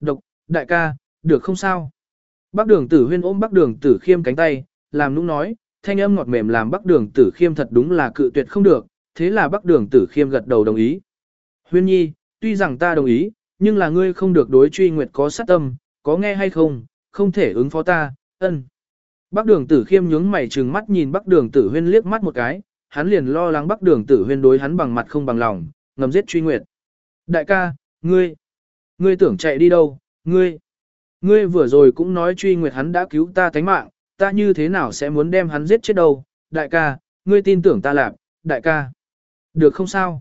Độc, đại ca, được không sao? Bác đường tử huyên ôm bác đường tử khiêm cánh tay, làm nũng nói, thanh âm ngọt mềm làm bác đường tử khiêm thật đúng là cự tuyệt không được, thế là bác đường tử khiêm gật đầu đồng ý. Huyên nhi, tuy rằng ta đồng ý, nhưng là ngươi không được đối truy nguyệt có sát tâm, có nghe hay không, không thể ứng phó ta, ân. Bác đường tử khiêm nhướng mày trừng mắt nhìn bác đường tử huyên liếc mắt một cái, hắn liền lo lắng bác đường tử huyên đối hắn bằng mặt không bằng lòng, ngầm giết truy nguyệt. Đại ca, ngươi, ngươi tưởng chạy đi đâu, ngươi, ngươi vừa rồi cũng nói truy nguyệt hắn đã cứu ta tánh mạng, ta như thế nào sẽ muốn đem hắn giết chết đâu, đại ca, ngươi tin tưởng ta làm, đại ca. Được không sao?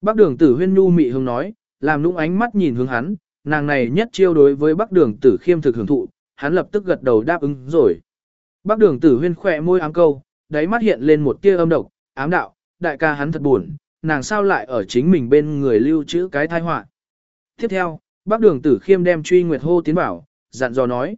Bác đường tử huyên nhu mị hương nói, làm nũng ánh mắt nhìn hướng hắn, nàng này nhất chiêu đối với bác đường tử khiêm thực hưởng thụ, hắn lập tức gật đầu đáp ứng rồi. Bác đường tử huyên khỏe môi ám câu, đáy mắt hiện lên một tia âm độc, ám đạo, đại ca hắn thật buồn, nàng sao lại ở chính mình bên người lưu trữ cái thai họa. Tiếp theo, bác đường tử khiêm đem truy nguyệt hô tiến bảo, dặn dò nói.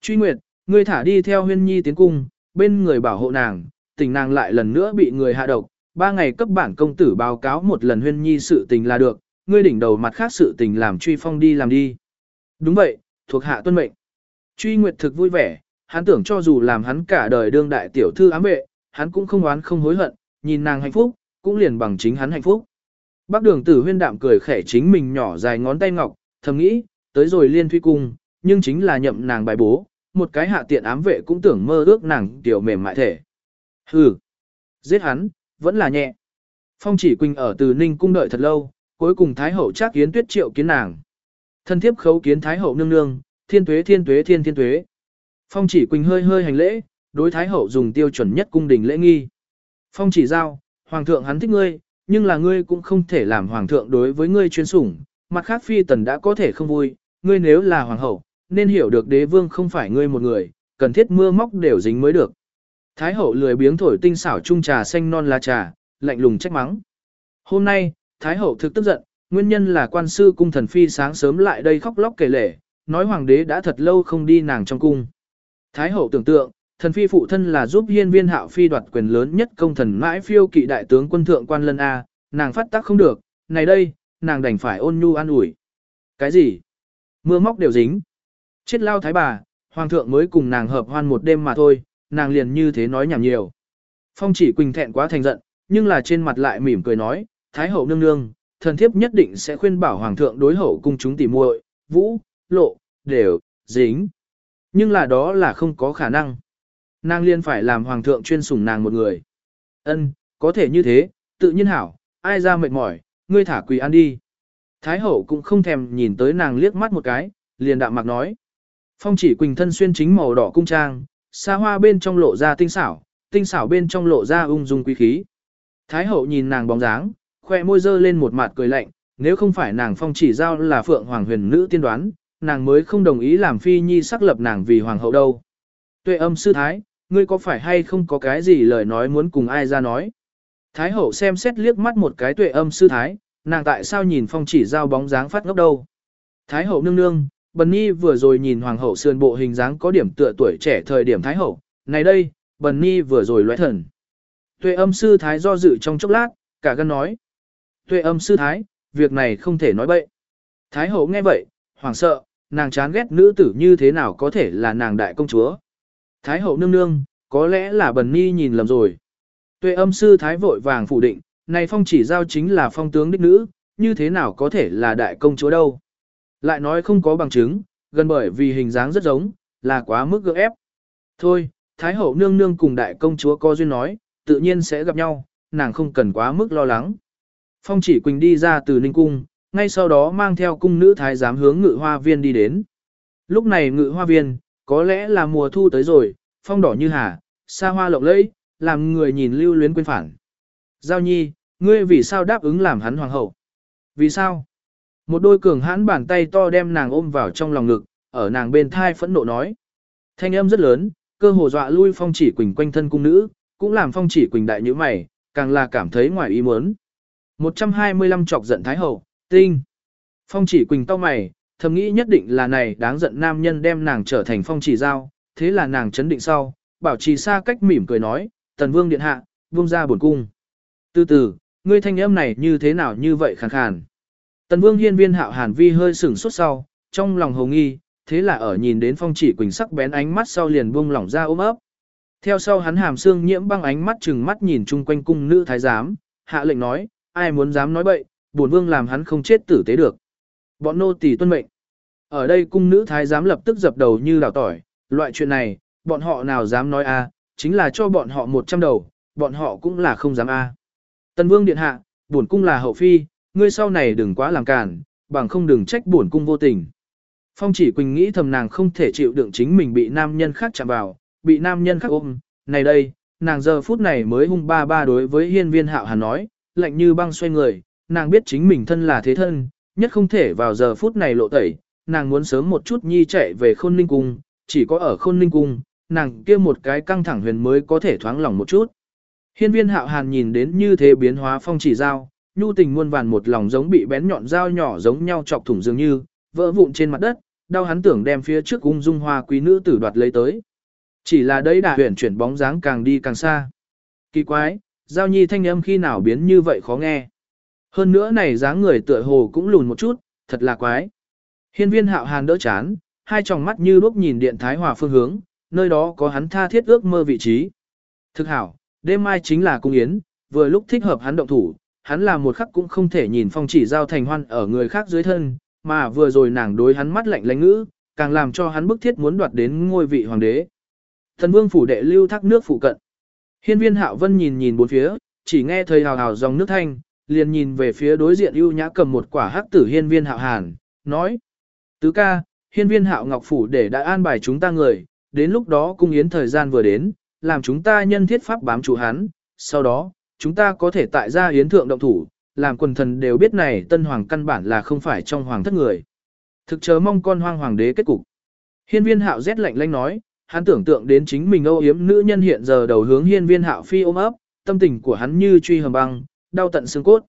Truy nguyệt, ngươi thả đi theo huyên nhi tiến cung, bên người bảo hộ nàng, tình nàng lại lần nữa bị người hạ độc, ba ngày cấp bản công tử báo cáo một lần huyên nhi sự tình là được, ngươi đỉnh đầu mặt khác sự tình làm truy phong đi làm đi. Đúng vậy, thuộc hạ tuân mệnh. Truy nguyệt thực vui vẻ, hắn tưởng cho dù làm hắn cả đời đương đại tiểu thư ám vệ, hắn cũng không oán không hối hận, nhìn nàng hạnh phúc, cũng liền bằng chính hắn hạnh phúc. Bác đường tử huyên đạm cười khẽ chính mình nhỏ dài ngón tay ngọc, thầm nghĩ, tới rồi liên thuy cung, nhưng chính là nhậm nàng bài bố, một cái hạ tiện ám vệ cũng tưởng mơ ước nàng tiểu mềm mại thể. Hừ, giết hắn, vẫn là nhẹ. Phong chỉ quỳnh ở từ ninh cung đợi thật lâu, cuối cùng Thái Hậu chắc kiến tuyết triệu kiến nàng. Thân thiếp khấu kiến Thái Hậu nương nương, thiên tuế thiên tuế thiên thiên tuế. Phong chỉ quỳnh hơi hơi hành lễ, đối Thái Hậu dùng tiêu chuẩn nhất cung đình lễ nghi. Phong chỉ giao, Hoàng thượng hắn thích ngươi, nhưng là ngươi cũng không thể làm Hoàng thượng đối với ngươi chuyên sủng, mặt khác phi tần đã có thể không vui, ngươi nếu là Hoàng hậu, nên hiểu được đế vương không phải ngươi một người, cần thiết mưa móc đều dính mới được. Thái hậu lười biếng thổi tinh xảo chung trà xanh non lá trà, lạnh lùng trách mắng. Hôm nay, Thái hậu thực tức giận, nguyên nhân là quan sư cung thần phi sáng sớm lại đây khóc lóc kể lể, nói hoàng đế đã thật lâu không đi nàng trong cung. Thái hậu tưởng tượng, thần phi phụ thân là giúp hiên viên hạo phi đoạt quyền lớn nhất công thần mãi phiêu kỵ đại tướng quân thượng quan lân A, nàng phát tác không được, này đây, nàng đành phải ôn nhu an ủi. Cái gì? Mưa móc đều dính. Chết lao thái bà, hoàng thượng mới cùng nàng hợp hoan một đêm mà thôi, nàng liền như thế nói nhảm nhiều. Phong chỉ quỳnh thẹn quá thành giận, nhưng là trên mặt lại mỉm cười nói, Thái hậu nương nương, thần thiếp nhất định sẽ khuyên bảo hoàng thượng đối hậu cung chúng tỉ muội, vũ, lộ, đều, dính. Nhưng là đó là không có khả năng. Nàng liên phải làm hoàng thượng chuyên sủng nàng một người. Ân, có thể như thế, tự nhiên hảo, ai ra mệt mỏi, ngươi thả quỳ ăn đi. Thái hậu cũng không thèm nhìn tới nàng liếc mắt một cái, liền đạm mặc nói. Phong chỉ quỳnh thân xuyên chính màu đỏ cung trang, xa hoa bên trong lộ ra tinh xảo, tinh xảo bên trong lộ ra ung dung quý khí. Thái hậu nhìn nàng bóng dáng, khoe môi dơ lên một mặt cười lạnh, nếu không phải nàng phong chỉ giao là phượng hoàng huyền nữ tiên đoán, nàng mới không đồng ý làm phi nhi sắc lập nàng vì hoàng hậu đâu. Tuệ âm sư thái, ngươi có phải hay không có cái gì lời nói muốn cùng ai ra nói? Thái hậu xem xét liếc mắt một cái tuệ âm sư thái, nàng tại sao nhìn phong chỉ giao bóng dáng phát ngốc đâu? Thái hậu nương nương, Bần Nhi vừa rồi nhìn hoàng hậu sườn bộ hình dáng có điểm tựa tuổi trẻ thời điểm thái hậu, này đây, Bần Nhi vừa rồi loại thần. Tuệ âm sư thái do dự trong chốc lát, cả gân nói. Tuệ âm sư thái, việc này không thể nói bậy. Thái hậu nghe vậy, hoảng sợ, nàng chán ghét nữ tử như thế nào có thể là nàng đại công chúa. Thái hậu nương nương, có lẽ là bần ni nhìn lầm rồi. Tuệ âm sư thái vội vàng phủ định, này phong chỉ giao chính là phong tướng đích nữ, như thế nào có thể là đại công chúa đâu. Lại nói không có bằng chứng, gần bởi vì hình dáng rất giống, là quá mức gượng ép. Thôi, Thái hậu nương nương cùng đại công chúa có duyên nói, tự nhiên sẽ gặp nhau, nàng không cần quá mức lo lắng. Phong chỉ Quỳnh đi ra từ Ninh Cung, ngay sau đó mang theo cung nữ thái giám hướng ngự hoa viên đi đến. Lúc này ngự hoa viên, có lẽ là mùa thu tới rồi, phong đỏ như hà, xa hoa lộng lẫy, làm người nhìn lưu luyến quên phản. Giao nhi, ngươi vì sao đáp ứng làm hắn hoàng hậu? Vì sao? Một đôi cường hãn bàn tay to đem nàng ôm vào trong lòng ngực, ở nàng bên thai phẫn nộ nói. Thanh âm rất lớn, cơ hồ dọa lui phong chỉ quỳnh quanh thân cung nữ, cũng làm phong chỉ quỳnh đại như mày, càng là cảm thấy ngoài ý muốn. 125 chọc giận Thái Hậu, tinh. Phong chỉ quỳnh to mày, thầm nghĩ nhất định là này đáng giận nam nhân đem nàng trở thành phong chỉ giao, thế là nàng chấn định sau, bảo trì xa cách mỉm cười nói, tần vương điện hạ, vương ra buồn cung. Từ từ, ngươi thanh âm này như thế nào như vậy khàn khàn. Tần vương hiên viên hạo hàn vi hơi sửng sốt sau, trong lòng hồng nghi, thế là ở nhìn đến phong chỉ quỳnh sắc bén ánh mắt sau liền buông lỏng ra ôm ấp. Theo sau hắn hàm xương nhiễm băng ánh mắt chừng mắt nhìn chung quanh cung nữ thái giám, hạ lệnh nói, ai muốn dám nói bậy, bổn vương làm hắn không chết tử tế được. Bọn nô tỳ tuân mệnh. Ở đây cung nữ thái giám lập tức dập đầu như đào tỏi, loại chuyện này, bọn họ nào dám nói a, chính là cho bọn họ 100 đầu, bọn họ cũng là không dám a. Tần vương điện hạ, bổn cung là hậu phi, ngươi sau này đừng quá làm cản, bằng không đừng trách bổn cung vô tình. Phong chỉ quỳnh nghĩ thầm nàng không thể chịu đựng chính mình bị nam nhân khác chạm vào, bị nam nhân khác ôm, này đây, nàng giờ phút này mới hung ba ba đối với hiên viên hạo hàn nói, lạnh như băng xoay người, nàng biết chính mình thân là thế thân, nhất không thể vào giờ phút này lộ tẩy, nàng muốn sớm một chút nhi chạy về khôn ninh cung, chỉ có ở khôn ninh cung, nàng kia một cái căng thẳng huyền mới có thể thoáng lòng một chút. Hiên viên hạo hàn nhìn đến như thế biến hóa phong chỉ dao, nhu tình muôn vàn một lòng giống bị bén nhọn dao nhỏ giống nhau chọc thủng dường như, vỡ vụn trên mặt đất, đau hắn tưởng đem phía trước ung dung hoa quý nữ tử đoạt lấy tới. Chỉ là đấy đã huyền chuyển bóng dáng càng đi càng xa. Kỳ quái, giao nhi thanh âm khi nào biến như vậy khó nghe. Hơn nữa này dáng người tựa hồ cũng lùn một chút, thật là quái. Hiên viên hạo hàn đỡ chán, hai tròng mắt như lúc nhìn điện thái hòa phương hướng, nơi đó có hắn tha thiết ước mơ vị trí. Thực hảo, đêm mai chính là cung yến, vừa lúc thích hợp hắn động thủ, hắn là một khắc cũng không thể nhìn phong chỉ giao thành hoan ở người khác dưới thân, mà vừa rồi nàng đối hắn mắt lạnh lánh ngữ, càng làm cho hắn bức thiết muốn đoạt đến ngôi vị hoàng đế. Thần vương phủ đệ lưu thác nước phụ cận. Hiên viên hạo vân nhìn nhìn bốn phía, chỉ nghe thời hào hào dòng nước thanh, liền nhìn về phía đối diện ưu nhã cầm một quả hắc tử hiên viên hạo hàn, nói. Tứ ca, hiên viên hạo ngọc phủ để đã an bài chúng ta người, đến lúc đó cung yến thời gian vừa đến, làm chúng ta nhân thiết pháp bám chủ hắn, sau đó, chúng ta có thể tại gia yến thượng động thủ, làm quần thần đều biết này tân hoàng căn bản là không phải trong hoàng thất người. Thực chớ mong con hoang hoàng đế kết cục. Hiên viên hạo rét lạnh lanh nói, hắn tưởng tượng đến chính mình âu yếm nữ nhân hiện giờ đầu hướng hiên viên hạo phi ôm ấp, tâm tình của hắn như truy hầm băng, đau tận xương cốt.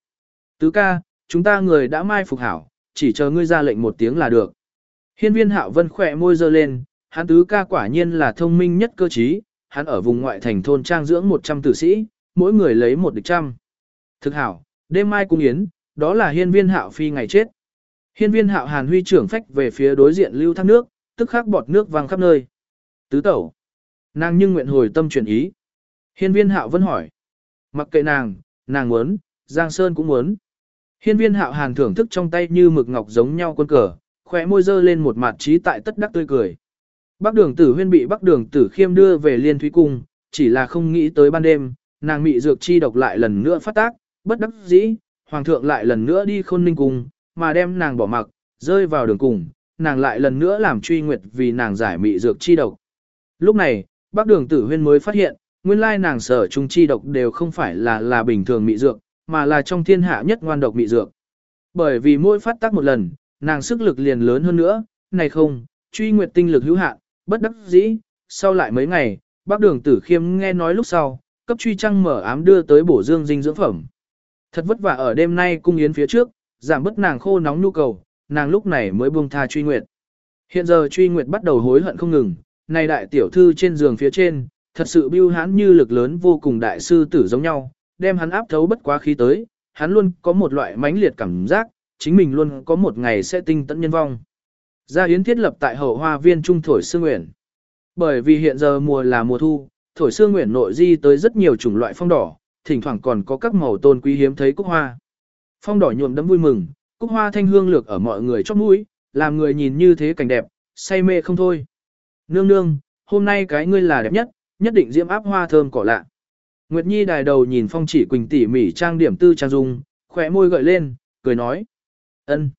Tứ ca, chúng ta người đã mai phục hảo, chỉ chờ ngươi ra lệnh một tiếng là được. Hiên viên hạo vân khỏe môi dơ lên, hắn tứ ca quả nhiên là thông minh nhất cơ trí, hắn ở vùng ngoại thành thôn trang dưỡng 100 tử sĩ, mỗi người lấy một địch trăm. Thực hảo, đêm mai cung yến, đó là hiên viên hạo phi ngày chết. Hiên viên hạo hàn huy trưởng phách về phía đối diện lưu thác nước, tức khắc bọt nước văng khắp nơi. Tứ tẩu. Nàng nhưng nguyện hồi tâm chuyển ý. Hiên viên hạo vẫn hỏi. Mặc kệ nàng, nàng muốn, Giang Sơn cũng muốn. Hiên viên hạo hàn thưởng thức trong tay như mực ngọc giống nhau quân cờ, khỏe môi dơ lên một mặt trí tại tất đắc tươi cười. Bắc đường tử huyên bị bắc đường tử khiêm đưa về liên thúy cung, chỉ là không nghĩ tới ban đêm, nàng bị dược chi độc lại lần nữa phát tác, bất đắc dĩ, hoàng thượng lại lần nữa đi khôn ninh cung, mà đem nàng bỏ mặc, rơi vào đường cùng, nàng lại lần nữa làm truy nguyệt vì nàng giải mị dược chi độc. Lúc này, bác đường tử huyên mới phát hiện, nguyên lai nàng sở trung chi độc đều không phải là là bình thường mị dược, mà là trong thiên hạ nhất ngoan độc mị dược. Bởi vì mỗi phát tác một lần, nàng sức lực liền lớn hơn nữa, này không, truy nguyệt tinh lực hữu hạn, bất đắc dĩ, sau lại mấy ngày, bác đường tử khiêm nghe nói lúc sau, cấp truy trăng mở ám đưa tới bổ dương dinh dưỡng phẩm. Thật vất vả ở đêm nay cung yến phía trước, giảm bớt nàng khô nóng nhu cầu, nàng lúc này mới buông tha truy nguyệt. Hiện giờ truy nguyệt bắt đầu hối hận không ngừng, này đại tiểu thư trên giường phía trên, thật sự biêu hãn như lực lớn vô cùng đại sư tử giống nhau, đem hắn áp thấu bất quá khí tới, hắn luôn có một loại mãnh liệt cảm giác, chính mình luôn có một ngày sẽ tinh tận nhân vong. Gia Yến thiết lập tại hậu hoa viên trung thổi sương nguyện. Bởi vì hiện giờ mùa là mùa thu, thổi sương nguyện nội di tới rất nhiều chủng loại phong đỏ, thỉnh thoảng còn có các màu tôn quý hiếm thấy cúc hoa. Phong đỏ nhuộm đẫm vui mừng, cúc hoa thanh hương lược ở mọi người chót mũi, làm người nhìn như thế cảnh đẹp, say mê không thôi. Nương nương, hôm nay cái ngươi là đẹp nhất, nhất định diễm áp hoa thơm cỏ lạ. Nguyệt Nhi đài đầu nhìn Phong Chỉ Quỳnh tỉ mỉ trang điểm tư trang dung, khỏe môi gợi lên, cười nói. ân.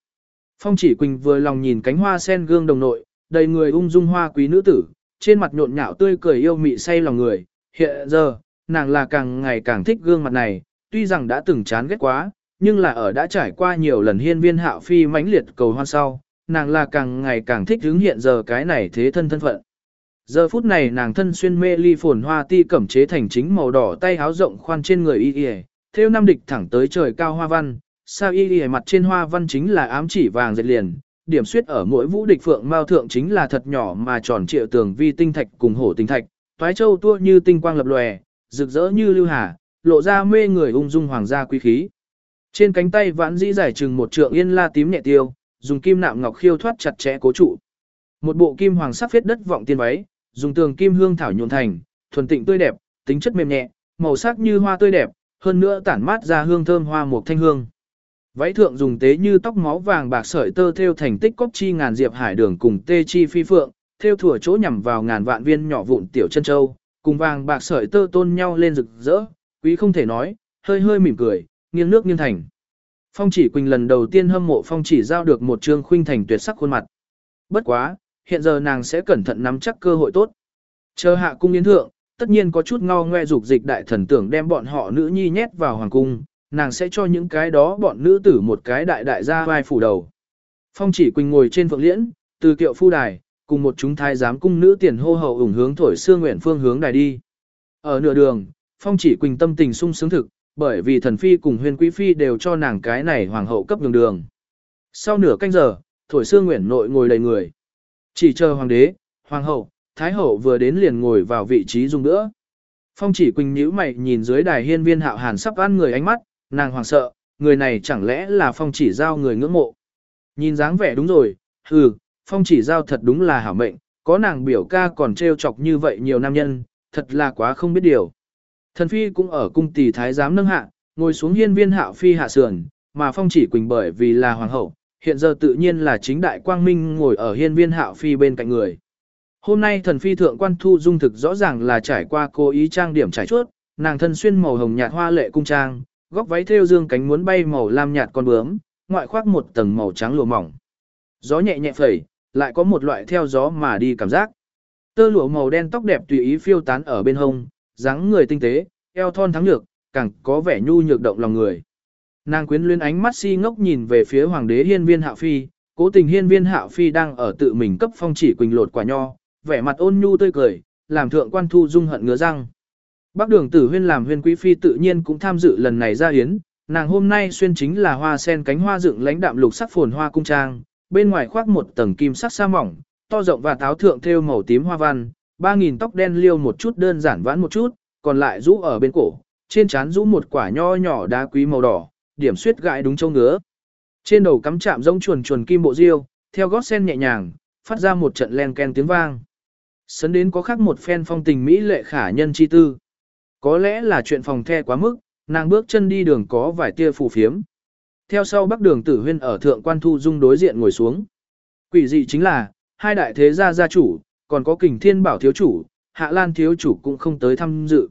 Phong Chỉ Quỳnh vừa lòng nhìn cánh hoa sen gương đồng nội, đầy người ung dung hoa quý nữ tử, trên mặt nhộn nhạo tươi cười yêu mị say lòng người. Hiện giờ, nàng là càng ngày càng thích gương mặt này, tuy rằng đã từng chán ghét quá, nhưng là ở đã trải qua nhiều lần hiên viên hạo phi mãnh liệt cầu hoan sau, nàng là càng ngày càng thích hứng hiện giờ cái này thế thân thân phận. Giờ phút này nàng thân xuyên mê ly phồn hoa ti cẩm chế thành chính màu đỏ tay háo rộng khoan trên người y y, theo năm địch thẳng tới trời cao hoa văn, sao y y mặt trên hoa văn chính là ám chỉ vàng dệt liền, điểm suyết ở mỗi vũ địch phượng mao thượng chính là thật nhỏ mà tròn triệu tường vi tinh thạch cùng hổ tinh thạch, toái châu tua như tinh quang lập lòe, rực rỡ như lưu hà, lộ ra mê người ung dung hoàng gia quý khí. Trên cánh tay vãn dĩ giải trừng một trượng yên la tím nhẹ tiêu, dùng kim nạm ngọc khiêu thoát chặt chẽ cố trụ. Một bộ kim hoàng sắc phết đất vọng tiên váy, dùng tường kim hương thảo nhuộm thành, thuần tịnh tươi đẹp, tính chất mềm nhẹ, màu sắc như hoa tươi đẹp, hơn nữa tản mát ra hương thơm hoa mục thanh hương. Váy thượng dùng tế như tóc máu vàng bạc sợi tơ thêu thành tích cốc chi ngàn diệp hải đường cùng tê chi phi phượng, thêu thủa chỗ nhằm vào ngàn vạn viên nhỏ vụn tiểu chân châu, cùng vàng bạc sợi tơ tôn nhau lên rực rỡ, quý không thể nói, hơi hơi mỉm cười, nghiêng nước nghiêng thành. Phong chỉ quỳnh lần đầu tiên hâm mộ phong chỉ giao được một trương khuynh thành tuyệt sắc khuôn mặt. Bất quá, hiện giờ nàng sẽ cẩn thận nắm chắc cơ hội tốt. Chờ hạ cung yến thượng, tất nhiên có chút ngao ngoe dục dịch đại thần tưởng đem bọn họ nữ nhi nhét vào hoàng cung, nàng sẽ cho những cái đó bọn nữ tử một cái đại đại gia vai phủ đầu. Phong chỉ quỳnh ngồi trên phượng liễn, từ kiệu phu đài, cùng một chúng thái giám cung nữ tiền hô hậu ủng hướng thổi xương nguyện phương hướng đài đi. Ở nửa đường, phong chỉ quỳnh tâm tình sung sướng thực, bởi vì thần phi cùng huyền quý phi đều cho nàng cái này hoàng hậu cấp đường đường. Sau nửa canh giờ, thổi xương nguyện nội ngồi đầy người. Chỉ chờ hoàng đế, hoàng hậu, thái hậu vừa đến liền ngồi vào vị trí dùng nữa. Phong chỉ quỳnh nhíu mày nhìn dưới đài hiên viên hạo hàn sắp ăn người ánh mắt, nàng hoảng sợ, người này chẳng lẽ là phong chỉ giao người ngưỡng mộ. Nhìn dáng vẻ đúng rồi, hừ, phong chỉ giao thật đúng là hảo mệnh, có nàng biểu ca còn trêu chọc như vậy nhiều nam nhân, thật là quá không biết điều. Thần phi cũng ở cung tỷ thái giám nâng hạ, ngồi xuống hiên viên hạo phi hạ sườn, mà phong chỉ quỳnh bởi vì là hoàng hậu, hiện giờ tự nhiên là chính đại quang minh ngồi ở hiên viên hạo phi bên cạnh người. Hôm nay thần phi thượng quan thu dung thực rõ ràng là trải qua cố ý trang điểm trải chuốt, nàng thân xuyên màu hồng nhạt hoa lệ cung trang, góc váy thêu dương cánh muốn bay màu lam nhạt con bướm, ngoại khoác một tầng màu trắng lụa mỏng. Gió nhẹ nhẹ phẩy, lại có một loại theo gió mà đi cảm giác. Tơ lụa màu đen tóc đẹp tùy ý phiêu tán ở bên hông, dáng người tinh tế, eo thon thắng nhược, càng có vẻ nhu nhược động lòng người. Nàng quyến luyến ánh mắt si ngốc nhìn về phía hoàng đế hiên viên hạ phi, cố tình hiên viên hạ phi đang ở tự mình cấp phong chỉ quỳnh lột quả nho, vẻ mặt ôn nhu tươi cười, làm thượng quan thu dung hận ngứa răng. Bác đường tử huyên làm huyên quý phi tự nhiên cũng tham dự lần này ra hiến, nàng hôm nay xuyên chính là hoa sen cánh hoa dựng lãnh đạm lục sắc phồn hoa cung trang, bên ngoài khoác một tầng kim sắc sa mỏng, to rộng và táo thượng thêu màu tím hoa văn, ba nghìn tóc đen liêu một chút đơn giản vãn một chút, còn lại rũ ở bên cổ, trên trán rũ một quả nho nhỏ đá quý màu đỏ, điểm suyết gãi đúng châu ngứa. Trên đầu cắm chạm rông chuồn chuồn kim bộ diêu, theo gót sen nhẹ nhàng, phát ra một trận len ken tiếng vang. Sấn đến có khác một phen phong tình mỹ lệ khả nhân chi tư. Có lẽ là chuyện phòng the quá mức, nàng bước chân đi đường có vài tia phù phiếm. Theo sau bắc đường tử huyên ở thượng quan thu dung đối diện ngồi xuống. Quỷ dị chính là, hai đại thế gia gia chủ, còn có kình thiên bảo thiếu chủ, hạ lan thiếu chủ cũng không tới tham dự.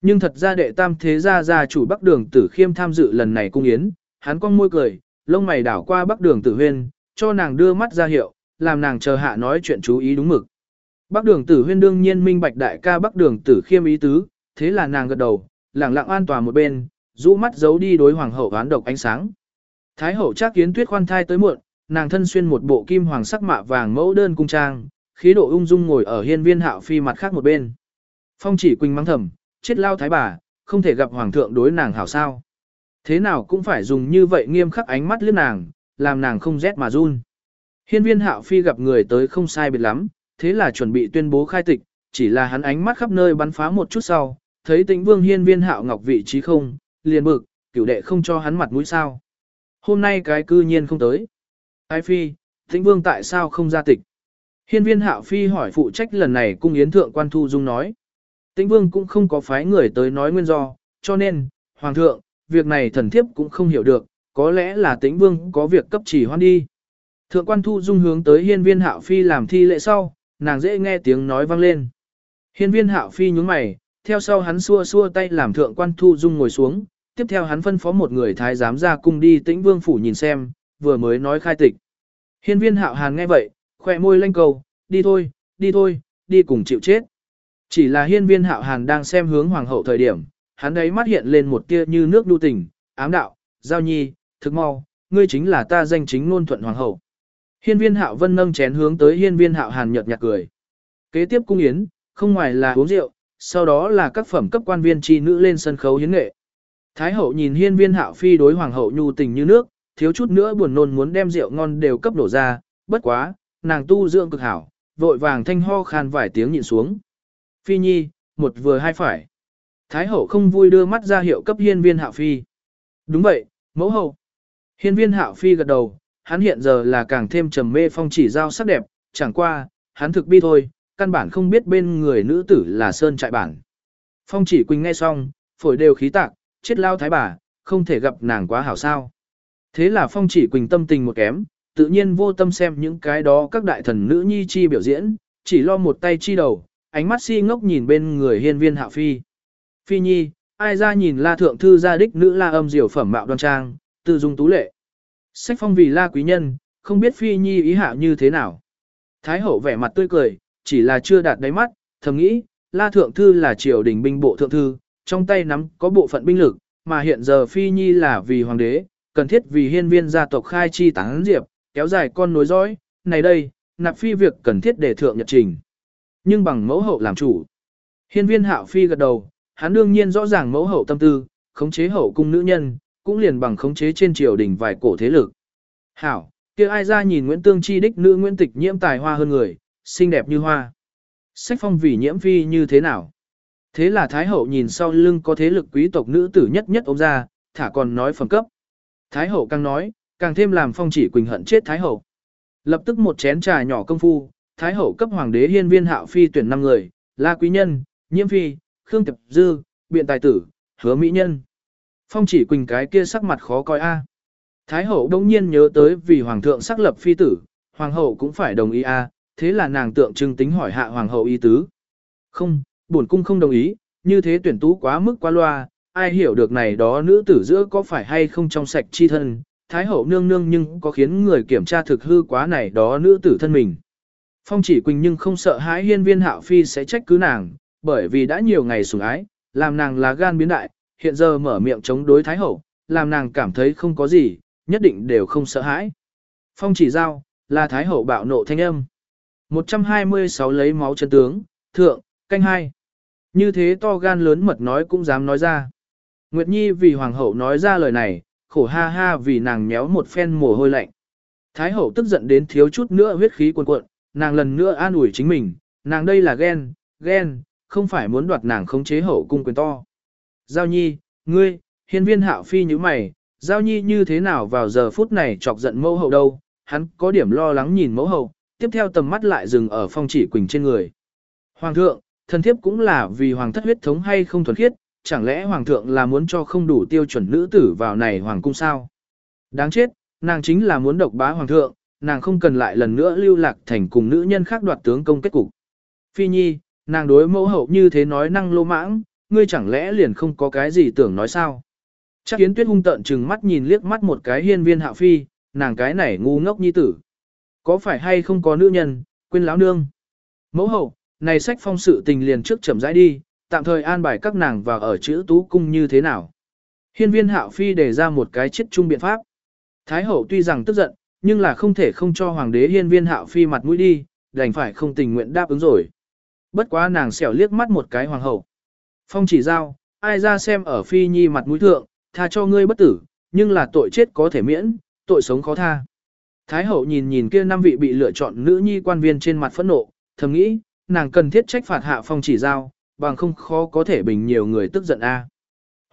Nhưng thật ra đệ tam thế gia gia chủ bắc đường tử khiêm tham dự lần này cung yến, hắn cong môi cười, lông mày đảo qua bắc đường tử huyên, cho nàng đưa mắt ra hiệu, làm nàng chờ hạ nói chuyện chú ý đúng mực. Bắc đường tử huyên đương nhiên minh bạch đại ca bắc đường tử khiêm ý tứ, thế là nàng gật đầu, lặng lặng an toàn một bên, rũ mắt giấu đi đối hoàng hậu oán độc ánh sáng. Thái hậu chắc kiến tuyết khoan thai tới muộn, nàng thân xuyên một bộ kim hoàng sắc mạ vàng mẫu đơn cung trang, khí độ ung dung ngồi ở hiên viên hạo phi mặt khác một bên. Phong chỉ quỳnh mắng thầm, chết lao thái bà, không thể gặp hoàng thượng đối nàng hảo sao. Thế nào cũng phải dùng như vậy nghiêm khắc ánh mắt liếc nàng, làm nàng không rét mà run. Hiên viên hạo phi gặp người tới không sai biệt lắm, thế là chuẩn bị tuyên bố khai tịch, chỉ là hắn ánh mắt khắp nơi bắn phá một chút sau, thấy tĩnh vương hiên viên hạo ngọc vị trí không, liền bực, cửu đệ không cho hắn mặt mũi sao. Hôm nay cái cư nhiên không tới. Ai phi, tĩnh vương tại sao không ra tịch? Hiên viên hạo phi hỏi phụ trách lần này cung yến thượng quan thu dung nói. Tĩnh vương cũng không có phái người tới nói nguyên do, cho nên, hoàng thượng, việc này thần thiếp cũng không hiểu được, có lẽ là tĩnh vương có việc cấp chỉ hoan đi. Thượng quan thu dung hướng tới hiên viên hạo phi làm thi lệ sau, nàng dễ nghe tiếng nói vang lên. Hiên viên hạo phi nhúng mày, theo sau hắn xua xua tay làm thượng quan thu dung ngồi xuống, tiếp theo hắn phân phó một người thái giám ra cung đi tĩnh vương phủ nhìn xem, vừa mới nói khai tịch. Hiên viên hạo hàn nghe vậy, khỏe môi lanh cầu, đi thôi, đi thôi, đi cùng chịu chết. Chỉ là hiên viên hạo hàn đang xem hướng hoàng hậu thời điểm, hắn đấy mắt hiện lên một tia như nước đu tình, ám đạo, giao nhi, thực mau, ngươi chính là ta danh chính ngôn thuận hoàng hậu. Hiên viên hạo vân nâng chén hướng tới hiên viên hạo hàn nhợt nhạt cười. Kế tiếp cung yến, không ngoài là uống rượu, sau đó là các phẩm cấp quan viên chi nữ lên sân khấu hiến nghệ. Thái hậu nhìn hiên viên hạo phi đối hoàng hậu nhu tình như nước, thiếu chút nữa buồn nôn muốn đem rượu ngon đều cấp đổ ra, bất quá, nàng tu dưỡng cực hảo, vội vàng thanh ho khan vài tiếng nhịn xuống. Phi nhi, một vừa hai phải. Thái hậu không vui đưa mắt ra hiệu cấp hiên viên hạo phi. Đúng vậy, mẫu hậu. Hiên viên hạo phi gật đầu, hắn hiện giờ là càng thêm trầm mê phong chỉ giao sắc đẹp, chẳng qua, hắn thực bi thôi, căn bản không biết bên người nữ tử là sơn trại bản. Phong chỉ quỳnh nghe xong, phổi đều khí tạc, chết lao thái bà, không thể gặp nàng quá hảo sao. Thế là phong chỉ quỳnh tâm tình một kém, tự nhiên vô tâm xem những cái đó các đại thần nữ nhi chi biểu diễn, chỉ lo một tay chi đầu, ánh mắt si ngốc nhìn bên người hiên viên hạ phi. Phi nhi, ai ra nhìn la thượng thư gia đích nữ la âm diệu phẩm mạo đoan trang, tư dung tú lệ. Sách phong vì la quý nhân, không biết phi nhi ý hạ như thế nào. Thái hậu vẻ mặt tươi cười, chỉ là chưa đạt đáy mắt, thầm nghĩ, la thượng thư là triều đình binh bộ thượng thư, trong tay nắm có bộ phận binh lực, mà hiện giờ phi nhi là vì hoàng đế, cần thiết vì hiên viên gia tộc khai chi tán diệp, kéo dài con nối dõi, này đây, nạp phi việc cần thiết để thượng nhật trình. Nhưng bằng mẫu hậu làm chủ. Hiên viên hạo phi gật đầu, hắn đương nhiên rõ ràng mẫu hậu tâm tư, khống chế hậu cung nữ nhân, cũng liền bằng khống chế trên triều đình vài cổ thế lực. Hảo, kia ai ra nhìn Nguyễn Tương Chi đích nữ Nguyễn Tịch nhiễm tài hoa hơn người, xinh đẹp như hoa. Sách phong vì nhiễm phi như thế nào? Thế là Thái Hậu nhìn sau lưng có thế lực quý tộc nữ tử nhất nhất ôm ra, thả còn nói phẩm cấp. Thái Hậu càng nói, càng thêm làm phong chỉ quỳnh hận chết Thái Hậu. Lập tức một chén trà nhỏ công phu, Thái Hậu cấp Hoàng đế hiên viên hạo phi tuyển 5 người, La Quý Nhân, Nhiễm Phi, Khương Tiệp Dư, Biện Tài Tử, Hứa Mỹ Nhân. Phong chỉ quỳnh cái kia sắc mặt khó coi a. Thái Hậu đông nhiên nhớ tới vì Hoàng thượng xác lập phi tử, Hoàng hậu cũng phải đồng ý a, thế là nàng tượng trưng tính hỏi hạ Hoàng hậu ý tứ. Không, bổn cung không đồng ý, như thế tuyển tú quá mức quá loa, ai hiểu được này đó nữ tử giữa có phải hay không trong sạch chi thân, Thái hậu nương nương nhưng có khiến người kiểm tra thực hư quá này đó nữ tử thân mình. Phong chỉ quỳnh nhưng không sợ hãi hiên viên hạo phi sẽ trách cứ nàng, bởi vì đã nhiều ngày sủng ái, làm nàng là gan biến đại, hiện giờ mở miệng chống đối Thái hậu, làm nàng cảm thấy không có gì, nhất định đều không sợ hãi. Phong chỉ giao, là Thái hậu bạo nộ thanh âm. 126 lấy máu chân tướng, thượng, canh hai. Như thế to gan lớn mật nói cũng dám nói ra. Nguyệt Nhi vì hoàng hậu nói ra lời này, khổ ha ha vì nàng méo một phen mồ hôi lạnh. Thái hậu tức giận đến thiếu chút nữa huyết khí cuồn cuộn, nàng lần nữa an ủi chính mình, nàng đây là ghen, ghen, không phải muốn đoạt nàng khống chế hậu cung quyền to. Giao nhi, ngươi, hiên viên hạo phi như mày, giao nhi như thế nào vào giờ phút này chọc giận mẫu hậu đâu, hắn có điểm lo lắng nhìn mẫu hậu, tiếp theo tầm mắt lại dừng ở phong chỉ quỳnh trên người. Hoàng thượng, thần thiếp cũng là vì hoàng thất huyết thống hay không thuần khiết, chẳng lẽ hoàng thượng là muốn cho không đủ tiêu chuẩn nữ tử vào này hoàng cung sao? Đáng chết, nàng chính là muốn độc bá hoàng thượng, nàng không cần lại lần nữa lưu lạc thành cùng nữ nhân khác đoạt tướng công kết cục. Phi nhi, nàng đối mẫu hậu như thế nói năng lô mãng, ngươi chẳng lẽ liền không có cái gì tưởng nói sao? Chắc kiến tuyết hung tận chừng mắt nhìn liếc mắt một cái hiên viên hạ phi, nàng cái này ngu ngốc nhi tử. Có phải hay không có nữ nhân, quên láo nương? Mẫu hậu, này sách phong sự tình liền trước chậm rãi đi, tạm thời an bài các nàng vào ở chữ tú cung như thế nào. Hiên viên hạo phi đề ra một cái chết chung biện pháp. Thái hậu tuy rằng tức giận, nhưng là không thể không cho hoàng đế hiên viên hạo phi mặt mũi đi, đành phải không tình nguyện đáp ứng rồi. Bất quá nàng xẻo liếc mắt một cái hoàng hậu. Phong chỉ giao, ai ra xem ở phi nhi mặt mũi thượng, tha cho ngươi bất tử, nhưng là tội chết có thể miễn, tội sống khó tha. Thái hậu nhìn nhìn kia năm vị bị lựa chọn nữ nhi quan viên trên mặt phẫn nộ, thầm nghĩ, nàng cần thiết trách phạt hạ phong chỉ giao, bằng không khó có thể bình nhiều người tức giận a.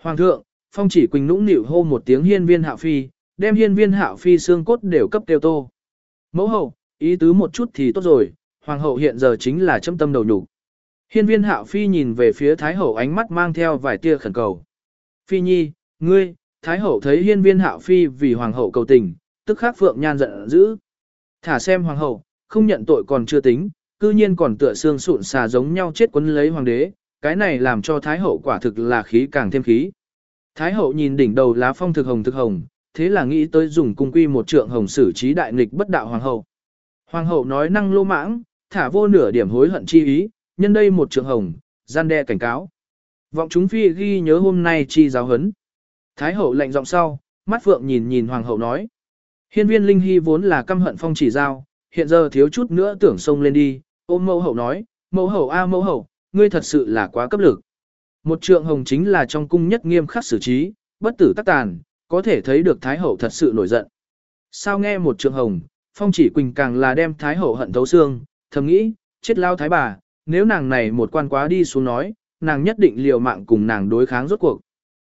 Hoàng thượng, phong chỉ quỳnh nũng nịu hô một tiếng hiên viên hạo phi, đem hiên viên hạo phi xương cốt đều cấp tiêu tô. Mẫu hậu, ý tứ một chút thì tốt rồi, hoàng hậu hiện giờ chính là châm tâm đầu nhục. Hiên viên hạo phi nhìn về phía thái hậu ánh mắt mang theo vài tia khẩn cầu. Phi nhi, ngươi, thái hậu thấy hiên viên hạo phi vì hoàng hậu cầu tình, tức khắc phượng nhan giận dữ. Thả xem hoàng hậu, không nhận tội còn chưa tính, cư nhiên còn tựa xương sụn xà giống nhau chết quấn lấy hoàng đế, cái này làm cho Thái hậu quả thực là khí càng thêm khí. Thái hậu nhìn đỉnh đầu lá phong thực hồng thực hồng, thế là nghĩ tới dùng cung quy một trượng hồng xử trí đại nghịch bất đạo hoàng hậu. Hoàng hậu nói năng lô mãng, thả vô nửa điểm hối hận chi ý, nhân đây một trượng hồng, gian đe cảnh cáo. Vọng chúng phi ghi nhớ hôm nay chi giáo hấn. Thái hậu lạnh giọng sau, mắt phượng nhìn nhìn hoàng hậu nói. Hiên viên linh hy vốn là căm hận phong chỉ giao, hiện giờ thiếu chút nữa tưởng xông lên đi, ôm mẫu hậu nói, mẫu hậu a mẫu hậu, ngươi thật sự là quá cấp lực. Một trượng hồng chính là trong cung nhất nghiêm khắc xử trí, bất tử tắc tàn, có thể thấy được Thái hậu thật sự nổi giận. Sao nghe một trượng hồng, phong chỉ quỳnh càng là đem Thái hậu hận thấu xương, thầm nghĩ, chết lao Thái bà, nếu nàng này một quan quá đi xuống nói, nàng nhất định liều mạng cùng nàng đối kháng rốt cuộc.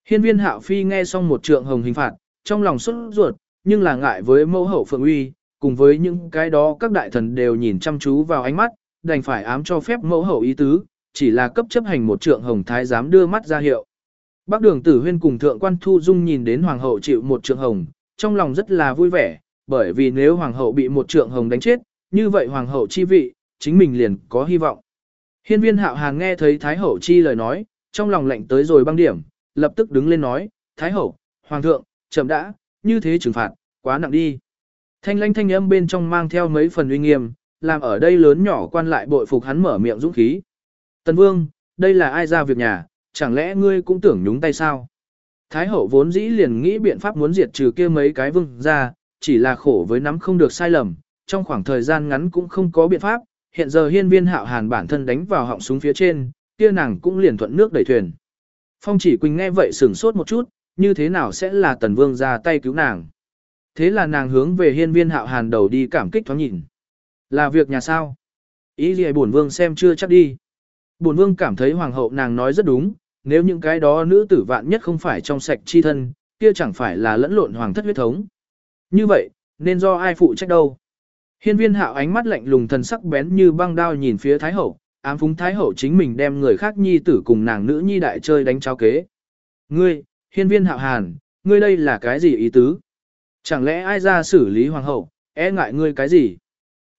Hiên viên hạo phi nghe xong một trượng hồng hình phạt, trong lòng xuất ruột, nhưng là ngại với mẫu hậu phượng uy, cùng với những cái đó các đại thần đều nhìn chăm chú vào ánh mắt, đành phải ám cho phép mẫu hậu ý tứ, chỉ là cấp chấp hành một trượng hồng thái giám đưa mắt ra hiệu. Bác đường tử huyên cùng thượng quan thu dung nhìn đến hoàng hậu chịu một trượng hồng, trong lòng rất là vui vẻ, bởi vì nếu hoàng hậu bị một trượng hồng đánh chết, như vậy hoàng hậu chi vị, chính mình liền có hy vọng. Hiên viên hạo hàng nghe thấy thái hậu chi lời nói, trong lòng lạnh tới rồi băng điểm, lập tức đứng lên nói, thái hậu, hoàng thượng, chậm đã, như thế trừng phạt, quá nặng đi. Thanh lanh thanh âm bên trong mang theo mấy phần uy nghiêm, làm ở đây lớn nhỏ quan lại bội phục hắn mở miệng dũng khí. Tần vương, đây là ai ra việc nhà, chẳng lẽ ngươi cũng tưởng nhúng tay sao? Thái hậu vốn dĩ liền nghĩ biện pháp muốn diệt trừ kia mấy cái vương ra, chỉ là khổ với nắm không được sai lầm, trong khoảng thời gian ngắn cũng không có biện pháp, hiện giờ hiên viên hạo hàn bản thân đánh vào họng súng phía trên, kia nàng cũng liền thuận nước đẩy thuyền. Phong chỉ Quỳnh nghe vậy sửng sốt một chút, như thế nào sẽ là tần vương ra tay cứu nàng. Thế là nàng hướng về hiên viên hạo hàn đầu đi cảm kích thoáng nhìn. Là việc nhà sao? Ý gì bổn vương xem chưa chắc đi. Bổn vương cảm thấy hoàng hậu nàng nói rất đúng, nếu những cái đó nữ tử vạn nhất không phải trong sạch chi thân, kia chẳng phải là lẫn lộn hoàng thất huyết thống. Như vậy, nên do ai phụ trách đâu? Hiên viên hạo ánh mắt lạnh lùng thần sắc bén như băng đao nhìn phía Thái Hậu, ám phúng Thái Hậu chính mình đem người khác nhi tử cùng nàng nữ nhi đại chơi đánh cháo kế. Ngươi, hiên viên hạo hàn, ngươi đây là cái gì ý tứ? Chẳng lẽ ai ra xử lý hoàng hậu, e ngại ngươi cái gì?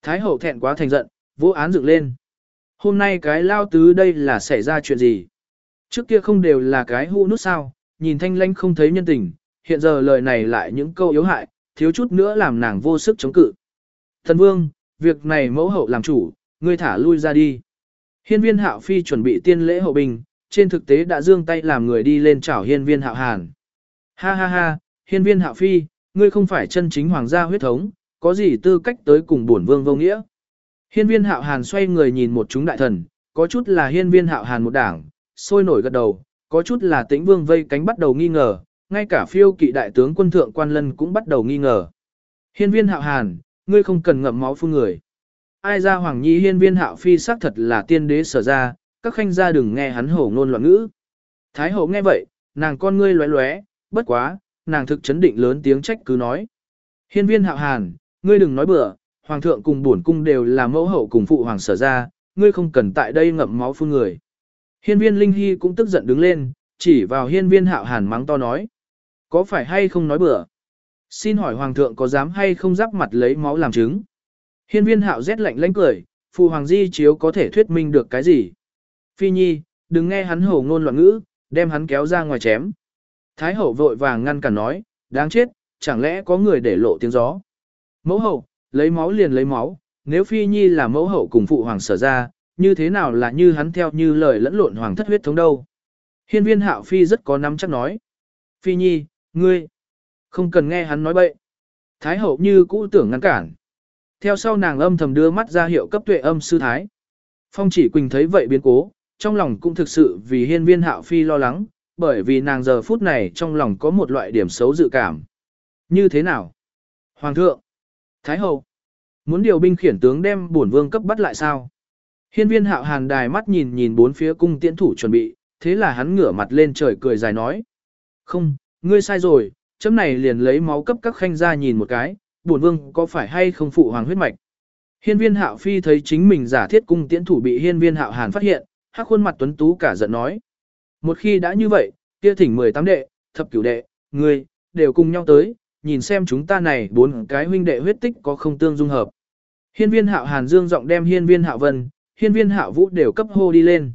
Thái Hậu thẹn quá thành giận, vô án dựng lên. Hôm nay cái lao tứ đây là xảy ra chuyện gì? Trước kia không đều là cái hũ nút sao, nhìn thanh lanh không thấy nhân tình, hiện giờ lời này lại những câu yếu hại, thiếu chút nữa làm nàng vô sức chống cự. Thần vương, việc này mẫu hậu làm chủ, ngươi thả lui ra đi. Hiên viên hạo phi chuẩn bị tiên lễ hậu bình, trên thực tế đã dương tay làm người đi lên chảo hiên viên hạo hàn. Ha ha ha, hiên viên hạo phi, ngươi không phải chân chính hoàng gia huyết thống, có gì tư cách tới cùng bổn vương vô nghĩa. Hiên viên hạo hàn xoay người nhìn một chúng đại thần, có chút là hiên viên hạo hàn một đảng, sôi nổi gật đầu, có chút là tĩnh vương vây cánh bắt đầu nghi ngờ, ngay cả phiêu kỵ đại tướng quân thượng quan lân cũng bắt đầu nghi ngờ. Hiên viên hạo hàn, ngươi không cần ngậm máu phun người. Ai ra hoàng nhi hiên viên hạo phi xác thật là tiên đế sở ra, các khanh gia đừng nghe hắn hổ ngôn loạn ngữ. Thái hậu nghe vậy, nàng con ngươi lóe lóe, bất quá, nàng thực chấn định lớn tiếng trách cứ nói. Hiên viên hạo hàn, ngươi đừng nói bừa, hoàng thượng cùng bổn cung đều là mẫu hậu cùng phụ hoàng sở ra, ngươi không cần tại đây ngậm máu phun người. Hiên viên Linh Hy cũng tức giận đứng lên, chỉ vào hiên viên hạo hàn mắng to nói. Có phải hay không nói bừa? Xin hỏi hoàng thượng có dám hay không giáp mặt lấy máu làm chứng? Hiên viên hạo rét lạnh lánh cười, phụ hoàng di chiếu có thể thuyết minh được cái gì? Phi nhi, đừng nghe hắn hổ ngôn loạn ngữ, đem hắn kéo ra ngoài chém. Thái hậu vội vàng ngăn cản nói, đáng chết, chẳng lẽ có người để lộ tiếng gió? Mẫu hậu, lấy máu liền lấy máu, nếu phi nhi là mẫu hậu cùng phụ hoàng sở ra, như thế nào là như hắn theo như lời lẫn lộn hoàng thất huyết thống đâu? Hiên viên hạo phi rất có nắm chắc nói. Phi nhi, ngươi, không cần nghe hắn nói bậy. Thái hậu như cũ tưởng ngăn cản. Theo sau nàng âm thầm đưa mắt ra hiệu cấp tuệ âm sư thái. Phong chỉ quỳnh thấy vậy biến cố, trong lòng cũng thực sự vì hiên viên hạo phi lo lắng, bởi vì nàng giờ phút này trong lòng có một loại điểm xấu dự cảm. Như thế nào? Hoàng thượng! Thái hậu! Muốn điều binh khiển tướng đem bổn vương cấp bắt lại sao? Hiên viên hạo hàn đài mắt nhìn nhìn bốn phía cung tiễn thủ chuẩn bị, thế là hắn ngửa mặt lên trời cười dài nói. Không, ngươi sai rồi, chấm này liền lấy máu cấp các khanh ra nhìn một cái, bổn vương có phải hay không phụ hoàng huyết mạch. Hiên viên hạo phi thấy chính mình giả thiết cung tiễn thủ bị hiên viên hạo hàn phát hiện, hắc khuôn mặt tuấn tú cả giận nói. Một khi đã như vậy, kia thỉnh 18 đệ, thập cửu đệ, người đều cùng nhau tới, nhìn xem chúng ta này bốn cái huynh đệ huyết tích có không tương dung hợp. Hiên viên hạo hàn dương giọng đem hiên viên hạo vân, hiên viên hạo vũ đều cấp hô đi lên.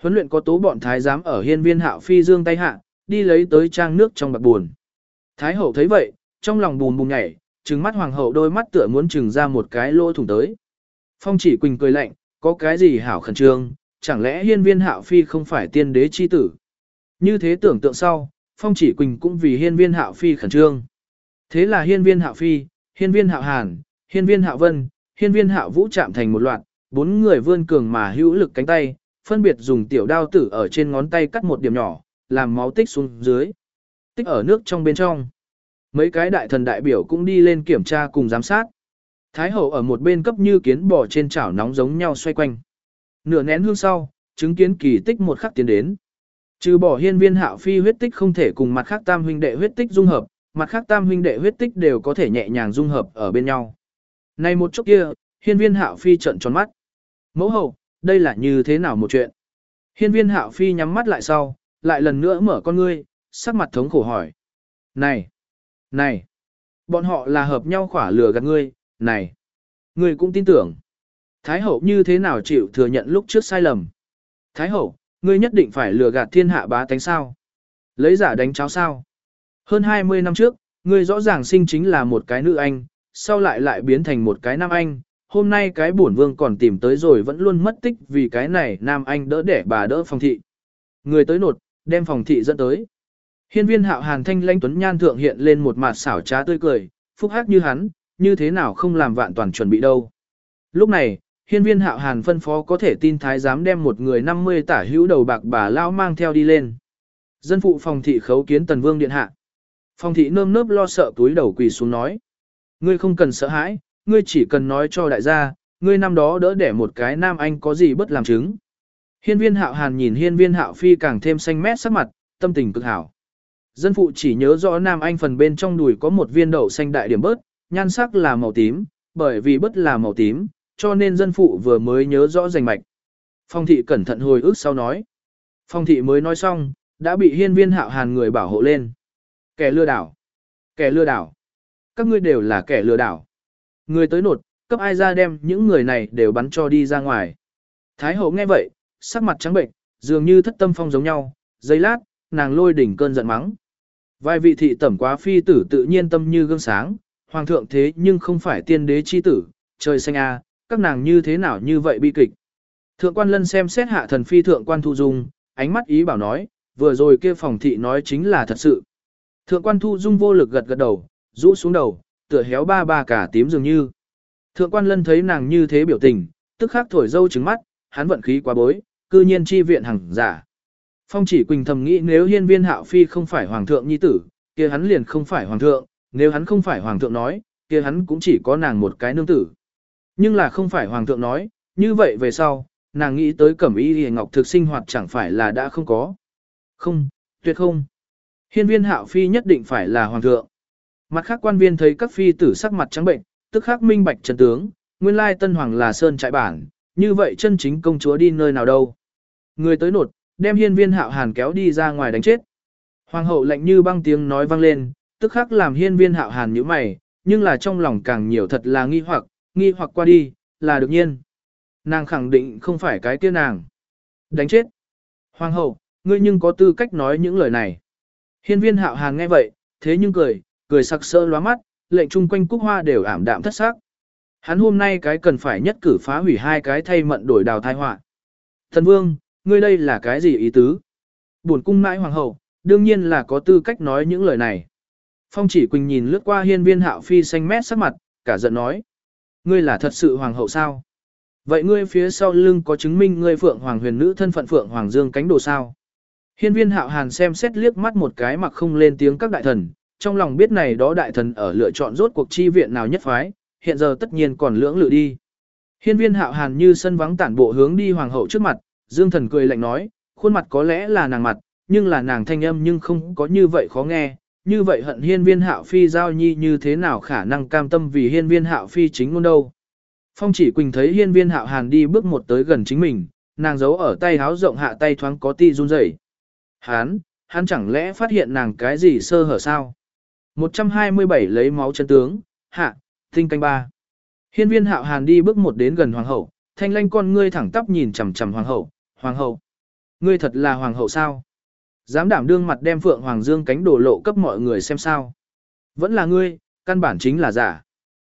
Huấn luyện có tố bọn thái giám ở hiên viên hạo phi dương tay hạ, đi lấy tới trang nước trong bạc buồn. Thái hậu thấy vậy, trong lòng bùn bùn nhảy, trừng mắt hoàng hậu đôi mắt tựa muốn trừng ra một cái lỗ thủng tới. Phong chỉ quỳnh cười lạnh, có cái gì hảo khẩn trương, chẳng lẽ hiên viên hạo phi không phải tiên đế chi tử. Như thế tưởng tượng sau, phong chỉ quỳnh cũng vì hiên viên hạo phi khẩn trương. Thế là hiên viên hạo phi, hiên viên hạo hàn, hiên viên hạo vân, hiên viên hạo vũ chạm thành một loạt, bốn người vươn cường mà hữu lực cánh tay, phân biệt dùng tiểu đao tử ở trên ngón tay cắt một điểm nhỏ, làm máu tích xuống dưới. Tích ở nước trong bên trong. Mấy cái đại thần đại biểu cũng đi lên kiểm tra cùng giám sát. Thái hậu ở một bên cấp như kiến bò trên chảo nóng giống nhau xoay quanh. Nửa nén hương sau, chứng kiến kỳ tích một khắc tiến đến. Trừ bỏ hiên viên hạo phi huyết tích không thể cùng mặt khác tam huynh đệ huyết tích dung hợp, mặt khác tam huynh đệ huyết tích đều có thể nhẹ nhàng dung hợp ở bên nhau. Này một chút kia, hiên viên hạo phi trận tròn mắt. Mẫu hậu, đây là như thế nào một chuyện? Hiên viên hạo phi nhắm mắt lại sau, lại lần nữa mở con ngươi, sắc mặt thống khổ hỏi. Này! Này! Bọn họ là hợp nhau khỏa lừa gạt ngươi, này! Ngươi cũng tin tưởng. Thái hậu như thế nào chịu thừa nhận lúc trước sai lầm? Thái hậu, ngươi nhất định phải lừa gạt thiên hạ bá tánh sao? Lấy giả đánh cháo sao? Hơn 20 năm trước, ngươi rõ ràng sinh chính là một cái nữ anh, sau lại lại biến thành một cái nam anh, hôm nay cái bổn vương còn tìm tới rồi vẫn luôn mất tích vì cái này nam anh đỡ để bà đỡ phòng thị. Người tới nột, đem phòng thị dẫn tới. Hiên viên hạo hàn thanh lãnh tuấn nhan thượng hiện lên một mặt xảo trá tươi cười, phúc hắc như hắn, như thế nào không làm vạn toàn chuẩn bị đâu. Lúc này, hiên viên hạo hàn phân phó có thể tin thái giám đem một người 50 tả hữu đầu bạc bà lao mang theo đi lên. Dân phụ phòng thị khấu kiến tần vương điện hạ. Phòng thị nơm nớp lo sợ túi đầu quỳ xuống nói. Ngươi không cần sợ hãi, ngươi chỉ cần nói cho đại gia, ngươi năm đó đỡ để một cái nam anh có gì bất làm chứng. Hiên viên hạo hàn nhìn hiên viên hạo phi càng thêm xanh mét sắc mặt, tâm tình cực hảo. Dân phụ chỉ nhớ rõ nam anh phần bên trong đùi có một viên đậu xanh đại điểm bớt, nhan sắc là màu tím, bởi vì bớt là màu tím, cho nên dân phụ vừa mới nhớ rõ rành mạch. Phong thị cẩn thận hồi ức sau nói. Phong thị mới nói xong, đã bị hiên viên hạo hàn người bảo hộ lên. Kẻ lừa đảo. Kẻ lừa đảo. Các ngươi đều là kẻ lừa đảo. Người tới nột, cấp ai ra đem những người này đều bắn cho đi ra ngoài. Thái hậu nghe vậy, sắc mặt trắng bệnh, dường như thất tâm phong giống nhau, giây lát, nàng lôi đỉnh cơn giận mắng. Vài vị thị tẩm quá phi tử tự nhiên tâm như gương sáng, hoàng thượng thế nhưng không phải tiên đế chi tử, trời xanh a, các nàng như thế nào như vậy bi kịch. Thượng quan lân xem xét hạ thần phi thượng quan thu dung, ánh mắt ý bảo nói, vừa rồi kia phòng thị nói chính là thật sự. Thượng quan thu dung vô lực gật gật đầu, rũ xuống đầu, tựa héo ba ba cả tím dường như. Thượng quan lân thấy nàng như thế biểu tình, tức khắc thổi dâu trứng mắt, hắn vận khí quá bối, cư nhiên chi viện hằng giả. Phong chỉ quỳnh thầm nghĩ nếu hiên viên hạo phi không phải hoàng thượng nhi tử, kia hắn liền không phải hoàng thượng, nếu hắn không phải hoàng thượng nói, kia hắn cũng chỉ có nàng một cái nương tử. Nhưng là không phải hoàng thượng nói, như vậy về sau, nàng nghĩ tới cẩm y hề ngọc thực sinh hoạt chẳng phải là đã không có. Không, tuyệt không. Hiên viên hạo phi nhất định phải là hoàng thượng. Mặt khác quan viên thấy các phi tử sắc mặt trắng bệnh, tức khắc minh bạch chân tướng, nguyên lai tân hoàng là sơn trại bản, như vậy chân chính công chúa đi nơi nào đâu. Người tới nột, đem hiên viên hạo hàn kéo đi ra ngoài đánh chết. Hoàng hậu lạnh như băng tiếng nói vang lên, tức khắc làm hiên viên hạo hàn nhíu mày, nhưng là trong lòng càng nhiều thật là nghi hoặc, nghi hoặc qua đi, là được nhiên. Nàng khẳng định không phải cái kia nàng. Đánh chết. Hoàng hậu, ngươi nhưng có tư cách nói những lời này. Hiên viên hạo hàng nghe vậy, thế nhưng cười, cười sặc sỡ lóa mắt, lệnh chung quanh cúc hoa đều ảm đạm thất sắc. Hắn hôm nay cái cần phải nhất cử phá hủy hai cái thay mận đổi đào thai họa. Thần vương, ngươi đây là cái gì ý tứ? Buồn cung mãi hoàng hậu, đương nhiên là có tư cách nói những lời này. Phong chỉ quỳnh nhìn lướt qua hiên viên hạo phi xanh mét sắc mặt, cả giận nói. Ngươi là thật sự hoàng hậu sao? Vậy ngươi phía sau lưng có chứng minh ngươi phượng hoàng huyền nữ thân phận phượng hoàng dương cánh đồ sao? Hiên viên hạo hàn xem xét liếc mắt một cái mặc không lên tiếng các đại thần, trong lòng biết này đó đại thần ở lựa chọn rốt cuộc chi viện nào nhất phái, hiện giờ tất nhiên còn lưỡng lự đi. Hiên viên hạo hàn như sân vắng tản bộ hướng đi hoàng hậu trước mặt, dương thần cười lạnh nói, khuôn mặt có lẽ là nàng mặt, nhưng là nàng thanh âm nhưng không có như vậy khó nghe, như vậy hận hiên viên hạo phi giao nhi như thế nào khả năng cam tâm vì hiên viên hạo phi chính ngôn đâu. Phong chỉ quỳnh thấy hiên viên hạo hàn đi bước một tới gần chính mình, nàng giấu ở tay háo rộng hạ tay thoáng có ti run rẩy. Hán, hắn chẳng lẽ phát hiện nàng cái gì sơ hở sao? 127 lấy máu chân tướng, hạ, tinh canh ba. Hiên viên hạo hàn đi bước một đến gần hoàng hậu, thanh lanh con ngươi thẳng tắp nhìn chằm chằm hoàng hậu, hoàng hậu. Ngươi thật là hoàng hậu sao? Dám đảm đương mặt đem phượng hoàng dương cánh đổ lộ cấp mọi người xem sao? Vẫn là ngươi, căn bản chính là giả.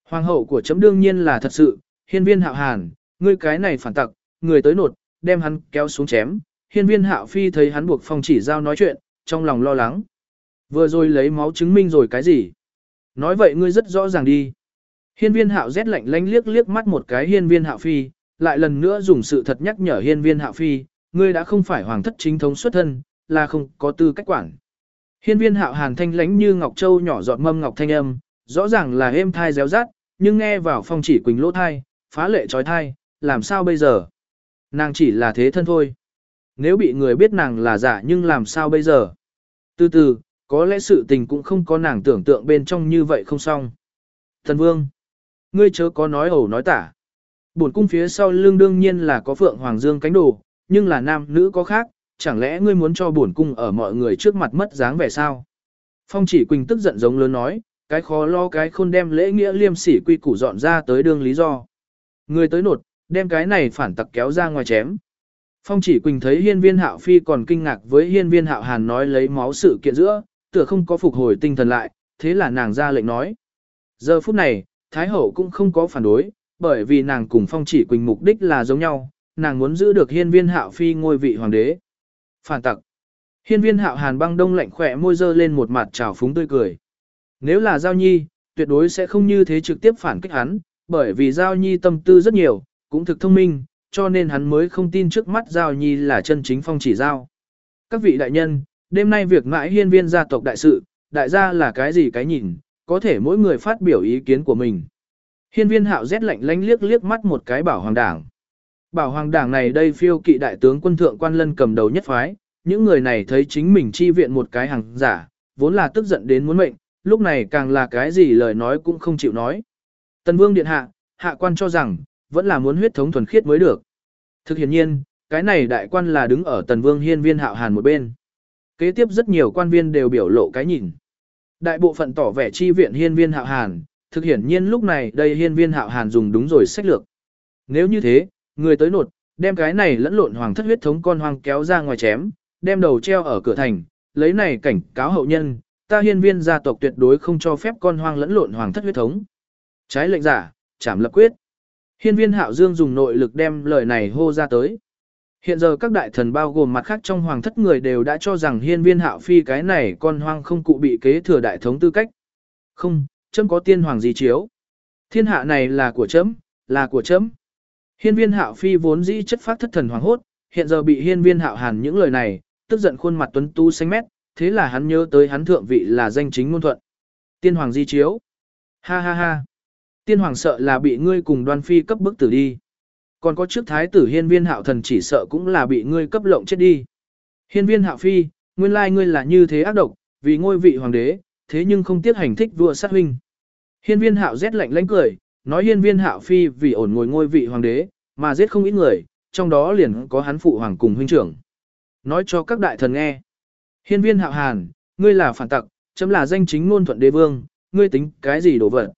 Hoàng hậu của chấm đương nhiên là thật sự, hiên viên hạo hàn, ngươi cái này phản tặc, người tới nột, đem hắn kéo xuống chém. Hiên viên hạo phi thấy hắn buộc phong chỉ giao nói chuyện, trong lòng lo lắng. Vừa rồi lấy máu chứng minh rồi cái gì? Nói vậy ngươi rất rõ ràng đi. Hiên viên hạo rét lạnh lánh liếc liếc mắt một cái hiên viên hạo phi, lại lần nữa dùng sự thật nhắc nhở hiên viên hạo phi, ngươi đã không phải hoàng thất chính thống xuất thân, là không có tư cách quản. Hiên viên hạo hàn thanh lánh như ngọc châu nhỏ giọt mâm ngọc thanh âm, rõ ràng là êm thai réo rát, nhưng nghe vào phong chỉ quỳnh lỗ thai, phá lệ trói thai, làm sao bây giờ? Nàng chỉ là thế thân thôi. Nếu bị người biết nàng là giả nhưng làm sao bây giờ? Từ từ, Có lẽ sự tình cũng không có nàng tưởng tượng bên trong như vậy không xong. Thần vương, ngươi chớ có nói ẩu nói tả. Bổn cung phía sau lưng đương nhiên là có phượng hoàng dương cánh đồ, nhưng là nam nữ có khác, chẳng lẽ ngươi muốn cho bổn cung ở mọi người trước mặt mất dáng vẻ sao? Phong chỉ quỳnh tức giận giống lớn nói, cái khó lo cái khôn đem lễ nghĩa liêm sỉ quy củ dọn ra tới đương lý do. Người tới nột, đem cái này phản tặc kéo ra ngoài chém. Phong chỉ quỳnh thấy hiên viên hạo phi còn kinh ngạc với hiên viên hạo hàn nói lấy máu sự kiện giữa, tựa không có phục hồi tinh thần lại, thế là nàng ra lệnh nói. Giờ phút này, Thái Hậu cũng không có phản đối, bởi vì nàng cùng phong chỉ quỳnh mục đích là giống nhau, nàng muốn giữ được hiên viên hạo phi ngôi vị hoàng đế. Phản tặc. Hiên viên hạo hàn băng đông lạnh khỏe môi dơ lên một mặt trào phúng tươi cười. Nếu là Giao Nhi, tuyệt đối sẽ không như thế trực tiếp phản kích hắn, bởi vì Giao Nhi tâm tư rất nhiều, cũng thực thông minh, cho nên hắn mới không tin trước mắt Giao Nhi là chân chính phong chỉ giao. Các vị đại nhân, đêm nay việc mãi hiên viên gia tộc đại sự, đại gia là cái gì cái nhìn, có thể mỗi người phát biểu ý kiến của mình. Hiên viên hạo rét lạnh lánh liếc liếc mắt một cái bảo hoàng đảng. Bảo hoàng đảng này đây phiêu kỵ đại tướng quân thượng quan lân cầm đầu nhất phái, những người này thấy chính mình chi viện một cái hàng giả, vốn là tức giận đến muốn mệnh, lúc này càng là cái gì lời nói cũng không chịu nói. Tần vương điện hạ, hạ quan cho rằng, vẫn là muốn huyết thống thuần khiết mới được. Thực hiện nhiên, cái này đại quan là đứng ở tần vương hiên viên hạo hàn một bên. Kế tiếp rất nhiều quan viên đều biểu lộ cái nhìn. Đại bộ phận tỏ vẻ chi viện hiên viên hạo hàn, thực hiện nhiên lúc này đây hiên viên hạo hàn dùng đúng rồi sách lược. Nếu như thế, người tới nột, đem cái này lẫn lộn hoàng thất huyết thống con hoang kéo ra ngoài chém, đem đầu treo ở cửa thành, lấy này cảnh cáo hậu nhân, ta hiên viên gia tộc tuyệt đối không cho phép con hoang lẫn lộn hoàng thất huyết thống. Trái lệnh giả, chảm lập quyết. Hiên viên hạo dương dùng nội lực đem lời này hô ra tới. Hiện giờ các đại thần bao gồm mặt khác trong hoàng thất người đều đã cho rằng hiên viên hạo phi cái này con hoang không cụ bị kế thừa đại thống tư cách. Không, chấm có tiên hoàng gì chiếu. Thiên hạ này là của chấm, là của chấm. Hiên viên hạo phi vốn dĩ chất phát thất thần hoàng hốt, hiện giờ bị hiên viên hạo hàn những lời này, tức giận khuôn mặt tuấn tu xanh mét, thế là hắn nhớ tới hắn thượng vị là danh chính ngôn thuận. Tiên hoàng di chiếu. Ha ha ha. Tiên hoàng sợ là bị ngươi cùng đoan phi cấp bức tử đi. Còn có trước thái tử hiên viên hạo thần chỉ sợ cũng là bị ngươi cấp lộng chết đi. Hiên viên hạo phi, nguyên lai ngươi là như thế ác độc, vì ngôi vị hoàng đế, thế nhưng không tiếc hành thích vua sát huynh. Hiên viên hạo rét lạnh lánh cười, nói hiên viên hạo phi vì ổn ngồi ngôi vị hoàng đế, mà giết không ít người, trong đó liền có hắn phụ hoàng cùng huynh trưởng. Nói cho các đại thần nghe. Hiên viên hạo hàn, ngươi là phản tặc, chấm là danh chính ngôn thuận đế vương, ngươi tính cái gì đổ vật.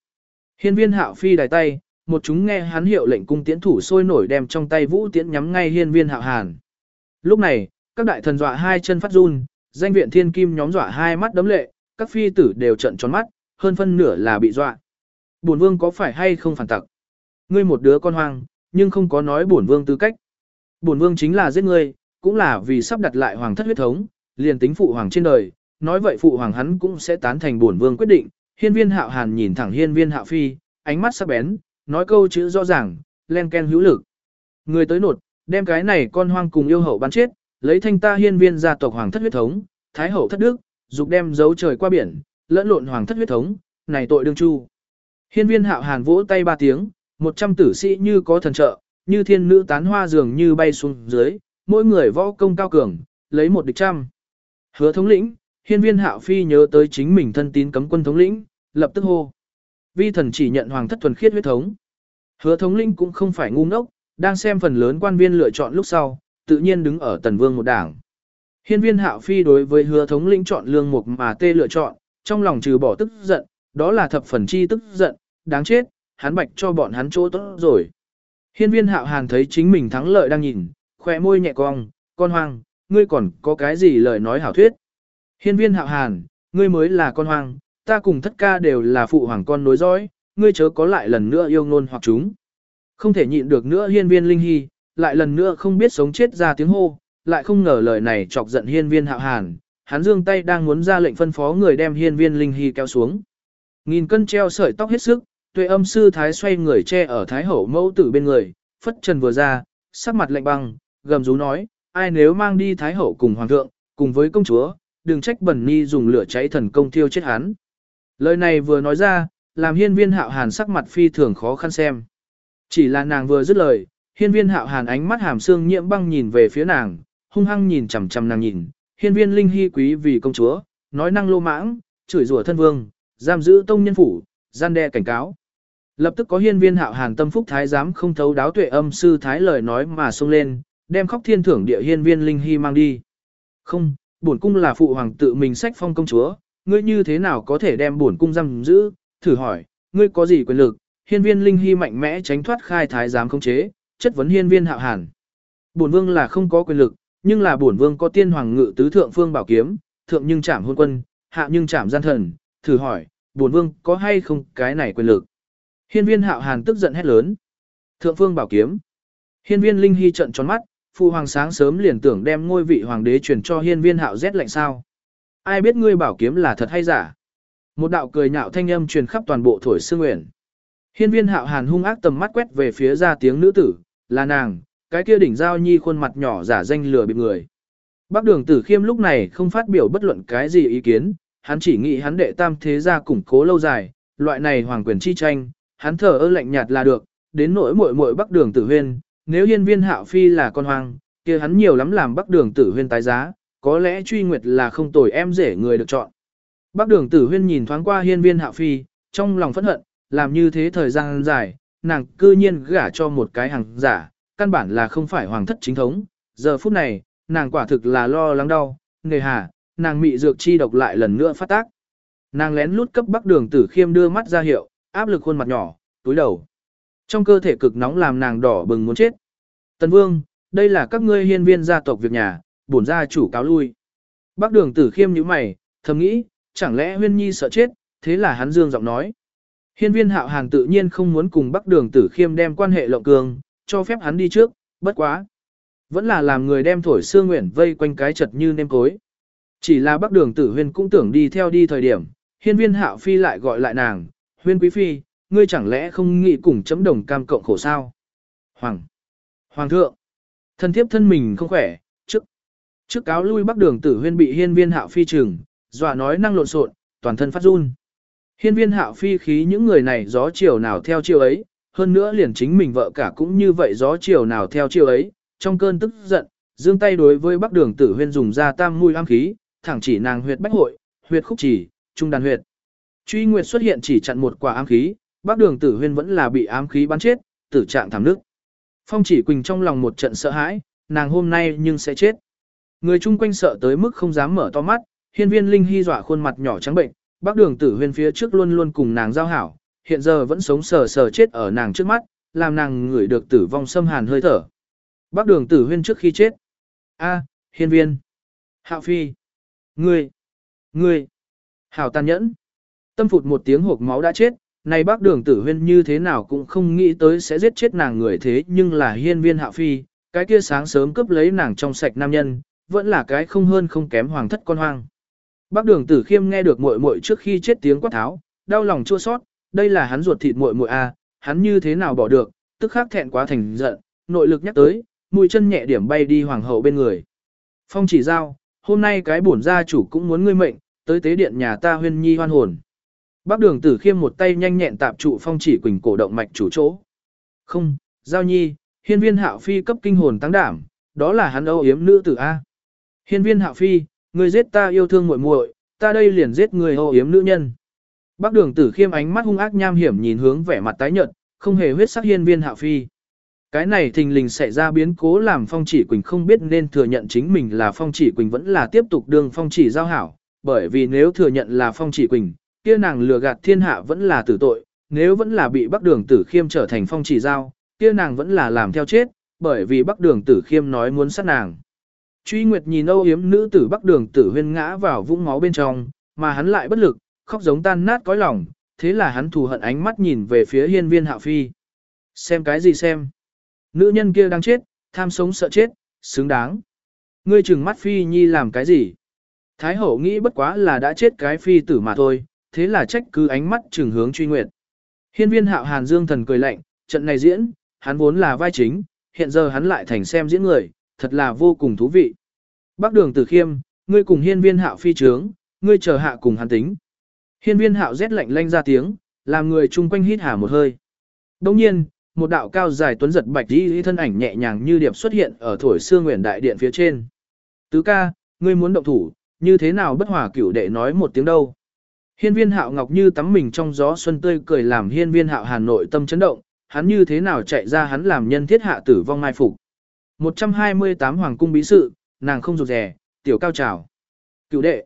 Hiên viên hạo phi đài tay, một chúng nghe hắn hiệu lệnh cung tiễn thủ sôi nổi đem trong tay vũ tiễn nhắm ngay hiên viên hạo hàn. Lúc này, các đại thần dọa hai chân phát run, danh viện thiên kim nhóm dọa hai mắt đấm lệ, các phi tử đều trận tròn mắt, hơn phân nửa là bị dọa. Bổn vương có phải hay không phản tặc? Ngươi một đứa con hoang, nhưng không có nói bổn vương tư cách. Bổn vương chính là giết ngươi, cũng là vì sắp đặt lại hoàng thất huyết thống, liền tính phụ hoàng trên đời, nói vậy phụ hoàng hắn cũng sẽ tán thành bổn vương quyết định. Hiên viên hạo hàn nhìn thẳng hiên viên hạo phi, ánh mắt sắc bén, nói câu chữ rõ ràng, len ken hữu lực. Người tới nột, đem cái này con hoang cùng yêu hậu bắn chết, lấy thanh ta hiên viên gia tộc hoàng thất huyết thống, thái hậu thất đức, dục đem giấu trời qua biển, lẫn lộn hoàng thất huyết thống, này tội đương chu. Hiên viên hạo hàn vỗ tay ba tiếng, một trăm tử sĩ như có thần trợ, như thiên nữ tán hoa dường như bay xuống dưới, mỗi người võ công cao cường, lấy một địch trăm. Hứa thống lĩnh, hiên viên hạo phi nhớ tới chính mình thân tín cấm quân thống lĩnh, lập tức hô. Vi thần chỉ nhận hoàng thất thuần khiết huyết thống. Hứa thống lĩnh cũng không phải ngu ngốc, đang xem phần lớn quan viên lựa chọn lúc sau, tự nhiên đứng ở tần vương một đảng. Hiên viên hạo phi đối với hứa thống lĩnh chọn lương mục mà tê lựa chọn, trong lòng trừ bỏ tức giận, đó là thập phần chi tức giận, đáng chết, hắn bạch cho bọn hắn chỗ tốt rồi. Hiên viên hạo hàn thấy chính mình thắng lợi đang nhìn, khỏe môi nhẹ cong, con hoang, ngươi còn có cái gì lời nói hảo thuyết. Hiên viên hạo hàn, ngươi mới là con hoang, ta cùng thất ca đều là phụ hoàng con nối dõi, ngươi chớ có lại lần nữa yêu ngôn hoặc chúng. Không thể nhịn được nữa hiên viên linh hy, lại lần nữa không biết sống chết ra tiếng hô, lại không ngờ lời này chọc giận hiên viên hạo hàn, hắn dương tay đang muốn ra lệnh phân phó người đem hiên viên linh hy kéo xuống. Nghìn cân treo sợi tóc hết sức, tuệ âm sư thái xoay người che ở thái hậu mẫu tử bên người, phất trần vừa ra, sắc mặt lạnh băng, gầm rú nói, ai nếu mang đi thái hậu cùng hoàng thượng, cùng với công chúa, đừng trách bẩn ni dùng lửa cháy thần công thiêu chết hắn. Lời này vừa nói ra, làm hiên viên hạo hàn sắc mặt phi thường khó khăn xem. Chỉ là nàng vừa dứt lời, hiên viên hạo hàn ánh mắt hàm xương nhiễm băng nhìn về phía nàng, hung hăng nhìn chằm chằm nàng nhìn, hiên viên linh hy quý vì công chúa, nói năng lô mãng, chửi rủa thân vương, giam giữ tông nhân phủ, gian đe cảnh cáo. Lập tức có hiên viên hạo hàn tâm phúc thái giám không thấu đáo tuệ âm sư thái lời nói mà xông lên, đem khóc thiên thưởng địa hiên viên linh hy mang đi. Không, bổn cung là phụ hoàng tự mình sách phong công chúa, ngươi như thế nào có thể đem bổn cung giam giữ, thử hỏi, ngươi có gì quyền lực, hiên viên linh hy mạnh mẽ tránh thoát khai thái giám không chế, chất vấn hiên viên hạo hàn. Bổn vương là không có quyền lực, nhưng là bổn vương có tiên hoàng ngự tứ thượng phương bảo kiếm, thượng nhưng chạm hôn quân, hạ nhưng chạm gian thần, thử hỏi, buồn vương có hay không cái này quyền lực. Hiên viên hạo hàn tức giận hét lớn. Thượng phương bảo kiếm. Hiên viên linh hy trận tròn mắt, phụ hoàng sáng sớm liền tưởng đem ngôi vị hoàng đế truyền cho hiên viên hạo rét lạnh sao. Ai biết ngươi bảo kiếm là thật hay giả. Một đạo cười nhạo thanh âm truyền khắp toàn bộ thổi sương nguyện. Hiên viên hạo hàn hung ác tầm mắt quét về phía ra tiếng nữ tử, là nàng, cái kia đỉnh giao nhi khuôn mặt nhỏ giả danh lừa bịp người. Bác đường tử khiêm lúc này không phát biểu bất luận cái gì ý kiến, hắn chỉ nghĩ hắn đệ tam thế gia củng cố lâu dài, loại này hoàng quyền chi tranh, hắn thở ơ lạnh nhạt là được, đến nỗi muội muội bắc đường tử huyên, nếu hiên viên hạo phi là con hoang, kia hắn nhiều lắm làm bắc đường tử huyên tái giá, có lẽ truy nguyệt là không tồi em rể người được chọn. Bắc đường tử huyên nhìn thoáng qua hiên viên hạo phi, trong lòng phẫn hận, làm như thế thời gian dài, nàng cư nhiên gả cho một cái hàng giả, căn bản là không phải hoàng thất chính thống. Giờ phút này, nàng quả thực là lo lắng đau, nề hà, nàng mị dược chi độc lại lần nữa phát tác. Nàng lén lút cấp bắc đường tử khiêm đưa mắt ra hiệu, áp lực khuôn mặt nhỏ, túi đầu. Trong cơ thể cực nóng làm nàng đỏ bừng muốn chết. Tần Vương, đây là các ngươi hiên viên gia tộc việc nhà, bổn gia chủ cáo lui. Bắc đường tử khiêm như mày, thầm nghĩ, chẳng lẽ huyên nhi sợ chết, thế là hắn dương giọng nói. Hiên viên hạo hàng tự nhiên không muốn cùng bắc đường tử khiêm đem quan hệ lộng cường, cho phép hắn đi trước, bất quá. Vẫn là làm người đem thổi xương nguyện vây quanh cái chật như nêm cối. Chỉ là bắc đường tử huyên cũng tưởng đi theo đi thời điểm, hiên viên hạo phi lại gọi lại nàng, huyên quý phi, ngươi chẳng lẽ không nghĩ cùng chấm đồng cam cộng khổ sao? Hoàng! Hoàng thượng! Thân thiếp thân mình không khỏe, trước. Trước cáo lui bắc đường tử huyên bị hiên viên hạo phi trừng, dọa nói năng lộn xộn, toàn thân phát run. Hiên viên hạo phi khí những người này gió chiều nào theo chiều ấy, hơn nữa liền chính mình vợ cả cũng như vậy gió chiều nào theo chiều ấy, trong cơn tức giận, dương tay đối với bắc đường tử huyên dùng ra tam mùi am khí, thẳng chỉ nàng huyệt bách hội, huyệt khúc chỉ, trung đàn huyệt. Truy Nguyệt xuất hiện chỉ chặn một quả ám khí, bác đường tử huyên vẫn là bị ám khí bắn chết, tử trạng thảm nước. Phong chỉ quỳnh trong lòng một trận sợ hãi, nàng hôm nay nhưng sẽ chết. Người chung quanh sợ tới mức không dám mở to mắt, hiên viên linh hy dọa khuôn mặt nhỏ trắng bệnh, bác đường tử huyên phía trước luôn luôn cùng nàng giao hảo, hiện giờ vẫn sống sờ sờ chết ở nàng trước mắt, làm nàng ngửi được tử vong xâm hàn hơi thở. Bác đường tử huyên trước khi chết. a hiên viên. Hạo phi. Ngươi. Ngươi. Hảo tàn nhẫn. Tâm phụt một tiếng hộp máu đã chết, này bác đường tử huyên như thế nào cũng không nghĩ tới sẽ giết chết nàng người thế nhưng là hiên viên hạ phi, cái kia sáng sớm cướp lấy nàng trong sạch nam nhân, vẫn là cái không hơn không kém hoàng thất con hoang. Bác đường tử khiêm nghe được muội muội trước khi chết tiếng quát tháo, đau lòng chua sót, đây là hắn ruột thịt muội muội a, à, hắn như thế nào bỏ được, tức khắc thẹn quá thành giận, nội lực nhắc tới, mũi chân nhẹ điểm bay đi hoàng hậu bên người. Phong chỉ giao, hôm nay cái bổn gia chủ cũng muốn ngươi mệnh, tới tế điện nhà ta huyên nhi hoan hồn. Bác đường tử khiêm một tay nhanh nhẹn tạp trụ phong chỉ quỳnh cổ động mạch chủ chỗ. Không, giao nhi, hiên viên hạo phi cấp kinh hồn tăng đảm, đó là hắn âu yếm nữ tử A. Hiên viên hạo phi, người giết ta yêu thương muội muội, ta đây liền giết người âu yếm nữ nhân. Bác đường tử khiêm ánh mắt hung ác nham hiểm nhìn hướng vẻ mặt tái nhợt, không hề huyết sắc hiên viên hạo phi. Cái này thình lình xảy ra biến cố làm phong chỉ quỳnh không biết nên thừa nhận chính mình là phong chỉ quỳnh vẫn là tiếp tục đường phong chỉ giao hảo, bởi vì nếu thừa nhận là phong chỉ quỳnh, kia nàng lừa gạt thiên hạ vẫn là tử tội, nếu vẫn là bị Bắc Đường Tử Khiêm trở thành phong chỉ giao, kia nàng vẫn là làm theo chết, bởi vì Bắc Đường Tử Khiêm nói muốn sát nàng. Truy Nguyệt nhìn âu yếm nữ tử Bắc Đường Tử Huyên ngã vào vũng máu bên trong, mà hắn lại bất lực, khóc giống tan nát cõi lòng, thế là hắn thù hận ánh mắt nhìn về phía Hiên Viên hạ Phi. Xem cái gì xem? Nữ nhân kia đang chết, tham sống sợ chết, xứng đáng. Ngươi chừng mắt Phi Nhi làm cái gì? Thái hậu nghĩ bất quá là đã chết cái phi tử mà thôi, thế là trách cứ ánh mắt trừng hướng truy nguyệt. Hiên viên hạo hàn dương thần cười lạnh, trận này diễn, hắn vốn là vai chính, hiện giờ hắn lại thành xem diễn người, thật là vô cùng thú vị. Bác đường tử khiêm, ngươi cùng hiên viên hạo phi trướng, ngươi chờ hạ cùng hắn tính. Hiên viên hạo rét lạnh lanh ra tiếng, làm người chung quanh hít hà một hơi. Đồng nhiên, một đạo cao dài tuấn giật bạch đi thân ảnh nhẹ nhàng như điệp xuất hiện ở thổi xương nguyện đại điện phía trên. Tứ ca, ngươi muốn động thủ, như thế nào bất hòa cửu đệ nói một tiếng đâu. Hiên viên hạo ngọc như tắm mình trong gió xuân tươi cười làm hiên viên hạo hà nội tâm chấn động, hắn như thế nào chạy ra hắn làm nhân thiết hạ tử vong mai phục. 128 Hoàng cung bí sự, nàng không rụt rè, tiểu cao trào. cửu đệ.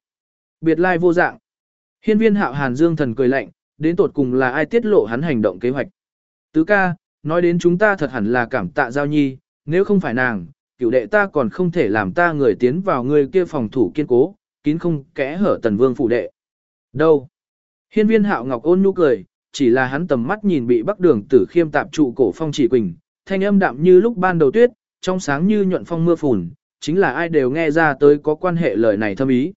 Biệt lai vô dạng. Hiên viên hạo hàn dương thần cười lạnh, đến tột cùng là ai tiết lộ hắn hành động kế hoạch. Tứ ca, nói đến chúng ta thật hẳn là cảm tạ giao nhi, nếu không phải nàng, cựu đệ ta còn không thể làm ta người tiến vào người kia phòng thủ kiên cố, kín không kẽ hở tần vương phụ đệ. Đâu? Hiên viên hạo ngọc ôn nhu cười, chỉ là hắn tầm mắt nhìn bị bắc đường tử khiêm tạp trụ cổ phong chỉ quỳnh, thanh âm đạm như lúc ban đầu tuyết, trong sáng như nhuận phong mưa phùn, chính là ai đều nghe ra tới có quan hệ lời này thâm ý.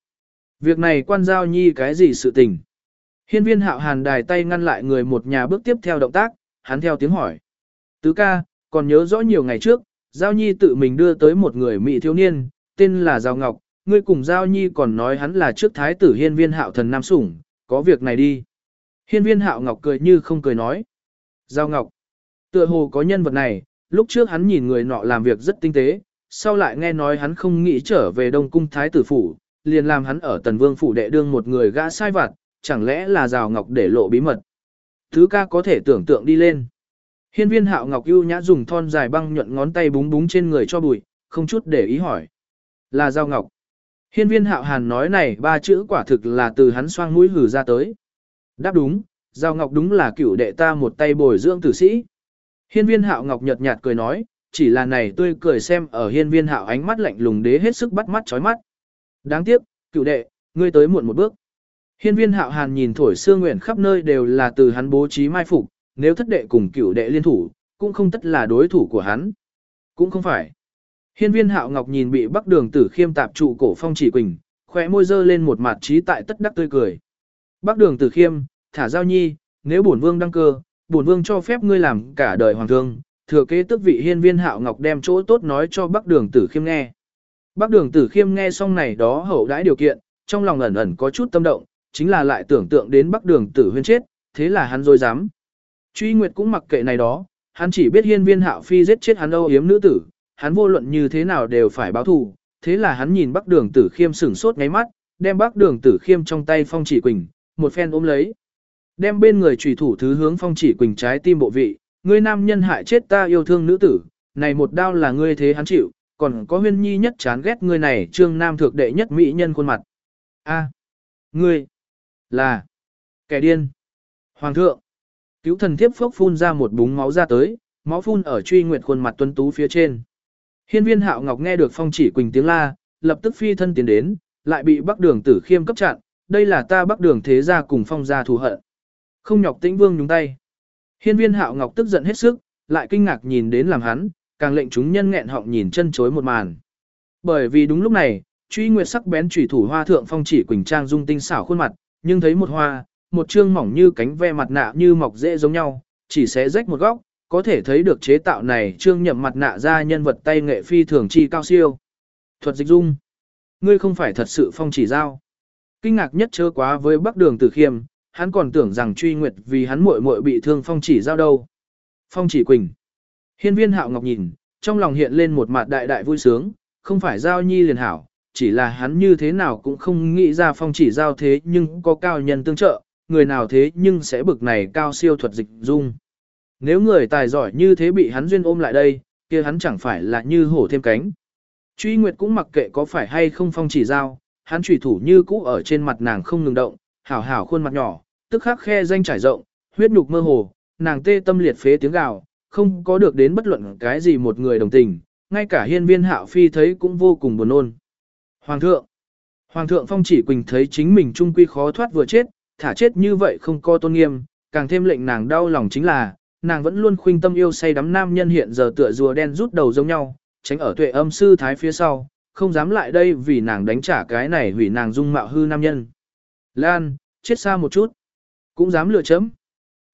Việc này quan giao nhi cái gì sự tình? Hiên viên hạo hàn đài tay ngăn lại người một nhà bước tiếp theo động tác, hắn theo tiếng hỏi. Tứ ca, còn nhớ rõ nhiều ngày trước, Giao Nhi tự mình đưa tới một người mỹ thiếu niên, tên là Giao Ngọc, ngươi cùng Giao Nhi còn nói hắn là trước thái tử hiên viên hạo thần nam sủng, có việc này đi. Hiên viên hạo Ngọc cười như không cười nói. Giao Ngọc, tựa hồ có nhân vật này, lúc trước hắn nhìn người nọ làm việc rất tinh tế, sau lại nghe nói hắn không nghĩ trở về Đông Cung Thái tử phủ, liền làm hắn ở Tần Vương phủ đệ đương một người gã sai vặt, chẳng lẽ là Giao Ngọc để lộ bí mật. Thứ ca có thể tưởng tượng đi lên. Hiên viên hạo ngọc ưu nhã dùng thon dài băng nhuận ngón tay búng búng trên người cho bụi, không chút để ý hỏi. Là Giao Ngọc. Hiên viên hạo hàn nói này ba chữ quả thực là từ hắn xoang mũi hử ra tới. Đáp đúng, Giao Ngọc đúng là cựu đệ ta một tay bồi dưỡng tử sĩ. Hiên viên hạo ngọc nhật nhạt cười nói, chỉ là này tươi cười xem ở hiên viên hạo ánh mắt lạnh lùng đế hết sức bắt mắt chói mắt. Đáng tiếc, cựu đệ, ngươi tới muộn một bước. Hiên viên hạo hàn nhìn thổi xương nguyện khắp nơi đều là từ hắn bố trí mai phục, nếu thất đệ cùng cửu đệ liên thủ, cũng không tất là đối thủ của hắn. Cũng không phải. Hiên viên hạo ngọc nhìn bị bắc đường tử khiêm tạp trụ cổ phong chỉ quỳnh, khỏe môi dơ lên một mặt trí tại tất đắc tươi cười. Bắc đường tử khiêm, thả giao nhi, nếu bổn vương đăng cơ, bổn vương cho phép ngươi làm cả đời hoàng thương, thừa kế tức vị hiên viên hạo ngọc đem chỗ tốt nói cho bắc đường tử khiêm nghe. Bắc đường tử khiêm nghe xong này đó hậu đãi điều kiện, trong lòng ẩn ẩn có chút tâm động, chính là lại tưởng tượng đến bắc đường tử huyên chết, thế là hắn dối dám. Truy Nguyệt cũng mặc kệ này đó, hắn chỉ biết hiên viên hạo phi giết chết hắn âu yếm nữ tử, hắn vô luận như thế nào đều phải báo thù, thế là hắn nhìn bắc đường tử khiêm sửng sốt ngáy mắt, đem bắc đường tử khiêm trong tay phong chỉ quỳnh, một phen ôm lấy. Đem bên người trùy thủ thứ hướng phong chỉ quỳnh trái tim bộ vị, ngươi nam nhân hại chết ta yêu thương nữ tử, này một đao là ngươi thế hắn chịu, còn có huyên nhi nhất chán ghét ngươi này trương nam thượng đệ nhất mỹ nhân khuôn mặt. A, ngươi, là, kẻ điên. Hoàng thượng, Cứu thần thiếp phốc phun ra một búng máu ra tới, máu phun ở truy nguyệt khuôn mặt tuấn tú phía trên. Hiên viên hạo ngọc nghe được phong chỉ quỳnh tiếng la, lập tức phi thân tiến đến, lại bị bắc đường tử khiêm cấp chặn, đây là ta bắc đường thế gia cùng phong gia thù hận. Không nhọc tĩnh vương nhúng tay. Hiên viên hạo ngọc tức giận hết sức, lại kinh ngạc nhìn đến làm hắn, càng lệnh chúng nhân nghẹn họng nhìn chân chối một màn. Bởi vì đúng lúc này, truy nguyệt sắc bén chủy thủ hoa thượng phong chỉ quỳnh trang dung tinh xảo khuôn mặt, nhưng thấy một hoa, một chương mỏng như cánh ve mặt nạ như mọc dễ giống nhau, chỉ xé rách một góc, có thể thấy được chế tạo này trương nhậm mặt nạ ra nhân vật tay nghệ phi thường chi cao siêu. Thuật dịch dung. Ngươi không phải thật sự phong chỉ giao. Kinh ngạc nhất chớ quá với bắc đường tử khiêm, hắn còn tưởng rằng truy nguyệt vì hắn muội muội bị thương phong chỉ giao đâu. Phong chỉ quỳnh. Hiên viên hạo ngọc nhìn, trong lòng hiện lên một mặt đại đại vui sướng, không phải giao nhi liền hảo, chỉ là hắn như thế nào cũng không nghĩ ra phong chỉ giao thế nhưng có cao nhân tương trợ, người nào thế nhưng sẽ bực này cao siêu thuật dịch dung. Nếu người tài giỏi như thế bị hắn duyên ôm lại đây, kia hắn chẳng phải là như hổ thêm cánh. Truy Nguyệt cũng mặc kệ có phải hay không phong chỉ giao, hắn trùy thủ như cũ ở trên mặt nàng không ngừng động, hảo hảo khuôn mặt nhỏ, tức khắc khe danh trải rộng, huyết nhục mơ hồ, nàng tê tâm liệt phế tiếng gào, không có được đến bất luận cái gì một người đồng tình, ngay cả hiên viên hạo phi thấy cũng vô cùng buồn ôn. Hoàng thượng, Hoàng thượng phong chỉ quỳnh thấy chính mình trung quy khó thoát vừa chết, thả chết như vậy không có tôn nghiêm, càng thêm lệnh nàng đau lòng chính là, nàng vẫn luôn khuynh tâm yêu say đắm nam nhân hiện giờ tựa rùa đen rút đầu giống nhau, tránh ở tuệ âm sư thái phía sau, không dám lại đây vì nàng đánh trả cái này hủy nàng dung mạo hư nam nhân. Lan, chết xa một chút, cũng dám lựa chấm.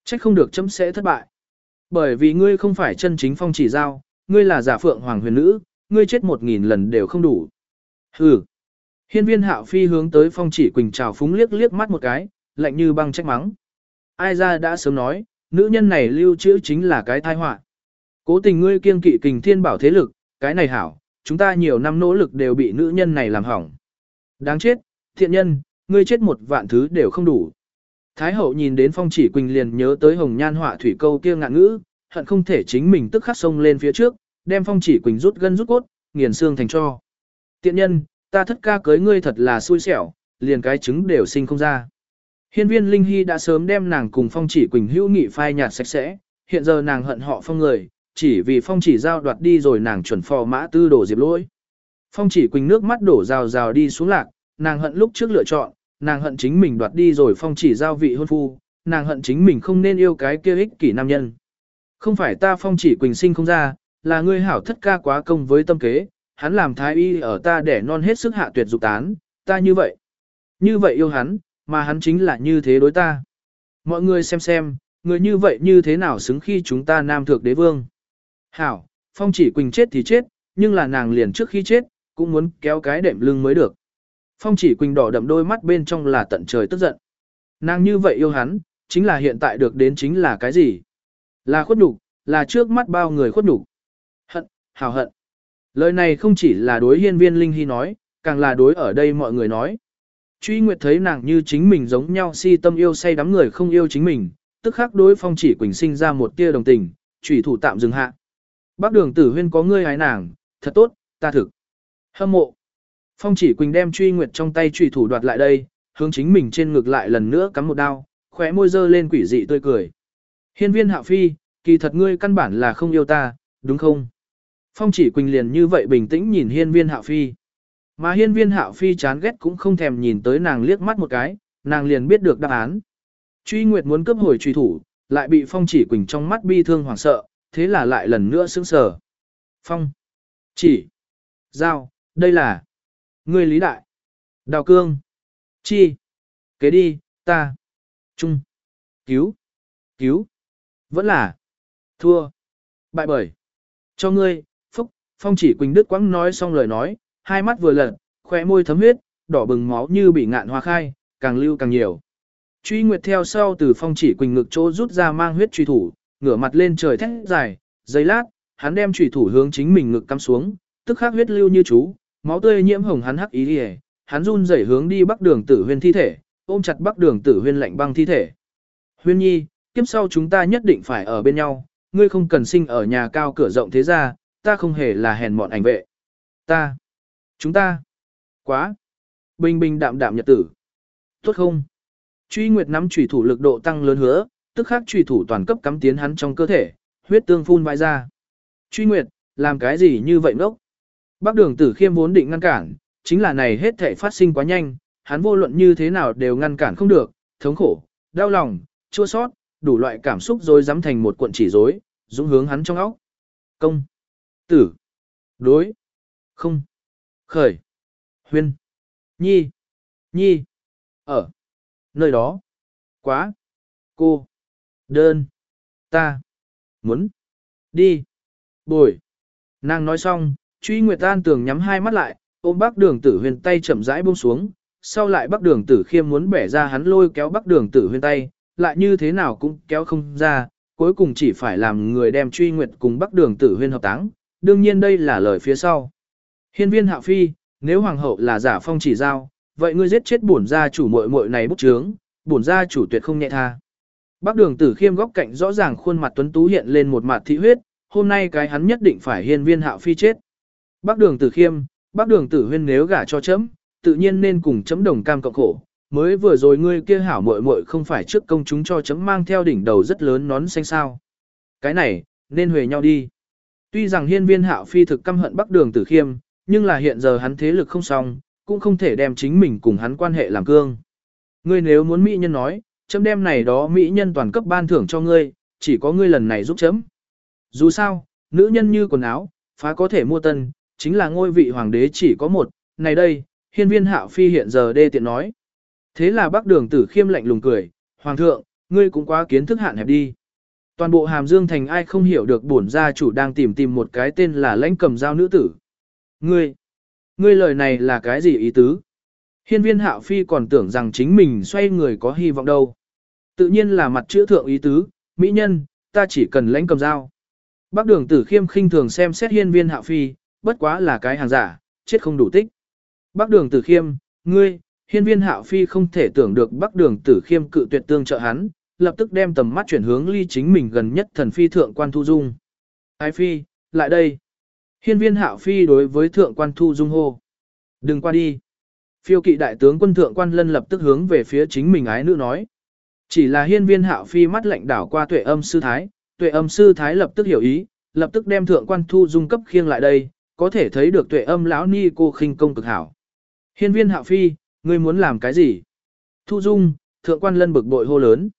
Trách không được chấm sẽ thất bại. Bởi vì ngươi không phải chân chính phong chỉ giao, ngươi là giả phượng hoàng huyền nữ, ngươi chết một nghìn lần đều không đủ. Hừ. Hiên viên hạo phi hướng tới phong chỉ quỳnh trào phúng liếc liếc mắt một cái, lạnh như băng trách mắng. Ai ra đã sớm nói, nữ nhân này lưu trữ chính là cái tai họa. Cố tình ngươi kiêng kỵ kình thiên bảo thế lực, cái này hảo, chúng ta nhiều năm nỗ lực đều bị nữ nhân này làm hỏng. Đáng chết, Thiện nhân, ngươi chết một vạn thứ đều không đủ. Thái hậu nhìn đến phong chỉ quỳnh liền nhớ tới hồng nhan họa thủy câu kia ngạn ngữ, hận không thể chính mình tức khắc sông lên phía trước, đem phong chỉ quỳnh rút gân rút cốt, nghiền xương thành cho. Tiện nhân, ta thất ca cưới ngươi thật là xui xẻo, liền cái trứng đều sinh không ra. Hiên viên Linh Hy đã sớm đem nàng cùng phong chỉ quỳnh hữu nghị phai nhạt sạch sẽ, hiện giờ nàng hận họ phong người, chỉ vì phong chỉ giao đoạt đi rồi nàng chuẩn phò mã tư đổ diệp lỗi. Phong chỉ quỳnh nước mắt đổ rào rào đi xuống lạc, nàng hận lúc trước lựa chọn, nàng hận chính mình đoạt đi rồi phong chỉ giao vị hôn phu, nàng hận chính mình không nên yêu cái kia ích kỷ nam nhân. Không phải ta phong chỉ quỳnh sinh không ra, là ngươi hảo thất ca quá công với tâm kế, hắn làm thái y ở ta để non hết sức hạ tuyệt dục tán, ta như vậy. Như vậy yêu hắn, mà hắn chính là như thế đối ta. Mọi người xem xem, người như vậy như thế nào xứng khi chúng ta nam thượng đế vương. Hảo, phong chỉ quỳnh chết thì chết, nhưng là nàng liền trước khi chết, cũng muốn kéo cái đệm lưng mới được. Phong chỉ quỳnh đỏ đậm đôi mắt bên trong là tận trời tức giận. Nàng như vậy yêu hắn, chính là hiện tại được đến chính là cái gì? Là khuất nhục, là trước mắt bao người khuất nhục. Hận, hào hận. Lời này không chỉ là đối hiên viên Linh Hy nói, càng là đối ở đây mọi người nói. Truy Nguyệt thấy nàng như chính mình giống nhau si tâm yêu say đắm người không yêu chính mình, tức khắc đối phong chỉ quỳnh sinh ra một tia đồng tình, chủy thủ tạm dừng hạ. Bác đường tử huyên có ngươi hái nàng, thật tốt, ta thực. Hâm mộ. Phong chỉ quỳnh đem truy nguyệt trong tay chủy thủ đoạt lại đây, hướng chính mình trên ngực lại lần nữa cắm một đao, khóe môi dơ lên quỷ dị tươi cười. Hiên viên hạ phi, kỳ thật ngươi căn bản là không yêu ta, đúng không? Phong chỉ quỳnh liền như vậy bình tĩnh nhìn hiên viên hạ phi. Mà hiên viên hạo phi chán ghét cũng không thèm nhìn tới nàng liếc mắt một cái, nàng liền biết được đáp án. Truy Nguyệt muốn cướp hồi truy thủ, lại bị Phong chỉ quỳnh trong mắt bi thương hoảng sợ, thế là lại lần nữa sững sờ. Phong, chỉ, giao, đây là ngươi lý đại, đào cương, chi, kế đi, ta, trung, cứu, cứu, vẫn là, thua, bại bởi, cho ngươi, phúc, Phong chỉ quỳnh đức quãng nói xong lời nói, hai mắt vừa lật, khóe môi thấm huyết, đỏ bừng máu như bị ngạn hoa khai, càng lưu càng nhiều. Truy Nguyệt theo sau từ phong chỉ quỳnh ngực chỗ rút ra mang huyết truy thủ, ngửa mặt lên trời thét dài, giây lát, hắn đem truy thủ hướng chính mình ngực cắm xuống, tức khắc huyết lưu như chú, máu tươi nhiễm hồng hắn hắc ý đi hắn run rẩy hướng đi bắc đường tử huyên thi thể, ôm chặt bắc đường tử huyên lạnh băng thi thể. Huyên nhi, kiếp sau chúng ta nhất định phải ở bên nhau, ngươi không cần sinh ở nhà cao cửa rộng thế gia, ta không hề là hèn mọn ảnh vệ. Ta, chúng ta, quá, bình bình đạm đạm nhật tử. Tốt không? Truy Nguyệt nắm chủy thủ lực độ tăng lớn hứa, tức khắc chủy thủ toàn cấp cắm tiến hắn trong cơ thể, huyết tương phun vãi ra. Truy Nguyệt, làm cái gì như vậy ngốc? Bác đường tử khiêm vốn định ngăn cản, chính là này hết thể phát sinh quá nhanh, hắn vô luận như thế nào đều ngăn cản không được, thống khổ, đau lòng, chua sót, đủ loại cảm xúc rồi dám thành một cuộn chỉ rối, dũng hướng hắn trong óc. Công, tử, đối, không, khởi, huyên, nhi, nhi, ở. Nơi đó. Quá. Cô. Đơn. Ta. Muốn. Đi. Bồi. Nàng nói xong, truy Nguyệt An tường nhắm hai mắt lại, ôm bác đường tử huyền tay chậm rãi buông xuống, sau lại bác đường tử khiêm muốn bẻ ra hắn lôi kéo bác đường tử huyền tay, lại như thế nào cũng kéo không ra, cuối cùng chỉ phải làm người đem truy Nguyệt cùng bác đường tử huyền hợp táng, đương nhiên đây là lời phía sau. Hiên viên hạ phi, nếu hoàng hậu là giả phong chỉ giao, vậy ngươi giết chết bổn gia chủ muội muội này bút chướng, bổn gia chủ tuyệt không nhẹ tha. Bác đường tử khiêm góc cạnh rõ ràng khuôn mặt tuấn tú hiện lên một mặt thị huyết, hôm nay cái hắn nhất định phải hiên viên hạo phi chết. Bác đường tử khiêm, bác đường tử huyên nếu gả cho chấm, tự nhiên nên cùng chấm đồng cam cộng khổ. Mới vừa rồi ngươi kia hảo muội muội không phải trước công chúng cho chấm mang theo đỉnh đầu rất lớn nón xanh sao. Cái này, nên huề nhau đi. Tuy rằng hiên viên hạo phi thực căm hận bắc đường tử khiêm, nhưng là hiện giờ hắn thế lực không xong, cũng không thể đem chính mình cùng hắn quan hệ làm cương. Ngươi nếu muốn mỹ nhân nói, chấm đem này đó mỹ nhân toàn cấp ban thưởng cho ngươi, chỉ có ngươi lần này giúp chấm. Dù sao, nữ nhân như quần áo, phá có thể mua tân, chính là ngôi vị hoàng đế chỉ có một, này đây, hiên viên hạo phi hiện giờ đê tiện nói. Thế là bác đường tử khiêm lạnh lùng cười, hoàng thượng, ngươi cũng quá kiến thức hạn hẹp đi. Toàn bộ hàm dương thành ai không hiểu được bổn gia chủ đang tìm tìm một cái tên là lãnh cầm dao nữ tử. Ngươi, Ngươi lời này là cái gì ý tứ? Hiên viên hạo phi còn tưởng rằng chính mình xoay người có hy vọng đâu. Tự nhiên là mặt chữ thượng ý tứ, mỹ nhân, ta chỉ cần lãnh cầm dao. Bác đường tử khiêm khinh thường xem xét hiên viên hạo phi, bất quá là cái hàng giả, chết không đủ tích. Bác đường tử khiêm, ngươi, Hiên viên hạo phi không thể tưởng được bắc đường tử khiêm cự tuyệt tương trợ hắn, lập tức đem tầm mắt chuyển hướng ly chính mình gần nhất thần phi thượng quan thu dung. Ái phi, lại đây. Hiên viên hạo phi đối với thượng quan thu dung hô. Đừng qua đi. Phiêu kỵ đại tướng quân thượng quan lân lập tức hướng về phía chính mình ái nữ nói. Chỉ là hiên viên hạo phi mắt lạnh đảo qua tuệ âm sư thái, tuệ âm sư thái lập tức hiểu ý, lập tức đem thượng quan thu dung cấp khiêng lại đây, có thể thấy được tuệ âm lão ni cô khinh công cực hảo. Hiên viên hạo phi, ngươi muốn làm cái gì? Thu dung, thượng quan lân bực bội hô lớn.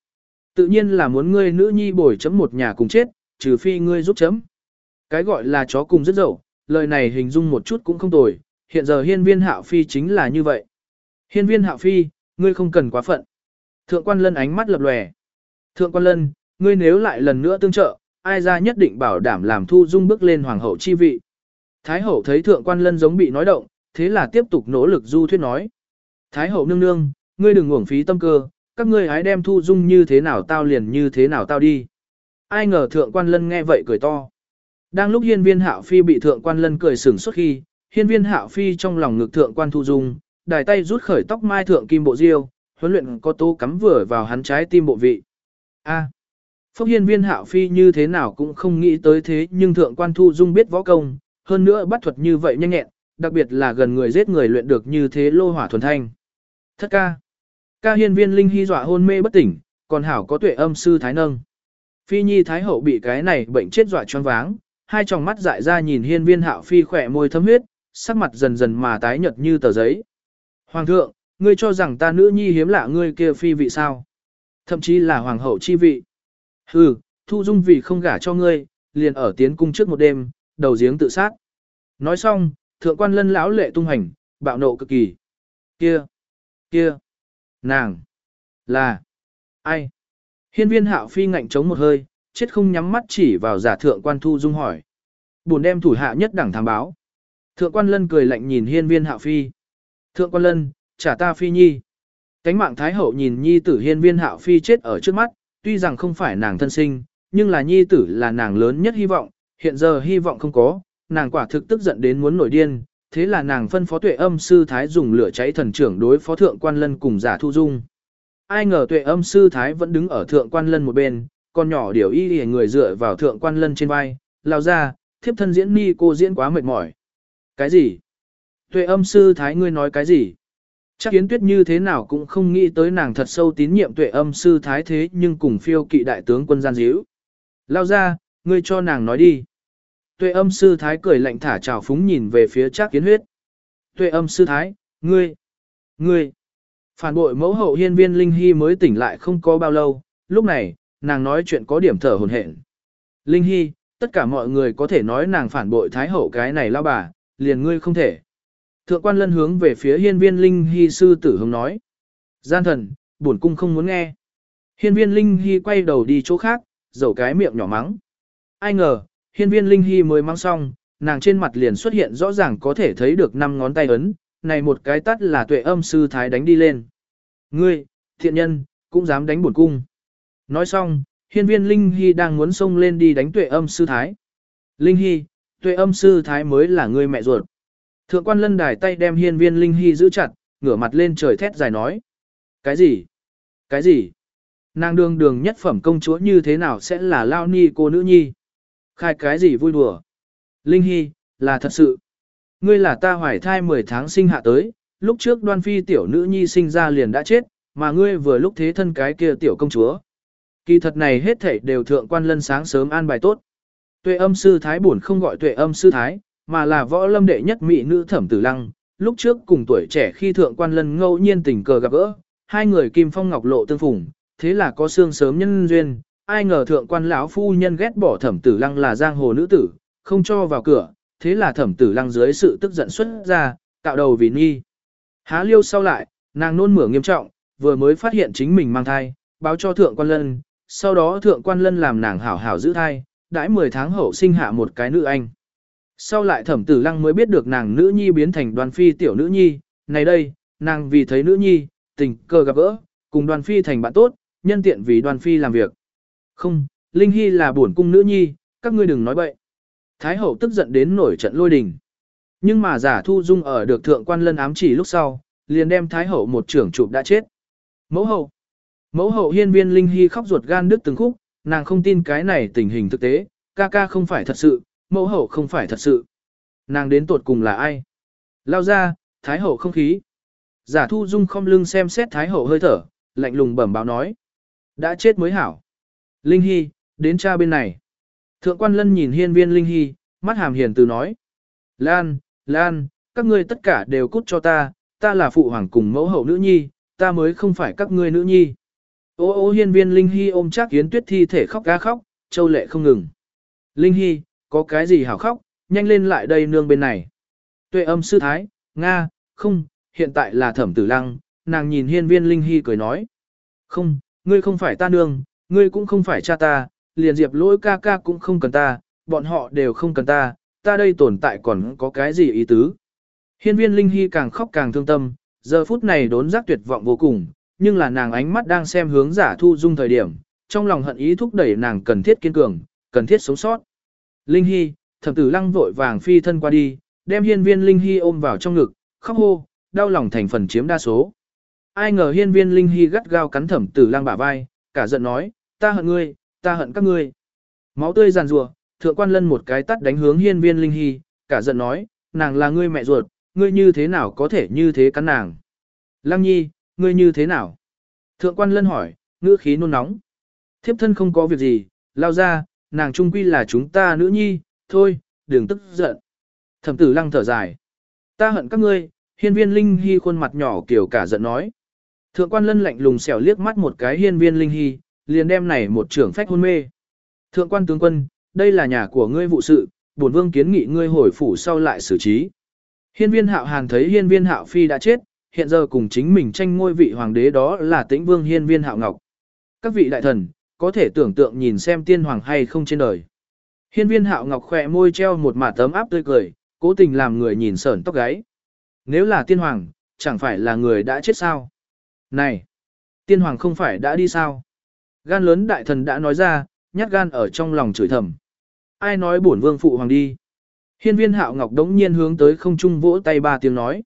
Tự nhiên là muốn ngươi nữ nhi bồi chấm một nhà cùng chết, trừ phi ngươi giúp chấm. Cái gọi là chó cùng rất dậu, lời này hình dung một chút cũng không tồi, hiện giờ hiên viên hạo phi chính là như vậy. Hiên viên hạo phi, ngươi không cần quá phận. Thượng quan lân ánh mắt lập lòe. Thượng quan lân, ngươi nếu lại lần nữa tương trợ, ai ra nhất định bảo đảm làm thu dung bước lên hoàng hậu chi vị. Thái hậu thấy thượng quan lân giống bị nói động, thế là tiếp tục nỗ lực du thuyết nói. Thái hậu nương nương, ngươi đừng uổng phí tâm cơ, các ngươi hãy đem thu dung như thế nào tao liền như thế nào tao đi. Ai ngờ thượng quan lân nghe vậy cười to. Đang lúc hiên viên hạo phi bị thượng quan lân cười sửng suốt khi, hiên viên hạo phi trong lòng ngực thượng quan thu dung, đài tay rút khởi tóc mai thượng kim bộ diêu, huấn luyện có tô cắm vừa vào hắn trái tim bộ vị. A. À, hiên viên hạo phi như thế nào cũng không nghĩ tới thế nhưng thượng quan thu dung biết võ công, hơn nữa bắt thuật như vậy nhanh nhẹn, đặc biệt là gần người giết người luyện được như thế lô hỏa thuần thanh. Thất ca. Ca hiên viên linh hy dọa hôn mê bất tỉnh, còn hảo có tuệ âm sư thái nâng. Phi nhi thái hậu bị cái này bệnh chết dọa choáng váng, hai tròng mắt dại ra nhìn hiên viên hạo phi khỏe môi thấm huyết, sắc mặt dần dần mà tái nhợt như tờ giấy. Hoàng thượng, ngươi cho rằng ta nữ nhi hiếm lạ ngươi kia phi vị sao? Thậm chí là hoàng hậu chi vị. Hừ, thu dung vì không gả cho ngươi, liền ở tiến cung trước một đêm, đầu giếng tự sát. Nói xong, thượng quan lân lão lệ tung hành, bạo nộ cực kỳ. Kia, kia, nàng, là, ai? Hiên viên hạo phi ngạnh chống một hơi, chết không nhắm mắt chỉ vào giả thượng quan thu dung hỏi. Buồn đem thủ hạ nhất đẳng thám báo. Thượng quan lân cười lạnh nhìn hiên viên hạo phi. Thượng quan lân, trả ta phi nhi. Cánh mạng thái hậu nhìn nhi tử hiên viên hạo phi chết ở trước mắt, tuy rằng không phải nàng thân sinh, nhưng là nhi tử là nàng lớn nhất hy vọng, hiện giờ hy vọng không có, nàng quả thực tức giận đến muốn nổi điên, thế là nàng phân phó tuệ âm sư thái dùng lửa cháy thần trưởng đối phó thượng quan lân cùng giả thu dung. Ai ngờ tuệ âm sư thái vẫn đứng ở thượng quan lân một bên, con nhỏ điều y y người dựa vào thượng quan lân trên vai, lao ra, thiếp thân diễn ni cô diễn quá mệt mỏi. Cái gì? Tuệ âm sư thái ngươi nói cái gì? Chắc kiến tuyết như thế nào cũng không nghĩ tới nàng thật sâu tín nhiệm tuệ âm sư thái thế nhưng cùng phiêu kỵ đại tướng quân gian díu. Lao ra, ngươi cho nàng nói đi. Tuệ âm sư thái cười lạnh thả trào phúng nhìn về phía chắc kiến huyết. Tuệ âm sư thái, ngươi, ngươi. Phản bội mẫu hậu hiên viên Linh Hy mới tỉnh lại không có bao lâu, lúc này, nàng nói chuyện có điểm thở hồn hển. Linh Hy, tất cả mọi người có thể nói nàng phản bội thái hậu cái này lao bà, liền ngươi không thể. Thượng quan lân hướng về phía hiên viên Linh Hy sư tử hướng nói. Gian thần, bổn cung không muốn nghe. Hiên viên Linh Hy quay đầu đi chỗ khác, dầu cái miệng nhỏ mắng. Ai ngờ, hiên viên Linh Hy mới mắng xong, nàng trên mặt liền xuất hiện rõ ràng có thể thấy được năm ngón tay ấn, này một cái tắt là tuệ âm sư thái đánh đi lên. Ngươi, thiện nhân, cũng dám đánh bổn cung. Nói xong, hiên viên Linh Hy đang muốn xông lên đi đánh tuệ âm sư thái. Linh Hy, tuệ âm sư thái mới là người mẹ ruột. Thượng quan lân đài tay đem hiên viên Linh Hy giữ chặt, ngửa mặt lên trời thét dài nói. Cái gì? Cái gì? Nàng đường đường nhất phẩm công chúa như thế nào sẽ là lao ni cô nữ nhi? Khai cái gì vui đùa? Linh Hy, là thật sự. Ngươi là ta hoài thai 10 tháng sinh hạ tới, lúc trước đoan phi tiểu nữ nhi sinh ra liền đã chết, mà ngươi vừa lúc thế thân cái kia tiểu công chúa. Kỳ thật này hết thảy đều thượng quan lân sáng sớm an bài tốt. Tuệ âm sư thái buồn không gọi tuệ âm sư thái, mà là võ lâm đệ nhất mỹ nữ thẩm tử lăng. Lúc trước cùng tuổi trẻ khi thượng quan lân ngẫu nhiên tình cờ gặp gỡ, hai người kim phong ngọc lộ tương phùng, thế là có xương sớm nhân duyên. Ai ngờ thượng quan lão phu nhân ghét bỏ thẩm tử lăng là giang hồ nữ tử, không cho vào cửa, thế là thẩm tử lăng dưới sự tức giận xuất ra, tạo đầu vì nghi. Há liêu sau lại, nàng nôn mửa nghiêm trọng, vừa mới phát hiện chính mình mang thai, báo cho thượng quan lân, sau đó thượng quan lân làm nàng hảo hảo giữ thai, đãi 10 tháng hậu sinh hạ một cái nữ anh. Sau lại thẩm tử lăng mới biết được nàng nữ nhi biến thành đoàn phi tiểu nữ nhi, này đây, nàng vì thấy nữ nhi, tình cờ gặp gỡ, cùng đoàn phi thành bạn tốt, nhân tiện vì đoàn phi làm việc. Không, Linh Hy là bổn cung nữ nhi, các ngươi đừng nói bậy. Thái hậu tức giận đến nổi trận lôi đình. Nhưng mà giả thu dung ở được thượng quan lân ám chỉ lúc sau, liền đem Thái Hậu một trưởng chụp đã chết. Mẫu hậu. Mẫu hậu hiên viên Linh Hy khóc ruột gan đứt từng khúc, nàng không tin cái này tình hình thực tế, ca ca không phải thật sự, mẫu hậu không phải thật sự. Nàng đến tột cùng là ai? Lao ra, Thái Hậu không khí. Giả thu dung không lưng xem xét Thái Hậu hơi thở, lạnh lùng bẩm báo nói. Đã chết mới hảo. Linh Hy, đến cha bên này. Thượng quan lân nhìn hiên viên Linh Hy, mắt hàm hiền từ nói. Lan, Lan, các ngươi tất cả đều cút cho ta, ta là phụ hoàng cùng mẫu hậu nữ nhi, ta mới không phải các ngươi nữ nhi. Ô ô hiên viên Linh Hy ôm chắc yến tuyết thi thể khóc ga khóc, châu lệ không ngừng. Linh Hy, có cái gì hảo khóc, nhanh lên lại đây nương bên này. Tuệ âm sư thái, Nga, không, hiện tại là thẩm tử lăng, nàng nhìn hiên viên Linh Hy cười nói. Không, ngươi không phải ta nương, ngươi cũng không phải cha ta, liền diệp lỗi ca ca cũng không cần ta, bọn họ đều không cần ta, ta đây tồn tại còn có cái gì ý tứ. Hiên viên Linh Hy càng khóc càng thương tâm, giờ phút này đốn giác tuyệt vọng vô cùng, nhưng là nàng ánh mắt đang xem hướng giả thu dung thời điểm, trong lòng hận ý thúc đẩy nàng cần thiết kiên cường, cần thiết sống sót. Linh Hy, thẩm tử lăng vội vàng phi thân qua đi, đem hiên viên Linh Hy ôm vào trong ngực, khóc hô, đau lòng thành phần chiếm đa số. Ai ngờ hiên viên Linh Hy gắt gao cắn thẩm tử lăng bả vai, cả giận nói, ta hận ngươi, ta hận các ngươi. Máu tươi giàn rùa, thượng quan lân một cái tắt đánh hướng hiên viên Linh Hy, cả giận nói, nàng là ngươi mẹ ruột, ngươi như thế nào có thể như thế cắn nàng. Lăng nhi, ngươi như thế nào? Thượng quan lân hỏi, ngữ khí nôn nóng. Thiếp thân không có việc gì, lao ra, nàng trung quy là chúng ta nữ nhi, thôi, đừng tức giận. Thẩm tử lăng thở dài. Ta hận các ngươi, hiên viên linh hy khuôn mặt nhỏ kiểu cả giận nói. Thượng quan lân lạnh lùng xẻo liếc mắt một cái hiên viên linh hy, liền đem này một trưởng phách hôn mê. Thượng quan tướng quân, đây là nhà của ngươi vụ sự, bổn vương kiến nghị ngươi hồi phủ sau lại xử trí. Hiên viên hạo hàn thấy hiên viên hạo phi đã chết, hiện giờ cùng chính mình tranh ngôi vị hoàng đế đó là tĩnh vương hiên viên hạo ngọc. Các vị đại thần, có thể tưởng tượng nhìn xem tiên hoàng hay không trên đời. Hiên viên hạo ngọc khỏe môi treo một mả tấm áp tươi cười, cố tình làm người nhìn sởn tóc gáy. Nếu là tiên hoàng, chẳng phải là người đã chết sao? Này! Tiên hoàng không phải đã đi sao? Gan lớn đại thần đã nói ra, nhát gan ở trong lòng chửi thầm. Ai nói bổn vương phụ hoàng đi? Hiên viên hạo ngọc đống nhiên hướng tới không trung vỗ tay ba tiếng nói.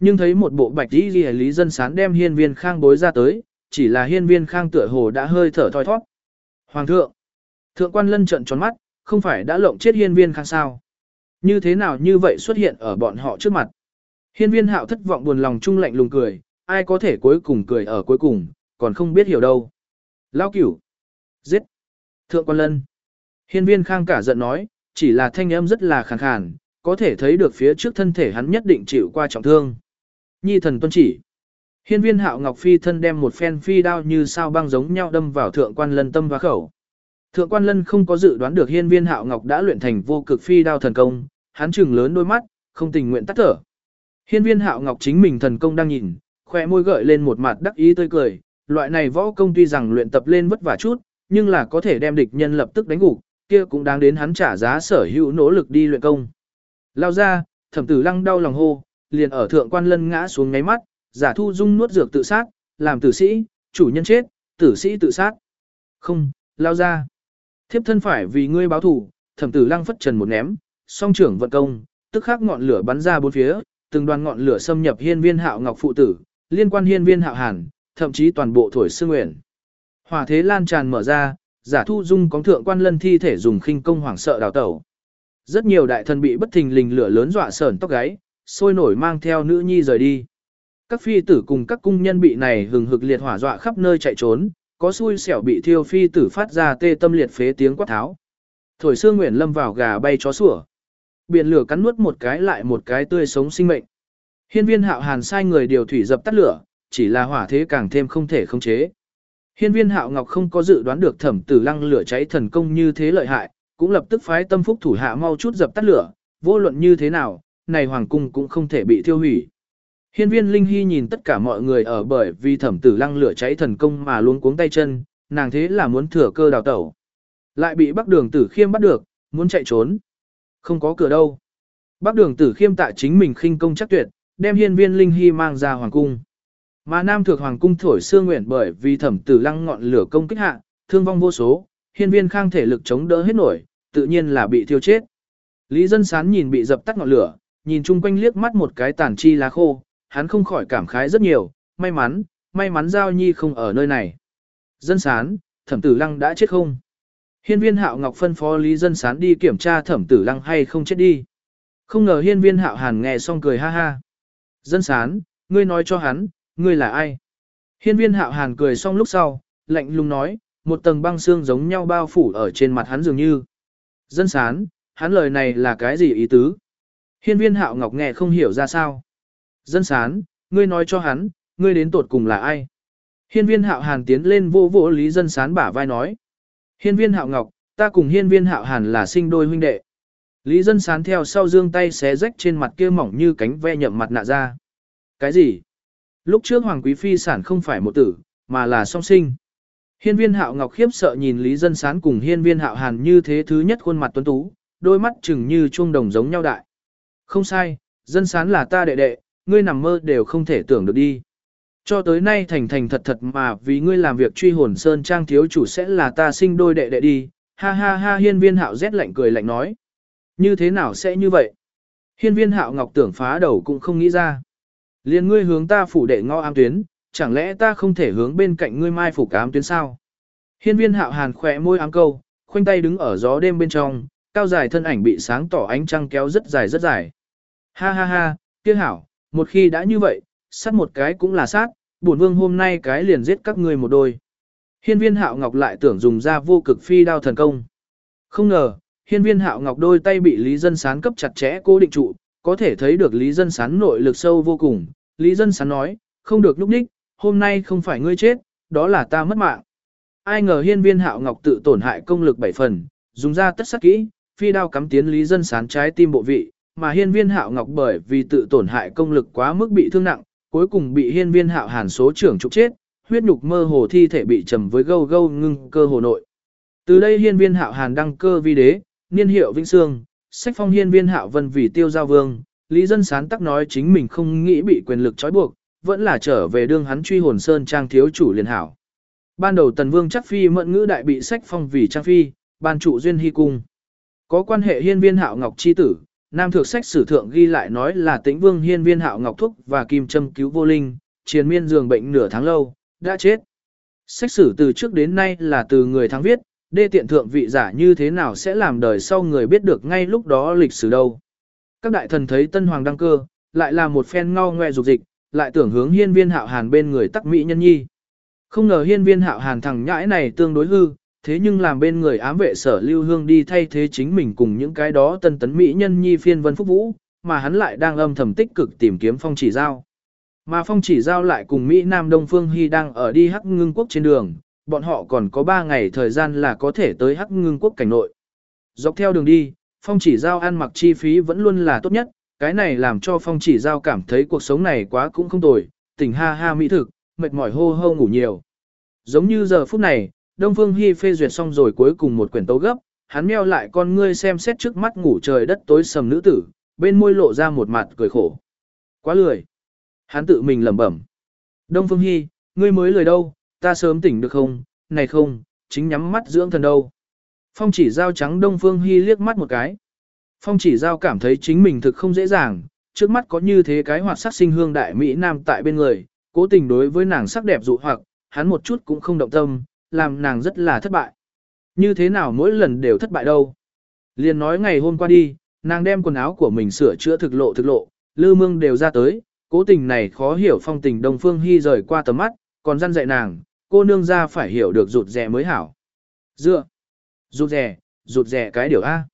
Nhưng thấy một bộ bạch y ghi lý dân sán đem hiên viên khang bối ra tới, chỉ là hiên viên khang tựa hồ đã hơi thở thoi thoát. Hoàng thượng! Thượng quan lân trận tròn mắt, không phải đã lộng chết hiên viên khang sao? Như thế nào như vậy xuất hiện ở bọn họ trước mặt? Hiên viên hạo thất vọng buồn lòng trung lạnh lùng cười, ai có thể cuối cùng cười ở cuối cùng, còn không biết hiểu đâu. Lao cửu! Giết! Thượng quan lân! Hiên viên khang cả giận nói, chỉ là thanh âm rất là khàn khàn, có thể thấy được phía trước thân thể hắn nhất định chịu qua trọng thương. Nhi thần tuân chỉ. Hiên viên hạo ngọc phi thân đem một phen phi đao như sao băng giống nhau đâm vào thượng quan lân tâm và khẩu. Thượng quan lân không có dự đoán được hiên viên hạo ngọc đã luyện thành vô cực phi đao thần công, hắn trừng lớn đôi mắt, không tình nguyện tắt thở. Hiên viên hạo ngọc chính mình thần công đang nhìn, khỏe môi gợi lên một mặt đắc ý tươi cười, loại này võ công tuy rằng luyện tập lên vất vả chút, nhưng là có thể đem địch nhân lập tức đánh gục, kia cũng đáng đến hắn trả giá sở hữu nỗ lực đi luyện công. Lao ra, thẩm tử lăng đau lòng hô, liền ở thượng quan lân ngã xuống ngáy mắt, giả thu dung nuốt dược tự sát, làm tử sĩ, chủ nhân chết, tử sĩ tự sát. Không, lao ra. Thiếp thân phải vì ngươi báo thù, thẩm tử lăng phất trần một ném, song trưởng vận công, tức khắc ngọn lửa bắn ra bốn phía, từng đoàn ngọn lửa xâm nhập hiên viên hạo ngọc phụ tử, liên quan hiên viên hạo hàn, thậm chí toàn bộ thổi sư nguyện. Hỏa thế lan tràn mở ra, giả thu dung có thượng quan lân thi thể dùng khinh công hoảng sợ đào tẩu. Rất nhiều đại thần bị bất thình lình lửa lớn dọa sởn tóc gáy, sôi nổi mang theo nữ nhi rời đi. Các phi tử cùng các cung nhân bị này hừng hực liệt hỏa dọa khắp nơi chạy trốn, có xui xẻo bị thiêu phi tử phát ra tê tâm liệt phế tiếng quát tháo. Thổi xương nguyện lâm vào gà bay chó sủa. Biển lửa cắn nuốt một cái lại một cái tươi sống sinh mệnh. Hiên viên hạo hàn sai người điều thủy dập tắt lửa, chỉ là hỏa thế càng thêm không thể khống chế. Hiên viên hạo ngọc không có dự đoán được thẩm tử lăng lửa cháy thần công như thế lợi hại, cũng lập tức phái tâm phúc thủ hạ mau chút dập tắt lửa, vô luận như thế nào, này hoàng cung cũng không thể bị thiêu hủy. Hiên viên Linh Hy nhìn tất cả mọi người ở bởi vì thẩm tử lăng lửa cháy thần công mà luôn cuống tay chân, nàng thế là muốn thừa cơ đào tẩu. Lại bị bắc đường tử khiêm bắt được, muốn chạy trốn. Không có cửa đâu. Bắc đường tử khiêm tại chính mình khinh công chắc tuyệt, đem hiên viên Linh Hy mang ra hoàng cung. Mà Nam Thược Hoàng cung thổi xương nguyện bởi vì thẩm tử lăng ngọn lửa công kích hạ, thương vong vô số, hiên viên khang thể lực chống đỡ hết nổi, tự nhiên là bị thiêu chết. Lý dân sán nhìn bị dập tắt ngọn lửa, nhìn chung quanh liếc mắt một cái tàn chi lá khô, hắn không khỏi cảm khái rất nhiều, may mắn, may mắn Giao Nhi không ở nơi này. Dân sán, thẩm tử lăng đã chết không? Hiên viên hạo ngọc phân phó Lý Dân sán đi kiểm tra thẩm tử lăng hay không chết đi. Không ngờ hiên viên hạo hàn nghe xong cười ha ha. Dân sán, ngươi nói cho hắn, ngươi là ai? Hiên viên hạo hàn cười xong lúc sau, lạnh lùng nói, một tầng băng xương giống nhau bao phủ ở trên mặt hắn dường như. Dân sán, hắn lời này là cái gì ý tứ? Hiên viên hạo ngọc nghe không hiểu ra sao. Dân sán, ngươi nói cho hắn, ngươi đến tột cùng là ai? Hiên viên hạo hàn tiến lên vô vỗ lý dân sán bả vai nói. Hiên viên hạo ngọc, ta cùng hiên viên hạo hàn là sinh đôi huynh đệ. Lý dân sán theo sau dương tay xé rách trên mặt kia mỏng như cánh ve nhậm mặt nạ ra. Cái gì? Lúc trước Hoàng Quý Phi sản không phải một tử, mà là song sinh. Hiên viên hạo ngọc khiếp sợ nhìn Lý dân sán cùng hiên viên hạo hàn như thế thứ nhất khuôn mặt tuấn tú, đôi mắt chừng như chuông đồng giống nhau đại. Không sai, dân sán là ta đệ đệ, ngươi nằm mơ đều không thể tưởng được đi. Cho tới nay thành thành thật thật mà vì ngươi làm việc truy hồn sơn trang thiếu chủ sẽ là ta sinh đôi đệ đệ đi, ha ha ha hiên viên hạo rét lạnh cười lạnh nói. Như thế nào sẽ như vậy? Hiên viên hạo ngọc tưởng phá đầu cũng không nghĩ ra. Liên ngươi hướng ta phủ đệ ngõ ám tuyến, chẳng lẽ ta không thể hướng bên cạnh ngươi mai phục ám tuyến sao? Hiên viên hạo hàn khỏe môi ám câu, khoanh tay đứng ở gió đêm bên trong, cao dài thân ảnh bị sáng tỏ ánh trăng kéo rất dài rất dài. Ha ha ha, kia hảo, một khi đã như vậy, sát một cái cũng là sát, bổn vương hôm nay cái liền giết các ngươi một đôi. Hiên viên hạo ngọc lại tưởng dùng ra vô cực phi đao thần công. Không ngờ, hiên viên hạo ngọc đôi tay bị Lý Dân Sán cấp chặt chẽ cố định trụ, có thể thấy được Lý Dân Sán nội lực sâu vô cùng. Lý Dân Sán nói, không được lúc đích, hôm nay không phải ngươi chết, đó là ta mất mạng. Ai ngờ hiên viên hạo ngọc tự tổn hại công lực bảy phần, dùng ra tất sắc kỹ, phi đao cắm tiến Lý Dân Sán trái tim bộ vị, mà hiên viên hạo ngọc bởi vì tự tổn hại công lực quá mức bị thương nặng, cuối cùng bị hiên viên hạo hàn số trưởng trục chết, huyết nhục mơ hồ thi thể bị trầm với gâu gâu ngưng cơ hồ nội. Từ đây hiên viên hạo hàn đăng cơ vi đế, niên hiệu vĩnh sương, sách phong hiên viên hạo vân vì tiêu giao vương, lý dân sán tắc nói chính mình không nghĩ bị quyền lực trói buộc, vẫn là trở về đương hắn truy hồn sơn trang thiếu chủ liền hảo. Ban đầu tần vương chắc phi mận ngữ đại bị sách phong vì trang phi, ban trụ duyên hy cung. Có quan hệ hiên viên hạo ngọc chi tử, Nam Thượng sách sử thượng ghi lại nói là tĩnh vương hiên viên hạo ngọc thúc và kim trâm cứu vô linh, triền miên giường bệnh nửa tháng lâu, đã chết. Sách sử từ trước đến nay là từ người thắng viết, đê tiện thượng vị giả như thế nào sẽ làm đời sau người biết được ngay lúc đó lịch sử đâu. Các đại thần thấy tân hoàng đăng cơ, lại là một phen ngao ngoe dục dịch, lại tưởng hướng hiên viên hạo hàn bên người tắc mỹ nhân nhi. Không ngờ hiên viên hạo hàn thằng nhãi này tương đối hư, thế nhưng làm bên người ám vệ sở lưu hương đi thay thế chính mình cùng những cái đó tân tấn mỹ nhân nhi phiên vân phúc vũ, mà hắn lại đang âm thầm tích cực tìm kiếm phong chỉ giao. Mà phong chỉ giao lại cùng Mỹ Nam Đông Phương Hy đang ở đi hắc ngưng quốc trên đường, bọn họ còn có 3 ngày thời gian là có thể tới hắc ngưng quốc cảnh nội. Dọc theo đường đi, phong chỉ giao ăn mặc chi phí vẫn luôn là tốt nhất, cái này làm cho phong chỉ giao cảm thấy cuộc sống này quá cũng không tồi, tỉnh ha ha mỹ thực, mệt mỏi hô hô ngủ nhiều. Giống như giờ phút này, Đông Phương Hi phê duyệt xong rồi cuối cùng một quyển tấu gấp, hắn meo lại con ngươi xem xét trước mắt ngủ trời đất tối sầm nữ tử, bên môi lộ ra một mặt cười khổ. Quá lười. Hắn tự mình lẩm bẩm. Đông Phương Hi, ngươi mới lười đâu, ta sớm tỉnh được không, này không, chính nhắm mắt dưỡng thần đâu. Phong chỉ giao trắng Đông Phương Hi liếc mắt một cái. Phong chỉ giao cảm thấy chính mình thực không dễ dàng, trước mắt có như thế cái hoạt sắc sinh hương đại Mỹ Nam tại bên người, cố tình đối với nàng sắc đẹp dụ hoặc, hắn một chút cũng không động tâm, làm nàng rất là thất bại. Như thế nào mỗi lần đều thất bại đâu. Liền nói ngày hôm qua đi, nàng đem quần áo của mình sửa chữa thực lộ thực lộ, lư mương đều ra tới, cố tình này khó hiểu phong tình Đông Phương Hy rời qua tầm mắt, còn răn dạy nàng, cô nương ra phải hiểu được rụt rè mới hảo. Dựa, rụt rè, rụt rè cái điều A.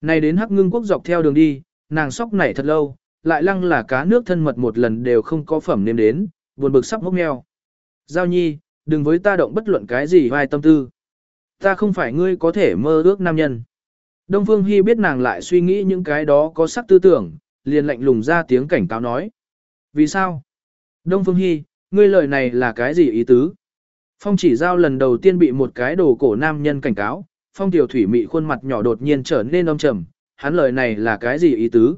Này đến hắc ngưng quốc dọc theo đường đi, nàng sóc nảy thật lâu, lại lăng là cá nước thân mật một lần đều không có phẩm nêm đến, buồn bực sắp mốc nghèo. Giao nhi, đừng với ta động bất luận cái gì vai tâm tư. Ta không phải ngươi có thể mơ ước nam nhân. Đông Phương Hy biết nàng lại suy nghĩ những cái đó có sắc tư tưởng, liền lạnh lùng ra tiếng cảnh cáo nói. Vì sao? Đông Phương Hy, ngươi lời này là cái gì ý tứ? Phong chỉ giao lần đầu tiên bị một cái đồ cổ nam nhân cảnh cáo, phong tiểu thủy mị khuôn mặt nhỏ đột nhiên trở nên âm trầm, hắn lời này là cái gì ý tứ?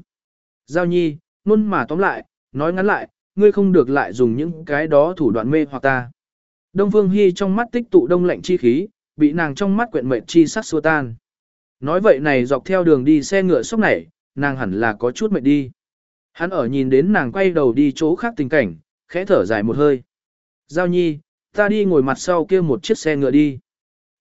Giao nhi, luôn mà tóm lại, nói ngắn lại, ngươi không được lại dùng những cái đó thủ đoạn mê hoặc ta. Đông Phương Hy trong mắt tích tụ đông lạnh chi khí, bị nàng trong mắt quyện mệt chi sắc xua tan. Nói vậy này dọc theo đường đi xe ngựa sốc này, nàng hẳn là có chút mệt đi. Hắn ở nhìn đến nàng quay đầu đi chỗ khác tình cảnh, khẽ thở dài một hơi. Giao nhi, ta đi ngồi mặt sau kia một chiếc xe ngựa đi.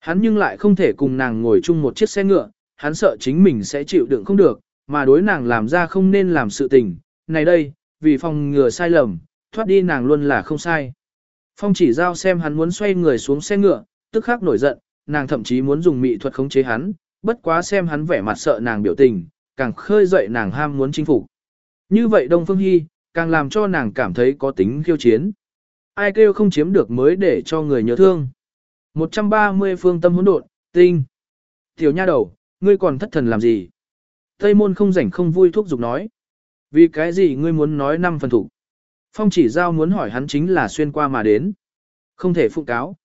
Hắn nhưng lại không thể cùng nàng ngồi chung một chiếc xe ngựa, hắn sợ chính mình sẽ chịu đựng không được, mà đối nàng làm ra không nên làm sự tình. Này đây, vì phòng ngừa sai lầm, thoát đi nàng luôn là không sai. Phong chỉ giao xem hắn muốn xoay người xuống xe ngựa, tức khắc nổi giận, nàng thậm chí muốn dùng mị thuật khống chế hắn, bất quá xem hắn vẻ mặt sợ nàng biểu tình, càng khơi dậy nàng ham muốn chinh phục. Như vậy Đông Phương Hy, càng làm cho nàng cảm thấy có tính khiêu chiến. Ai kêu không chiếm được mới để cho người nhớ thương. 130 phương tâm hỗn độn, tinh. Tiểu nha đầu, ngươi còn thất thần làm gì? Tây môn không rảnh không vui thúc giục nói. Vì cái gì ngươi muốn nói năm phần thủ? Phong chỉ giao muốn hỏi hắn chính là xuyên qua mà đến. Không thể phụ cáo.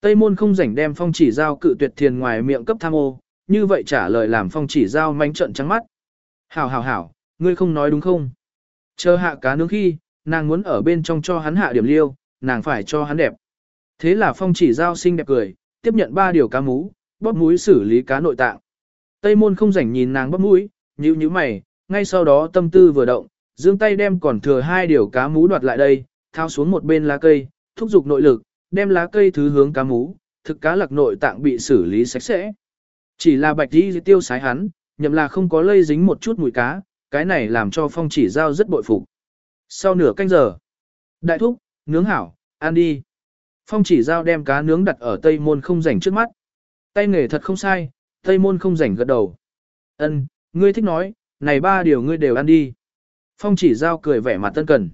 Tây môn không rảnh đem phong chỉ giao cự tuyệt thiền ngoài miệng cấp tham ô, như vậy trả lời làm phong chỉ giao manh trận trắng mắt. Hảo hảo hảo, ngươi không nói đúng không? Chờ hạ cá nướng khi, nàng muốn ở bên trong cho hắn hạ điểm liêu, nàng phải cho hắn đẹp. Thế là phong chỉ giao xinh đẹp cười, tiếp nhận ba điều cá mú, bóp mũi xử lý cá nội tạng. Tây môn không rảnh nhìn nàng bóp mũi, nhíu nhíu mày, ngay sau đó tâm tư vừa động, dương tay đem còn thừa hai điều cá mú đoạt lại đây, thao xuống một bên lá cây, thúc giục nội lực, đem lá cây thứ hướng cá mú, thực cá lạc nội tạng bị xử lý sạch sẽ. Chỉ là bạch đi tiêu sái hắn, nhậm là không có lây dính một chút mùi cá, cái này làm cho phong chỉ giao rất bội phục. Sau nửa canh giờ, đại thúc, nướng hảo, ăn đi. Phong chỉ giao đem cá nướng đặt ở tây môn không rảnh trước mắt. Tay nghề thật không sai, tây môn không rảnh gật đầu. Ân, ngươi thích nói, này ba điều ngươi đều ăn đi. Phong chỉ giao cười vẻ mặt tân cần.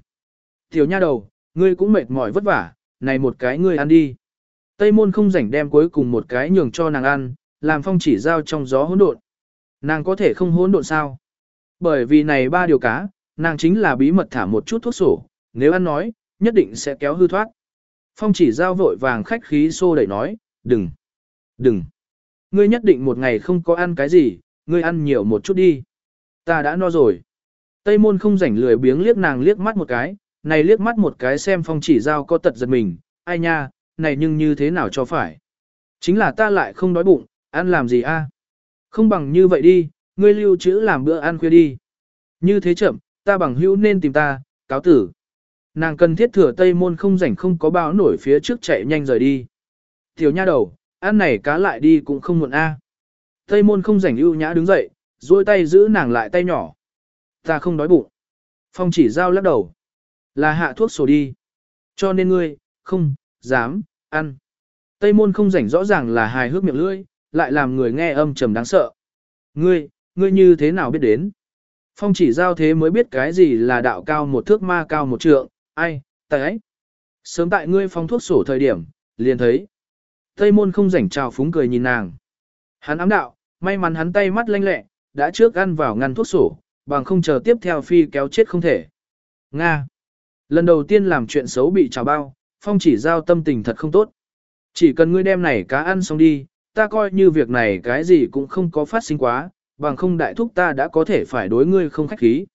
Tiểu nha đầu, ngươi cũng mệt mỏi vất vả, này một cái ngươi ăn đi. Tây môn không rảnh đem cuối cùng một cái nhường cho nàng ăn, làm phong chỉ giao trong gió hỗn độn. Nàng có thể không hỗn độn sao? Bởi vì này ba điều cá, nàng chính là bí mật thả một chút thuốc sổ, nếu ăn nói, nhất định sẽ kéo hư thoát. Phong chỉ giao vội vàng khách khí xô đẩy nói, đừng, đừng. Ngươi nhất định một ngày không có ăn cái gì, ngươi ăn nhiều một chút đi. Ta đã no rồi. Tây môn không rảnh lười biếng liếc nàng liếc mắt một cái, này liếc mắt một cái xem phong chỉ giao có tật giật mình, ai nha, này nhưng như thế nào cho phải. Chính là ta lại không đói bụng, ăn làm gì a? Không bằng như vậy đi, ngươi lưu trữ làm bữa ăn khuya đi. Như thế chậm, ta bằng hữu nên tìm ta, cáo tử. Nàng cần thiết thừa tây môn không rảnh không có báo nổi phía trước chạy nhanh rời đi. Tiểu nha đầu, ăn này cá lại đi cũng không muộn a. Tây môn không rảnh ưu nhã đứng dậy, duỗi tay giữ nàng lại tay nhỏ. Ta không đói bụng. Phong chỉ giao lắc đầu. Là hạ thuốc sổ đi. Cho nên ngươi, không, dám, ăn. Tây môn không rảnh rõ ràng là hài hước miệng lưỡi, lại làm người nghe âm trầm đáng sợ. Ngươi, ngươi như thế nào biết đến? Phong chỉ giao thế mới biết cái gì là đạo cao một thước ma cao một trượng, ai, tại ấy. Sớm tại ngươi phong thuốc sổ thời điểm, liền thấy. Tây môn không rảnh trào phúng cười nhìn nàng. Hắn ám đạo, may mắn hắn tay mắt lanh lẹ, đã trước ăn vào ngăn thuốc sổ, bằng không chờ tiếp theo phi kéo chết không thể. Nga. Lần đầu tiên làm chuyện xấu bị trào bao, phong chỉ giao tâm tình thật không tốt. Chỉ cần ngươi đem này cá ăn xong đi, ta coi như việc này cái gì cũng không có phát sinh quá, bằng không đại thúc ta đã có thể phải đối ngươi không khách khí.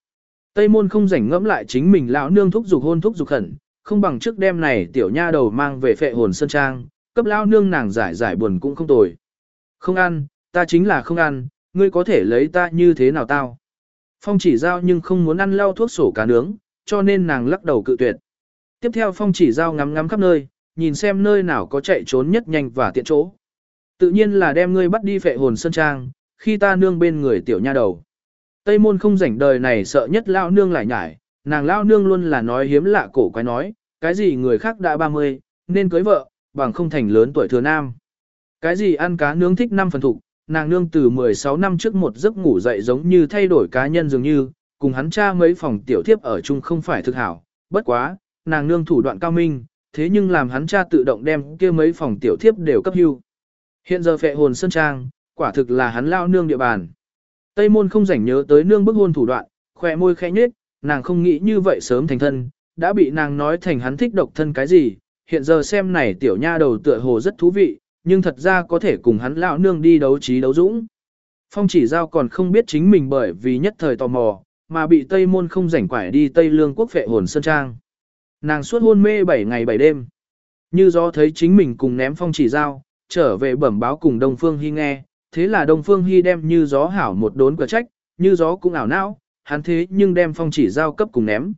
Tây môn không rảnh ngẫm lại chính mình lão nương thúc dục hôn thúc dục khẩn, không bằng trước đêm này tiểu nha đầu mang về phệ hồn sơn trang, cấp lão nương nàng giải giải buồn cũng không tồi. Không ăn, ta chính là không ăn, ngươi có thể lấy ta như thế nào tao. Phong chỉ giao nhưng không muốn ăn lau thuốc sổ cá nướng, cho nên nàng lắc đầu cự tuyệt. Tiếp theo phong chỉ giao ngắm ngắm khắp nơi, nhìn xem nơi nào có chạy trốn nhất nhanh và tiện chỗ. Tự nhiên là đem ngươi bắt đi phệ hồn sơn trang, khi ta nương bên người tiểu nha đầu. Tây môn không rảnh đời này sợ nhất lao nương lại nhải, nàng lao nương luôn là nói hiếm lạ cổ quái nói, cái gì người khác đã 30, nên cưới vợ, bằng không thành lớn tuổi thừa nam. Cái gì ăn cá nướng thích năm phần thục, nàng nương từ 16 năm trước một giấc ngủ dậy giống như thay đổi cá nhân dường như, cùng hắn cha mấy phòng tiểu thiếp ở chung không phải thực hảo, bất quá, nàng nương thủ đoạn cao minh, thế nhưng làm hắn cha tự động đem kia mấy phòng tiểu thiếp đều cấp hưu. Hiện giờ phệ hồn sơn trang, quả thực là hắn lao nương địa bàn. Tây môn không rảnh nhớ tới nương bức hôn thủ đoạn, khỏe môi khẽ nhếch, nàng không nghĩ như vậy sớm thành thân, đã bị nàng nói thành hắn thích độc thân cái gì, hiện giờ xem này tiểu nha đầu tựa hồ rất thú vị, nhưng thật ra có thể cùng hắn lão nương đi đấu trí đấu dũng. Phong chỉ giao còn không biết chính mình bởi vì nhất thời tò mò, mà bị Tây môn không rảnh quải đi Tây lương quốc phệ hồn sơn trang. Nàng suốt hôn mê 7 ngày 7 đêm. Như do thấy chính mình cùng ném phong chỉ giao, trở về bẩm báo cùng Đông Phương Hy nghe, thế là Đông Phương Hy đem như gió hảo một đốn quả trách, như gió cũng ảo não, hắn thế nhưng đem phong chỉ giao cấp cùng ném.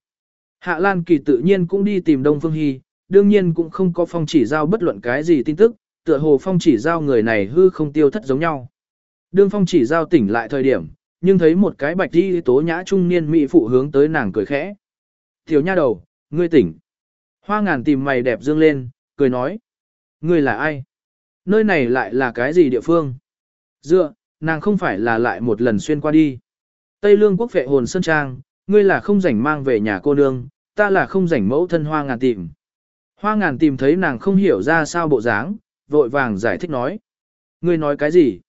Hạ Lan Kỳ tự nhiên cũng đi tìm Đông Phương Hy, đương nhiên cũng không có phong chỉ giao bất luận cái gì tin tức, tựa hồ phong chỉ giao người này hư không tiêu thất giống nhau. Đương phong chỉ giao tỉnh lại thời điểm, nhưng thấy một cái bạch đi tố nhã trung niên mỹ phụ hướng tới nàng cười khẽ. Tiểu nha đầu, ngươi tỉnh. Hoa ngàn tìm mày đẹp dương lên, cười nói. Ngươi là ai? Nơi này lại là cái gì địa phương? Dựa, nàng không phải là lại một lần xuyên qua đi. Tây lương quốc vệ hồn sơn trang, ngươi là không rảnh mang về nhà cô nương, ta là không rảnh mẫu thân hoa ngàn tìm. Hoa ngàn tìm thấy nàng không hiểu ra sao bộ dáng, vội vàng giải thích nói. Ngươi nói cái gì?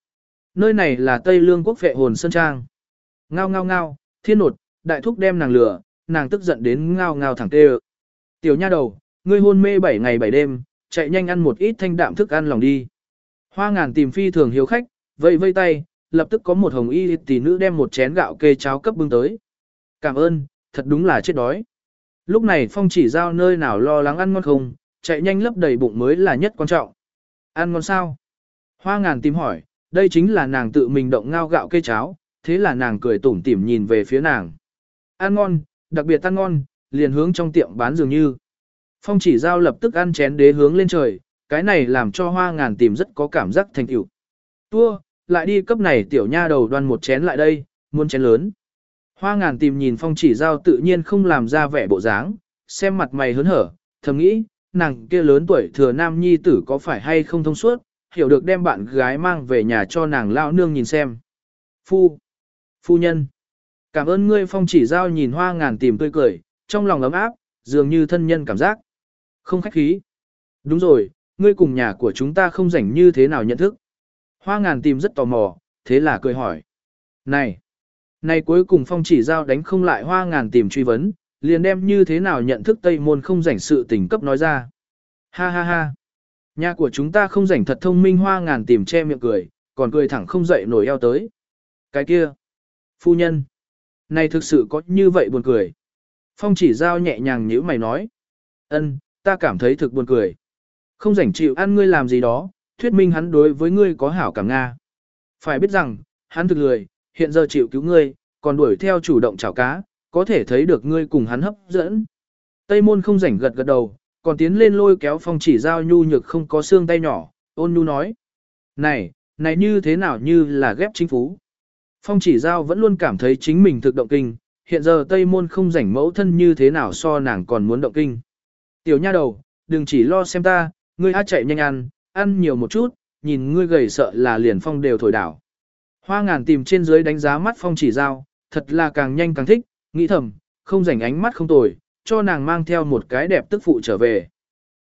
Nơi này là Tây Lương quốc vệ hồn Sơn Trang. Ngao ngao ngao, thiên nột, đại thúc đem nàng lửa, nàng tức giận đến ngao ngao thẳng tê Tiểu nha đầu, ngươi hôn mê 7 ngày 7 đêm, chạy nhanh ăn một ít thanh đạm thức ăn lòng đi. Hoa ngàn tìm phi thường hiếu khách, vây vây tay, lập tức có một hồng y tỷ nữ đem một chén gạo kê cháo cấp bưng tới. Cảm ơn, thật đúng là chết đói. Lúc này phong chỉ giao nơi nào lo lắng ăn ngon không, chạy nhanh lấp đầy bụng mới là nhất quan trọng. Ăn ngon sao? Hoa ngàn tìm hỏi, đây chính là nàng tự mình động ngao gạo cây cháo, thế là nàng cười tủm tỉm nhìn về phía nàng. Ăn ngon, đặc biệt ăn ngon, liền hướng trong tiệm bán dường như. Phong chỉ giao lập tức ăn chén đế hướng lên trời, cái này làm cho hoa ngàn tìm rất có cảm giác thành tựu. Tua, lại đi cấp này tiểu nha đầu đoan một chén lại đây, muốn chén lớn. Hoa ngàn tìm nhìn phong chỉ giao tự nhiên không làm ra vẻ bộ dáng, xem mặt mày hớn hở, thầm nghĩ, nàng kia lớn tuổi thừa nam nhi tử có phải hay không thông suốt, hiểu được đem bạn gái mang về nhà cho nàng lao nương nhìn xem. Phu, phu nhân, cảm ơn ngươi phong chỉ giao nhìn hoa ngàn tìm tươi cười, trong lòng ấm áp, dường như thân nhân cảm giác. Không khách khí. Đúng rồi, ngươi cùng nhà của chúng ta không rảnh như thế nào nhận thức. Hoa ngàn tìm rất tò mò, thế là cười hỏi. Này, này cuối cùng phong chỉ giao đánh không lại hoa ngàn tìm truy vấn, liền đem như thế nào nhận thức Tây Môn không rảnh sự tình cấp nói ra. Ha ha ha. Nhà của chúng ta không rảnh thật thông minh hoa ngàn tìm che miệng cười, còn cười thẳng không dậy nổi eo tới. Cái kia. Phu nhân. Này thực sự có như vậy buồn cười. Phong chỉ giao nhẹ nhàng nhíu mày nói. ân, ta cảm thấy thực buồn cười. Không rảnh chịu ăn ngươi làm gì đó, thuyết minh hắn đối với ngươi có hảo cảm Nga. Phải biết rằng, hắn thực lười, hiện giờ chịu cứu ngươi, còn đuổi theo chủ động chảo cá, có thể thấy được ngươi cùng hắn hấp dẫn. Tây môn không rảnh gật gật đầu, còn tiến lên lôi kéo phong chỉ giao nhu nhược không có xương tay nhỏ, ôn nhu nói. Này, này như thế nào như là ghép chính phú. Phong chỉ giao vẫn luôn cảm thấy chính mình thực động kinh, hiện giờ Tây môn không rảnh mẫu thân như thế nào so nàng còn muốn động kinh. Tiểu nha đầu, đừng chỉ lo xem ta, ngươi á chạy nhanh ăn, ăn nhiều một chút, nhìn ngươi gầy sợ là liền phong đều thổi đảo. Hoa ngàn tìm trên dưới đánh giá mắt phong chỉ giao, thật là càng nhanh càng thích, nghĩ thầm, không rảnh ánh mắt không tồi, cho nàng mang theo một cái đẹp tức phụ trở về.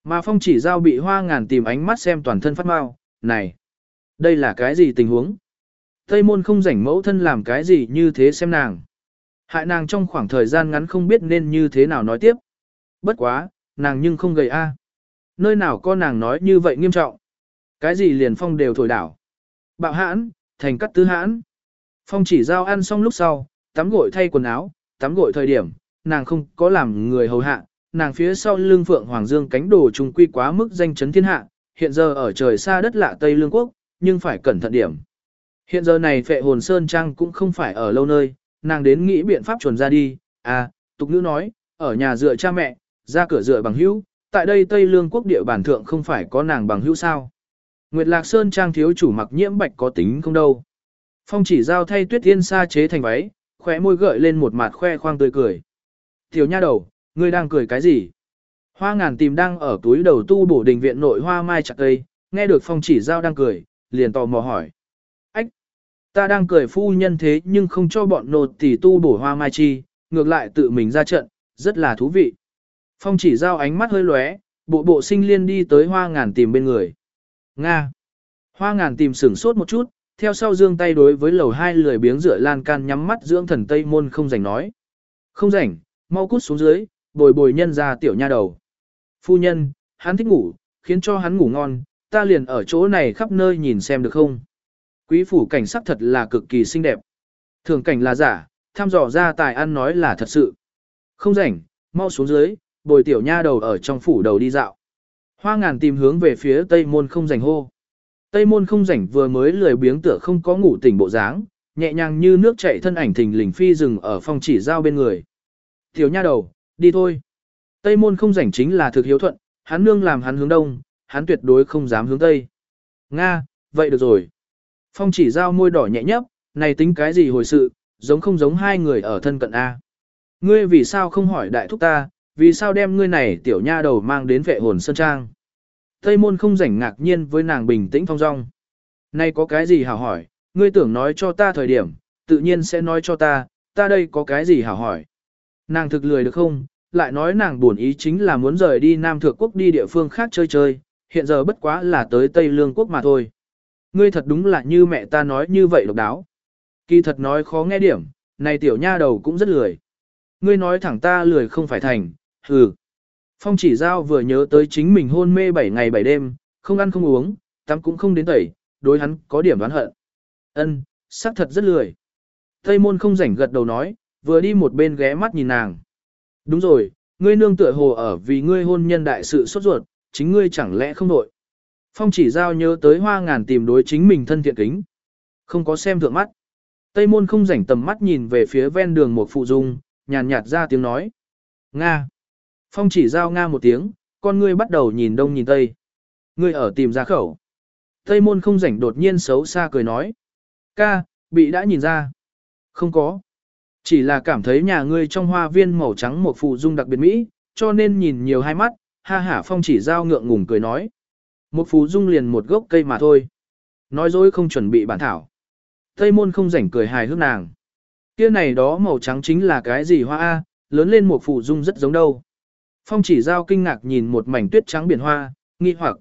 Mà phong chỉ giao bị hoa ngàn tìm ánh mắt xem toàn thân phát mau, này, đây là cái gì tình huống? Tây môn không rảnh mẫu thân làm cái gì như thế xem nàng. Hại nàng trong khoảng thời gian ngắn không biết nên như thế nào nói tiếp. Bất quá, nàng nhưng không gầy a. Nơi nào có nàng nói như vậy nghiêm trọng. Cái gì liền phong đều thổi đảo. Bạo hãn, thành cắt tứ hãn. Phong chỉ giao ăn xong lúc sau, tắm gội thay quần áo, tắm gội thời điểm, nàng không có làm người hầu hạ, nàng phía sau lưng phượng hoàng dương cánh đồ trùng quy quá mức danh chấn thiên hạ, hiện giờ ở trời xa đất lạ Tây Lương Quốc, nhưng phải cẩn thận điểm. Hiện giờ này phệ hồn sơn trang cũng không phải ở lâu nơi, nàng đến nghĩ biện pháp chuẩn ra đi, à, tục nữ nói, ở nhà dựa cha mẹ, ra cửa dựa bằng hữu, tại đây Tây Lương Quốc địa bản thượng không phải có nàng bằng hữu sao. Nguyệt Lạc Sơn trang thiếu chủ mặc nhiễm bạch có tính không đâu. Phong chỉ giao thay tuyết tiên sa chế thành váy, khóe môi gợi lên một mặt khoe khoang tươi cười. Tiểu nha đầu, ngươi đang cười cái gì? Hoa ngàn tìm đang ở túi đầu tu bổ đình viện nội hoa mai chặt cây, nghe được phong chỉ giao đang cười, liền tò mò hỏi. Ách! Ta đang cười phu nhân thế nhưng không cho bọn nột tỷ tu bổ hoa mai chi, ngược lại tự mình ra trận, rất là thú vị. Phong chỉ giao ánh mắt hơi lóe, bộ bộ sinh liên đi tới hoa ngàn tìm bên người. Nga! Hoa ngàn tìm sửng sốt một chút, theo sau dương tay đối với lầu hai lười biếng rửa lan can nhắm mắt dưỡng thần Tây Môn không rảnh nói. Không rảnh, mau cút xuống dưới, bồi bồi nhân ra tiểu nha đầu. Phu nhân, hắn thích ngủ, khiến cho hắn ngủ ngon, ta liền ở chỗ này khắp nơi nhìn xem được không. Quý phủ cảnh sắc thật là cực kỳ xinh đẹp. Thường cảnh là giả, tham dò ra tài ăn nói là thật sự. Không rảnh, mau xuống dưới, bồi tiểu nha đầu ở trong phủ đầu đi dạo. Hoa ngàn tìm hướng về phía tây môn không rảnh hô. Tây môn không rảnh vừa mới lười biếng tựa không có ngủ tỉnh bộ dáng, nhẹ nhàng như nước chảy thân ảnh thình lình phi dừng ở phong chỉ giao bên người. Tiểu nha đầu, đi thôi. Tây môn không rảnh chính là thực hiếu thuận, hắn nương làm hắn hướng đông, hắn tuyệt đối không dám hướng tây. Nga, vậy được rồi. Phong chỉ giao môi đỏ nhẹ nhấp, này tính cái gì hồi sự, giống không giống hai người ở thân cận A. Ngươi vì sao không hỏi đại thúc ta, vì sao đem ngươi này tiểu nha đầu mang đến vệ hồn sơn trang. Tây môn không rảnh ngạc nhiên với nàng bình tĩnh phong dong. Nay có cái gì hảo hỏi, ngươi tưởng nói cho ta thời điểm, tự nhiên sẽ nói cho ta, ta đây có cái gì hảo hỏi. Nàng thực lười được không, lại nói nàng buồn ý chính là muốn rời đi Nam Thượng Quốc đi địa phương khác chơi chơi, hiện giờ bất quá là tới Tây Lương Quốc mà thôi. Ngươi thật đúng là như mẹ ta nói như vậy độc đáo. Kỳ thật nói khó nghe điểm, này tiểu nha đầu cũng rất lười. Ngươi nói thẳng ta lười không phải thành, hừ. Phong chỉ giao vừa nhớ tới chính mình hôn mê 7 ngày 7 đêm, không ăn không uống, tắm cũng không đến tẩy, đối hắn có điểm đoán hận. Ân, xác thật rất lười. Tây môn không rảnh gật đầu nói, vừa đi một bên ghé mắt nhìn nàng. Đúng rồi, ngươi nương tựa hồ ở vì ngươi hôn nhân đại sự sốt ruột, chính ngươi chẳng lẽ không đội. Phong chỉ giao nhớ tới hoa ngàn tìm đối chính mình thân thiện kính. Không có xem thượng mắt. Tây môn không rảnh tầm mắt nhìn về phía ven đường một phụ dung, nhàn nhạt ra tiếng nói. Nga. Phong chỉ giao Nga một tiếng, con ngươi bắt đầu nhìn đông nhìn tây. Ngươi ở tìm ra khẩu. Tây môn không rảnh đột nhiên xấu xa cười nói. Ca, bị đã nhìn ra. Không có. Chỉ là cảm thấy nhà ngươi trong hoa viên màu trắng một phụ dung đặc biệt mỹ, cho nên nhìn nhiều hai mắt, ha hả phong chỉ giao ngượng ngùng cười nói. Một phú dung liền một gốc cây mà thôi. Nói dối không chuẩn bị bản thảo. Tây môn không rảnh cười hài hước nàng. Kia này đó màu trắng chính là cái gì hoa A, lớn lên một phù dung rất giống đâu. Phong chỉ giao kinh ngạc nhìn một mảnh tuyết trắng biển hoa, nghi hoặc.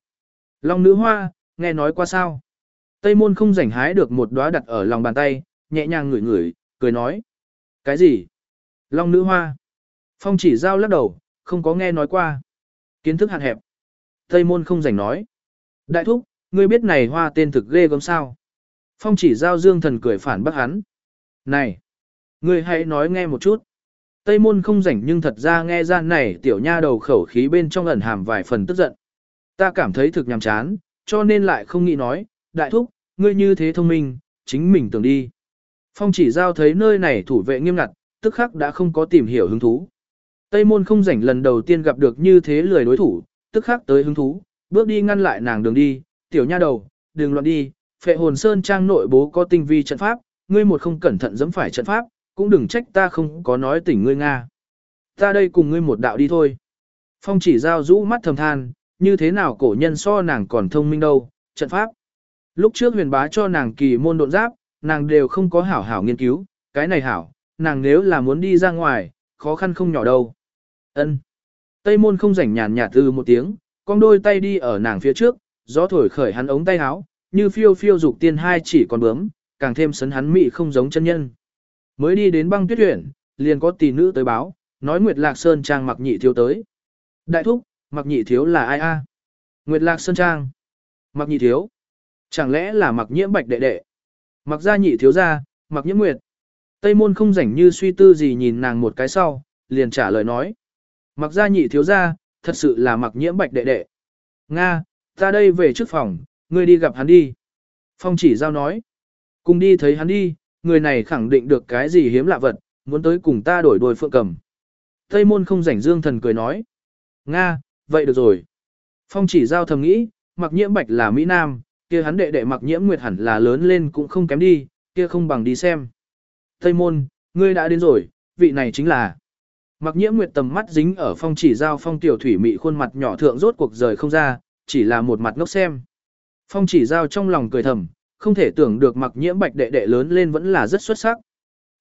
Long nữ hoa, nghe nói qua sao. Tây môn không rảnh hái được một đóa đặt ở lòng bàn tay, nhẹ nhàng ngửi ngửi, cười nói. Cái gì? Long nữ hoa. Phong chỉ giao lắc đầu, không có nghe nói qua. Kiến thức hạn hẹp. Tây môn không rảnh nói. Đại thúc, ngươi biết này hoa tên thực ghê gớm sao? Phong chỉ giao dương thần cười phản bác hắn. Này! Ngươi hãy nói nghe một chút. Tây môn không rảnh nhưng thật ra nghe ra này tiểu nha đầu khẩu khí bên trong ẩn hàm vài phần tức giận. Ta cảm thấy thực nhàm chán, cho nên lại không nghĩ nói, đại thúc, ngươi như thế thông minh, chính mình tưởng đi. Phong chỉ giao thấy nơi này thủ vệ nghiêm ngặt, tức khắc đã không có tìm hiểu hứng thú. Tây môn không rảnh lần đầu tiên gặp được như thế lười đối thủ, tức khắc tới hứng thú, bước đi ngăn lại nàng đường đi, tiểu nha đầu, đừng loạn đi, phệ hồn sơn trang nội bố có tinh vi trận pháp, ngươi một không cẩn thận dẫm phải trận pháp, cũng đừng trách ta không có nói tỉnh ngươi Nga. Ta đây cùng ngươi một đạo đi thôi. Phong chỉ giao rũ mắt thầm than, như thế nào cổ nhân so nàng còn thông minh đâu, trận pháp. Lúc trước huyền bá cho nàng kỳ môn độn giáp, nàng đều không có hảo hảo nghiên cứu, cái này hảo, nàng nếu là muốn đi ra ngoài, khó khăn không nhỏ đâu. Ân. Tây môn không rảnh nhàn nhạt từ một tiếng, con đôi tay đi ở nàng phía trước, gió thổi khởi hắn ống tay áo, như phiêu phiêu dục tiên hai chỉ còn bướm, càng thêm sấn hắn mị không giống chân nhân. Mới đi đến băng tuyết huyện, liền có tỷ nữ tới báo, nói Nguyệt Lạc Sơn Trang mặc nhị thiếu tới. Đại thúc, mặc nhị thiếu là ai a? Nguyệt Lạc Sơn Trang. Mặc nhị thiếu. Chẳng lẽ là mặc nhiễm bạch đệ đệ? Mặc ra nhị thiếu ra, mặc nhiễm nguyệt. Tây môn không rảnh như suy tư gì nhìn nàng một cái sau, liền trả lời nói. Mặc ra nhị thiếu ra, thật sự là mặc nhiễm bạch đệ đệ. Nga, ta đây về trước phòng, ngươi đi gặp hắn đi. Phong chỉ giao nói. Cùng đi thấy hắn đi, người này khẳng định được cái gì hiếm lạ vật, muốn tới cùng ta đổi đôi phượng cầm. Tây môn không rảnh dương thần cười nói. Nga, vậy được rồi. Phong chỉ giao thầm nghĩ, mặc nhiễm bạch là Mỹ Nam, kia hắn đệ đệ mặc nhiễm nguyệt hẳn là lớn lên cũng không kém đi, kia không bằng đi xem. Tây môn, ngươi đã đến rồi, vị này chính là. Mặc nhiễm nguyệt tầm mắt dính ở phong chỉ giao phong tiểu thủy mị khuôn mặt nhỏ thượng rốt cuộc rời không ra, chỉ là một mặt ngốc xem. Phong chỉ giao trong lòng cười thầm, không thể tưởng được mặc nhiễm bạch đệ đệ lớn lên vẫn là rất xuất sắc.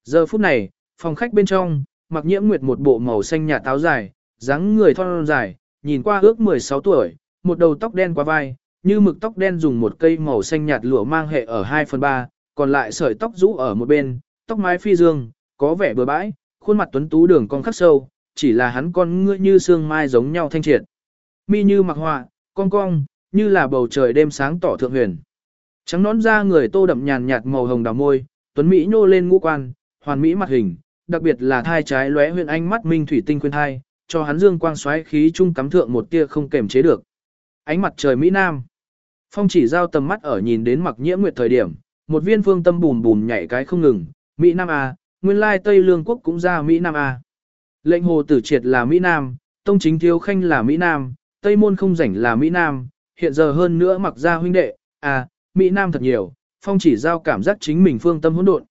Giờ phút này, phòng khách bên trong, mặc nhiễm nguyệt một bộ màu xanh nhạt táo dài, dáng người thon dài, nhìn qua ước 16 tuổi, một đầu tóc đen qua vai, như mực tóc đen dùng một cây màu xanh nhạt lụa mang hệ ở 2 phần 3, còn lại sợi tóc rũ ở một bên, tóc mái phi dương, có vẻ bừa bãi, khuôn mặt tuấn tú đường cong khắc sâu, chỉ là hắn con ngựa như xương mai giống nhau thanh triệt. Mi như mặc họa, cong cong, như là bầu trời đêm sáng tỏ thượng huyền. Trắng nón da người tô đậm nhàn nhạt màu hồng đào môi, tuấn mỹ nhô lên ngũ quan, hoàn mỹ mặt hình, đặc biệt là thai trái lóe huyền anh mắt minh thủy tinh khuyên thai, cho hắn dương quang xoáy khí trung cắm thượng một tia không kềm chế được. Ánh mặt trời mỹ nam. Phong chỉ giao tầm mắt ở nhìn đến mặc nhiễm nguyệt thời điểm, một viên phương tâm bùm bùm nhảy cái không ngừng, Mỹ Nam A, nguyên lai Tây Lương Quốc cũng ra Mỹ Nam A. Lệnh hồ tử triệt là Mỹ Nam, tông chính thiếu khanh là Mỹ Nam, Tây môn không rảnh là Mỹ Nam, hiện giờ hơn nữa mặc ra huynh đệ, à, Mỹ Nam thật nhiều, phong chỉ giao cảm giác chính mình phương tâm hỗn độn.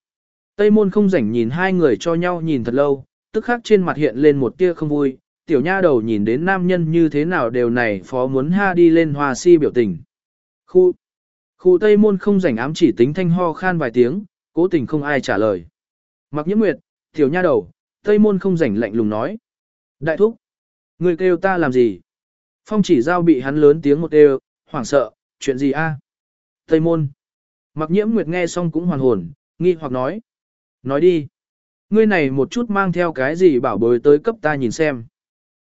Tây môn không rảnh nhìn hai người cho nhau nhìn thật lâu, tức khắc trên mặt hiện lên một tia không vui, tiểu nha đầu nhìn đến nam nhân như thế nào đều này phó muốn ha đi lên hòa si biểu tình. Khu, khu Tây môn không rảnh ám chỉ tính thanh ho khan vài tiếng, cố tình không ai trả lời. Mặc nhiễm nguyệt, tiểu nha đầu, Tây môn không rảnh lạnh lùng nói. Đại thúc, người kêu ta làm gì? Phong chỉ giao bị hắn lớn tiếng một đều, hoảng sợ, chuyện gì a? Tây môn. Mặc nhiễm nguyệt nghe xong cũng hoàn hồn, nghi hoặc nói. Nói đi. Ngươi này một chút mang theo cái gì bảo bối tới cấp ta nhìn xem.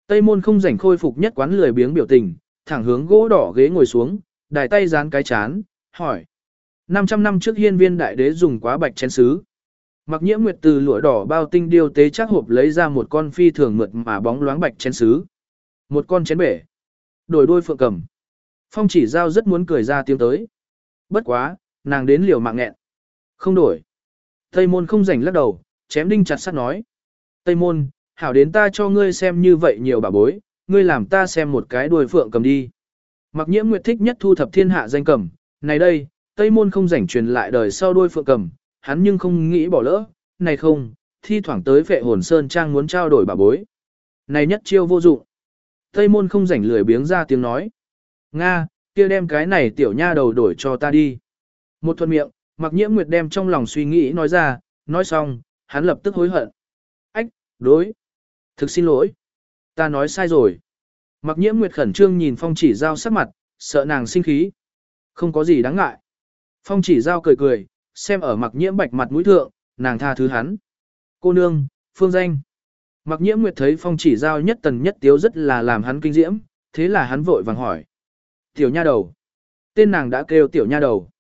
Tây môn không rảnh khôi phục nhất quán lười biếng biểu tình, thẳng hướng gỗ đỏ ghế ngồi xuống, đài tay dán cái chán, hỏi. 500 năm trước hiên viên đại đế dùng quá bạch chén sứ. Mặc nhiễm nguyệt từ lụa đỏ bao tinh điêu tế chắc hộp lấy ra một con phi thường mượt mà bóng loáng bạch chén sứ. Một con chén bể. Đổi đôi phượng cầm. Phong chỉ giao rất muốn cười ra tiếng tới. Bất quá, nàng đến liều mạng nghẹn. Không đổi. Tây môn không rảnh lắc đầu, chém đinh chặt sắt nói. Tây môn, hảo đến ta cho ngươi xem như vậy nhiều bà bối, ngươi làm ta xem một cái đuôi phượng cầm đi. Mặc nhiễm nguyệt thích nhất thu thập thiên hạ danh cầm, này đây, Tây môn không rảnh truyền lại đời sau đuôi phượng cầm, hắn nhưng không nghĩ bỏ lỡ, này không, thi thoảng tới vệ hồn sơn trang muốn trao đổi bà bối. Này nhất chiêu vô dụng. Tây môn không rảnh lười biếng ra tiếng nói. Nga, kia đem cái này tiểu nha đầu đổi cho ta đi. Một thuận miệng, mặc nhiễm nguyệt đem trong lòng suy nghĩ nói ra, nói xong, hắn lập tức hối hận. Ách, đối. Thực xin lỗi. Ta nói sai rồi. Mặc nhiễm nguyệt khẩn trương nhìn phong chỉ giao sắc mặt, sợ nàng sinh khí. Không có gì đáng ngại. Phong chỉ giao cười cười, xem ở mặc nhiễm bạch mặt mũi thượng, nàng tha thứ hắn. Cô nương, phương danh. Mặc nhiễm nguyệt thấy phong chỉ giao nhất tần nhất tiếu rất là làm hắn kinh diễm, thế là hắn vội vàng hỏi. Tiểu nha đầu. Tên nàng đã kêu tiểu nha đầu.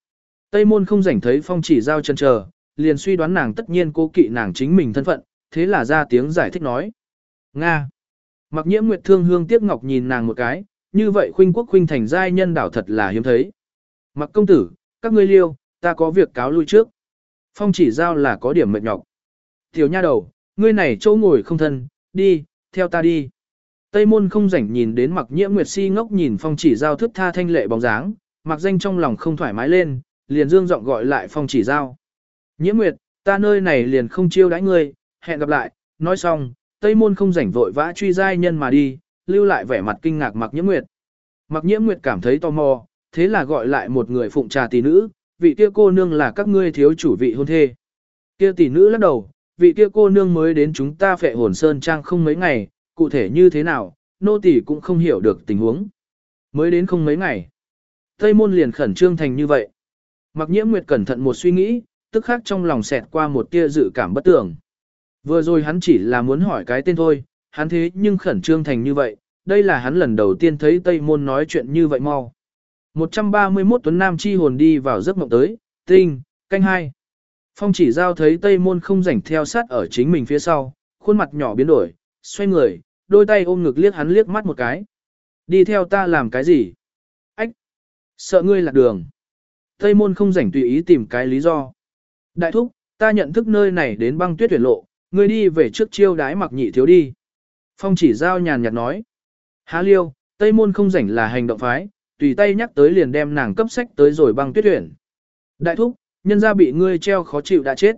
Tây môn không rảnh thấy phong chỉ giao chân chờ, liền suy đoán nàng tất nhiên cố kỵ nàng chính mình thân phận, thế là ra tiếng giải thích nói. Nga. Mặc nhiễm nguyệt thương hương tiếc ngọc nhìn nàng một cái, như vậy khuynh quốc khuynh thành giai nhân đảo thật là hiếm thấy. Mặc công tử, các ngươi liêu, ta có việc cáo lui trước. Phong chỉ giao là có điểm mệt nhọc. Tiểu nha đầu, ngươi này chỗ ngồi không thân, đi, theo ta đi. Tây môn không rảnh nhìn đến mặc nhiễm nguyệt si ngốc nhìn phong chỉ giao thức tha thanh lệ bóng dáng, mặc danh trong lòng không thoải mái lên, liền dương giọng gọi lại phong chỉ giao. Nhiễm nguyệt, ta nơi này liền không chiêu đãi ngươi, hẹn gặp lại, nói xong, Tây môn không rảnh vội vã truy giai nhân mà đi, lưu lại vẻ mặt kinh ngạc mặc nhiễm nguyệt. Mặc nhiễm nguyệt cảm thấy tò mò, thế là gọi lại một người phụng trà tỷ nữ, vị kia cô nương là các ngươi thiếu chủ vị hôn thê. Kia tỷ nữ lắc đầu, vị kia cô nương mới đến chúng ta phệ hồn sơn trang không mấy ngày, cụ thể như thế nào, nô tỷ cũng không hiểu được tình huống. Mới đến không mấy ngày. Tây môn liền khẩn trương thành như vậy. Mặc nhiễm nguyệt cẩn thận một suy nghĩ, tức khắc trong lòng xẹt qua một tia dự cảm bất tưởng. Vừa rồi hắn chỉ là muốn hỏi cái tên thôi, hắn thế nhưng khẩn trương thành như vậy, đây là hắn lần đầu tiên thấy Tây Môn nói chuyện như vậy mau. 131 tuấn nam chi hồn đi vào giấc mộng tới, tinh, canh hai. Phong chỉ giao thấy Tây Môn không rảnh theo sát ở chính mình phía sau, khuôn mặt nhỏ biến đổi, xoay người, đôi tay ôm ngực liếc hắn liếc mắt một cái. Đi theo ta làm cái gì? Ách! Sợ ngươi lạc đường. Tây Môn không rảnh tùy ý tìm cái lý do. Đại thúc, ta nhận thức nơi này đến băng tuyết tuyển lộ, ngươi đi về trước chiêu đái mặc nhị thiếu đi. Phong chỉ giao nhàn nhạt nói. Há liêu, Tây Môn không rảnh là hành động phái, tùy tay nhắc tới liền đem nàng cấp sách tới rồi băng tuyết tuyển. Đại thúc, nhân gia bị ngươi treo khó chịu đã chết.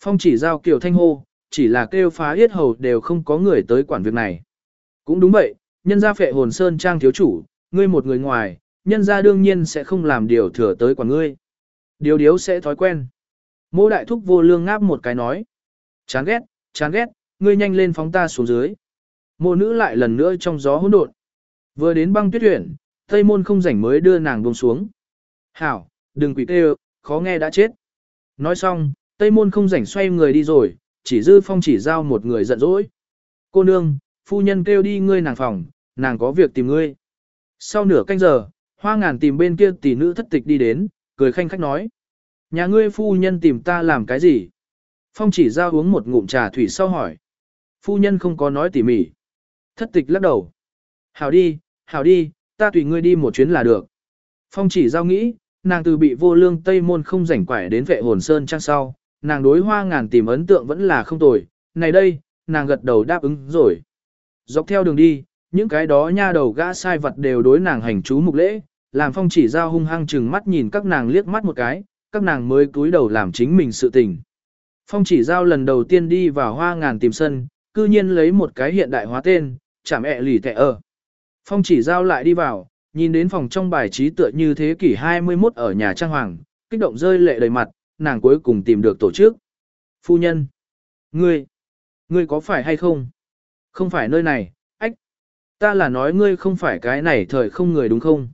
Phong chỉ giao kiểu thanh hô, chỉ là kêu phá yết hầu đều không có người tới quản việc này. Cũng đúng vậy, nhân gia phệ hồn sơn trang thiếu chủ, ngươi một người ngoài, nhân gia đương nhiên sẽ không làm điều thừa tới quản ngươi. Điều điếu sẽ thói quen. Mô đại thúc vô lương ngáp một cái nói. Chán ghét, chán ghét, ngươi nhanh lên phóng ta xuống dưới. Mô nữ lại lần nữa trong gió hỗn độn. Vừa đến băng tuyết tuyển, Tây môn không rảnh mới đưa nàng buông xuống. Hảo, đừng quỷ tê khó nghe đã chết. Nói xong, Tây môn không rảnh xoay người đi rồi, chỉ dư phong chỉ giao một người giận dỗi. Cô nương, phu nhân kêu đi ngươi nàng phòng, nàng có việc tìm ngươi. Sau nửa canh giờ, hoa ngàn tìm bên kia tỷ nữ thất tịch đi đến, cười khanh khách nói. Nhà ngươi phu nhân tìm ta làm cái gì? Phong chỉ giao uống một ngụm trà thủy sau hỏi. Phu nhân không có nói tỉ mỉ. Thất tịch lắc đầu. Hảo đi, hảo đi, ta tùy ngươi đi một chuyến là được. Phong chỉ giao nghĩ, nàng từ bị vô lương Tây Môn không rảnh quải đến vệ hồn sơn trang sau, nàng đối hoa ngàn tìm ấn tượng vẫn là không tồi, này đây, nàng gật đầu đáp ứng rồi. Dọc theo đường đi, những cái đó nha đầu gã sai vật đều đối nàng hành chú mục lễ, làm phong chỉ giao hung hăng chừng mắt nhìn các nàng liếc mắt một cái, các nàng mới cúi đầu làm chính mình sự tình. Phong chỉ giao lần đầu tiên đi vào hoa ngàn tìm sân, cư nhiên lấy một cái hiện đại hóa tên, chảm ẹ lì tệ ở. Phong chỉ giao lại đi vào, nhìn đến phòng trong bài trí tựa như thế kỷ 21 ở nhà trang hoàng, kích động rơi lệ đầy mặt, nàng cuối cùng tìm được tổ chức. Phu nhân, ngươi, ngươi có phải hay không? Không phải nơi này, ách. Ta là nói ngươi không phải cái này thời không người đúng không?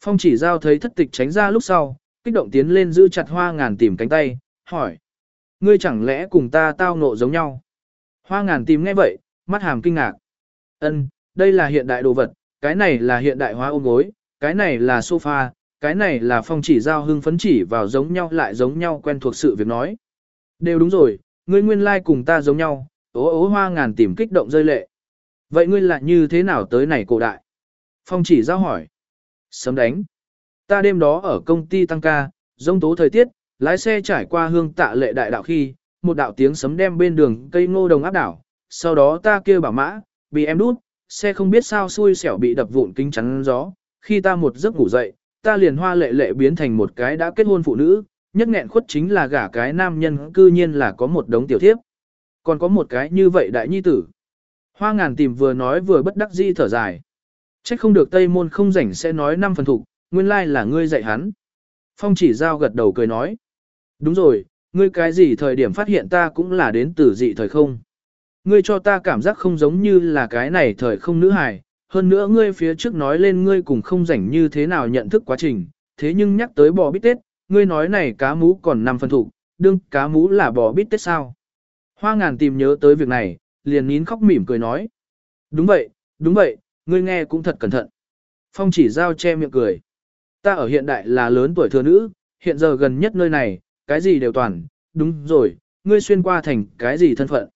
Phong chỉ giao thấy thất tịch tránh ra lúc sau, kích động tiến lên giữ chặt hoa ngàn tìm cánh tay, hỏi. Ngươi chẳng lẽ cùng ta tao nộ giống nhau? Hoa ngàn tìm nghe vậy, mắt hàm kinh ngạc. Ân, đây là hiện đại đồ vật, cái này là hiện đại hóa ôm gối, cái này là sofa, cái này là phong chỉ giao hưng phấn chỉ vào giống nhau lại giống nhau quen thuộc sự việc nói. Đều đúng rồi, ngươi nguyên lai like cùng ta giống nhau, ố ố hoa ngàn tìm kích động rơi lệ. Vậy ngươi lại như thế nào tới này cổ đại? Phong chỉ giao hỏi. Sớm đánh. Ta đêm đó ở công ty tăng ca, giống tố thời tiết, lái xe trải qua hương tạ lệ đại đạo khi, một đạo tiếng sấm đem bên đường cây ngô đồng áp đảo. Sau đó ta kêu bảo mã, bị em đút, xe không biết sao xui xẻo bị đập vụn kính chắn gió. Khi ta một giấc ngủ dậy, ta liền hoa lệ lệ biến thành một cái đã kết hôn phụ nữ, nhất nghẹn khuất chính là gả cái nam nhân cư nhiên là có một đống tiểu thiếp. Còn có một cái như vậy đại nhi tử. Hoa ngàn tìm vừa nói vừa bất đắc dĩ thở dài. Trách không được Tây Môn không rảnh sẽ nói năm phần thục, nguyên lai là ngươi dạy hắn. Phong chỉ giao gật đầu cười nói. Đúng rồi, ngươi cái gì thời điểm phát hiện ta cũng là đến từ dị thời không. Ngươi cho ta cảm giác không giống như là cái này thời không nữ hài, hơn nữa ngươi phía trước nói lên ngươi cùng không rảnh như thế nào nhận thức quá trình, thế nhưng nhắc tới bò bít tết, ngươi nói này cá mú còn năm phần thủ, đương cá mú là bò bít tết sao. Hoa ngàn tìm nhớ tới việc này, liền nín khóc mỉm cười nói. Đúng vậy, đúng vậy, ngươi nghe cũng thật cẩn thận. Phong chỉ giao che miệng cười. Ta ở hiện đại là lớn tuổi thừa nữ, hiện giờ gần nhất nơi này, cái gì đều toàn, đúng rồi, ngươi xuyên qua thành cái gì thân phận.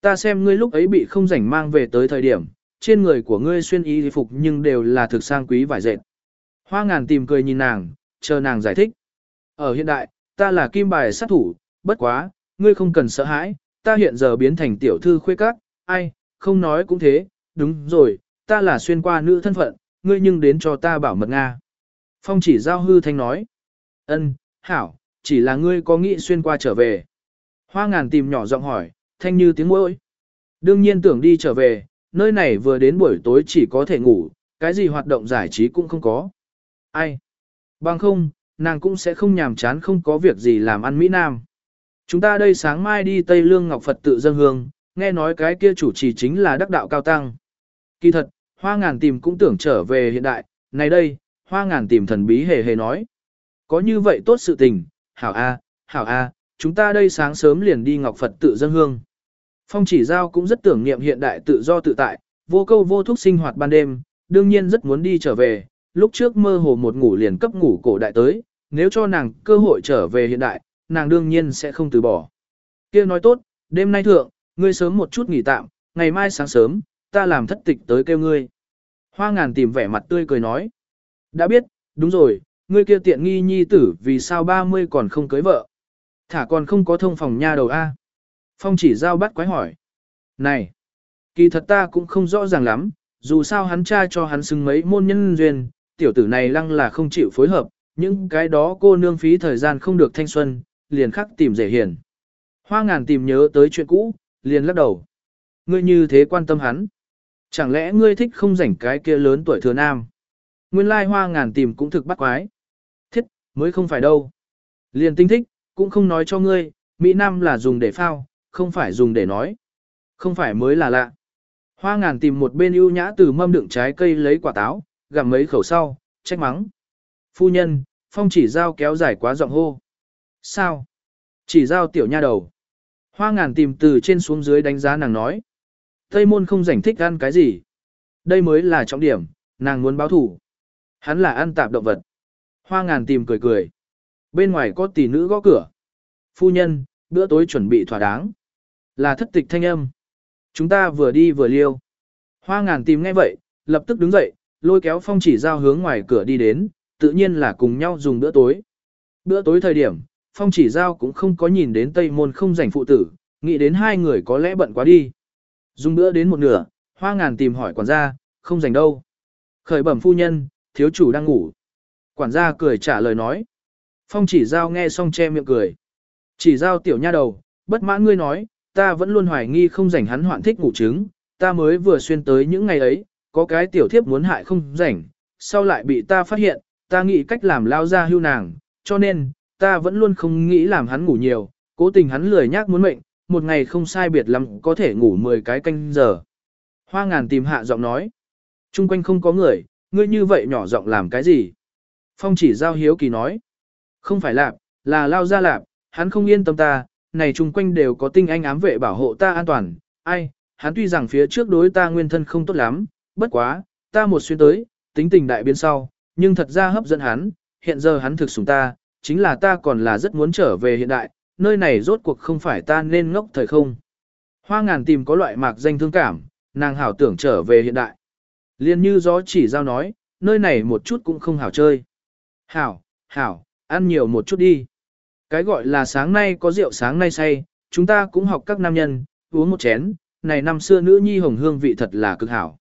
Ta xem ngươi lúc ấy bị không rảnh mang về tới thời điểm, trên người của ngươi xuyên y phục nhưng đều là thực sang quý vải dệt. Hoa ngàn tìm cười nhìn nàng, chờ nàng giải thích. Ở hiện đại, ta là kim bài sát thủ, bất quá, ngươi không cần sợ hãi, ta hiện giờ biến thành tiểu thư khuê các, ai, không nói cũng thế, đúng rồi, ta là xuyên qua nữ thân phận, ngươi nhưng đến cho ta bảo mật Nga. Phong chỉ giao hư thanh nói. ân, hảo, chỉ là ngươi có nghĩ xuyên qua trở về. Hoa ngàn tìm nhỏ giọng hỏi, thanh như tiếng môi. Đương nhiên tưởng đi trở về, nơi này vừa đến buổi tối chỉ có thể ngủ, cái gì hoạt động giải trí cũng không có. Ai? Bằng không, nàng cũng sẽ không nhàm chán không có việc gì làm ăn Mỹ Nam. Chúng ta đây sáng mai đi Tây Lương Ngọc Phật tự dân hương, nghe nói cái kia chủ trì chính là đắc đạo cao tăng. Kỳ thật, hoa ngàn tìm cũng tưởng trở về hiện đại, này đây, hoa ngàn tìm thần bí hề hề nói. Có như vậy tốt sự tình, hảo a, hảo a, chúng ta đây sáng sớm liền đi Ngọc Phật tự dân hương. Phong chỉ giao cũng rất tưởng niệm hiện đại tự do tự tại, vô câu vô thúc sinh hoạt ban đêm, đương nhiên rất muốn đi trở về, lúc trước mơ hồ một ngủ liền cấp ngủ cổ đại tới, nếu cho nàng cơ hội trở về hiện đại, nàng đương nhiên sẽ không từ bỏ. kia nói tốt, đêm nay thượng, ngươi sớm một chút nghỉ tạm, ngày mai sáng sớm, ta làm thất tịch tới kêu ngươi. Hoa ngàn tìm vẻ mặt tươi cười nói. Đã biết, đúng rồi, ngươi kia tiện nghi nhi tử vì sao 30 còn không cưới vợ. Thả còn không có thông phòng nha đầu A. Phong chỉ giao bắt quái hỏi. Này, kỳ thật ta cũng không rõ ràng lắm, dù sao hắn cha cho hắn xưng mấy môn nhân duyên, tiểu tử này lăng là không chịu phối hợp, những cái đó cô nương phí thời gian không được thanh xuân, liền khắc tìm dễ hiền. Hoa ngàn tìm nhớ tới chuyện cũ, liền lắc đầu. Ngươi như thế quan tâm hắn. Chẳng lẽ ngươi thích không rảnh cái kia lớn tuổi thừa nam? Nguyên lai hoa ngàn tìm cũng thực bắt quái. Thiết, mới không phải đâu. Liền tinh thích, cũng không nói cho ngươi, Mỹ Nam là dùng để phao, không phải dùng để nói. Không phải mới là lạ. Hoa ngàn tìm một bên ưu nhã từ mâm đựng trái cây lấy quả táo, gặm mấy khẩu sau, trách mắng. Phu nhân, phong chỉ dao kéo dài quá giọng hô. Sao? Chỉ dao tiểu nha đầu. Hoa ngàn tìm từ trên xuống dưới đánh giá nàng nói. Tây môn không rảnh thích ăn cái gì. Đây mới là trọng điểm, nàng muốn báo thủ. Hắn là ăn tạp động vật. Hoa ngàn tìm cười cười. Bên ngoài có tỷ nữ gõ cửa. Phu nhân, bữa tối chuẩn bị thỏa đáng. Là thất tịch thanh âm. Chúng ta vừa đi vừa liêu. Hoa ngàn tìm nghe vậy, lập tức đứng dậy, lôi kéo phong chỉ giao hướng ngoài cửa đi đến, tự nhiên là cùng nhau dùng bữa tối. Bữa tối thời điểm, Phong chỉ giao cũng không có nhìn đến Tây Môn không rảnh phụ tử, nghĩ đến hai người có lẽ bận quá đi. Dùng bữa đến một nửa, hoa ngàn tìm hỏi quản gia, không rảnh đâu. Khởi bẩm phu nhân, thiếu chủ đang ngủ. Quản gia cười trả lời nói. Phong chỉ giao nghe xong che miệng cười. Chỉ giao tiểu nha đầu, bất mãn ngươi nói, ta vẫn luôn hoài nghi không rảnh hắn hoạn thích ngủ trứng, ta mới vừa xuyên tới những ngày ấy, có cái tiểu thiếp muốn hại không rảnh, sau lại bị ta phát hiện, ta nghĩ cách làm lao ra hưu nàng, cho nên, ta vẫn luôn không nghĩ làm hắn ngủ nhiều, cố tình hắn lười nhác muốn mệnh, một ngày không sai biệt lắm có thể ngủ 10 cái canh giờ. Hoa ngàn tìm hạ giọng nói, chung quanh không có người, ngươi như vậy nhỏ giọng làm cái gì? Phong chỉ giao hiếu kỳ nói, không phải lạp, là lao ra lạp, hắn không yên tâm ta, này chung quanh đều có tinh anh ám vệ bảo hộ ta an toàn, ai, hắn tuy rằng phía trước đối ta nguyên thân không tốt lắm, bất quá, ta một xuyên tới, tính tình đại biến sau, nhưng thật ra hấp dẫn hắn, hiện giờ hắn thực sủng ta, chính là ta còn là rất muốn trở về hiện đại, nơi này rốt cuộc không phải ta nên ngốc thời không. Hoa ngàn tìm có loại mạc danh thương cảm, nàng hảo tưởng trở về hiện đại. Liên như gió chỉ giao nói, nơi này một chút cũng không hảo chơi. Hảo, hảo, ăn nhiều một chút đi. Cái gọi là sáng nay có rượu sáng nay say, chúng ta cũng học các nam nhân, uống một chén, này năm xưa nữ nhi hồng hương vị thật là cực hảo.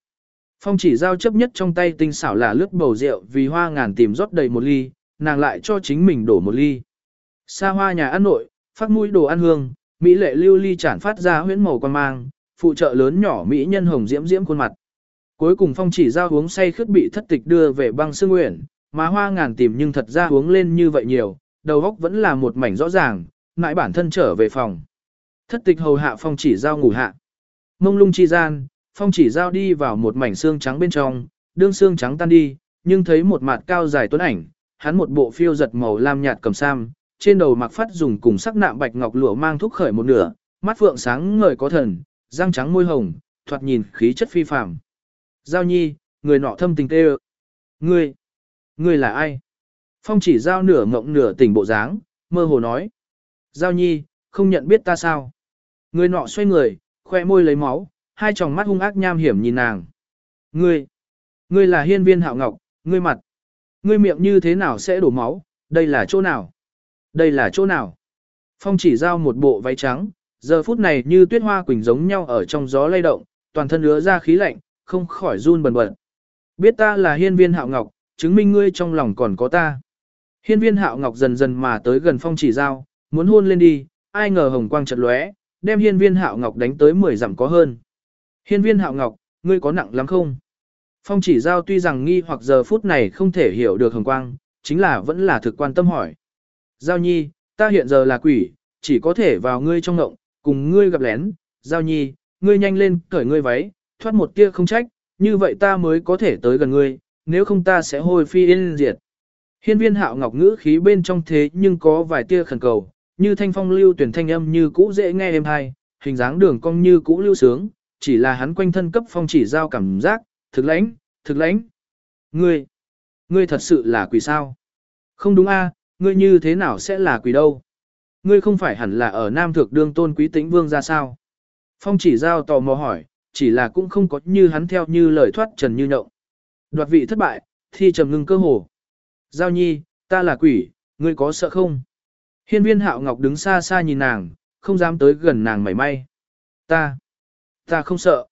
Phong chỉ giao chấp nhất trong tay tinh xảo là lướt bầu rượu vì hoa ngàn tìm rót đầy một ly, nàng lại cho chính mình đổ một ly. Xa hoa nhà ăn nội, phát mũi đồ ăn hương, mỹ lệ lưu ly chản phát ra huyễn màu quan mang, phụ trợ lớn nhỏ mỹ nhân hồng diễm diễm khuôn mặt. Cuối cùng phong chỉ giao uống say khướt bị thất tịch đưa về băng sương nguyện, mà hoa ngàn tìm nhưng thật ra uống lên như vậy nhiều, đầu óc vẫn là một mảnh rõ ràng, ngại bản thân trở về phòng. Thất tịch hầu hạ phong chỉ giao ngủ hạ. Mông lung chi gian, phong chỉ giao đi vào một mảnh xương trắng bên trong, đương xương trắng tan đi, nhưng thấy một mặt cao dài tuấn ảnh, hắn một bộ phiêu giật màu lam nhạt cầm sam, trên đầu mặc phát dùng cùng sắc nạm bạch ngọc lụa mang thúc khởi một nửa, mắt phượng sáng ngời có thần, răng trắng môi hồng, thoạt nhìn khí chất phi phàm. Giao nhi, người nọ thâm tình tê Ngươi, ngươi là ai? Phong chỉ giao nửa ngộng nửa tỉnh bộ dáng, mơ hồ nói. Giao nhi, không nhận biết ta sao? Người nọ xoay người, khoe môi lấy máu, hai tròng mắt hung ác nham hiểm nhìn nàng. Ngươi, ngươi là hiên viên hạo ngọc, ngươi mặt. Ngươi miệng như thế nào sẽ đổ máu, đây là chỗ nào? Đây là chỗ nào? Phong chỉ giao một bộ váy trắng, giờ phút này như tuyết hoa quỳnh giống nhau ở trong gió lay động, toàn thân ứa ra khí lạnh, không khỏi run bần bật. Biết ta là hiên viên hạo ngọc, chứng minh ngươi trong lòng còn có ta. Hiên viên hạo ngọc dần dần mà tới gần phong chỉ giao, muốn hôn lên đi, ai ngờ hồng quang chợt lóe, đem hiên viên hạo ngọc đánh tới 10 dặm có hơn. Hiên viên hạo ngọc, ngươi có nặng lắm không? Phong chỉ giao tuy rằng nghi hoặc giờ phút này không thể hiểu được hồng quang, chính là vẫn là thực quan tâm hỏi. Giao nhi, ta hiện giờ là quỷ, chỉ có thể vào ngươi trong ngộng, cùng ngươi gặp lén. Giao nhi, ngươi nhanh lên cởi ngươi váy, thoát một tia không trách, như vậy ta mới có thể tới gần ngươi, nếu không ta sẽ hồi phi yên diệt. Hiên viên hạo ngọc ngữ khí bên trong thế nhưng có vài tia khẩn cầu, như thanh phong lưu tuyển thanh âm như cũ dễ nghe êm hay, hình dáng đường cong như cũ lưu sướng, chỉ là hắn quanh thân cấp phong chỉ giao cảm giác, thực lãnh, thực lãnh. Ngươi, ngươi thật sự là quỷ sao? Không đúng a, ngươi như thế nào sẽ là quỷ đâu? Ngươi không phải hẳn là ở Nam Thượng Đương Tôn Quý Tĩnh Vương ra sao? Phong chỉ giao tò mò hỏi, chỉ là cũng không có như hắn theo như lời thoát trần như nhộng. Đoạt vị thất bại, thi trầm ngưng cơ hồ. Giao nhi, ta là quỷ, ngươi có sợ không? Hiên viên hạo ngọc đứng xa xa nhìn nàng, không dám tới gần nàng mảy may. Ta, ta không sợ.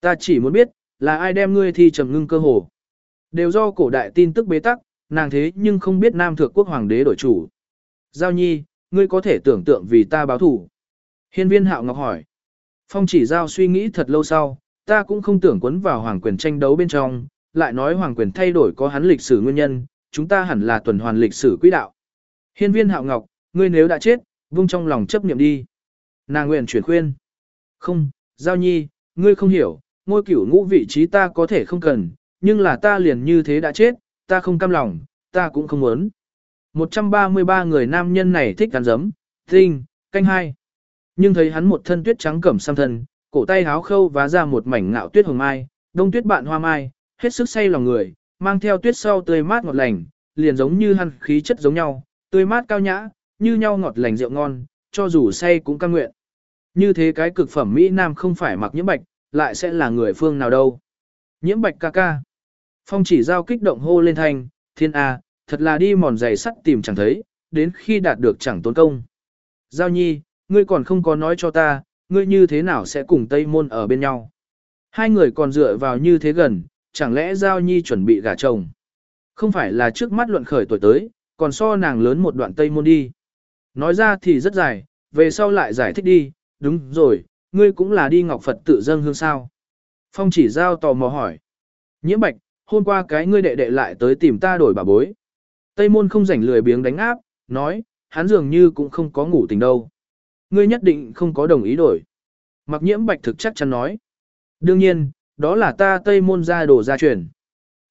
Ta chỉ muốn biết, là ai đem ngươi thi trầm ngưng cơ hồ. Đều do cổ đại tin tức bế tắc, nàng thế nhưng không biết nam thượng quốc hoàng đế đổi chủ. Giao nhi, ngươi có thể tưởng tượng vì ta báo thủ. Hiên viên hạo ngọc hỏi. Phong chỉ giao suy nghĩ thật lâu sau, ta cũng không tưởng quấn vào hoàng quyền tranh đấu bên trong, lại nói hoàng quyền thay đổi có hắn lịch sử nguyên nhân, chúng ta hẳn là tuần hoàn lịch sử quỹ đạo. Hiên viên hạo ngọc, ngươi nếu đã chết, vung trong lòng chấp niệm đi. Nàng nguyện chuyển khuyên. Không, giao nhi, ngươi không hiểu, ngôi cửu ngũ vị trí ta có thể không cần, nhưng là ta liền như thế đã chết, ta không cam lòng, ta cũng không muốn. 133 người nam nhân này thích ăn giấm, tinh, canh hai. Nhưng thấy hắn một thân tuyết trắng cẩm sam thân, cổ tay háo khâu vá ra một mảnh ngạo tuyết hồng mai, đông tuyết bạn hoa mai, hết sức say lòng người, mang theo tuyết sau tươi mát ngọt lành, liền giống như hăn khí chất giống nhau, tươi mát cao nhã, như nhau ngọt lành rượu ngon, cho dù say cũng căng nguyện. Như thế cái cực phẩm Mỹ Nam không phải mặc nhiễm bạch, lại sẽ là người phương nào đâu. Nhiễm bạch ca ca. Phong chỉ giao kích động hô lên thanh, thiên A, thật là đi mòn giày sắt tìm chẳng thấy, đến khi đạt được chẳng tốn công. Giao nhi, ngươi còn không có nói cho ta, ngươi như thế nào sẽ cùng Tây Môn ở bên nhau. Hai người còn dựa vào như thế gần, chẳng lẽ Giao nhi chuẩn bị gả chồng. Không phải là trước mắt luận khởi tuổi tới, còn so nàng lớn một đoạn Tây Môn đi. Nói ra thì rất dài, về sau lại giải thích đi, đúng rồi, ngươi cũng là đi Ngọc Phật tự dâng hương sao. Phong chỉ giao tò mò hỏi. Nhiễm bạch, hôm qua cái ngươi đệ đệ lại tới tìm ta đổi bà bối. Tây môn không rảnh lười biếng đánh áp, nói, hắn dường như cũng không có ngủ tình đâu. Ngươi nhất định không có đồng ý đổi. Mặc nhiễm bạch thực chắc chắn nói. Đương nhiên, đó là ta tây môn ra đổ ra chuyển.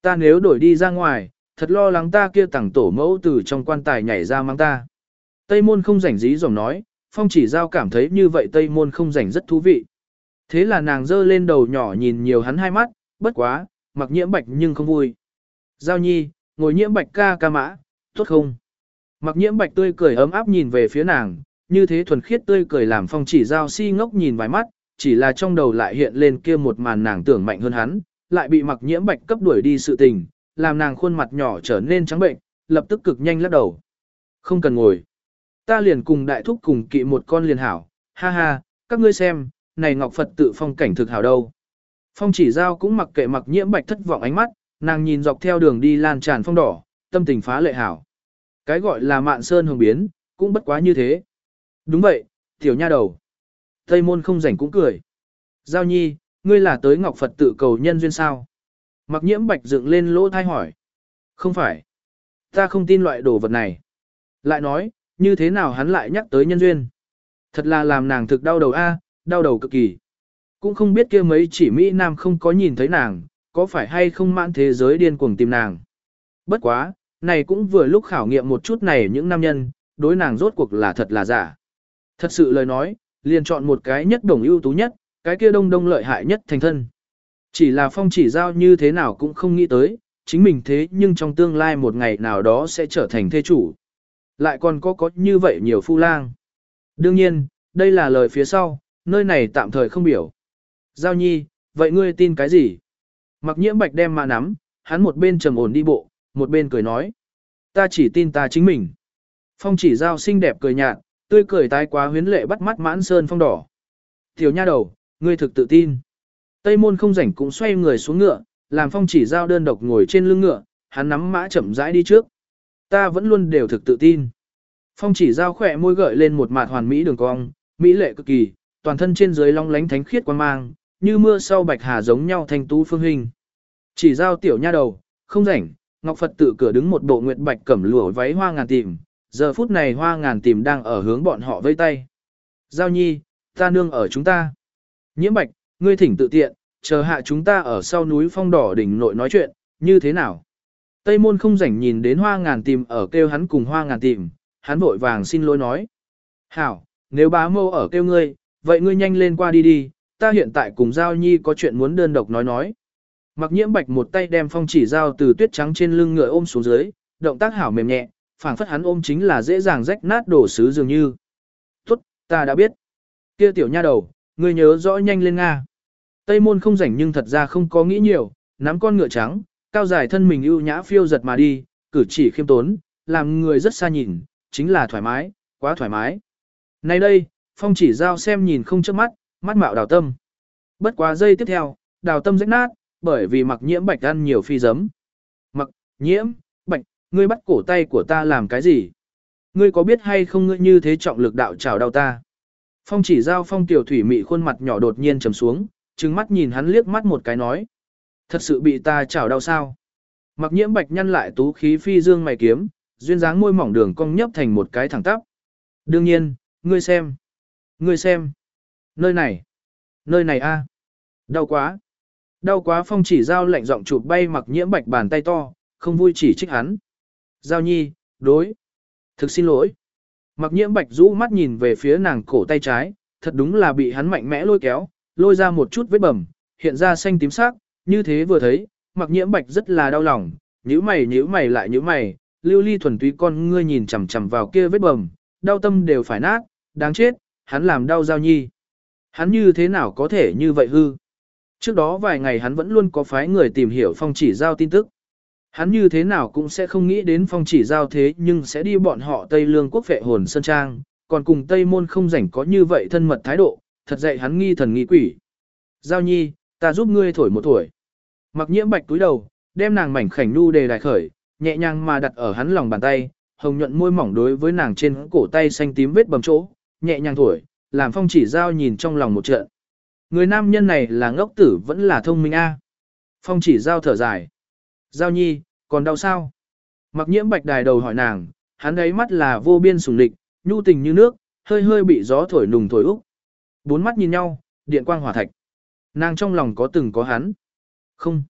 Ta nếu đổi đi ra ngoài, thật lo lắng ta kia tẳng tổ mẫu từ trong quan tài nhảy ra mang ta. Tây môn không rảnh dí dòng nói, phong chỉ giao cảm thấy như vậy tây môn không rảnh rất thú vị. Thế là nàng giơ lên đầu nhỏ nhìn nhiều hắn hai mắt, bất quá, mặc nhiễm bạch nhưng không vui. Giao nhi, ngồi nhiễm bạch ca ca mã, tốt không? Mặc nhiễm bạch tươi cười ấm áp nhìn về phía nàng, như thế thuần khiết tươi cười làm phong chỉ giao si ngốc nhìn vài mắt, chỉ là trong đầu lại hiện lên kia một màn nàng tưởng mạnh hơn hắn, lại bị mặc nhiễm bạch cấp đuổi đi sự tình, làm nàng khuôn mặt nhỏ trở nên trắng bệnh, lập tức cực nhanh lắc đầu. Không cần ngồi. Ta liền cùng đại thúc cùng kỵ một con liền hảo, ha ha, các ngươi xem, này Ngọc Phật tự phong cảnh thực hảo đâu. Phong chỉ giao cũng mặc kệ mặc nhiễm bạch thất vọng ánh mắt, nàng nhìn dọc theo đường đi lan tràn phong đỏ, tâm tình phá lệ hảo. Cái gọi là mạn sơn hồng biến, cũng bất quá như thế. Đúng vậy, tiểu nha đầu. Tây môn không rảnh cũng cười. Giao nhi, ngươi là tới Ngọc Phật tự cầu nhân duyên sao? Mặc nhiễm bạch dựng lên lỗ thai hỏi. Không phải. Ta không tin loại đồ vật này. Lại nói, như thế nào hắn lại nhắc tới nhân duyên? Thật là làm nàng thực đau đầu a, đau đầu cực kỳ. Cũng không biết kia mấy chỉ Mỹ Nam không có nhìn thấy nàng, có phải hay không mãn thế giới điên cuồng tìm nàng. Bất quá, này cũng vừa lúc khảo nghiệm một chút này những nam nhân, đối nàng rốt cuộc là thật là giả. Thật sự lời nói, liền chọn một cái nhất đồng ưu tú nhất, cái kia đông đông lợi hại nhất thành thân. Chỉ là phong chỉ giao như thế nào cũng không nghĩ tới, chính mình thế nhưng trong tương lai một ngày nào đó sẽ trở thành thê chủ. Lại còn có có như vậy nhiều phu lang. Đương nhiên, đây là lời phía sau, nơi này tạm thời không biểu. Giao nhi, vậy ngươi tin cái gì? Mặc nhiễm bạch đem mà nắm, hắn một bên trầm ổn đi bộ, một bên cười nói. Ta chỉ tin ta chính mình. Phong chỉ giao xinh đẹp cười nhạt, tươi cười tái quá huyến lệ bắt mắt mãn sơn phong đỏ. Tiểu nha đầu, ngươi thực tự tin. Tây môn không rảnh cũng xoay người xuống ngựa, làm phong chỉ giao đơn độc ngồi trên lưng ngựa, hắn nắm mã chậm rãi đi trước. Ta vẫn luôn đều thực tự tin. Phong chỉ giao khỏe môi gợi lên một mạt hoàn mỹ đường cong, mỹ lệ cực kỳ, toàn thân trên dưới long lánh thánh khiết quang mang, như mưa sau bạch hà giống nhau thanh tú phương hình. Chỉ giao tiểu nha đầu, không rảnh, Ngọc Phật tự cửa đứng một bộ nguyệt bạch cẩm lụa váy hoa ngàn tìm, giờ phút này hoa ngàn tìm đang ở hướng bọn họ vây tay. Giao nhi, ta nương ở chúng ta. Nhiễm bạch, ngươi thỉnh tự tiện, chờ hạ chúng ta ở sau núi phong đỏ đỉnh nội nói chuyện, như thế nào? Tây môn không rảnh nhìn đến hoa ngàn tìm ở kêu hắn cùng hoa ngàn tìm, hắn vội vàng xin lỗi nói. Hảo, nếu bá mâu ở kêu ngươi, vậy ngươi nhanh lên qua đi đi, ta hiện tại cùng Giao Nhi có chuyện muốn đơn độc nói nói. Mặc nhiễm bạch một tay đem phong chỉ dao từ tuyết trắng trên lưng ngựa ôm xuống dưới, động tác hảo mềm nhẹ, phảng phất hắn ôm chính là dễ dàng rách nát đổ sứ dường như. Tốt, ta đã biết. Kia tiểu nha đầu, ngươi nhớ rõ nhanh lên Nga. Tây môn không rảnh nhưng thật ra không có nghĩ nhiều, nắm con ngựa trắng, cao dài thân mình ưu nhã phiêu giật mà đi, cử chỉ khiêm tốn, làm người rất xa nhìn, chính là thoải mái, quá thoải mái. Nay đây, phong chỉ giao xem nhìn không chớp mắt, mắt mạo đào tâm. Bất quá giây tiếp theo, đào tâm rách nát, bởi vì mặc nhiễm bạch ăn nhiều phi giấm. Mặc, nhiễm, ngươi bắt cổ tay của ta làm cái gì? Ngươi có biết hay không ngươi như thế trọng lực đạo trào đau ta? Phong chỉ giao phong tiểu thủy mị khuôn mặt nhỏ đột nhiên trầm xuống, trừng mắt nhìn hắn liếc mắt một cái nói. Thật sự bị ta chảo đau sao? Mặc nhiễm bạch nhăn lại tú khí phi dương mày kiếm, duyên dáng môi mỏng đường cong nhấp thành một cái thẳng tắp. Đương nhiên, ngươi xem. Ngươi xem. Nơi này. Nơi này a, Đau quá. Đau quá phong chỉ giao lạnh giọng chụp bay mặc nhiễm bạch bàn tay to, không vui chỉ trích hắn. Giao nhi, đối. Thực xin lỗi. Mặc nhiễm bạch rũ mắt nhìn về phía nàng cổ tay trái, thật đúng là bị hắn mạnh mẽ lôi kéo, lôi ra một chút vết bầm, hiện ra xanh tím sắc, như thế vừa thấy, mặc nhiễm bạch rất là đau lòng, nhíu mày nhíu mày lại nhíu mày, lưu ly thuần túy con ngươi nhìn chằm chằm vào kia vết bầm, đau tâm đều phải nát, đáng chết, hắn làm đau giao nhi. Hắn như thế nào có thể như vậy hư? Trước đó vài ngày hắn vẫn luôn có phái người tìm hiểu phong chỉ giao tin tức. Hắn như thế nào cũng sẽ không nghĩ đến phong chỉ giao thế nhưng sẽ đi bọn họ Tây Lương quốc vệ hồn Sơn Trang, còn cùng Tây Môn không rảnh có như vậy thân mật thái độ, thật dạy hắn nghi thần nghi quỷ. Giao nhi, ta giúp ngươi thổi một tuổi. Mặc nhiễm bạch túi đầu, đem nàng mảnh khảnh nu đề đại khởi, nhẹ nhàng mà đặt ở hắn lòng bàn tay, hồng nhuận môi mỏng đối với nàng trên cổ tay xanh tím vết bầm chỗ, nhẹ nhàng thổi, làm phong chỉ giao nhìn trong lòng một trận. Người nam nhân này là ngốc tử vẫn là thông minh a. Phong chỉ giao thở dài. Giao nhi, còn đau sao? Mặc nhiễm bạch đài đầu hỏi nàng, hắn ấy mắt là vô biên sùng địch, nhu tình như nước, hơi hơi bị gió thổi nùng thổi úc. Bốn mắt nhìn nhau, điện quang hỏa thạch. Nàng trong lòng có từng có hắn. Không.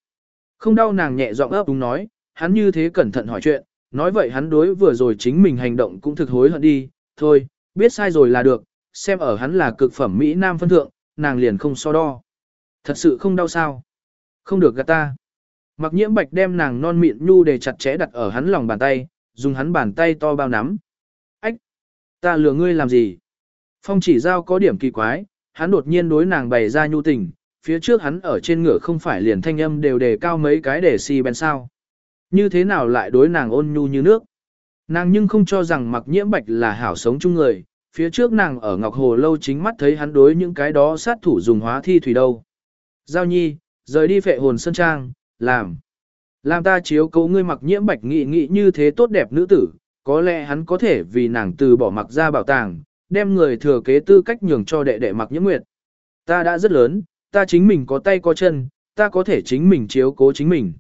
Không đau nàng nhẹ giọng ấp đúng nói, hắn như thế cẩn thận hỏi chuyện, nói vậy hắn đối vừa rồi chính mình hành động cũng thực hối hận đi, thôi, biết sai rồi là được, xem ở hắn là cực phẩm Mỹ Nam phân thượng, nàng liền không so đo. Thật sự không đau sao. Không được gạt ta. Mặc nhiễm bạch đem nàng non mịn nhu để chặt chẽ đặt ở hắn lòng bàn tay, dùng hắn bàn tay to bao nắm. Ách! Ta lừa ngươi làm gì? Phong chỉ giao có điểm kỳ quái, hắn đột nhiên đối nàng bày ra nhu tình, phía trước hắn ở trên ngựa không phải liền thanh âm đều đề cao mấy cái để si bèn sao. Như thế nào lại đối nàng ôn nhu như nước? Nàng nhưng không cho rằng mặc nhiễm bạch là hảo sống chung người, phía trước nàng ở Ngọc Hồ lâu chính mắt thấy hắn đối những cái đó sát thủ dùng hóa thi thủy đâu. Giao nhi, rời đi phệ hồn sân trang, làm. Làm ta chiếu cố ngươi mặc nhiễm bạch nghị nghị như thế tốt đẹp nữ tử, có lẽ hắn có thể vì nàng từ bỏ mặc ra bảo tàng, đem người thừa kế tư cách nhường cho đệ đệ mặc nhiễm nguyệt. Ta đã rất lớn, ta chính mình có tay có chân, ta có thể chính mình chiếu cố chính mình.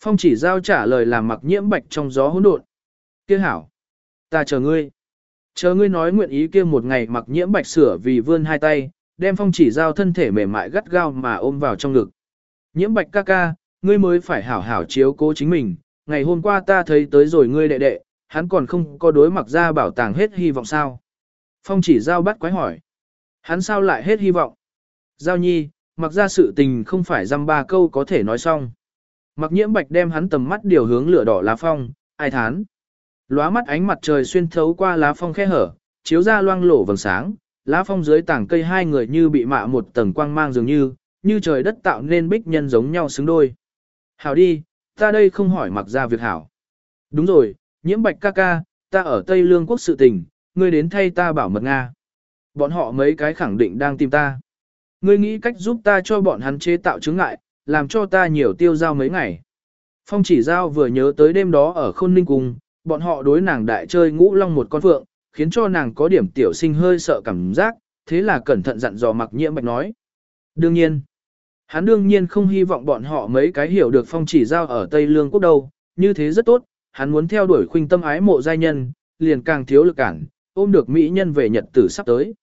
Phong chỉ giao trả lời làm mặc nhiễm bạch trong gió hỗn độn. Kia hảo, ta chờ ngươi. Chờ ngươi nói nguyện ý kia một ngày mặc nhiễm bạch sửa vì vươn hai tay, đem phong chỉ giao thân thể mềm mại gắt gao mà ôm vào trong ngực. Nhiễm bạch ca ca, ngươi mới phải hảo hảo chiếu cố chính mình, ngày hôm qua ta thấy tới rồi ngươi đệ đệ, hắn còn không có đối mặc ra bảo tàng hết hy vọng sao. Phong chỉ giao bắt quái hỏi. Hắn sao lại hết hy vọng? Giao nhi, mặc ra sự tình không phải dăm ba câu có thể nói xong. Mặc nhiễm bạch đem hắn tầm mắt điều hướng lửa đỏ lá phong, ai thán. Lóa mắt ánh mặt trời xuyên thấu qua lá phong khe hở, chiếu ra loang lổ vầng sáng, lá phong dưới tảng cây hai người như bị mạ một tầng quang mang dường như, như trời đất tạo nên bích nhân giống nhau xứng đôi. Hảo đi, ta đây không hỏi mặc ra việc hảo. Đúng rồi, nhiễm bạch ca ca, ta ở Tây Lương quốc sự tình, ngươi đến thay ta bảo mật Nga. Bọn họ mấy cái khẳng định đang tìm ta. Ngươi nghĩ cách giúp ta cho bọn hắn chế tạo chứng ngại, làm cho ta nhiều tiêu giao mấy ngày. Phong chỉ giao vừa nhớ tới đêm đó ở khôn ninh cung, bọn họ đối nàng đại chơi ngũ long một con phượng, khiến cho nàng có điểm tiểu sinh hơi sợ cảm giác, thế là cẩn thận dặn dò mặc nhiễm bạch nói. Đương nhiên, hắn đương nhiên không hy vọng bọn họ mấy cái hiểu được phong chỉ giao ở Tây Lương quốc đâu, như thế rất tốt, hắn muốn theo đuổi khuynh tâm ái mộ giai nhân, liền càng thiếu lực cản, ôm được mỹ nhân về nhật tử sắp tới.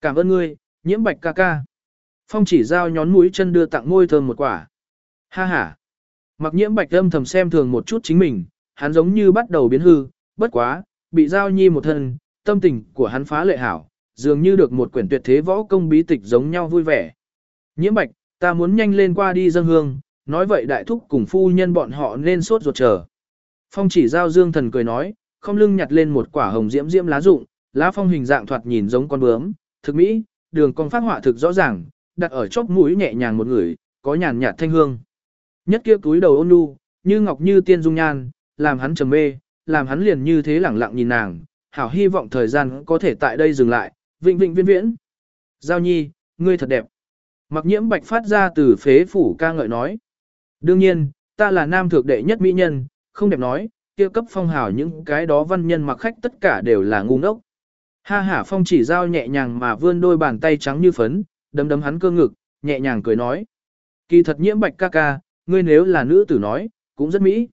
Cảm ơn ngươi, nhiễm bạch ca ca. Phong chỉ giao nhón mũi chân đưa tặng môi thơm một quả. Ha ha. Mặc nhiễm bạch âm thầm xem thường một chút chính mình, hắn giống như bắt đầu biến hư, bất quá, bị giao nhi một thân, tâm tình của hắn phá lệ hảo, dường như được một quyển tuyệt thế võ công bí tịch giống nhau vui vẻ. Nhiễm bạch, ta muốn nhanh lên qua đi dân hương, nói vậy đại thúc cùng phu nhân bọn họ nên sốt ruột chờ. Phong chỉ giao dương thần cười nói, không lưng nhặt lên một quả hồng diễm diễm lá rụng, lá phong hình dạng thoạt nhìn giống con bướm, thực mỹ, đường con phát họa thực rõ ràng, đặt ở chóp mũi nhẹ nhàng một người, có nhàn nhạt thanh hương. Nhất kia túi đầu ôn nhu, như ngọc như tiên dung nhan, làm hắn trầm mê, làm hắn liền như thế lẳng lặng nhìn nàng, hảo hy vọng thời gian có thể tại đây dừng lại, vĩnh vĩnh viễn viễn. Giao nhi, ngươi thật đẹp. Mặc nhiễm bạch phát ra từ phế phủ ca ngợi nói. Đương nhiên, ta là nam thượng đệ nhất mỹ nhân, không đẹp nói, kia cấp phong hào những cái đó văn nhân mặc khách tất cả đều là ngu ngốc. Ha ha phong chỉ giao nhẹ nhàng mà vươn đôi bàn tay trắng như phấn, đấm đấm hắn cơ ngực, nhẹ nhàng cười nói. Kỳ thật nhiễm bạch ca ca, ngươi nếu là nữ tử nói, cũng rất mỹ.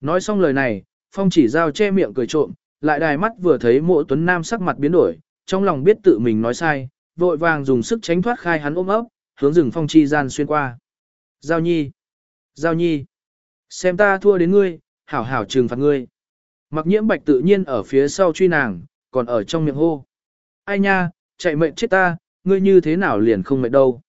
Nói xong lời này, phong chỉ giao che miệng cười trộm, lại đài mắt vừa thấy mộ tuấn nam sắc mặt biến đổi, trong lòng biết tự mình nói sai, vội vàng dùng sức tránh thoát khai hắn ôm ấp, hướng rừng phong chi gian xuyên qua. Giao nhi! Giao nhi! Xem ta thua đến ngươi, hảo hảo trừng phạt ngươi. Mặc nhiễm bạch tự nhiên ở phía sau truy nàng, còn ở trong miệng hô. Ai nha, chạy mệnh chết ta, ngươi như thế nào liền không mệt đâu.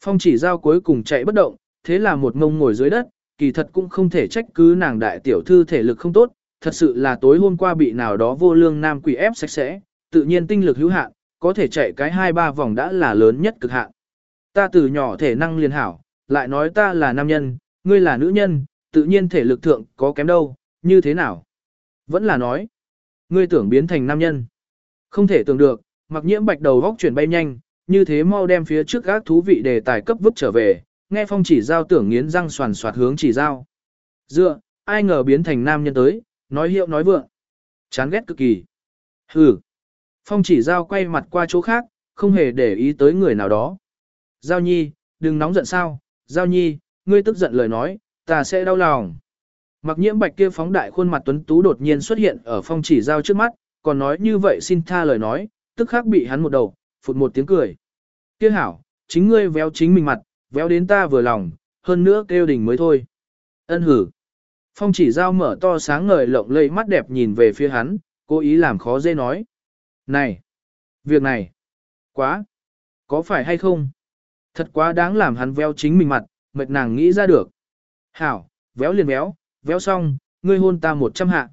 Phong chỉ giao cuối cùng chạy bất động, thế là một mông ngồi dưới đất, kỳ thật cũng không thể trách cứ nàng đại tiểu thư thể lực không tốt, thật sự là tối hôm qua bị nào đó vô lương nam quỷ ép sạch sẽ, tự nhiên tinh lực hữu hạn, có thể chạy cái hai ba vòng đã là lớn nhất cực hạn. Ta từ nhỏ thể năng liền hảo, lại nói ta là nam nhân, ngươi là nữ nhân, tự nhiên thể lực thượng có kém đâu, như thế nào? Vẫn là nói, ngươi tưởng biến thành nam nhân. Không thể tưởng được, mặc nhiễm bạch đầu góc chuyển bay nhanh, như thế mau đem phía trước các thú vị đề tài cấp vứt trở về, nghe phong chỉ giao tưởng nghiến răng soàn soạt hướng chỉ giao. Dựa, ai ngờ biến thành nam nhân tới, nói hiệu nói vượng. Chán ghét cực kỳ. Hừ. Phong chỉ giao quay mặt qua chỗ khác, không hề để ý tới người nào đó. Giao nhi, đừng nóng giận sao, giao nhi, ngươi tức giận lời nói, ta sẽ đau lòng. Mặc nhiễm bạch kia phóng đại khuôn mặt tuấn tú đột nhiên xuất hiện ở phong chỉ giao trước mắt, còn nói như vậy xin tha lời nói, tức khắc bị hắn một đầu, phụt một tiếng cười. Kia hảo, chính ngươi véo chính mình mặt, véo đến ta vừa lòng, hơn nữa kêu đình mới thôi. Ân hử. Phong chỉ giao mở to sáng ngời lộng lẫy mắt đẹp nhìn về phía hắn, cố ý làm khó dễ nói. Này! Việc này! Quá! Có phải hay không? Thật quá đáng làm hắn véo chính mình mặt, mệt nàng nghĩ ra được. Hảo, véo liền véo, véo xong, ngươi hôn ta một trăm hạ.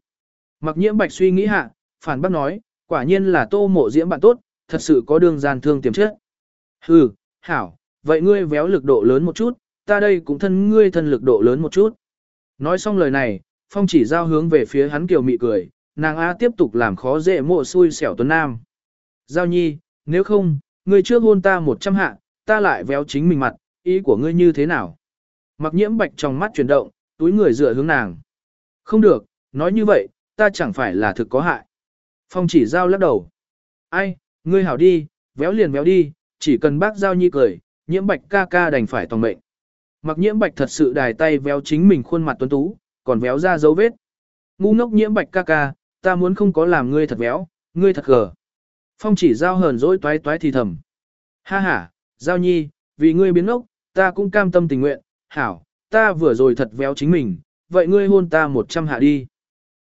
Mặc nhiễm bạch suy nghĩ hạ, phản bác nói, quả nhiên là tô mộ diễm bạn tốt, thật sự có đường gian thương tiềm chất. Hừ, hảo, vậy ngươi véo lực độ lớn một chút, ta đây cũng thân ngươi thân lực độ lớn một chút. Nói xong lời này, phong chỉ giao hướng về phía hắn kiều mị cười, nàng A tiếp tục làm khó dễ mộ xui xẻo tuấn nam. Giao nhi, nếu không, ngươi trước hôn ta một trăm hạ, ta lại véo chính mình mặt, ý của ngươi như thế nào? Mặc nhiễm bạch trong mắt chuyển động, túi người dựa hướng nàng. Không được, nói như vậy, ta chẳng phải là thực có hại. Phong chỉ giao lắc đầu. Ai, ngươi hảo đi, véo liền véo đi, chỉ cần bác giao nhi cười, nhiễm bạch ca ca đành phải tòng mệnh. Mặc nhiễm bạch thật sự đài tay véo chính mình khuôn mặt tuấn tú, còn véo ra dấu vết. Ngu ngốc nhiễm bạch ca ca, ta muốn không có làm ngươi thật véo, ngươi thật gờ. Phong chỉ giao hờn dỗi toái toái thì thầm. Ha ha, giao nhi, vì ngươi biến ốc, ta cũng cam tâm tình nguyện, hảo, ta vừa rồi thật véo chính mình, vậy ngươi hôn ta một trăm hạ đi.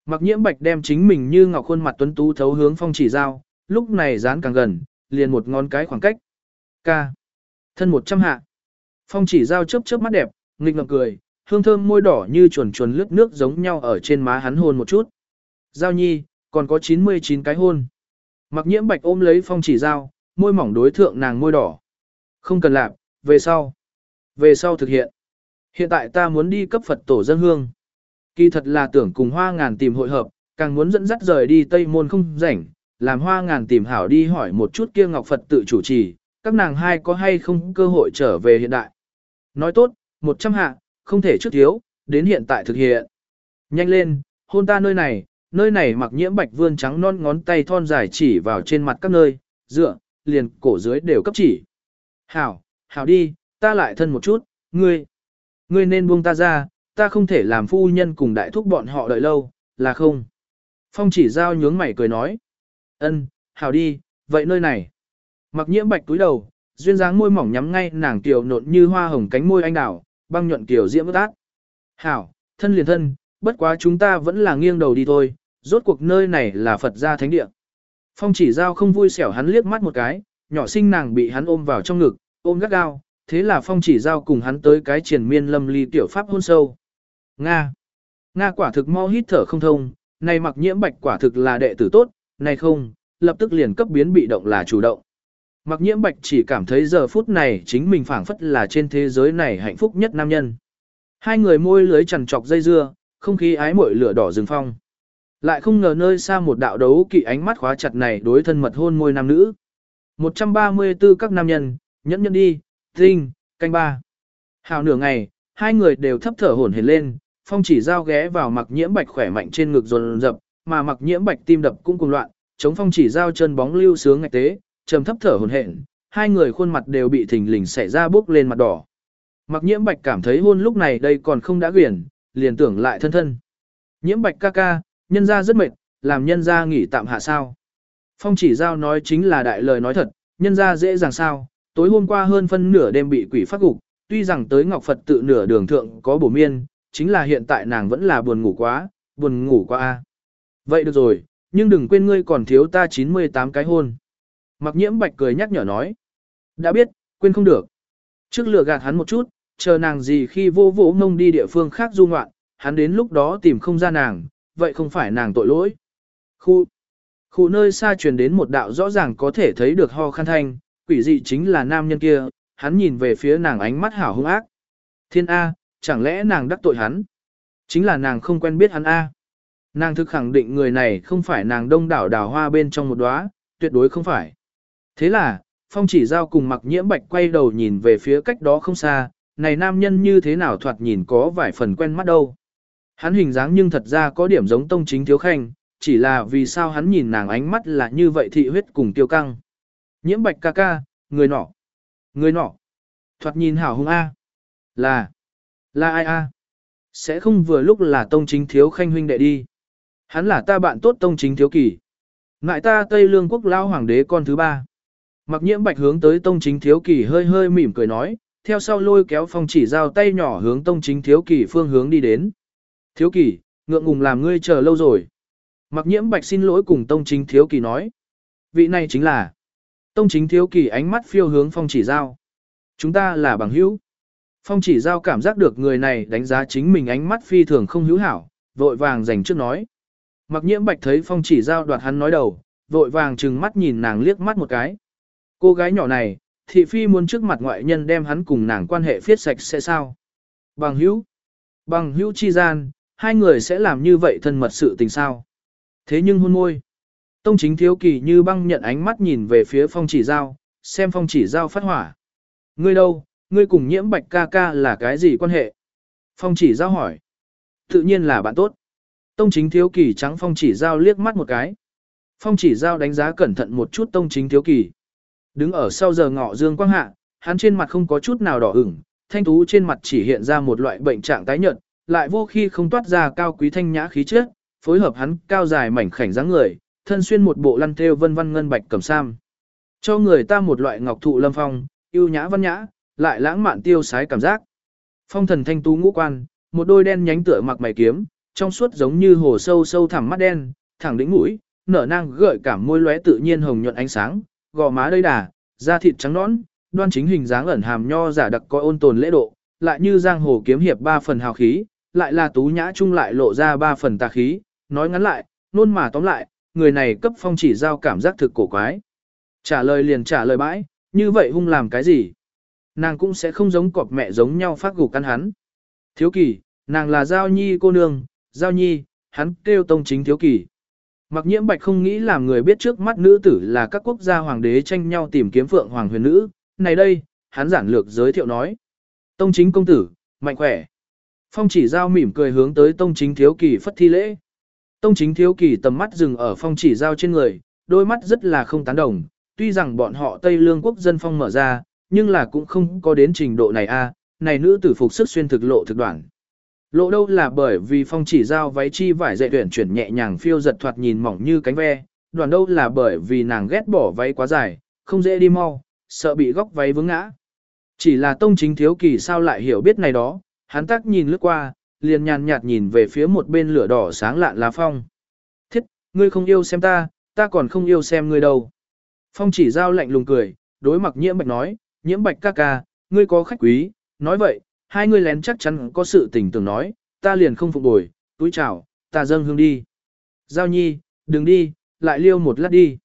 Mặc nhiễm bạch đem chính mình như ngọc khuôn mặt tuấn tú thấu hướng phong chỉ giao, lúc này dán càng gần, liền một ngón cái khoảng cách. Ca. Thân một trăm hạ. Phong chỉ giao chớp chớp mắt đẹp, nghịch ngợm cười, hương thơm môi đỏ như chuồn chuồn lướt nước giống nhau ở trên má hắn hôn một chút. Giao nhi, còn có 99 cái hôn. Mặc nhiễm bạch ôm lấy phong chỉ giao, môi mỏng đối thượng nàng môi đỏ. Không cần làm, về sau. Về sau thực hiện. Hiện tại ta muốn đi cấp Phật tổ dân hương. Kỳ thật là tưởng cùng hoa ngàn tìm hội hợp, càng muốn dẫn dắt rời đi Tây Môn không rảnh, làm hoa ngàn tìm hảo đi hỏi một chút kia Ngọc Phật tự chủ trì, các nàng hai có hay không cơ hội trở về hiện đại. Nói tốt, một trăm hạ, không thể trước thiếu, đến hiện tại thực hiện. Nhanh lên, hôn ta nơi này, nơi này mặc nhiễm bạch vươn trắng non ngón tay thon dài chỉ vào trên mặt các nơi, dựa, liền cổ dưới đều cấp chỉ. Hảo, hảo đi, ta lại thân một chút, ngươi, ngươi nên buông ta ra, ta không thể làm phu nhân cùng đại thúc bọn họ đợi lâu, là không. Phong chỉ giao nhướng mày cười nói. ân, hảo đi, vậy nơi này. Mặc nhiễm bạch túi đầu, duyên dáng môi mỏng nhắm ngay nàng tiểu nộn như hoa hồng cánh môi anh đảo, băng nhuận tiểu diễm ướt Hảo, thân liền thân, bất quá chúng ta vẫn là nghiêng đầu đi thôi, rốt cuộc nơi này là Phật gia thánh địa. Phong chỉ giao không vui xẻo hắn liếc mắt một cái, nhỏ sinh nàng bị hắn ôm vào trong ngực, ôm gắt gao, thế là phong chỉ giao cùng hắn tới cái triển miên lâm ly tiểu pháp hôn sâu. Nga. Nga quả thực mau hít thở không thông, này mặc nhiễm bạch quả thực là đệ tử tốt, này không, lập tức liền cấp biến bị động là chủ động. Mặc nhiễm bạch chỉ cảm thấy giờ phút này chính mình phảng phất là trên thế giới này hạnh phúc nhất nam nhân. Hai người môi lưới chằn trọc dây dưa, không khí ái muội lửa đỏ rừng phong. Lại không ngờ nơi xa một đạo đấu kỵ ánh mắt khóa chặt này đối thân mật hôn môi nam nữ. 134 các nam nhân, nhẫn nhẫn đi, tinh, canh ba. Hào nửa ngày, hai người đều thấp thở hổn hển lên, phong chỉ giao ghé vào mặc nhiễm bạch khỏe mạnh trên ngực dồn dập, mà mặc nhiễm bạch tim đập cũng cùng loạn, chống phong chỉ giao chân bóng lưu sướng ngạch tế, trầm thấp thở hổn hển, hai người khuôn mặt đều bị thình lình xẻ ra bước lên mặt đỏ. Mặc nhiễm bạch cảm thấy hôn lúc này đây còn không đã quyển, liền tưởng lại thân thân. Nhiễm bạch ca ca, nhân ra rất mệt, làm nhân ra nghỉ tạm hạ sao. Phong chỉ giao nói chính là đại lời nói thật, nhân ra dễ dàng sao, tối hôm qua hơn phân nửa đêm bị quỷ phát gục, tuy rằng tới Ngọc Phật tự nửa đường thượng có bổ miên, chính là hiện tại nàng vẫn là buồn ngủ quá, buồn ngủ quá a. Vậy được rồi, nhưng đừng quên ngươi còn thiếu ta 98 cái hôn. Mặc nhiễm bạch cười nhắc nhở nói. Đã biết, quên không được. Trước lừa gạt hắn một chút, chờ nàng gì khi vô vỗ mông đi địa phương khác du ngoạn, hắn đến lúc đó tìm không ra nàng, vậy không phải nàng tội lỗi. Khu, khu nơi xa truyền đến một đạo rõ ràng có thể thấy được ho khăn thanh, quỷ dị chính là nam nhân kia, hắn nhìn về phía nàng ánh mắt hảo hung ác. Thiên A, chẳng lẽ nàng đắc tội hắn? Chính là nàng không quen biết hắn A. Nàng thực khẳng định người này không phải nàng đông đảo đào hoa bên trong một đóa, tuyệt đối không phải. Thế là, phong chỉ giao cùng mặc nhiễm bạch quay đầu nhìn về phía cách đó không xa, này nam nhân như thế nào thoạt nhìn có vài phần quen mắt đâu. Hắn hình dáng nhưng thật ra có điểm giống tông chính thiếu khanh, chỉ là vì sao hắn nhìn nàng ánh mắt là như vậy thị huyết cùng tiêu căng. Nhiễm bạch ca ca, người nọ. Người nọ. Thoạt nhìn hảo hung A. Là. Là ai A. Sẽ không vừa lúc là tông chính thiếu khanh huynh đệ đi. Hắn là ta bạn tốt tông chính thiếu kỳ. Ngại ta Tây Lương quốc lao hoàng đế con thứ ba. Mặc nhiễm bạch hướng tới tông chính thiếu kỳ hơi hơi mỉm cười nói, theo sau lôi kéo phong chỉ giao tay nhỏ hướng tông chính thiếu kỳ phương hướng đi đến. Thiếu kỳ, ngượng ngùng làm ngươi chờ lâu rồi. Mặc nhiễm bạch xin lỗi cùng tông chính thiếu kỳ nói. Vị này chính là. Tông chính thiếu kỳ ánh mắt phiêu hướng phong chỉ giao. Chúng ta là bằng hữu. Phong chỉ giao cảm giác được người này đánh giá chính mình ánh mắt phi thường không hữu hảo, vội vàng dành trước nói. Mặc nhiễm bạch thấy phong chỉ giao đoạt hắn nói đầu, vội vàng trừng mắt nhìn nàng liếc mắt một cái. Cô gái nhỏ này, thị phi muốn trước mặt ngoại nhân đem hắn cùng nàng quan hệ phiết sạch sẽ sao? Bằng hữu. Bằng hữu chi gian, hai người sẽ làm như vậy thân mật sự tình sao? Thế nhưng hôn môi. Tông chính thiếu kỳ như băng nhận ánh mắt nhìn về phía phong chỉ giao, xem phong chỉ giao phát hỏa. Ngươi đâu, ngươi cùng nhiễm bạch ca ca là cái gì quan hệ? Phong chỉ giao hỏi. Tự nhiên là bạn tốt. Tông chính thiếu kỳ trắng phong chỉ giao liếc mắt một cái. Phong chỉ giao đánh giá cẩn thận một chút tông chính thiếu kỳ. Đứng ở sau giờ ngọ dương quang hạ, hắn trên mặt không có chút nào đỏ ửng, thanh tú trên mặt chỉ hiện ra một loại bệnh trạng tái nhợt, lại vô khi không toát ra cao quý thanh nhã khí chất, phối hợp hắn cao dài mảnh khảnh dáng người, thân xuyên một bộ lăn thêu vân vân ngân bạch cẩm sam. Cho người ta một loại ngọc thụ lâm phong, yêu nhã văn nhã, lại lãng mạn tiêu sái cảm giác. Phong thần thanh tú ngũ quan, một đôi đen nhánh tựa mặc mày kiếm, trong suốt giống như hồ sâu sâu thẳm mắt đen, thẳng đỉnh mũi, nở nang gợi cảm môi lóe tự nhiên hồng nhuận ánh sáng, gò má đầy đà, da thịt trắng nõn, đoan chính hình dáng ẩn hàm nho giả đặc coi ôn tồn lễ độ, lại như giang hồ kiếm hiệp ba phần hào khí, lại là tú nhã trung lại lộ ra ba phần tà khí, nói ngắn lại, nôn mà tóm lại, người này cấp phong chỉ giao cảm giác thực cổ quái. Trả lời liền trả lời bãi, như vậy hung làm cái gì? Nàng cũng sẽ không giống cọp mẹ giống nhau phát gục căn hắn. Thiếu kỳ, nàng là Giao Nhi cô nương, Giao Nhi, hắn kêu tông chính thiếu kỳ. Mặc nhiễm bạch không nghĩ làm người biết trước mắt nữ tử là các quốc gia hoàng đế tranh nhau tìm kiếm phượng hoàng huyền nữ. Này đây, hắn giản lược giới thiệu nói. Tông chính công tử, mạnh khỏe. Phong chỉ giao mỉm cười hướng tới tông chính thiếu kỳ phất thi lễ. Tông chính thiếu kỳ tầm mắt dừng ở phong chỉ giao trên người, đôi mắt rất là không tán đồng. Tuy rằng bọn họ Tây Lương quốc dân phong mở ra, nhưng là cũng không có đến trình độ này a. này nữ tử phục sức xuyên thực lộ thực đoạn. Lộ đâu là bởi vì phong chỉ giao váy chi vải dạy tuyển chuyển nhẹ nhàng phiêu giật thoạt nhìn mỏng như cánh ve, đoàn đâu là bởi vì nàng ghét bỏ váy quá dài, không dễ đi mau, sợ bị góc váy vướng ngã. Chỉ là tông chính thiếu kỳ sao lại hiểu biết này đó, hắn tắc nhìn lướt qua, liền nhàn nhạt nhìn về phía một bên lửa đỏ sáng lạn lá phong. Thiết, ngươi không yêu xem ta, ta còn không yêu xem ngươi đâu. Phong chỉ giao lạnh lùng cười, đối mặt nhiễm bạch nói, nhiễm bạch ca ca, ngươi có khách quý, nói vậy, hai người lén chắc chắn có sự tình tưởng nói, ta liền không phục bồi, túi chào, ta dâng hương đi. Giao nhi, đừng đi, lại liêu một lát đi.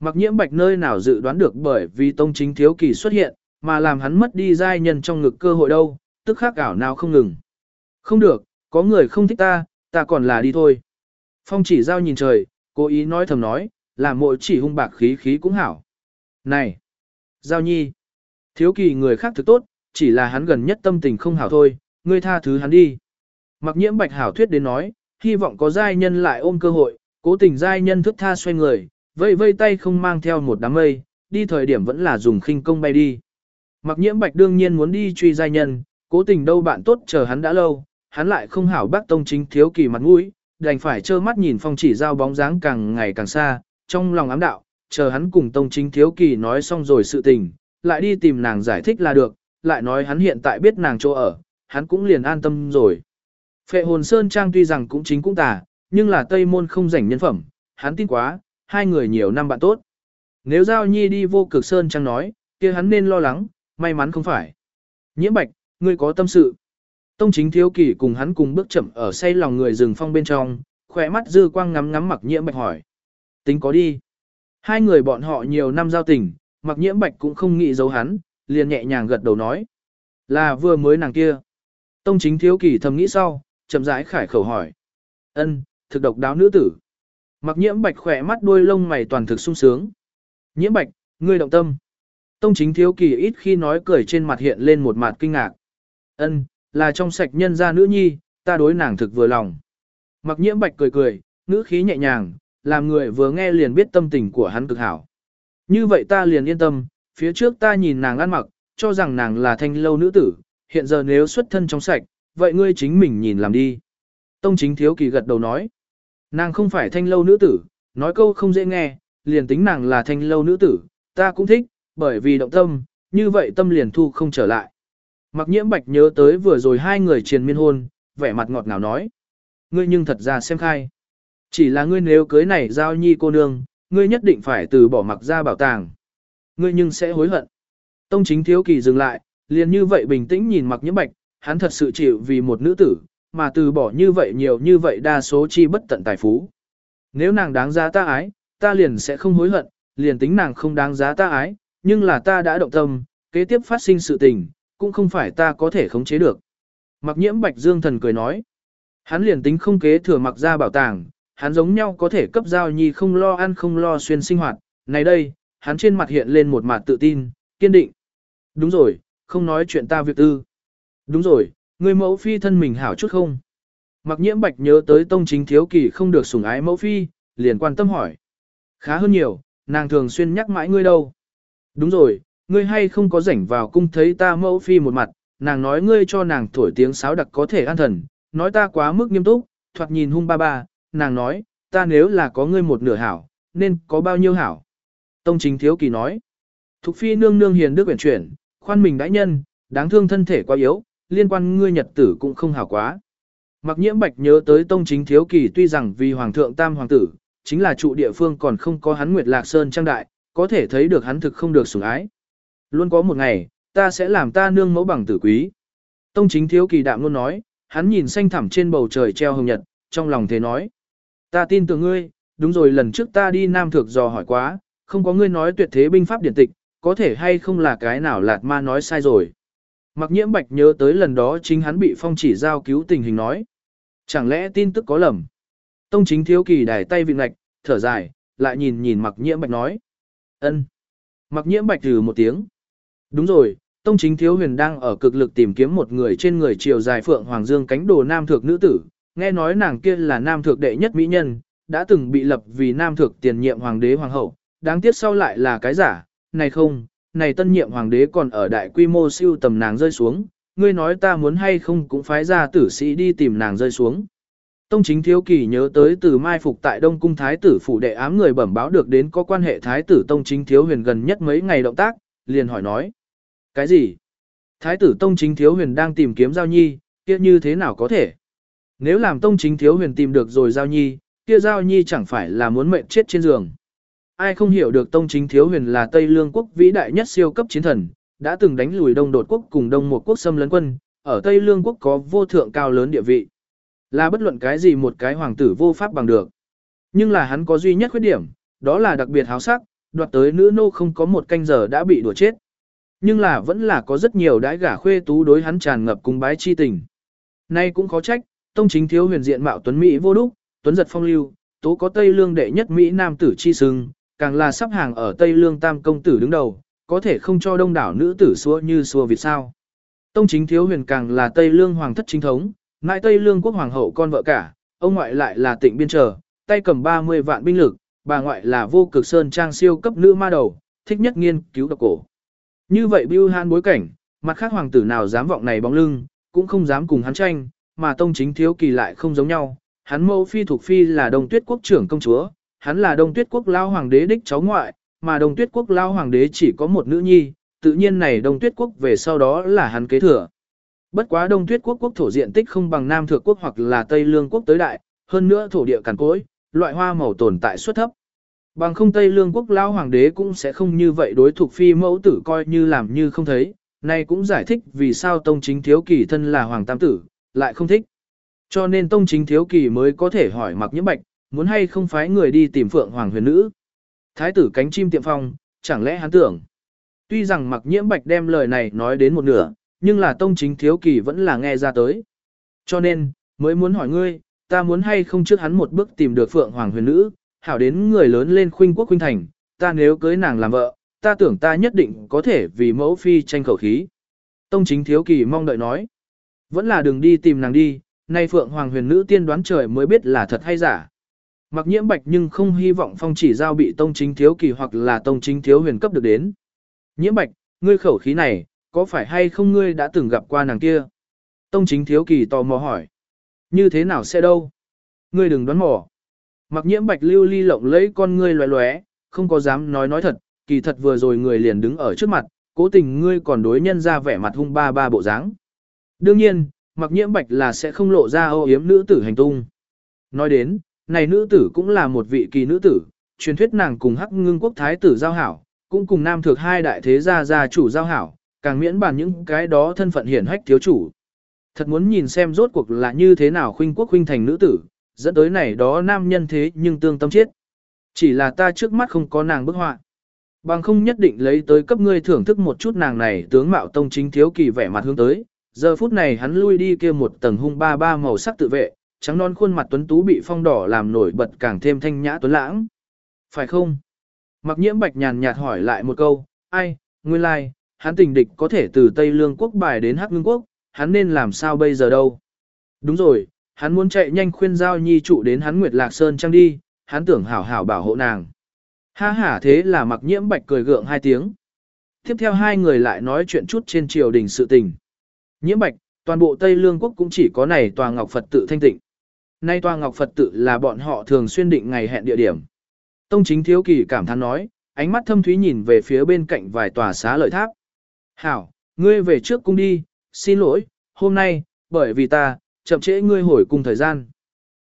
Mặc nhiễm bạch nơi nào dự đoán được bởi vì tông chính thiếu kỳ xuất hiện, mà làm hắn mất đi giai nhân trong ngực cơ hội đâu, tức khắc ảo nào không ngừng. Không được, có người không thích ta, ta còn là đi thôi. Phong chỉ giao nhìn trời, cố ý nói thầm nói, làm mỗi chỉ hung bạc khí khí cũng hảo. Này! Giao nhi! Thiếu kỳ người khác thực tốt, chỉ là hắn gần nhất tâm tình không hảo thôi, ngươi tha thứ hắn đi. Mặc nhiễm bạch hảo thuyết đến nói, hy vọng có giai nhân lại ôm cơ hội, cố tình giai nhân thức tha xoay người, vây vây tay không mang theo một đám mây, đi thời điểm vẫn là dùng khinh công bay đi. Mặc nhiễm bạch đương nhiên muốn đi truy giai nhân, cố tình đâu bạn tốt chờ hắn đã lâu, hắn lại không hảo bác tông chính thiếu kỳ mặt mũi, đành phải trơ mắt nhìn phong chỉ giao bóng dáng càng ngày càng xa, trong lòng ám đạo, chờ hắn cùng tông chính thiếu kỳ nói xong rồi sự tình, lại đi tìm nàng giải thích là được, lại nói hắn hiện tại biết nàng chỗ ở, hắn cũng liền an tâm rồi. Phệ hồn Sơn Trang tuy rằng cũng chính cũng tà, nhưng là Tây Môn không rảnh nhân phẩm, hắn tin quá, hai người nhiều năm bạn tốt. Nếu Giao Nhi đi vô cực Sơn Trang nói, kia hắn nên lo lắng, may mắn không phải. Nhiễm Bạch, ngươi có tâm sự. Tông chính thiếu kỳ cùng hắn cùng bước chậm ở say lòng người rừng phong bên trong, khỏe mắt dư quang ngắm ngắm mặc nhiễm bạch hỏi. Tính có đi. Hai người bọn họ nhiều năm giao tình, mặc nhiễm bạch cũng không nghĩ giấu hắn, liền nhẹ nhàng gật đầu nói. Là vừa mới nàng kia. Tông chính thiếu kỳ thầm nghĩ sau, chậm rãi khải khẩu hỏi. Ân, thực độc đáo nữ tử. Mặc nhiễm bạch khỏe mắt đuôi lông mày toàn thực sung sướng. Nhiễm bạch, ngươi động tâm. Tông chính thiếu kỳ ít khi nói cười trên mặt hiện lên một mặt kinh ngạc. Ân, là trong sạch nhân gia nữ nhi, ta đối nàng thực vừa lòng. Mặc nhiễm bạch cười cười, ngữ khí nhẹ nhàng, làm người vừa nghe liền biết tâm tình của hắn cực hảo. Như vậy ta liền yên tâm, phía trước ta nhìn nàng ăn mặc, cho rằng nàng là thanh lâu nữ tử, hiện giờ nếu xuất thân trong sạch, vậy ngươi chính mình nhìn làm đi. Tông chính thiếu kỳ gật đầu nói, nàng không phải thanh lâu nữ tử, nói câu không dễ nghe, liền tính nàng là thanh lâu nữ tử, ta cũng thích, bởi vì động tâm, như vậy tâm liền thu không trở lại. Mặc nhiễm bạch nhớ tới vừa rồi hai người triền miên hôn, vẻ mặt ngọt ngào nói. Ngươi nhưng thật ra xem khai. Chỉ là ngươi nếu cưới này giao nhi cô nương, ngươi nhất định phải từ bỏ mặc ra bảo tàng. Ngươi nhưng sẽ hối hận. Tông chính thiếu kỳ dừng lại, liền như vậy bình tĩnh nhìn mặc nhiễm bạch, hắn thật sự chịu vì một nữ tử, mà từ bỏ như vậy nhiều như vậy đa số chi bất tận tài phú. Nếu nàng đáng giá ta ái, ta liền sẽ không hối hận, liền tính nàng không đáng giá ta ái, nhưng là ta đã động tâm, kế tiếp phát sinh sự tình, cũng không phải ta có thể khống chế được. Mặc nhiễm bạch dương thần cười nói, hắn liền tính không kế thừa mặc ra bảo tàng, hắn giống nhau có thể cấp giao nhi không lo ăn không lo xuyên sinh hoạt, này đây, hắn trên mặt hiện lên một mặt tự tin, kiên định. Đúng rồi, không nói chuyện ta việc tư. Đúng rồi, người mẫu phi thân mình hảo chút không? Mặc nhiễm bạch nhớ tới tông chính thiếu kỳ không được sủng ái mẫu phi, liền quan tâm hỏi. Khá hơn nhiều, nàng thường xuyên nhắc mãi ngươi đâu. Đúng rồi, ngươi hay không có rảnh vào cung thấy ta mẫu phi một mặt, nàng nói ngươi cho nàng thổi tiếng sáo đặc có thể an thần, nói ta quá mức nghiêm túc, thoạt nhìn hung ba ba, nàng nói, ta nếu là có ngươi một nửa hảo, nên có bao nhiêu hảo. Tông chính thiếu kỳ nói, Thục phi nương nương hiền đức quyển chuyển, khoan mình đãi nhân, đáng thương thân thể quá yếu, liên quan ngươi nhật tử cũng không hảo quá. Mặc nhiễm bạch nhớ tới tông chính thiếu kỳ tuy rằng vì hoàng thượng tam hoàng tử, chính là trụ địa phương còn không có hắn Nguyệt Lạc Sơn trang đại, có thể thấy được hắn thực không được sủng ái. Luôn có một ngày, ta sẽ làm ta nương mẫu bằng tử quý. Tông chính thiếu kỳ đạm luôn nói, hắn nhìn xanh thẳm trên bầu trời treo hồng nhật, trong lòng thế nói. Ta tin tưởng ngươi, đúng rồi lần trước ta đi Nam Thược dò hỏi quá, không có ngươi nói tuyệt thế binh pháp điển tịch, có thể hay không là cái nào lạt ma nói sai rồi. Mặc nhiễm bạch nhớ tới lần đó chính hắn bị phong chỉ giao cứu tình hình nói. Chẳng lẽ tin tức có lầm? Tông chính thiếu kỳ đài tay vị ngạch, thở dài, lại nhìn nhìn mặc nhiễm bạch nói. ân. Mặc nhiễm bạch thử một tiếng. Đúng rồi, tông chính thiếu huyền đang ở cực lực tìm kiếm một người trên người chiều dài phượng hoàng dương cánh đồ nam thượng nữ tử. Nghe nói nàng kia là nam thượng đệ nhất mỹ nhân, đã từng bị lập vì nam thượng tiền nhiệm hoàng đế hoàng hậu, đáng tiếc sau lại là cái giả, này không, này tân nhiệm hoàng đế còn ở đại quy mô siêu tầm nàng rơi xuống, ngươi nói ta muốn hay không cũng phái ra tử sĩ đi tìm nàng rơi xuống. Tông chính thiếu kỳ nhớ tới từ mai phục tại Đông Cung Thái tử phủ đệ ám người bẩm báo được đến có quan hệ Thái tử Tông chính thiếu huyền gần nhất mấy ngày động tác, liền hỏi nói. Cái gì? Thái tử Tông chính thiếu huyền đang tìm kiếm Giao Nhi, kia như thế nào có thể? Nếu làm Tông chính thiếu huyền tìm được rồi Giao Nhi, kia Giao Nhi chẳng phải là muốn mệnh chết trên giường ai không hiểu được Tông Chính Thiếu Huyền là Tây Lương quốc vĩ đại nhất siêu cấp chiến thần, đã từng đánh lùi Đông Đột quốc cùng Đông một quốc xâm lấn quân, ở Tây Lương quốc có vô thượng cao lớn địa vị. Là bất luận cái gì một cái hoàng tử vô pháp bằng được. Nhưng là hắn có duy nhất khuyết điểm, đó là đặc biệt háo sắc, đoạt tới nữ nô không có một canh giờ đã bị đùa chết. Nhưng là vẫn là có rất nhiều đãi gả khuê tú đối hắn tràn ngập cung bái chi tình. Nay cũng khó trách, tông chính thiếu huyền diện mạo tuấn Mỹ vô đúc, tuấn giật phong lưu, tố có Tây Lương đệ nhất Mỹ nam tử chi sưng, càng là sắp hàng ở Tây Lương Tam công tử đứng đầu, có thể không cho đông đảo nữ tử xua như xua vì sao. Tông chính thiếu huyền càng là Tây Lương hoàng thất chính thống, ngại Tây Lương quốc hoàng hậu con vợ cả, ông ngoại lại là tịnh biên trở, tay cầm 30 vạn binh lực, bà ngoại là vô cực sơn trang siêu cấp nữ ma đầu, thích nhất nghiên cứu độc cổ. Như vậy Bưu Hàn bối cảnh, mặt khác hoàng tử nào dám vọng này bóng lưng, cũng không dám cùng hắn tranh, mà tông chính thiếu kỳ lại không giống nhau. Hắn mẫu phi thuộc phi là đông tuyết quốc trưởng công chúa, hắn là đông tuyết quốc lao hoàng đế đích cháu ngoại, mà đông tuyết quốc lao hoàng đế chỉ có một nữ nhi, tự nhiên này đông tuyết quốc về sau đó là hắn kế thừa. Bất quá đông tuyết quốc quốc thổ diện tích không bằng nam thượng quốc hoặc là tây lương quốc tới đại, hơn nữa thổ địa cằn cỗi, loại hoa màu tồn tại suất thấp. Bằng không Tây Lương quốc lao hoàng đế cũng sẽ không như vậy đối thuộc phi mẫu tử coi như làm như không thấy, này cũng giải thích vì sao Tông Chính Thiếu Kỳ thân là hoàng tam tử, lại không thích. Cho nên Tông Chính Thiếu Kỳ mới có thể hỏi mặc nhiễm bạch, muốn hay không phái người đi tìm Phượng Hoàng huyền nữ. Thái tử cánh chim tiệm phong, chẳng lẽ hắn tưởng. Tuy rằng mặc nhiễm bạch đem lời này nói đến một nửa, nhưng là tông chính thiếu kỳ vẫn là nghe ra tới. Cho nên, mới muốn hỏi ngươi, ta muốn hay không trước hắn một bước tìm được Phượng Hoàng huyền nữ, hảo đến người lớn lên khuynh quốc khuynh thành, ta nếu cưới nàng làm vợ, ta tưởng ta nhất định có thể vì mẫu phi tranh khẩu khí. Tông chính thiếu kỳ mong đợi nói, vẫn là đừng đi tìm nàng đi, nay Phượng Hoàng huyền nữ tiên đoán trời mới biết là thật hay giả. Mặc nhiễm bạch nhưng không hy vọng phong chỉ giao bị tông chính thiếu kỳ hoặc là tông chính thiếu huyền cấp được đến. Nhiễm bạch, ngươi khẩu khí này, có phải hay không ngươi đã từng gặp qua nàng kia? Tông chính thiếu kỳ tò mò hỏi. Như thế nào sẽ đâu? Ngươi đừng đoán mò. Mặc nhiễm bạch lưu ly lộng lấy con ngươi loé loé, không có dám nói nói thật, kỳ thật vừa rồi người liền đứng ở trước mặt, cố tình ngươi còn đối nhân ra vẻ mặt hung ba ba bộ dáng. Đương nhiên, mặc nhiễm bạch là sẽ không lộ ra ô yếm nữ tử hành tung. Nói đến, này nữ tử cũng là một vị kỳ nữ tử, truyền thuyết nàng cùng hắc ngưng quốc thái tử giao hảo, cũng cùng nam thược hai đại thế gia gia chủ giao hảo, càng miễn bàn những cái đó thân phận hiển hách thiếu chủ. Thật muốn nhìn xem rốt cuộc là như thế nào khuynh quốc khuynh thành nữ tử, dẫn tới này đó nam nhân thế nhưng tương tâm chết. Chỉ là ta trước mắt không có nàng bức họa. Bằng không nhất định lấy tới cấp ngươi thưởng thức một chút nàng này tướng mạo tông chính thiếu kỳ vẻ mặt hướng tới. Giờ phút này hắn lui đi kia một tầng hung ba ba màu sắc tự vệ, trắng non khuôn mặt tuấn tú bị phong đỏ làm nổi bật càng thêm thanh nhã tuấn lãng. Phải không? Mặc nhiễm bạch nhàn nhạt hỏi lại một câu, ai, nguyên lai, like, hắn tình địch có thể từ Tây Lương quốc bài đến Hắc Ngưng quốc, hắn nên làm sao bây giờ đâu? Đúng rồi, hắn muốn chạy nhanh khuyên giao nhi trụ đến hắn Nguyệt Lạc Sơn trang đi, hắn tưởng hảo hảo bảo hộ nàng. Ha ha thế là mặc nhiễm bạch cười gượng hai tiếng. Tiếp theo hai người lại nói chuyện chút trên triều đình sự tình. Nhiễm bạch, toàn bộ Tây Lương quốc cũng chỉ có này tòa ngọc Phật tự thanh tịnh. Nay tòa ngọc Phật tự là bọn họ thường xuyên định ngày hẹn địa điểm. Tông chính thiếu kỳ cảm thán nói, ánh mắt thâm thúy nhìn về phía bên cạnh vài tòa xá lợi tháp. Hảo, ngươi về trước cung đi, xin lỗi, hôm nay, bởi vì ta, chậm trễ ngươi hồi cung thời gian.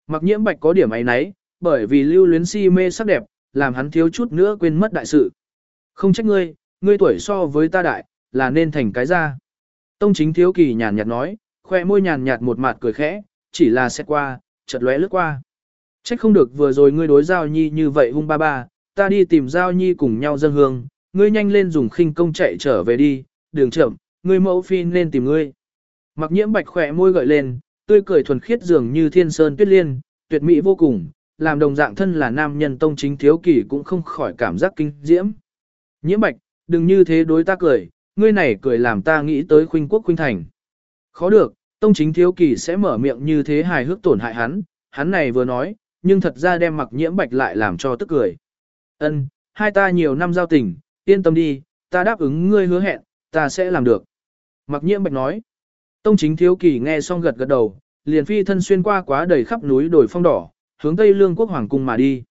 Mặc nhiễm bạch có điểm ấy nấy, bởi vì lưu luyến si mê sắc đẹp, làm hắn thiếu chút nữa quên mất đại sự. Không trách ngươi, ngươi tuổi so với ta đại, là nên thành cái ra. Tông chính thiếu kỳ nhàn nhạt nói, khoe môi nhàn nhạt một mặt cười khẽ, chỉ là xét qua, chợt lóe lướt qua. Trách không được vừa rồi ngươi đối giao nhi như vậy hung ba ba, ta đi tìm giao nhi cùng nhau dân hương, ngươi nhanh lên dùng khinh công chạy trở về đi, đường chậm, ngươi mẫu phi nên tìm ngươi. Mặc nhiễm bạch khỏe môi gợi lên, tươi cười thuần khiết dường như thiên sơn tuyết liên, tuyệt mỹ vô cùng, làm đồng dạng thân là nam nhân tông chính thiếu kỳ cũng không khỏi cảm giác kinh diễm. Nhiễm bạch, đừng như thế đối ta cười, ngươi này cười làm ta nghĩ tới khuynh quốc khuynh thành. Khó được, tông chính thiếu kỳ sẽ mở miệng như thế hài hước tổn hại hắn, hắn này vừa nói, nhưng thật ra đem mặc nhiễm bạch lại làm cho tức cười. Ân, hai ta nhiều năm giao tình, yên tâm đi, ta đáp ứng ngươi hứa hẹn, ta sẽ làm được. Mặc nhiễm bạch nói. Tông chính thiếu kỳ nghe xong gật gật đầu, liền phi thân xuyên qua quá đầy khắp núi đồi phong đỏ, hướng Tây Lương quốc hoàng cung mà đi.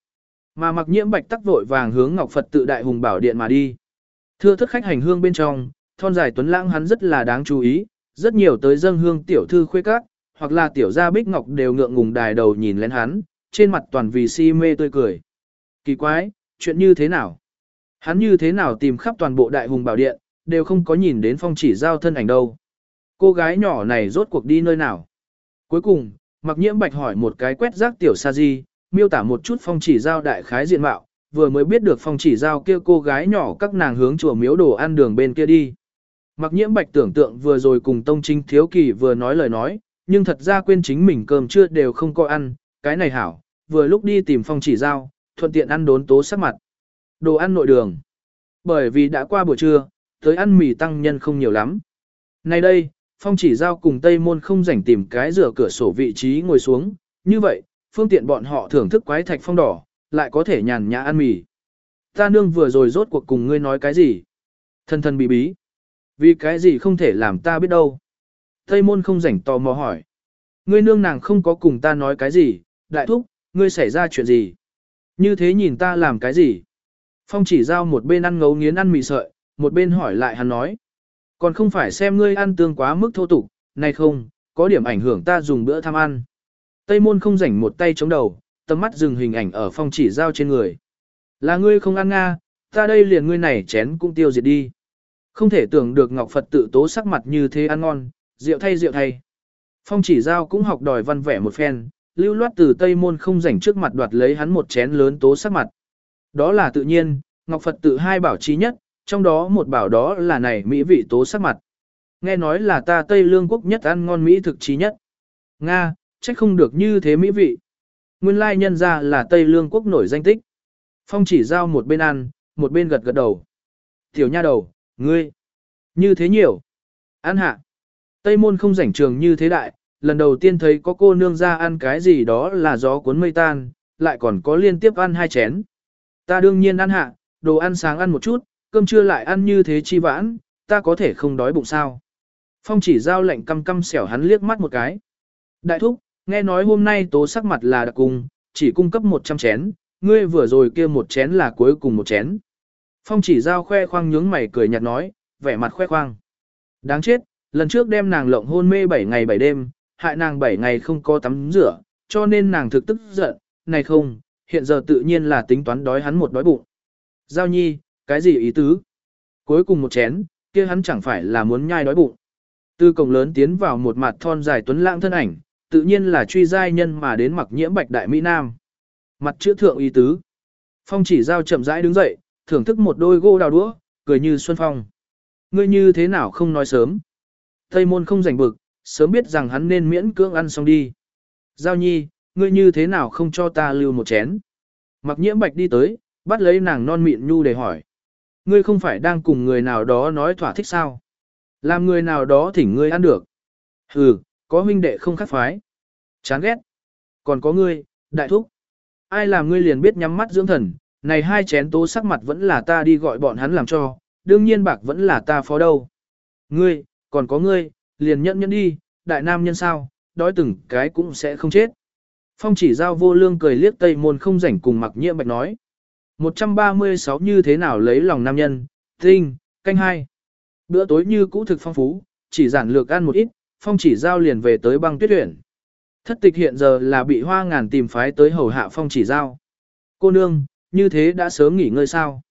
Mà mặc nhiễm bạch tắc vội vàng hướng Ngọc Phật tự đại hùng bảo điện mà đi. Thưa thất khách hành hương bên trong, thon dài tuấn lãng hắn rất là đáng chú ý, rất nhiều tới dân hương tiểu thư khuê các, hoặc là tiểu gia bích ngọc đều ngượng ngùng đài đầu nhìn lên hắn, trên mặt toàn vì si mê tươi cười. Kỳ quái, chuyện như thế nào? Hắn như thế nào tìm khắp toàn bộ đại hùng bảo điện, đều không có nhìn đến phong chỉ giao thân ảnh đâu. Cô gái nhỏ này rốt cuộc đi nơi nào? Cuối cùng, mặc nhiễm bạch hỏi một cái quét rác tiểu sa di, miêu tả một chút phong chỉ giao đại khái diện mạo, vừa mới biết được phong chỉ giao kia cô gái nhỏ các nàng hướng chùa miếu đồ ăn đường bên kia đi. Mặc nhiễm bạch tưởng tượng vừa rồi cùng tông chính thiếu kỳ vừa nói lời nói, nhưng thật ra quên chính mình cơm trưa đều không có ăn, cái này hảo, vừa lúc đi tìm phong chỉ giao, thuận tiện ăn đốn tố sắc mặt. Đồ ăn nội đường. Bởi vì đã qua buổi trưa, tới ăn mì tăng nhân không nhiều lắm. Nay đây, phong chỉ giao cùng Tây Môn không rảnh tìm cái rửa cửa sổ vị trí ngồi xuống, như vậy, phương tiện bọn họ thưởng thức quái thạch phong đỏ, lại có thể nhàn nhã ăn mì. Ta nương vừa rồi rốt cuộc cùng ngươi nói cái gì? Thân thân bí bí. Vì cái gì không thể làm ta biết đâu? Tây Môn không rảnh tò mò hỏi. Ngươi nương nàng không có cùng ta nói cái gì, đại thúc, ngươi xảy ra chuyện gì? Như thế nhìn ta làm cái gì? Phong chỉ giao một bên ăn ngấu nghiến ăn mì sợi, một bên hỏi lại hắn nói. Còn không phải xem ngươi ăn tương quá mức thô tục, này không, có điểm ảnh hưởng ta dùng bữa tham ăn. Tây môn không rảnh một tay chống đầu, tầm mắt dừng hình ảnh ở phong chỉ giao trên người. Là ngươi không ăn nga, ta đây liền ngươi này chén cũng tiêu diệt đi. Không thể tưởng được Ngọc Phật tự tố sắc mặt như thế ăn ngon, rượu thay rượu thay. Phong chỉ giao cũng học đòi văn vẻ một phen, lưu loát từ Tây môn không rảnh trước mặt đoạt lấy hắn một chén lớn tố sắc mặt. Đó là tự nhiên, Ngọc Phật tự hai bảo trí nhất, trong đó một bảo đó là này mỹ vị tố sắc mặt. Nghe nói là ta Tây Lương quốc nhất ăn ngon mỹ thực trí nhất. Nga, trách không được như thế mỹ vị. Nguyên lai nhân ra là Tây Lương quốc nổi danh tích. Phong chỉ giao một bên ăn, một bên gật gật đầu. Tiểu nha đầu, ngươi, như thế nhiều. Ăn hạ. Tây môn không rảnh trường như thế đại, lần đầu tiên thấy có cô nương ra ăn cái gì đó là gió cuốn mây tan, lại còn có liên tiếp ăn hai chén. Ta đương nhiên ăn hạ, đồ ăn sáng ăn một chút, cơm trưa lại ăn như thế chi vãn, ta có thể không đói bụng sao. Phong chỉ giao lệnh căm căm xẻo hắn liếc mắt một cái. Đại thúc, nghe nói hôm nay tố sắc mặt là đặc cung, chỉ cung cấp 100 chén, ngươi vừa rồi kia một chén là cuối cùng một chén. Phong chỉ giao khoe khoang nhướng mày cười nhạt nói, vẻ mặt khoe khoang. Đáng chết, lần trước đem nàng lộng hôn mê 7 ngày 7 đêm, hại nàng 7 ngày không có tắm rửa, cho nên nàng thực tức giận, này không, hiện giờ tự nhiên là tính toán đói hắn một đói bụng. Giao nhi, cái gì ý tứ? Cuối cùng một chén, kia hắn chẳng phải là muốn nhai đói bụng. Từ cổng lớn tiến vào một mặt thon dài tuấn lãng thân ảnh, tự nhiên là truy giai nhân mà đến mặc nhiễm bạch đại Mỹ Nam. Mặt chữ thượng ý tứ. Phong chỉ giao chậm rãi đứng dậy, thưởng thức một đôi gô đào đũa, cười như xuân phong. Ngươi như thế nào không nói sớm. Tây môn không rảnh bực, sớm biết rằng hắn nên miễn cưỡng ăn xong đi. Giao nhi, ngươi như thế nào không cho ta lưu một chén. Mặc nhiễm bạch đi tới, bắt lấy nàng non mịn nhu để hỏi. Ngươi không phải đang cùng người nào đó nói thỏa thích sao? Làm người nào đó thỉnh ngươi ăn được. Hừ, có huynh đệ không khắc phái. Chán ghét. Còn có ngươi, đại thúc. Ai làm ngươi liền biết nhắm mắt dưỡng thần, này hai chén tố sắc mặt vẫn là ta đi gọi bọn hắn làm cho, đương nhiên bạc vẫn là ta phó đâu. Ngươi, còn có ngươi, liền nhẫn nhẫn đi, đại nam nhân sao, đói từng cái cũng sẽ không chết. Phong chỉ giao vô lương cười liếc tây môn không rảnh cùng mặc nhiễm bạch nói. 136 như thế nào lấy lòng nam nhân, tinh, canh hai. Bữa tối như cũ thực phong phú, chỉ giản lược ăn một ít, phong chỉ giao liền về tới băng tuyết huyện. Thất tịch hiện giờ là bị hoa ngàn tìm phái tới hầu hạ phong chỉ giao. Cô nương, như thế đã sớm nghỉ ngơi sao?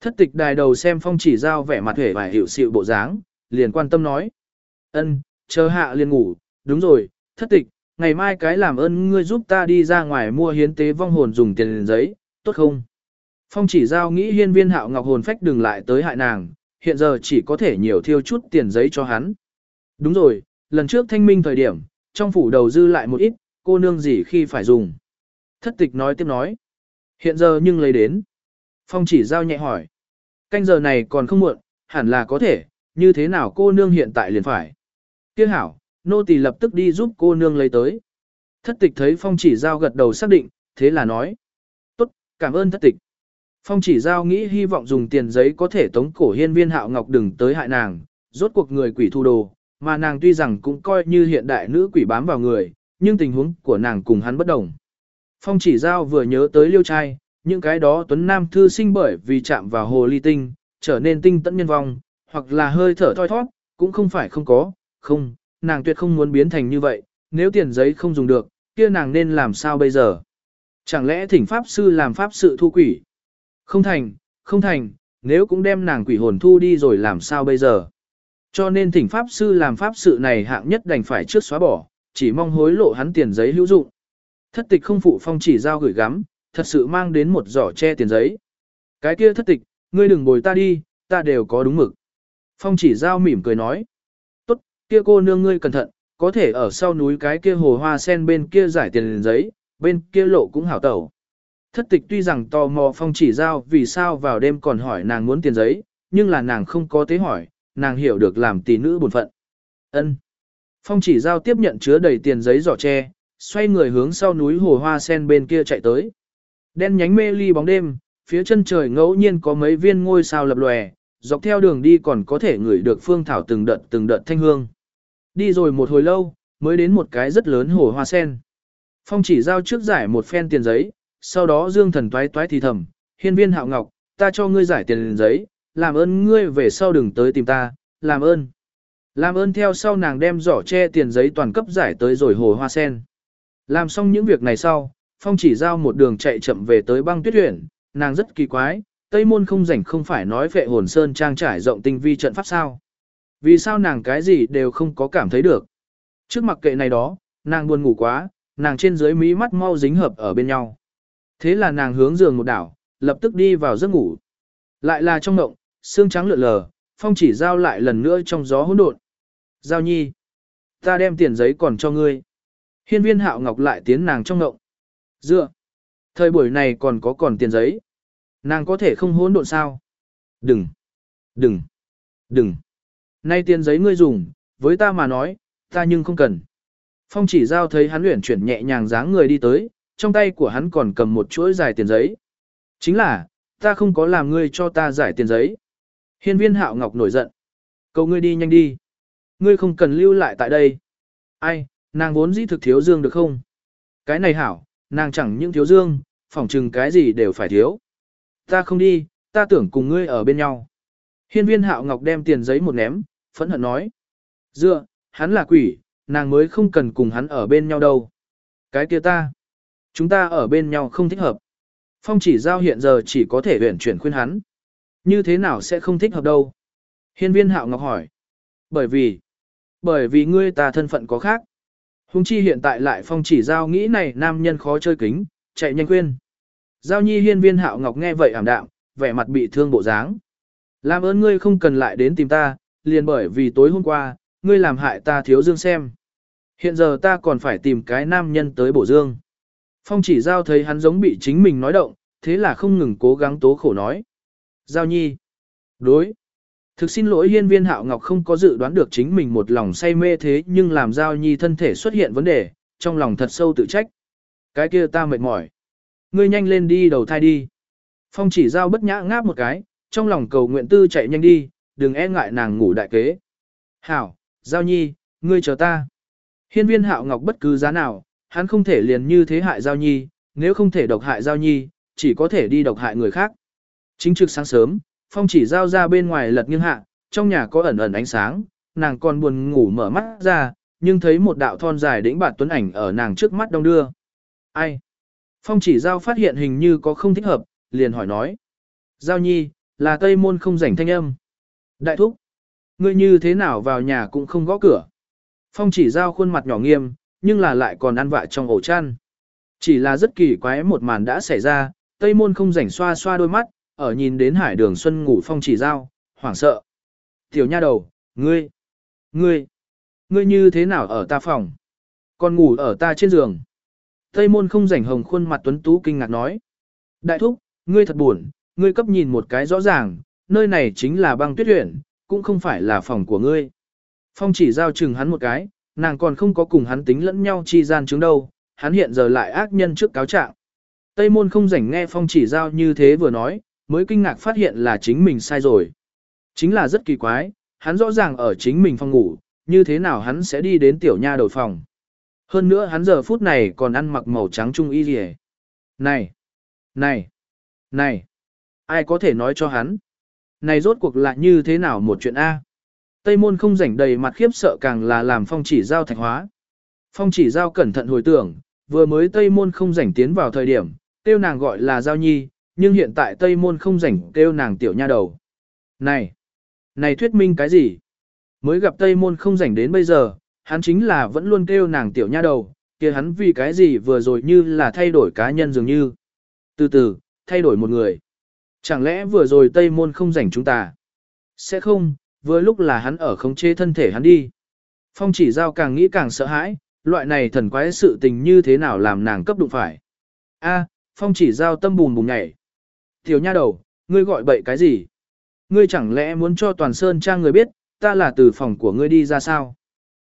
Thất tịch đài đầu xem phong chỉ giao vẻ mặt hề và hiểu sự bộ dáng, liền quan tâm nói. ân, chờ hạ liền ngủ, đúng rồi, thất tịch, ngày mai cái làm ơn ngươi giúp ta đi ra ngoài mua hiến tế vong hồn dùng tiền giấy, tốt không? Phong chỉ giao nghĩ hiên viên hạo ngọc hồn phách đừng lại tới hại nàng, hiện giờ chỉ có thể nhiều thiêu chút tiền giấy cho hắn. Đúng rồi, lần trước thanh minh thời điểm, trong phủ đầu dư lại một ít, cô nương gì khi phải dùng. Thất tịch nói tiếp nói. Hiện giờ nhưng lấy đến. Phong chỉ giao nhẹ hỏi. Canh giờ này còn không muộn, hẳn là có thể, như thế nào cô nương hiện tại liền phải. Tiếc hảo, nô tỳ lập tức đi giúp cô nương lấy tới. Thất tịch thấy phong chỉ giao gật đầu xác định, thế là nói. Tốt, cảm ơn thất tịch. Phong chỉ giao nghĩ hy vọng dùng tiền giấy có thể tống cổ hiên viên hạo ngọc đừng tới hại nàng, rốt cuộc người quỷ thu đồ, mà nàng tuy rằng cũng coi như hiện đại nữ quỷ bám vào người, nhưng tình huống của nàng cùng hắn bất đồng. Phong chỉ giao vừa nhớ tới liêu trai, những cái đó tuấn nam thư sinh bởi vì chạm vào hồ ly tinh, trở nên tinh tẫn nhân vong, hoặc là hơi thở thoi thoát, cũng không phải không có, không, nàng tuyệt không muốn biến thành như vậy, nếu tiền giấy không dùng được, kia nàng nên làm sao bây giờ? Chẳng lẽ thỉnh pháp sư làm pháp sự thu quỷ? Không thành, không thành, nếu cũng đem nàng quỷ hồn thu đi rồi làm sao bây giờ? Cho nên thỉnh pháp sư làm pháp sự này hạng nhất đành phải trước xóa bỏ, chỉ mong hối lộ hắn tiền giấy hữu dụng. Thất tịch không phụ phong chỉ giao gửi gắm, thật sự mang đến một giỏ che tiền giấy. Cái kia thất tịch, ngươi đừng bồi ta đi, ta đều có đúng mực. Phong chỉ giao mỉm cười nói. Tốt, kia cô nương ngươi cẩn thận, có thể ở sau núi cái kia hồ hoa sen bên kia giải tiền giấy, bên kia lộ cũng hảo tẩu. Thất tịch tuy rằng tò mò phong chỉ giao vì sao vào đêm còn hỏi nàng muốn tiền giấy, nhưng là nàng không có tế hỏi, nàng hiểu được làm tỷ nữ buồn phận. Ân. Phong chỉ giao tiếp nhận chứa đầy tiền giấy giỏ tre, xoay người hướng sau núi hồ hoa sen bên kia chạy tới. Đen nhánh mê ly bóng đêm, phía chân trời ngẫu nhiên có mấy viên ngôi sao lập lòe, dọc theo đường đi còn có thể ngửi được phương thảo từng đợt từng đợt thanh hương. Đi rồi một hồi lâu, mới đến một cái rất lớn hồ hoa sen. Phong chỉ giao trước giải một phen tiền giấy, sau đó dương thần toái toái thì thầm, hiên viên hạo ngọc, ta cho ngươi giải tiền giấy, làm ơn ngươi về sau đừng tới tìm ta, làm ơn. Làm ơn theo sau nàng đem giỏ che tiền giấy toàn cấp giải tới rồi hồ hoa sen. Làm xong những việc này sau, Phong chỉ giao một đường chạy chậm về tới băng tuyết huyện, nàng rất kỳ quái, Tây môn không rảnh không phải nói vệ hồn sơn trang trải rộng tinh vi trận pháp sao. Vì sao nàng cái gì đều không có cảm thấy được. Trước mặt kệ này đó, nàng buồn ngủ quá, nàng trên dưới mí mắt mau dính hợp ở bên nhau. Thế là nàng hướng giường một đảo, lập tức đi vào giấc ngủ. Lại là trong ngộng, xương trắng lượn lờ, phong chỉ giao lại lần nữa trong gió hỗn độn. Giao nhi, ta đem tiền giấy còn cho ngươi. Hiên viên hạo ngọc lại tiến nàng trong ngộng. Dựa. Thời buổi này còn có còn tiền giấy. Nàng có thể không hỗn độn sao? Đừng. Đừng. Đừng. Nay tiền giấy ngươi dùng, với ta mà nói, ta nhưng không cần. Phong chỉ giao thấy hắn luyện chuyển nhẹ nhàng dáng người đi tới, trong tay của hắn còn cầm một chuỗi dài tiền giấy. Chính là, ta không có làm ngươi cho ta giải tiền giấy. Hiên viên hạo ngọc nổi giận. Cầu ngươi đi nhanh đi. Ngươi không cần lưu lại tại đây. Ai, nàng vốn dĩ thực thiếu dương được không? Cái này hảo, nàng chẳng những thiếu dương, phỏng chừng cái gì đều phải thiếu. Ta không đi, ta tưởng cùng ngươi ở bên nhau. Hiên viên hạo ngọc đem tiền giấy một ném, phẫn hận nói. Dựa, hắn là quỷ, nàng mới không cần cùng hắn ở bên nhau đâu. Cái kia ta, chúng ta ở bên nhau không thích hợp. Phong chỉ giao hiện giờ chỉ có thể huyển chuyển khuyên hắn. Như thế nào sẽ không thích hợp đâu? Hiên viên hạo ngọc hỏi. Bởi vì, bởi vì ngươi ta thân phận có khác. Hùng chi hiện tại lại phong chỉ giao nghĩ này nam nhân khó chơi kính, chạy nhanh khuyên. Giao nhi hiên viên hạo ngọc nghe vậy ảm đạm, vẻ mặt bị thương bộ dáng. Làm ơn ngươi không cần lại đến tìm ta, liền bởi vì tối hôm qua, ngươi làm hại ta thiếu dương xem. Hiện giờ ta còn phải tìm cái nam nhân tới bổ dương. Phong chỉ giao thấy hắn giống bị chính mình nói động, thế là không ngừng cố gắng tố khổ nói. Giao nhi. Đối. Thực xin lỗi hiên viên hạo ngọc không có dự đoán được chính mình một lòng say mê thế nhưng làm giao nhi thân thể xuất hiện vấn đề, trong lòng thật sâu tự trách. Cái kia ta mệt mỏi. Ngươi nhanh lên đi đầu thai đi. Phong chỉ giao bất nhã ngáp một cái, trong lòng cầu nguyện tư chạy nhanh đi, đừng e ngại nàng ngủ đại kế. Hảo, giao nhi, ngươi chờ ta. Hiên viên hạo ngọc bất cứ giá nào, hắn không thể liền như thế hại giao nhi, nếu không thể độc hại giao nhi, chỉ có thể đi độc hại người khác. Chính trực sáng sớm, phong chỉ giao ra bên ngoài lật nghiêng hạ, trong nhà có ẩn ẩn ánh sáng, nàng còn buồn ngủ mở mắt ra, nhưng thấy một đạo thon dài đĩnh bạt tuấn ảnh ở nàng trước mắt đông đưa. Ai? Phong chỉ giao phát hiện hình như có không thích hợp, liền hỏi nói. Giao nhi, là tây môn không rảnh thanh âm. Đại thúc, ngươi như thế nào vào nhà cũng không gõ cửa. Phong chỉ giao khuôn mặt nhỏ nghiêm, nhưng là lại còn ăn vạ trong ổ chăn. Chỉ là rất kỳ quái một màn đã xảy ra, tây môn không rảnh xoa xoa đôi mắt, ở nhìn đến hải đường xuân ngủ phong chỉ giao, hoảng sợ. Tiểu nha đầu, ngươi, ngươi, ngươi như thế nào ở ta phòng? Còn ngủ ở ta trên giường. Tây môn không rảnh hồng khuôn mặt tuấn tú kinh ngạc nói. Đại thúc, ngươi thật buồn, ngươi cấp nhìn một cái rõ ràng, nơi này chính là băng tuyết huyện, cũng không phải là phòng của ngươi. Phong chỉ giao chừng hắn một cái, nàng còn không có cùng hắn tính lẫn nhau chi gian chứng đâu, hắn hiện giờ lại ác nhân trước cáo trạng. Tây môn không rảnh nghe phong chỉ giao như thế vừa nói, mới kinh ngạc phát hiện là chính mình sai rồi. Chính là rất kỳ quái, hắn rõ ràng ở chính mình phòng ngủ, như thế nào hắn sẽ đi đến tiểu nha đầu phòng. Hơn nữa hắn giờ phút này còn ăn mặc màu trắng trung y gì Này! Này! Này! Ai có thể nói cho hắn? Này rốt cuộc là như thế nào một chuyện A? Tây môn không rảnh đầy mặt khiếp sợ càng là làm phong chỉ giao thạch hóa. Phong chỉ giao cẩn thận hồi tưởng, vừa mới Tây môn không rảnh tiến vào thời điểm, tiêu nàng gọi là giao nhi, nhưng hiện tại Tây môn không rảnh tiêu nàng tiểu nha đầu. Này! Này thuyết minh cái gì? Mới gặp Tây môn không rảnh đến bây giờ, hắn chính là vẫn luôn kêu nàng tiểu nha đầu, kia hắn vì cái gì vừa rồi như là thay đổi cá nhân dường như. Từ từ, thay đổi một người. Chẳng lẽ vừa rồi Tây Môn không rảnh chúng ta? Sẽ không, vừa lúc là hắn ở khống chế thân thể hắn đi. Phong chỉ giao càng nghĩ càng sợ hãi, loại này thần quái sự tình như thế nào làm nàng cấp đụng phải. A, phong chỉ giao tâm bùn bùn nhảy. Tiểu nha đầu, ngươi gọi bậy cái gì? Ngươi chẳng lẽ muốn cho toàn sơn trang người biết, ta là từ phòng của ngươi đi ra sao?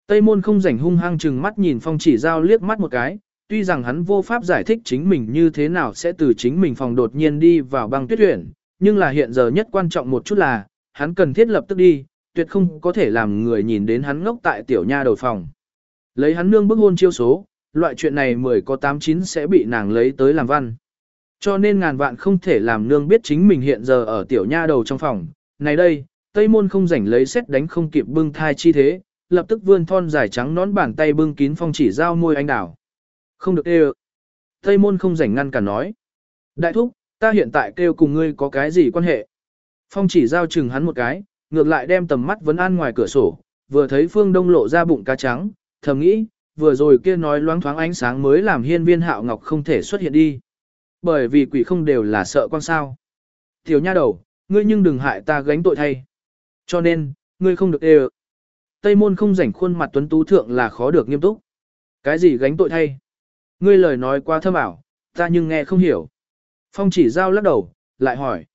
Tây môn không rảnh hung hăng chừng mắt nhìn phong chỉ giao liếc mắt một cái, tuy rằng hắn vô pháp giải thích chính mình như thế nào sẽ từ chính mình phòng đột nhiên đi vào băng tuyết huyện, nhưng là hiện giờ nhất quan trọng một chút là, hắn cần thiết lập tức đi, tuyệt không có thể làm người nhìn đến hắn ngốc tại tiểu nha đầu phòng. Lấy hắn nương bức hôn chiêu số, loại chuyện này mười có tám chín sẽ bị nàng lấy tới làm văn. Cho nên ngàn vạn không thể làm nương biết chính mình hiện giờ ở tiểu nha đầu trong phòng. Này đây, Tây Môn không rảnh lấy xét đánh không kịp bưng thai chi thế, lập tức vươn thon dài trắng nón bàn tay bưng kín phong chỉ giao môi anh đảo. Không được kêu. Tây môn không rảnh ngăn cả nói. Đại thúc, ta hiện tại kêu cùng ngươi có cái gì quan hệ? Phong chỉ giao chừng hắn một cái, ngược lại đem tầm mắt vấn an ngoài cửa sổ, vừa thấy phương đông lộ ra bụng cá trắng, thầm nghĩ, vừa rồi kia nói loáng thoáng ánh sáng mới làm hiên viên hạo ngọc không thể xuất hiện đi. Bởi vì quỷ không đều là sợ quan sao. Tiểu nha đầu, ngươi nhưng đừng hại ta gánh tội thay. Cho nên, ngươi không được ê Tây môn không rảnh khuôn mặt tuấn tú thượng là khó được nghiêm túc. Cái gì gánh tội thay? Ngươi lời nói quá thâm ảo, ta nhưng nghe không hiểu. Phong chỉ giao lắc đầu, lại hỏi.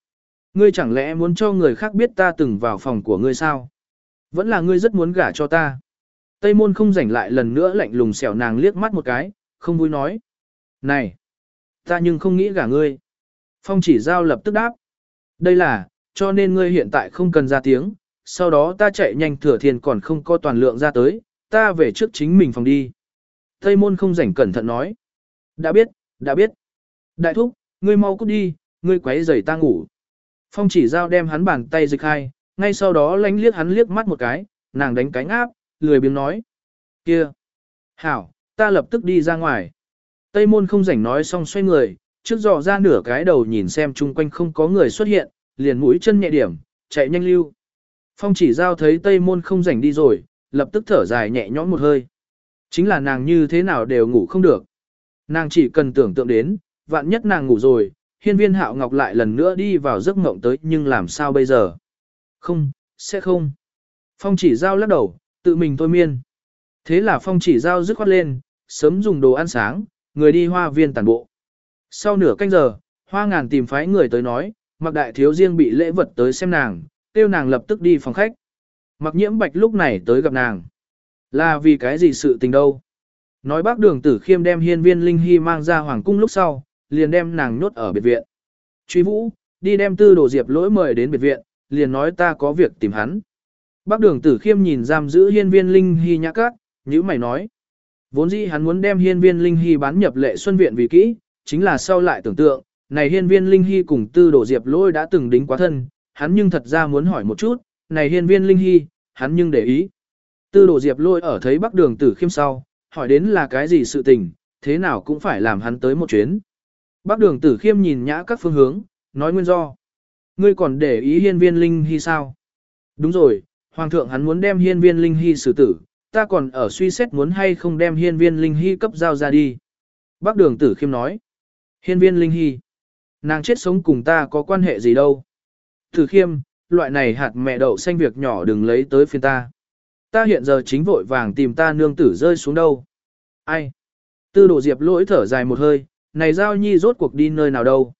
Ngươi chẳng lẽ muốn cho người khác biết ta từng vào phòng của ngươi sao? Vẫn là ngươi rất muốn gả cho ta. Tây môn không rảnh lại lần nữa lạnh lùng xẻo nàng liếc mắt một cái, không vui nói. Này! Ta nhưng không nghĩ gả ngươi. Phong chỉ giao lập tức đáp. Đây là, cho nên ngươi hiện tại không cần ra tiếng, sau đó ta chạy nhanh thừa thiên còn không có toàn lượng ra tới, ta về trước chính mình phòng đi. Tây môn không rảnh cẩn thận nói. Đã biết, đã biết. Đại thúc, ngươi mau cút đi, ngươi quấy rầy ta ngủ. Phong chỉ giao đem hắn bàn tay dịch hai, ngay sau đó lánh liếc hắn liếc mắt một cái, nàng đánh cánh áp, lười biếng nói. Kia! Hảo, ta lập tức đi ra ngoài. Tây môn không rảnh nói xong xoay người, trước dò ra nửa cái đầu nhìn xem chung quanh không có người xuất hiện, liền mũi chân nhẹ điểm, chạy nhanh lưu. Phong chỉ giao thấy Tây môn không rảnh đi rồi, lập tức thở dài nhẹ nhõm một hơi. Chính là nàng như thế nào đều ngủ không được. Nàng chỉ cần tưởng tượng đến, vạn nhất nàng ngủ rồi, hiên viên hạo ngọc lại lần nữa đi vào giấc mộng tới nhưng làm sao bây giờ? Không, sẽ không. Phong chỉ giao lắc đầu, tự mình thôi miên. Thế là phong chỉ giao dứt khoát lên, sớm dùng đồ ăn sáng, người đi hoa viên tàn bộ. Sau nửa canh giờ, hoa ngàn tìm phái người tới nói, mặc đại thiếu riêng bị lễ vật tới xem nàng, tiêu nàng lập tức đi phòng khách. Mặc nhiễm bạch lúc này tới gặp nàng. Là vì cái gì sự tình đâu? Nói bác đường tử khiêm đem hiên viên linh hy mang ra hoàng cung lúc sau, liền đem nàng nhốt ở biệt viện. Truy vũ, đi đem tư đồ diệp lỗi mời đến biệt viện, liền nói ta có việc tìm hắn. Bác đường tử khiêm nhìn giam giữ hiên viên linh hy nhã cát, như mày nói. Vốn dĩ hắn muốn đem hiên viên linh hy bán nhập lệ xuân viện vì kỹ, chính là sau lại tưởng tượng, này hiên viên linh hy cùng tư đồ diệp lỗi đã từng đính quá thân, hắn nhưng thật ra muốn hỏi một chút, này hiên viên linh hy, hắn nhưng để ý. Tư đồ diệp lỗi ở thấy bắc đường tử khiêm sau, hỏi đến là cái gì sự tình, thế nào cũng phải làm hắn tới một chuyến. Bác đường tử khiêm nhìn nhã các phương hướng, nói nguyên do. Ngươi còn để ý hiên viên linh hy sao? Đúng rồi, hoàng thượng hắn muốn đem hiên viên linh hy xử tử, ta còn ở suy xét muốn hay không đem hiên viên linh hy cấp giao ra đi. Bác đường tử khiêm nói. Hiên viên linh hy. Nàng chết sống cùng ta có quan hệ gì đâu. Tử khiêm, loại này hạt mẹ đậu xanh việc nhỏ đừng lấy tới phiên ta. Ta hiện giờ chính vội vàng tìm ta nương tử rơi xuống đâu. Ai? Tư đồ diệp lỗi thở dài một hơi, này giao nhi rốt cuộc đi nơi nào đâu.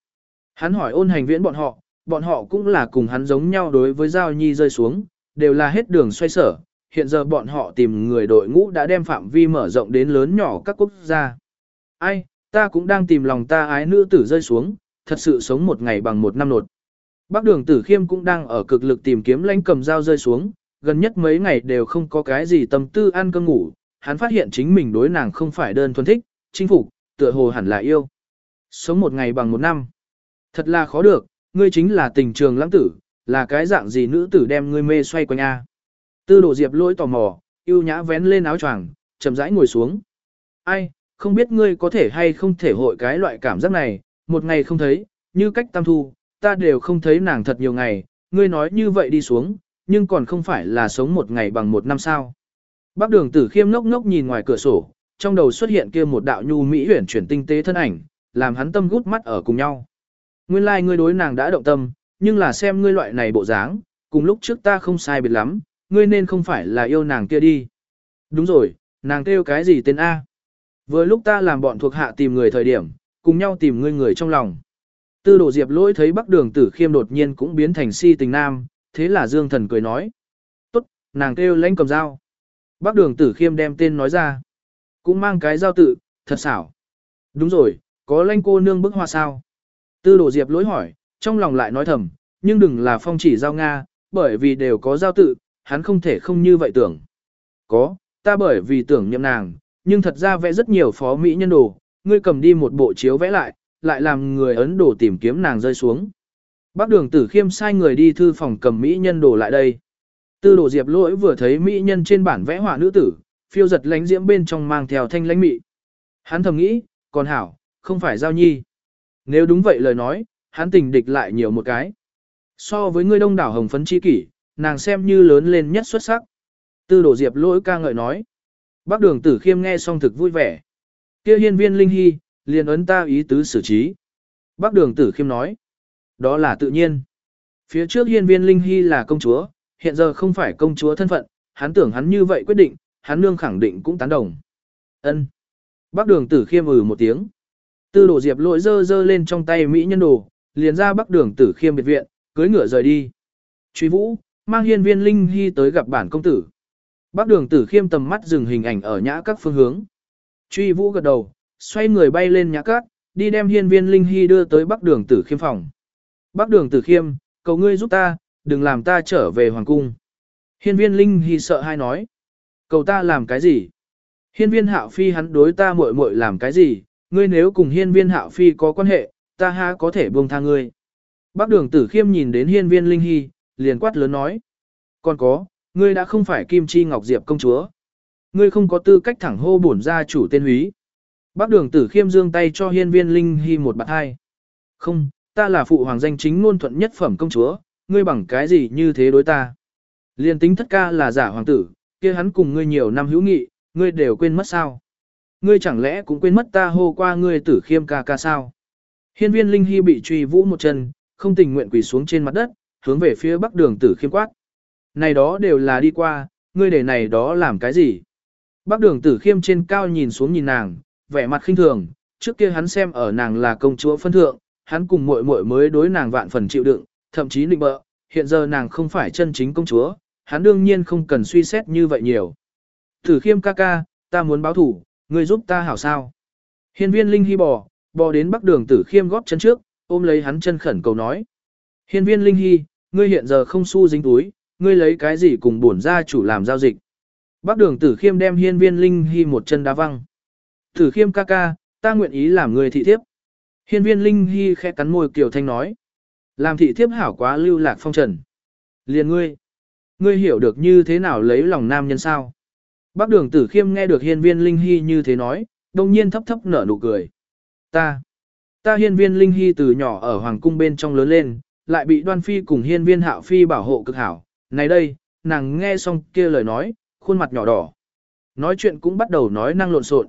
Hắn hỏi ôn hành viễn bọn họ, bọn họ cũng là cùng hắn giống nhau đối với giao nhi rơi xuống, đều là hết đường xoay sở. Hiện giờ bọn họ tìm người đội ngũ đã đem phạm vi mở rộng đến lớn nhỏ các quốc gia. Ai, ta cũng đang tìm lòng ta ái nữ tử rơi xuống, thật sự sống một ngày bằng một năm nột. Bác đường tử khiêm cũng đang ở cực lực tìm kiếm lãnh cầm dao rơi xuống, gần nhất mấy ngày đều không có cái gì tâm tư ăn cơm ngủ, hắn phát hiện chính mình đối nàng không phải đơn thuần thích, chinh phục, tựa hồ hẳn là yêu. Sống một ngày bằng một năm. Thật là khó được, ngươi chính là tình trường lãng tử, là cái dạng gì nữ tử đem ngươi mê xoay quanh a. Tư đồ diệp lỗi tò mò, yêu nhã vén lên áo choàng, chậm rãi ngồi xuống. Ai, không biết ngươi có thể hay không thể hội cái loại cảm giác này, một ngày không thấy, như cách tam thu, ta đều không thấy nàng thật nhiều ngày, ngươi nói như vậy đi xuống, nhưng còn không phải là sống một ngày bằng một năm sao. Bác đường tử khiêm ngốc ngốc nhìn ngoài cửa sổ, trong đầu xuất hiện kia một đạo nhu mỹ huyển chuyển tinh tế thân ảnh, làm hắn tâm gút mắt ở cùng nhau. Nguyên lai like ngươi đối nàng đã động tâm, nhưng là xem ngươi loại này bộ dáng, cùng lúc trước ta không sai biệt lắm, ngươi nên không phải là yêu nàng kia đi. Đúng rồi, nàng kêu cái gì tên A? Vừa lúc ta làm bọn thuộc hạ tìm người thời điểm, cùng nhau tìm ngươi người trong lòng. Tư đồ diệp lỗi thấy bắc đường tử khiêm đột nhiên cũng biến thành si tình nam, thế là dương thần cười nói. Tốt, nàng kêu lãnh cầm dao. Bắc đường tử khiêm đem tên nói ra. Cũng mang cái giao tự, thật xảo. Đúng rồi, có lanh cô nương bức hoa sao? Tư đồ diệp lỗi hỏi, trong lòng lại nói thầm, nhưng đừng là phong chỉ giao Nga, bởi vì đều có giao tự, hắn không thể không như vậy tưởng. Có, ta bởi vì tưởng nhậm nàng, nhưng thật ra vẽ rất nhiều phó mỹ nhân đồ, ngươi cầm đi một bộ chiếu vẽ lại, lại làm người Ấn Độ tìm kiếm nàng rơi xuống. Bác đường tử khiêm sai người đi thư phòng cầm mỹ nhân đồ lại đây. Tư đồ diệp lỗi vừa thấy mỹ nhân trên bản vẽ họa nữ tử, phiêu giật lánh diễm bên trong mang theo thanh lãnh mị. Hắn thầm nghĩ, còn hảo, không phải giao nhi. Nếu đúng vậy lời nói, hắn tình địch lại nhiều một cái. So với người đông đảo hồng phấn chi kỷ, nàng xem như lớn lên nhất xuất sắc. Tư đồ diệp lỗi ca ngợi nói. Bác đường tử khiêm nghe xong thực vui vẻ. kia hiên viên linh hy, liền ấn ta ý tứ xử trí. Bác đường tử khiêm nói. Đó là tự nhiên. Phía trước hiên viên linh hy là công chúa, hiện giờ không phải công chúa thân phận, hắn tưởng hắn như vậy quyết định, hắn nương khẳng định cũng tán đồng. Ân. Bác đường tử khiêm ừ một tiếng. Tư đổ diệp lỗi dơ dơ lên trong tay Mỹ nhân đồ, liền ra bắc đường tử khiêm biệt viện, cưới ngựa rời đi. Truy vũ, mang hiên viên linh hy tới gặp bản công tử. Bắc đường tử khiêm tầm mắt dừng hình ảnh ở nhã các phương hướng. Truy vũ gật đầu, xoay người bay lên nhã cát, đi đem hiên viên linh hy đưa tới bắc đường tử khiêm phòng. Bắc đường tử khiêm, cầu ngươi giúp ta, đừng làm ta trở về hoàng cung. Hiên viên linh hy sợ hai nói. Cầu ta làm cái gì? Hiên viên hạo phi hắn đối ta muội muội làm cái gì? Ngươi nếu cùng hiên viên hạo phi có quan hệ, ta ha có thể buông tha ngươi. Bác đường tử khiêm nhìn đến hiên viên linh hy, liền quát lớn nói. Còn có, ngươi đã không phải kim chi ngọc diệp công chúa. Ngươi không có tư cách thẳng hô bổn gia chủ tên húy. Bác đường tử khiêm dương tay cho hiên viên linh hy một bạc hai. Không, ta là phụ hoàng danh chính ngôn thuận nhất phẩm công chúa, ngươi bằng cái gì như thế đối ta. Liên tính thất ca là giả hoàng tử, kia hắn cùng ngươi nhiều năm hữu nghị, ngươi đều quên mất sao. Ngươi chẳng lẽ cũng quên mất ta hô qua ngươi tử khiêm ca ca sao. Hiên viên linh hy bị truy vũ một chân, không tình nguyện quỳ xuống trên mặt đất, hướng về phía bắc đường tử khiêm quát. Này đó đều là đi qua, ngươi để này đó làm cái gì? Bắc đường tử khiêm trên cao nhìn xuống nhìn nàng, vẻ mặt khinh thường, trước kia hắn xem ở nàng là công chúa phân thượng, hắn cùng muội muội mới đối nàng vạn phần chịu đựng, thậm chí định bợ, hiện giờ nàng không phải chân chính công chúa, hắn đương nhiên không cần suy xét như vậy nhiều. Tử khiêm ca ca, ta muốn báo thủ, ngươi giúp ta hảo sao. Hiên viên linh hy bò, bò đến bắc đường tử khiêm góp chân trước, ôm lấy hắn chân khẩn cầu nói. Hiên viên linh hy, ngươi hiện giờ không xu dính túi, ngươi lấy cái gì cùng bổn gia chủ làm giao dịch. Bắc đường tử khiêm đem hiên viên linh hy một chân đá văng. Tử khiêm ca ca, ta nguyện ý làm người thị thiếp. Hiên viên linh hy khẽ cắn môi kiều thanh nói. Làm thị thiếp hảo quá lưu lạc phong trần. Liền ngươi. Ngươi hiểu được như thế nào lấy lòng nam nhân sao. Bác đường tử khiêm nghe được hiên viên linh hy như thế nói, đồng nhiên thấp thấp nở nụ cười. Ta, ta hiên viên linh hy từ nhỏ ở hoàng cung bên trong lớn lên, lại bị đoan phi cùng hiên viên hạo phi bảo hộ cực hảo. Này đây, nàng nghe xong kia lời nói, khuôn mặt nhỏ đỏ. Nói chuyện cũng bắt đầu nói năng lộn xộn.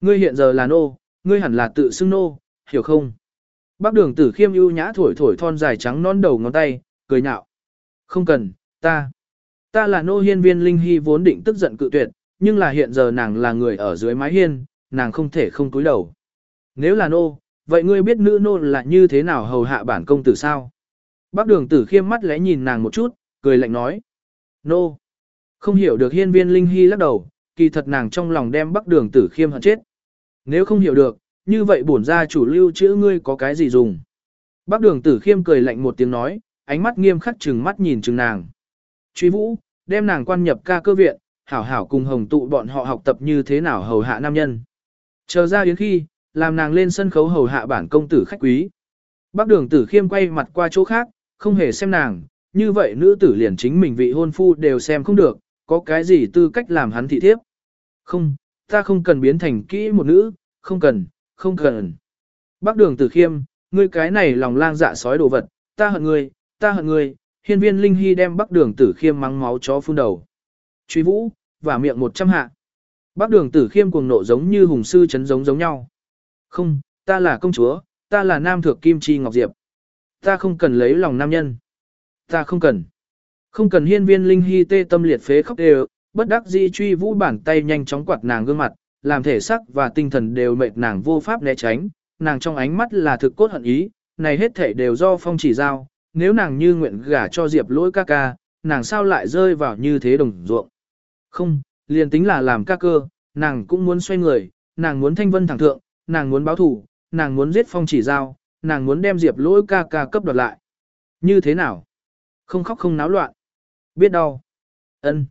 Ngươi hiện giờ là nô, ngươi hẳn là tự xưng nô, hiểu không? Bác đường tử khiêm ưu nhã thổi thổi thon dài trắng non đầu ngón tay, cười nhạo. Không cần, ta. Ta là nô hiên viên linh hy vốn định tức giận cự tuyệt, nhưng là hiện giờ nàng là người ở dưới mái hiên, nàng không thể không cúi đầu. Nếu là nô, vậy ngươi biết nữ nô là như thế nào hầu hạ bản công tử sao? Bác đường tử khiêm mắt lẽ nhìn nàng một chút, cười lạnh nói. Nô. Không hiểu được hiên viên linh hy lắc đầu, kỳ thật nàng trong lòng đem bác đường tử khiêm hận chết. Nếu không hiểu được, như vậy bổn ra chủ lưu chữ ngươi có cái gì dùng? Bác đường tử khiêm cười lạnh một tiếng nói, ánh mắt nghiêm khắc chừng mắt nhìn chừng nàng. Truy vũ, đem nàng quan nhập ca cơ viện, hảo hảo cùng hồng tụ bọn họ học tập như thế nào hầu hạ nam nhân. Chờ ra yến khi, làm nàng lên sân khấu hầu hạ bản công tử khách quý. Bác đường tử khiêm quay mặt qua chỗ khác, không hề xem nàng, như vậy nữ tử liền chính mình vị hôn phu đều xem không được, có cái gì tư cách làm hắn thị thiếp. Không, ta không cần biến thành kỹ một nữ, không cần, không cần. Bác đường tử khiêm, ngươi cái này lòng lang dạ sói đồ vật, ta hận ngươi, ta hận ngươi, hiên viên linh hy đem bắc đường tử khiêm mắng máu chó phun đầu. Truy vũ, và miệng một trăm hạ. Bắc đường tử khiêm cuồng nộ giống như hùng sư chấn giống giống nhau. Không, ta là công chúa, ta là nam thượng kim chi ngọc diệp. Ta không cần lấy lòng nam nhân. Ta không cần. Không cần hiên viên linh hy tê tâm liệt phế khóc đều, bất đắc dĩ truy vũ bản tay nhanh chóng quạt nàng gương mặt, làm thể sắc và tinh thần đều mệt nàng vô pháp né tránh, nàng trong ánh mắt là thực cốt hận ý, này hết thể đều do phong chỉ giao, nếu nàng như nguyện gả cho Diệp lỗi ca ca, nàng sao lại rơi vào như thế đồng ruộng. Không, liền tính là làm ca cơ, nàng cũng muốn xoay người, nàng muốn thanh vân thẳng thượng, nàng muốn báo thủ, nàng muốn giết phong chỉ giao, nàng muốn đem Diệp lỗi ca ca cấp đoạt lại. Như thế nào? Không khóc không náo loạn. Biết đau. ân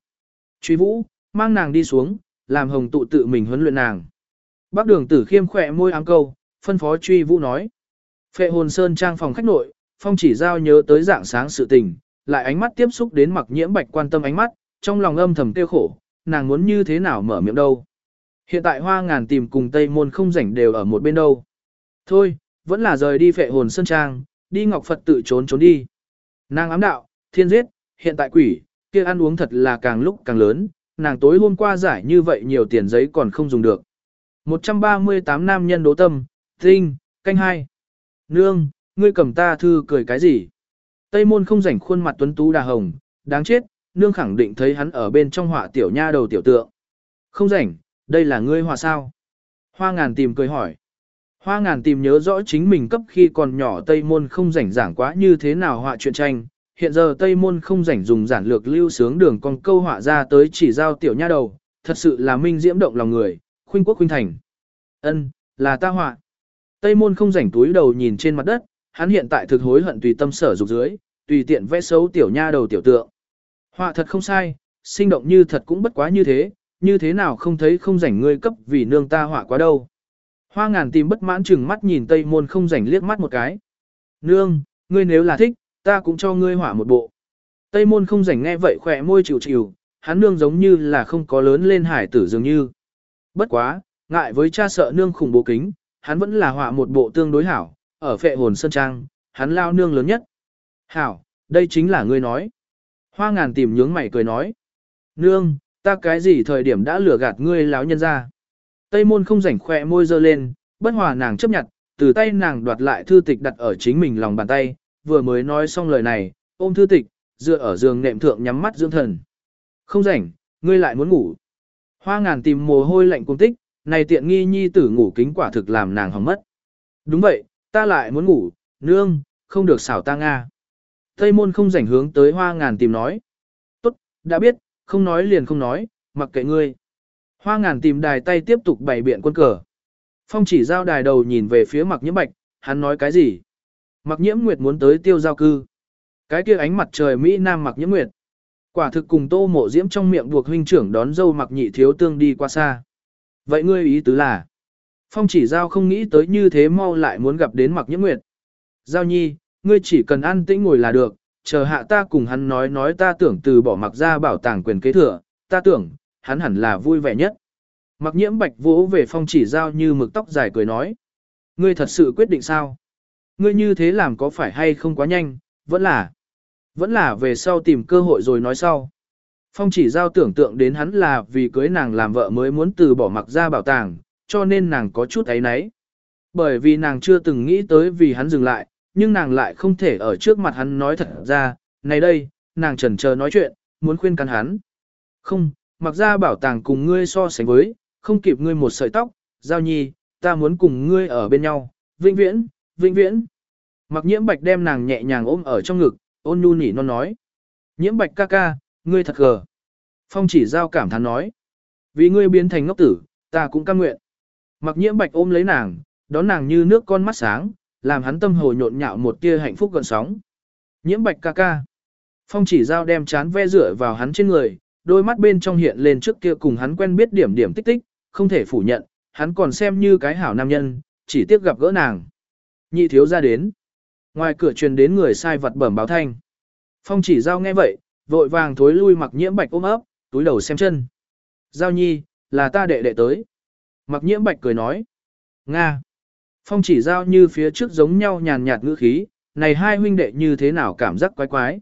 Truy vũ, mang nàng đi xuống, làm hồng tụ tự mình huấn luyện nàng. Bác đường tử khiêm khỏe môi áng câu, phân phó truy vũ nói. Phệ hồn sơn trang phòng khách nội, phong chỉ giao nhớ tới dạng sáng sự tình, lại ánh mắt tiếp xúc đến mặc nhiễm bạch quan tâm ánh mắt, trong lòng âm thầm tiêu khổ, nàng muốn như thế nào mở miệng đâu. Hiện tại hoa ngàn tìm cùng Tây Môn không rảnh đều ở một bên đâu. Thôi, vẫn là rời đi phệ hồn sơn trang, đi ngọc Phật tự trốn trốn đi. Nàng ám đạo, thiên giết, hiện tại quỷ, kia ăn uống thật là càng lúc càng lớn, nàng tối hôm qua giải như vậy nhiều tiền giấy còn không dùng được. 138 nam nhân đố tâm, tinh, canh hai. Nương, ngươi cầm ta thư cười cái gì? Tây môn không rảnh khuôn mặt tuấn tú đà hồng, đáng chết, nương khẳng định thấy hắn ở bên trong họa tiểu nha đầu tiểu tượng. Không rảnh, đây là ngươi họa sao? Hoa ngàn tìm cười hỏi. Hoa ngàn tìm nhớ rõ chính mình cấp khi còn nhỏ Tây Môn không rảnh giảng quá như thế nào họa truyện tranh. Hiện giờ Tây Môn không rảnh dùng giản lược lưu sướng đường con câu họa ra tới chỉ giao tiểu nha đầu, thật sự là minh diễm động lòng người, khuynh quốc khuynh thành. Ân, là ta họa. Tây Môn không rảnh túi đầu nhìn trên mặt đất, hắn hiện tại thực hối hận tùy tâm sở dục dưới, tùy tiện vẽ xấu tiểu nha đầu tiểu tượng. Họa thật không sai, sinh động như thật cũng bất quá như thế, như thế nào không thấy không rảnh ngươi cấp vì nương ta họa quá đâu. Hoa ngàn tìm bất mãn chừng mắt nhìn Tây Môn không rảnh liếc mắt một cái. Nương, ngươi nếu là thích, ta cũng cho ngươi họa một bộ. Tây Môn không rảnh nghe vậy khỏe môi chịu chịu, hắn nương giống như là không có lớn lên hải tử dường như. Bất quá, ngại với cha sợ nương khủng bố kính, hắn vẫn là họa một bộ tương đối hảo, ở phệ hồn sơn trang, hắn lao nương lớn nhất. Hảo, đây chính là ngươi nói. Hoa ngàn tìm nhướng mày cười nói. Nương, ta cái gì thời điểm đã lừa gạt ngươi láo nhân ra. Tây môn không rảnh khỏe môi dơ lên, bất hòa nàng chấp nhận, từ tay nàng đoạt lại thư tịch đặt ở chính mình lòng bàn tay, vừa mới nói xong lời này, ôm thư tịch, dựa ở giường nệm thượng nhắm mắt dưỡng thần. Không rảnh, ngươi lại muốn ngủ. Hoa ngàn tìm mồ hôi lạnh cung tích, này tiện nghi nhi tử ngủ kính quả thực làm nàng hỏng mất. Đúng vậy, ta lại muốn ngủ, nương, không được xảo ta Nga. Tây môn không rảnh hướng tới hoa ngàn tìm nói. Tốt, đã biết, không nói liền không nói, mặc kệ ngươi. Hoa ngàn tìm đài tay tiếp tục bày biện quân cờ. Phong chỉ giao đài đầu nhìn về phía mặc nhiễm bạch, hắn nói cái gì? Mặc nhiễm nguyệt muốn tới tiêu giao cư. Cái kia ánh mặt trời Mỹ Nam mặc nhiễm nguyệt. Quả thực cùng tô mộ diễm trong miệng buộc huynh trưởng đón dâu mặc nhị thiếu tương đi qua xa. Vậy ngươi ý tứ là? Phong chỉ giao không nghĩ tới như thế mau lại muốn gặp đến mặc nhiễm nguyệt. Giao nhi, ngươi chỉ cần ăn tĩnh ngồi là được, chờ hạ ta cùng hắn nói nói ta tưởng từ bỏ mặc ra bảo tàng quyền kế thừa, ta tưởng, hắn hẳn là vui vẻ nhất. Mặc nhiễm bạch vỗ về phong chỉ giao như mực tóc dài cười nói. Ngươi thật sự quyết định sao? Ngươi như thế làm có phải hay không quá nhanh, vẫn là. Vẫn là về sau tìm cơ hội rồi nói sau. Phong chỉ giao tưởng tượng đến hắn là vì cưới nàng làm vợ mới muốn từ bỏ mặc ra bảo tàng, cho nên nàng có chút ấy nấy. Bởi vì nàng chưa từng nghĩ tới vì hắn dừng lại, nhưng nàng lại không thể ở trước mặt hắn nói thật ra, này đây, nàng trần chờ nói chuyện, muốn khuyên can hắn. Không, mặc ra bảo tàng cùng ngươi so sánh với, không kịp ngươi một sợi tóc, giao nhi, ta muốn cùng ngươi ở bên nhau, vĩnh viễn, vĩnh viễn. Mặc nhiễm bạch đem nàng nhẹ nhàng ôm ở trong ngực, ôn nhu nỉ non nói. Nhiễm bạch ca ca, ngươi thật gờ. Phong chỉ giao cảm thán nói. Vì ngươi biến thành ngốc tử, ta cũng cam nguyện. Mặc nhiễm bạch ôm lấy nàng, đón nàng như nước con mắt sáng, làm hắn tâm hồ nhộn nhạo một tia hạnh phúc gần sóng. Nhiễm bạch ca ca. Phong chỉ giao đem chán ve rửa vào hắn trên người, đôi mắt bên trong hiện lên trước kia cùng hắn quen biết điểm điểm tích tích, không thể phủ nhận, hắn còn xem như cái hảo nam nhân, chỉ tiếc gặp gỡ nàng. Nhị thiếu ra đến. Ngoài cửa truyền đến người sai vật bẩm báo thanh. Phong chỉ giao nghe vậy, vội vàng thối lui mặc nhiễm bạch ôm ấp, túi đầu xem chân. Giao nhi, là ta đệ đệ tới. Mặc nhiễm bạch cười nói. Nga. Phong chỉ giao như phía trước giống nhau nhàn nhạt ngữ khí, này hai huynh đệ như thế nào cảm giác quái quái.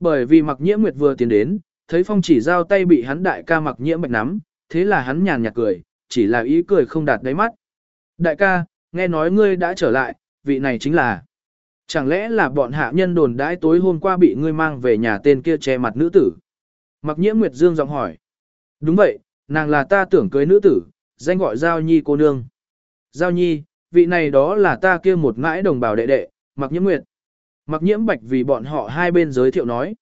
Bởi vì mặc nhiễm nguyệt vừa tiến đến, thấy phong chỉ giao tay bị hắn đại ca mặc nhiễm bạch nắm, thế là hắn nhàn nhạt cười, chỉ là ý cười không đạt đáy mắt. Đại ca, nghe nói ngươi đã trở lại, vị này chính là. Chẳng lẽ là bọn hạ nhân đồn đãi tối hôm qua bị ngươi mang về nhà tên kia che mặt nữ tử? Mặc nhiễm Nguyệt Dương giọng hỏi. Đúng vậy, nàng là ta tưởng cưới nữ tử, danh gọi Giao Nhi cô nương. Giao Nhi, vị này đó là ta kia một mãi đồng bào đệ đệ, Mặc nhiễm Nguyệt. Mặc nhiễm Bạch vì bọn họ hai bên giới thiệu nói.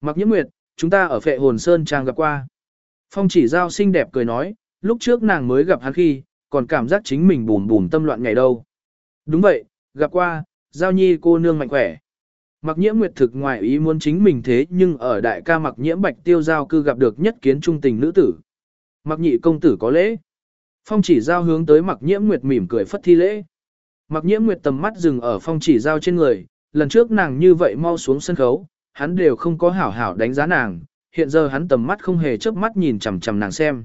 Mặc nhiễm Nguyệt, chúng ta ở phệ hồn Sơn Trang gặp qua. Phong chỉ Giao xinh đẹp cười nói, lúc trước nàng mới gặp hắn khi, còn cảm giác chính mình bùn bùn tâm loạn ngày đâu. Đúng vậy, gặp qua, Giao Nhi cô nương mạnh khỏe. Mặc nhiễm nguyệt thực ngoài ý muốn chính mình thế nhưng ở đại ca mặc nhiễm bạch tiêu giao cư gặp được nhất kiến trung tình nữ tử. Mặc nhị công tử có lễ. Phong chỉ giao hướng tới mặc nhiễm nguyệt mỉm cười phất thi lễ. Mặc nhiễm nguyệt tầm mắt dừng ở phong chỉ giao trên người, lần trước nàng như vậy mau xuống sân khấu, hắn đều không có hảo hảo đánh giá nàng, hiện giờ hắn tầm mắt không hề chớp mắt nhìn chằm chằm nàng xem.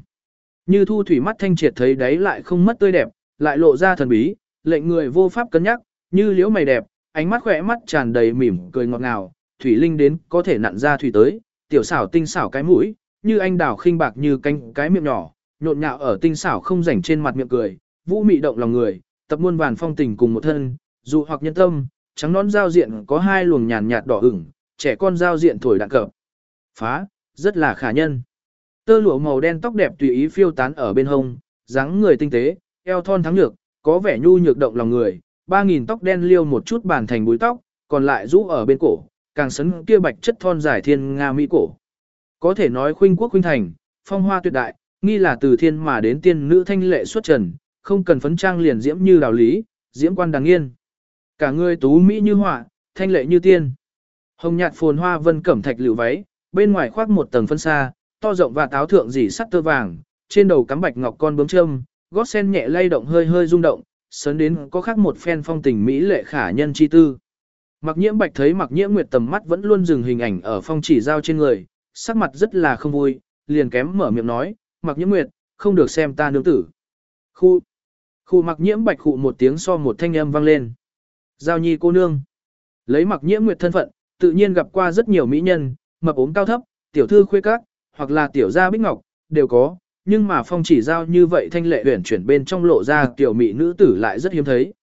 Như thu thủy mắt thanh triệt thấy đấy lại không mất tươi đẹp, lại lộ ra thần bí, lệnh người vô pháp cân nhắc, như liễu mày đẹp, ánh mắt khỏe mắt tràn đầy mỉm cười ngọt ngào, thủy linh đến có thể nặn ra thủy tới, tiểu xảo tinh xảo cái mũi, như anh đào khinh bạc như cánh cái miệng nhỏ, nhộn nhạo ở tinh xảo không rảnh trên mặt miệng cười, vũ mị động lòng người, tập muôn vàn phong tình cùng một thân, dụ hoặc nhân tâm, trắng nón giao diện có hai luồng nhàn nhạt đỏ ửng, trẻ con giao diện thổi đạn cập. Phá, rất là khả nhân. Tơ lụa màu đen tóc đẹp tùy ý phiêu tán ở bên hông, dáng người tinh tế, eo thon thắng nhược, có vẻ nhu nhược động lòng người, ba nghìn tóc đen liêu một chút bàn thành búi tóc, còn lại rũ ở bên cổ, càng sấn kia bạch chất thon dài thiên nga mỹ cổ. Có thể nói khuynh quốc khuynh thành, phong hoa tuyệt đại, nghi là từ thiên mà đến tiên nữ thanh lệ xuất trần, không cần phấn trang liền diễm như đào lý, diễm quan đàng yên. Cả người tú mỹ như họa, thanh lệ như tiên. Hồng nhạt phồn hoa vân cẩm thạch lựu váy, bên ngoài khoác một tầng phân xa, to rộng và táo thượng dỉ sắt tơ vàng, trên đầu cắm bạch ngọc con bướm châm, gót sen nhẹ lay động hơi hơi rung động, sớn đến có khác một phen phong tình mỹ lệ khả nhân chi tư. Mặc nhiễm bạch thấy mặc nhiễm nguyệt tầm mắt vẫn luôn dừng hình ảnh ở phong chỉ giao trên người, sắc mặt rất là không vui, liền kém mở miệng nói, mặc nhiễm nguyệt, không được xem ta nương tử. Khu, khu mặc nhiễm bạch khụ một tiếng so một thanh âm vang lên. Giao nhi cô nương. Lấy mặc nhiễm nguyệt thân phận, tự nhiên gặp qua rất nhiều mỹ nhân, mập ốm cao thấp, tiểu thư khuê các, hoặc là tiểu gia bích ngọc, đều có, nhưng mà phong chỉ giao như vậy thanh lệ huyển chuyển bên trong lộ ra tiểu mỹ nữ tử lại rất hiếm thấy.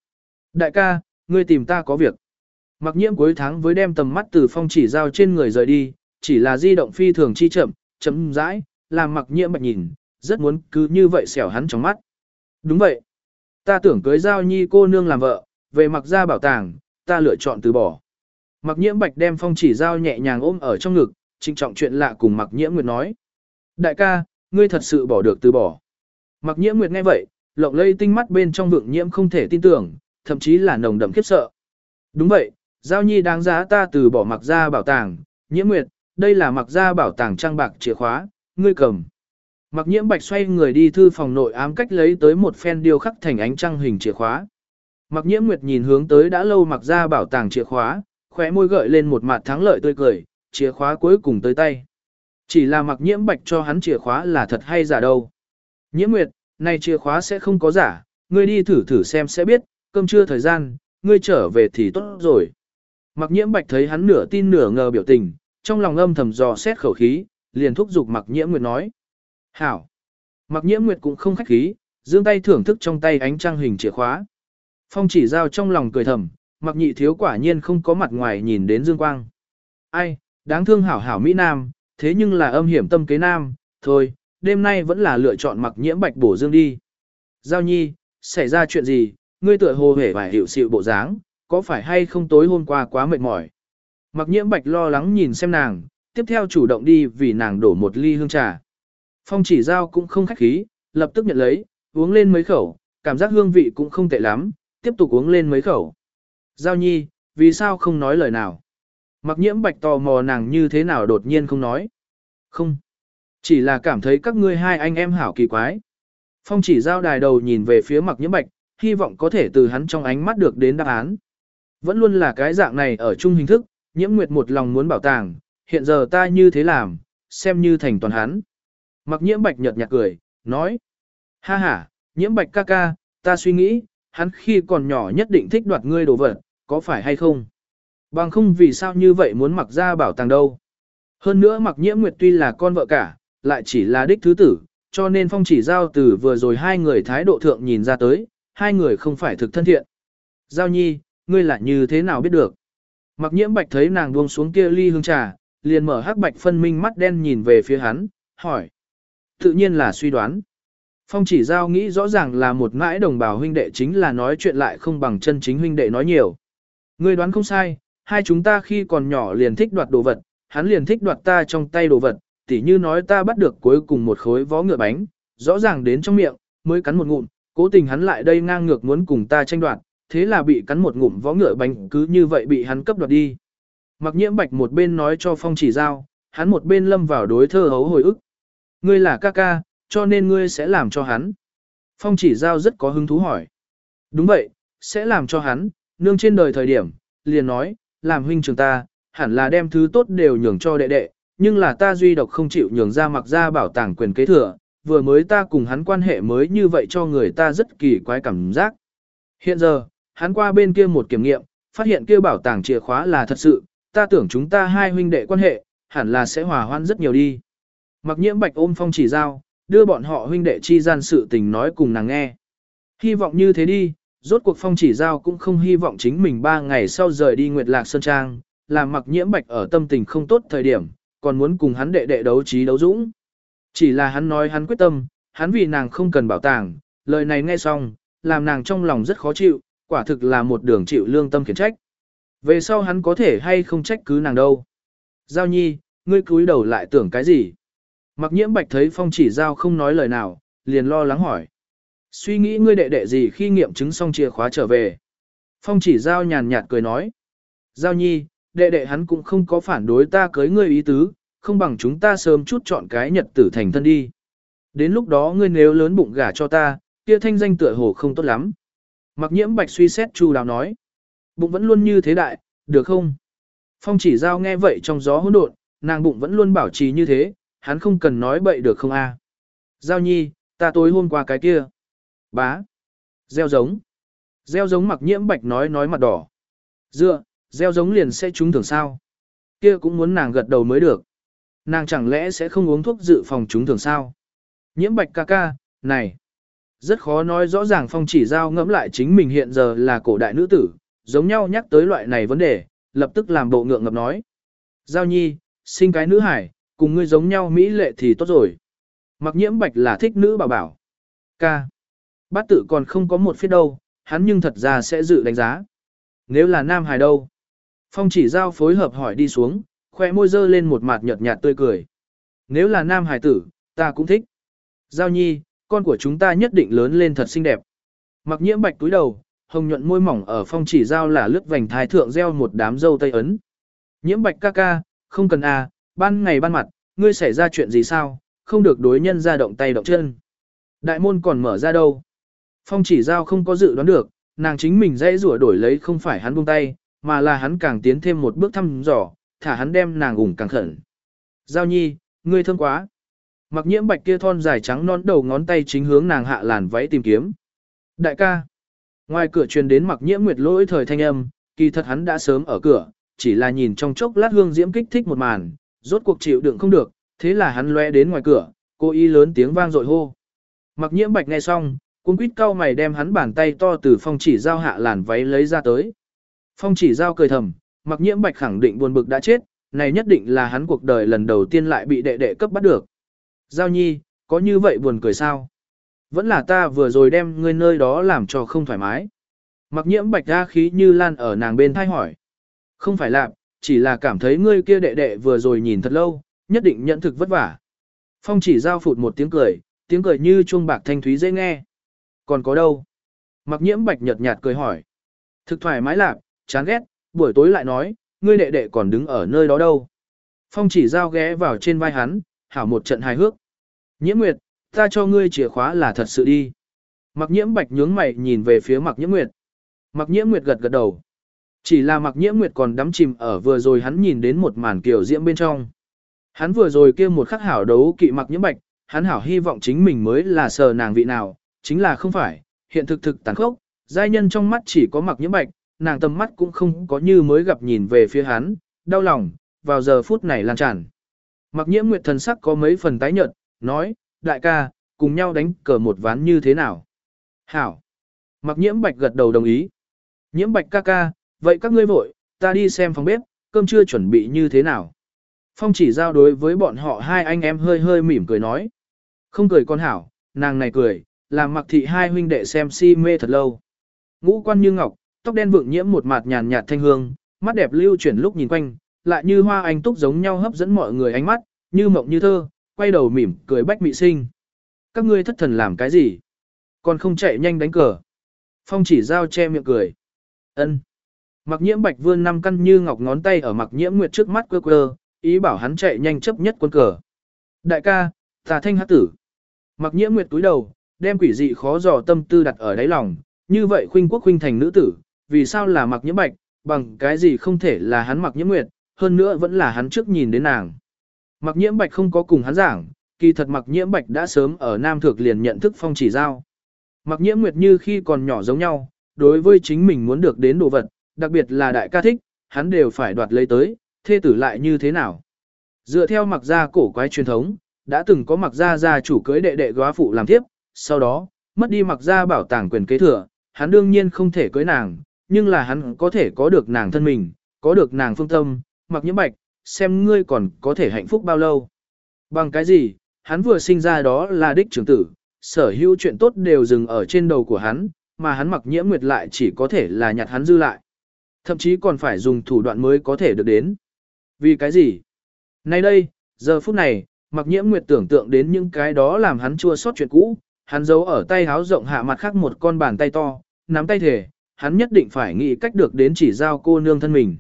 Đại ca, ngươi tìm ta có việc. Mặc nhiễm cuối tháng với đem tầm mắt từ phong chỉ giao trên người rời đi, chỉ là di động phi thường chi chậm, chấm rãi, làm mặc nhiễm bạch nhìn, rất muốn cứ như vậy xẻo hắn trong mắt. Đúng vậy. Ta tưởng cưới giao nhi cô nương làm vợ, về mặc ra bảo tàng, ta lựa chọn từ bỏ. Mặc nhiễm bạch đem phong chỉ giao nhẹ nhàng ôm ở trong ngực, trinh trọng chuyện lạ cùng mặc nhiễm nguyệt nói. Đại ca, ngươi thật sự bỏ được từ bỏ. Mặc nhiễm nguyệt nghe vậy, lộng lây tinh mắt bên trong vượng nhiễm không thể tin tưởng, thậm chí là nồng đậm khiếp sợ. Đúng vậy, giao nhi đáng giá ta từ bỏ mặc ra bảo tàng, nhiễm nguyệt, đây là mặc ra bảo tàng trang bạc chìa khóa, ngươi cầm. Mặc nhiễm bạch xoay người đi thư phòng nội ám cách lấy tới một phen điêu khắc thành ánh trăng hình chìa khóa. Mặc nhiễm nguyệt nhìn hướng tới đã lâu mặc ra bảo tàng chìa khóa, khóe môi gợi lên một mặt thắng lợi tươi cười, chìa khóa cuối cùng tới tay. Chỉ là mặc nhiễm bạch cho hắn chìa khóa là thật hay giả đâu. Nhiễm nguyệt, này chìa khóa sẽ không có giả, ngươi đi thử thử xem sẽ biết, cơm trưa thời gian, ngươi trở về thì tốt rồi. Mặc nhiễm bạch thấy hắn nửa tin nửa ngờ biểu tình, trong lòng âm thầm dò xét khẩu khí, liền thúc giục mặc nhiễm nguyệt nói. Hảo. Mặc nhiễm nguyệt cũng không khách khí, dương tay thưởng thức trong tay ánh trăng hình chìa khóa. Phong chỉ giao trong lòng cười thầm, mặc nhị thiếu quả nhiên không có mặt ngoài nhìn đến dương quang. Ai, đáng thương hảo hảo Mỹ Nam, thế nhưng là âm hiểm tâm kế Nam, thôi, đêm nay vẫn là lựa chọn mặc nhiễm bạch bổ dương đi. Giao nhi, xảy ra chuyện gì, ngươi tựa hồ hề vài hiệu sự bộ dáng, có phải hay không tối hôm qua quá mệt mỏi. Mặc nhiễm bạch lo lắng nhìn xem nàng, tiếp theo chủ động đi vì nàng đổ một ly hương trà. Phong chỉ giao cũng không khách khí, lập tức nhận lấy, uống lên mấy khẩu, cảm giác hương vị cũng không tệ lắm, tiếp tục uống lên mấy khẩu. Giao nhi, vì sao không nói lời nào? Mặc nhiễm bạch tò mò nàng như thế nào đột nhiên không nói. Không. Chỉ là cảm thấy các ngươi hai anh em hảo kỳ quái. Phong chỉ giao đài đầu nhìn về phía mặc nhiễm bạch, hy vọng có thể từ hắn trong ánh mắt được đến đáp án. Vẫn luôn là cái dạng này ở chung hình thức, nhiễm nguyệt một lòng muốn bảo tàng, hiện giờ ta như thế làm, xem như thành toàn hắn. Mặc nhiễm bạch nhợt nhạt cười, nói. Ha ha, nhiễm bạch ca ca, ta suy nghĩ, hắn khi còn nhỏ nhất định thích đoạt ngươi đồ vật, có phải hay không? Bằng không vì sao như vậy muốn mặc ra bảo tàng đâu. Hơn nữa mặc nhiễm nguyệt tuy là con vợ cả, lại chỉ là đích thứ tử, cho nên phong chỉ giao từ vừa rồi hai người thái độ thượng nhìn ra tới, hai người không phải thực thân thiện. Giao nhi, ngươi lại như thế nào biết được? Mặc nhiễm bạch thấy nàng buông xuống kia ly hương trà, liền mở hắc bạch phân minh mắt đen nhìn về phía hắn, hỏi. Tự nhiên là suy đoán. Phong chỉ giao nghĩ rõ ràng là một ngãi đồng bào huynh đệ chính là nói chuyện lại không bằng chân chính huynh đệ nói nhiều. Ngươi đoán không sai, hai chúng ta khi còn nhỏ liền thích đoạt đồ vật, hắn liền thích đoạt ta trong tay đồ vật, tỉ như nói ta bắt được cuối cùng một khối vó ngựa bánh, rõ ràng đến trong miệng, mới cắn một ngụm, cố tình hắn lại đây ngang ngược muốn cùng ta tranh đoạt, thế là bị cắn một ngụm vó ngựa bánh cứ như vậy bị hắn cấp đoạt đi. Mặc nhiễm bạch một bên nói cho phong chỉ giao, hắn một bên lâm vào đối thơ hấu hồi ức. Ngươi là ca ca, cho nên ngươi sẽ làm cho hắn. Phong chỉ giao rất có hứng thú hỏi. Đúng vậy, sẽ làm cho hắn, nương trên đời thời điểm, liền nói, làm huynh trường ta, hẳn là đem thứ tốt đều nhường cho đệ đệ, nhưng là ta duy độc không chịu nhường ra mặc ra bảo tàng quyền kế thừa, vừa mới ta cùng hắn quan hệ mới như vậy cho người ta rất kỳ quái cảm giác. Hiện giờ, hắn qua bên kia một kiểm nghiệm, phát hiện kia bảo tàng chìa khóa là thật sự, ta tưởng chúng ta hai huynh đệ quan hệ, hẳn là sẽ hòa hoan rất nhiều đi. Mặc nhiễm bạch ôm phong chỉ giao, đưa bọn họ huynh đệ chi gian sự tình nói cùng nàng nghe. Hy vọng như thế đi, rốt cuộc phong chỉ giao cũng không hy vọng chính mình ba ngày sau rời đi Nguyệt Lạc Sơn Trang, làm mặc nhiễm bạch ở tâm tình không tốt thời điểm, còn muốn cùng hắn đệ đệ đấu trí đấu dũng. Chỉ là hắn nói hắn quyết tâm, hắn vì nàng không cần bảo tàng, lời này nghe xong, làm nàng trong lòng rất khó chịu, quả thực là một đường chịu lương tâm khiển trách. Về sau hắn có thể hay không trách cứ nàng đâu. Giao nhi, ngươi cúi đầu lại tưởng cái gì? Mặc nhiễm bạch thấy phong chỉ giao không nói lời nào, liền lo lắng hỏi. Suy nghĩ ngươi đệ đệ gì khi nghiệm chứng xong chìa khóa trở về. Phong chỉ giao nhàn nhạt cười nói. Giao nhi, đệ đệ hắn cũng không có phản đối ta cưới ngươi ý tứ, không bằng chúng ta sớm chút chọn cái nhật tử thành thân đi. Đến lúc đó ngươi nếu lớn bụng gả cho ta, kia thanh danh tựa hồ không tốt lắm. Mặc nhiễm bạch suy xét chu đáo nói. Bụng vẫn luôn như thế đại, được không? Phong chỉ giao nghe vậy trong gió hỗn độn, nàng bụng vẫn luôn bảo trì như thế, hắn không cần nói bậy được không a? Giao nhi, ta tối hôm qua cái kia. Bá. Gieo giống. Gieo giống mặc nhiễm bạch nói nói mặt đỏ. Dựa, gieo giống liền sẽ trúng thưởng sao. Kia cũng muốn nàng gật đầu mới được. Nàng chẳng lẽ sẽ không uống thuốc dự phòng trúng thưởng sao. Nhiễm bạch ca ca, này. Rất khó nói rõ ràng phong chỉ giao ngẫm lại chính mình hiện giờ là cổ đại nữ tử, giống nhau nhắc tới loại này vấn đề, lập tức làm bộ ngượng ngập nói. Giao nhi, sinh cái nữ hải, cùng ngươi giống nhau mỹ lệ thì tốt rồi. Mặc nhiễm bạch là thích nữ bảo bảo. Ca. Bát tự còn không có một phía đâu, hắn nhưng thật ra sẽ dự đánh giá. Nếu là nam hải đâu? Phong chỉ giao phối hợp hỏi đi xuống, khoe môi dơ lên một mặt nhợt nhạt tươi cười. Nếu là nam hải tử, ta cũng thích. Giao nhi, con của chúng ta nhất định lớn lên thật xinh đẹp. Mặc nhiễm bạch túi đầu, hồng nhuận môi mỏng ở phong chỉ giao là lướt vành thái thượng gieo một đám dâu tây ấn. Nhiễm bạch ca ca, không cần à, ban ngày ban mặt, ngươi xảy ra chuyện gì sao, không được đối nhân ra động tay động chân. Đại môn còn mở ra đâu. Phong chỉ giao không có dự đoán được, nàng chính mình dãy rủa đổi lấy không phải hắn buông tay, mà là hắn càng tiến thêm một bước thăm dò, thả hắn đem nàng ủng càng khẩn. Giao nhi, ngươi thương quá. Mặc nhiễm bạch kia thon dài trắng non đầu ngón tay chính hướng nàng hạ làn váy tìm kiếm. Đại ca. Ngoài cửa truyền đến mặc nhiễm nguyệt lỗi thời thanh âm, kỳ thật hắn đã sớm ở cửa, chỉ là nhìn trong chốc lát hương diễm kích thích một màn, rốt cuộc chịu đựng không được, thế là hắn lóe đến ngoài cửa, cô ý lớn tiếng vang dội hô. Mặc nhiễm bạch nghe xong, cuốn quýt cau mày đem hắn bàn tay to từ phong chỉ giao hạ làn váy lấy ra tới. Phong chỉ giao cười thầm, mặc nhiễm bạch khẳng định buồn bực đã chết, này nhất định là hắn cuộc đời lần đầu tiên lại bị đệ đệ cấp bắt được. Giao nhi, có như vậy buồn cười sao? Vẫn là ta vừa rồi đem ngươi nơi đó làm cho không thoải mái. Mặc nhiễm bạch ra khí như lan ở nàng bên thai hỏi. Không phải làm, chỉ là cảm thấy ngươi kia đệ đệ vừa rồi nhìn thật lâu, nhất định nhận thực vất vả. Phong chỉ giao phụt một tiếng cười, tiếng cười như chuông bạc thanh thúy dễ nghe. Còn có đâu? Mặc nhiễm bạch nhợt nhạt cười hỏi. Thực thoải mái lạc, chán ghét, buổi tối lại nói, ngươi đệ đệ còn đứng ở nơi đó đâu. Phong chỉ giao ghé vào trên vai hắn, hảo một trận hài hước. Nhiễm Nguyệt, ta cho ngươi chìa khóa là thật sự đi. Mặc nhiễm bạch nhướng mày nhìn về phía mặc nhiễm Nguyệt. Mặc nhiễm Nguyệt gật gật đầu. Chỉ là mặc nhiễm Nguyệt còn đắm chìm ở vừa rồi hắn nhìn đến một màn kiểu diễm bên trong. Hắn vừa rồi kia một khắc hảo đấu kỵ mặc nhiễm bạch, hắn hảo hy vọng chính mình mới là sờ nàng vị nào, chính là không phải, hiện thực thực tàn khốc, giai nhân trong mắt chỉ có mặc nhiễm bạch, nàng tầm mắt cũng không có như mới gặp nhìn về phía hắn, đau lòng, vào giờ phút này lan tràn. Mặc nhiễm nguyệt thần sắc có mấy phần tái nhợt, nói, đại ca, cùng nhau đánh cờ một ván như thế nào? Hảo. Mặc nhiễm bạch gật đầu đồng ý. Nhiễm bạch ca ca, vậy các ngươi vội, ta đi xem phòng bếp, cơm chưa chuẩn bị như thế nào? Phong chỉ giao đối với bọn họ hai anh em hơi hơi mỉm cười nói. Không cười con hảo, nàng này cười, làm mặc thị hai huynh đệ xem si mê thật lâu. Ngũ quan như ngọc, tóc đen vượng nhiễm một mặt nhàn nhạt thanh hương, mắt đẹp lưu chuyển lúc nhìn quanh, lại như hoa anh túc giống nhau hấp dẫn mọi người ánh mắt, như mộng như thơ, quay đầu mỉm cười bách mị sinh. Các ngươi thất thần làm cái gì? Còn không chạy nhanh đánh cờ. Phong chỉ giao che miệng cười. ân Mặc nhiễm bạch vươn năm căn như ngọc ngón tay ở mặc nhiễm nguyệt trước mắt quơ quơ, ý bảo hắn chạy nhanh chấp nhất quân cờ. Đại ca, tà thanh hát tử. Mặc nhiễm nguyệt túi đầu, đem quỷ dị khó dò tâm tư đặt ở đáy lòng, như vậy khuynh quốc khuynh thành nữ tử, vì sao là mặc nhiễm bạch, bằng cái gì không thể là hắn mặc nhiễm nguyệt, hơn nữa vẫn là hắn trước nhìn đến nàng. Mặc nhiễm bạch không có cùng hắn giảng, kỳ thật mặc nhiễm bạch đã sớm ở Nam Thược liền nhận thức phong chỉ giao. Mặc nhiễm nguyệt như khi còn nhỏ giống nhau, đối với chính mình muốn được đến đồ vật, đặc biệt là đại ca thích, hắn đều phải đoạt lấy tới, thê tử lại như thế nào. Dựa theo mặc gia cổ quái truyền thống, đã từng có mặc gia gia chủ cưới đệ đệ góa phụ làm tiếp, sau đó, mất đi mặc gia bảo tàng quyền kế thừa, hắn đương nhiên không thể cưới nàng, nhưng là hắn có thể có được nàng thân mình, có được nàng phương tâm, mặc nhiễm bạch, xem ngươi còn có thể hạnh phúc bao lâu. Bằng cái gì, hắn vừa sinh ra đó là đích trưởng tử, sở hữu chuyện tốt đều dừng ở trên đầu của hắn, mà hắn mặc nhiễm nguyệt lại chỉ có thể là nhặt hắn dư lại. Thậm chí còn phải dùng thủ đoạn mới có thể được đến. Vì cái gì? Nay đây, giờ phút này, mặc nhiễm nguyệt tưởng tượng đến những cái đó làm hắn chua xót chuyện cũ, hắn giấu ở tay háo rộng hạ mặt khác một con bàn tay to, nắm tay thể, hắn nhất định phải nghĩ cách được đến chỉ giao cô nương thân mình.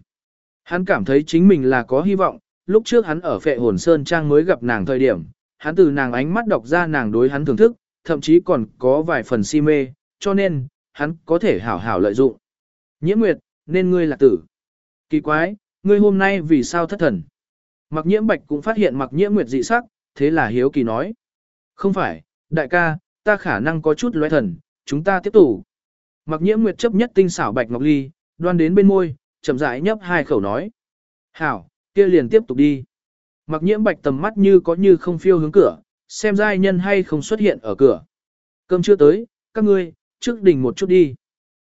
Hắn cảm thấy chính mình là có hy vọng, lúc trước hắn ở phệ hồn sơn trang mới gặp nàng thời điểm, hắn từ nàng ánh mắt đọc ra nàng đối hắn thưởng thức, thậm chí còn có vài phần si mê, cho nên, hắn có thể hảo hảo lợi dụng. Nhiễm Nguyệt, nên ngươi là tử. Kỳ quái, ngươi hôm nay vì sao thất thần? Mặc nhiễm bạch cũng phát hiện mặc nhiễm Nguyệt dị sắc, thế là hiếu kỳ nói. Không phải, đại ca, ta khả năng có chút loe thần, chúng ta tiếp tục. Mặc nhiễm Nguyệt chấp nhất tinh xảo bạch ngọc ly, đoan đến bên môi, chậm rãi nhấp hai khẩu nói. Hảo, kia liền tiếp tục đi. Mặc nhiễm bạch tầm mắt như có như không phiêu hướng cửa, xem giai nhân hay không xuất hiện ở cửa. Cơm chưa tới, các ngươi, trước đỉnh một chút đi.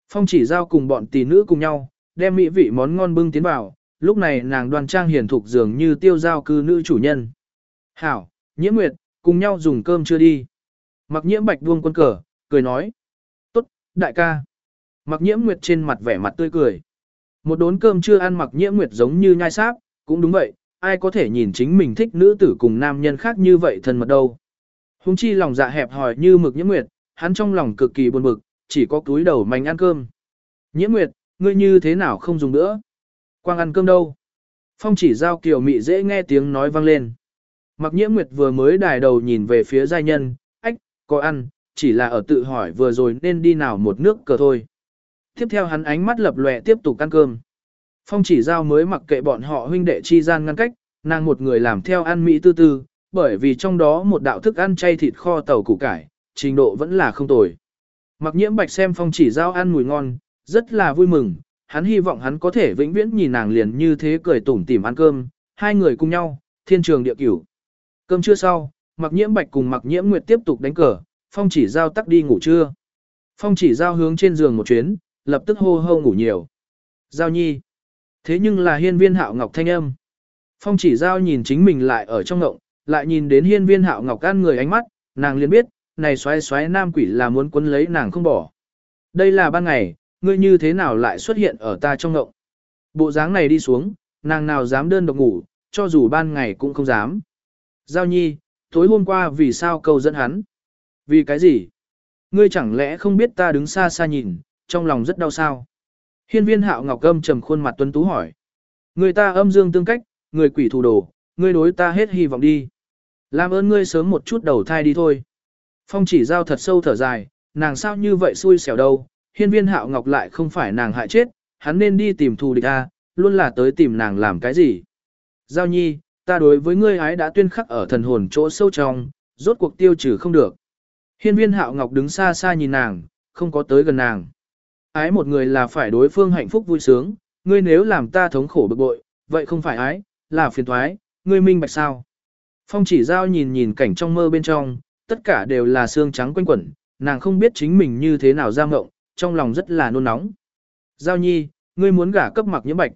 Phong chỉ giao cùng bọn tỷ nữ cùng nhau, đem mỹ vị món ngon bưng tiến vào, lúc này nàng đoan trang hiền thục dường như tiêu giao cư nữ chủ nhân. Hảo, nhiễm nguyệt, cùng nhau dùng cơm chưa đi. Mặc nhiễm bạch buông quân cờ, cười nói. Tốt, đại ca. Mặc nhiễm nguyệt trên mặt vẻ mặt tươi cười. Một đốn cơm chưa ăn mặc nhiễm nguyệt giống như nhai sáp, cũng đúng vậy, ai có thể nhìn chính mình thích nữ tử cùng nam nhân khác như vậy thân mật đâu. Hùng chi lòng dạ hẹp hòi như mực nhiễm nguyệt, hắn trong lòng cực kỳ buồn bực, chỉ có túi đầu manh ăn cơm. Nhiễm nguyệt, ngươi như thế nào không dùng nữa? Quang ăn cơm đâu? Phong chỉ giao kiều mị dễ nghe tiếng nói vang lên. Mặc nhiễm nguyệt vừa mới đài đầu nhìn về phía giai nhân, ách, có ăn, chỉ là ở tự hỏi vừa rồi nên đi nào một nước cờ thôi. Tiếp theo hắn ánh mắt lập lòe tiếp tục ăn cơm. Phong chỉ giao mới mặc kệ bọn họ huynh đệ chi gian ngăn cách, nàng một người làm theo ăn mỹ tư tư, bởi vì trong đó một đạo thức ăn chay thịt kho tàu củ cải, trình độ vẫn là không tồi. Mặc nhiễm bạch xem phong chỉ giao ăn mùi ngon, rất là vui mừng, hắn hy vọng hắn có thể vĩnh viễn nhìn nàng liền như thế cười tủm tỉm ăn cơm, hai người cùng nhau, thiên trường địa cửu. Cơm trưa sau, mặc nhiễm bạch cùng mặc nhiễm nguyệt tiếp tục đánh cờ, phong chỉ giao tắc đi ngủ trưa. Phong chỉ giao hướng trên giường một chuyến, lập tức hô hô ngủ nhiều. Giao nhi. Thế nhưng là hiên viên hạo ngọc thanh âm. Phong chỉ giao nhìn chính mình lại ở trong ngộng, lại nhìn đến hiên viên hạo ngọc ăn người ánh mắt, nàng liền biết, này xoáy xoáy nam quỷ là muốn quấn lấy nàng không bỏ. Đây là ban ngày, ngươi như thế nào lại xuất hiện ở ta trong ngộng. Bộ dáng này đi xuống, nàng nào dám đơn độc ngủ, cho dù ban ngày cũng không dám. Giao nhi, tối hôm qua vì sao cầu dẫn hắn? Vì cái gì? Ngươi chẳng lẽ không biết ta đứng xa xa nhìn, trong lòng rất đau sao? Hiên viên hạo ngọc âm trầm khuôn mặt tuấn tú hỏi. Người ta âm dương tương cách, người quỷ thủ đồ, ngươi đối ta hết hy vọng đi. Làm ơn ngươi sớm một chút đầu thai đi thôi. Phong chỉ giao thật sâu thở dài, nàng sao như vậy xui xẻo đâu, hiên viên hạo ngọc lại không phải nàng hại chết, hắn nên đi tìm thù địch a, luôn là tới tìm nàng làm cái gì. Giao nhi, ta đối với ngươi ái đã tuyên khắc ở thần hồn chỗ sâu trong, rốt cuộc tiêu trừ không được. Hiên viên hạo ngọc đứng xa xa nhìn nàng, không có tới gần nàng. Ái một người là phải đối phương hạnh phúc vui sướng, ngươi nếu làm ta thống khổ bực bội, vậy không phải ái, là phiền thoái, ngươi minh bạch sao. Phong chỉ giao nhìn nhìn cảnh trong mơ bên trong, tất cả đều là xương trắng quanh quẩn, nàng không biết chính mình như thế nào ra ngộng, trong lòng rất là nôn nóng. Giao nhi, ngươi muốn gả cấp mặc nhiễm bạch.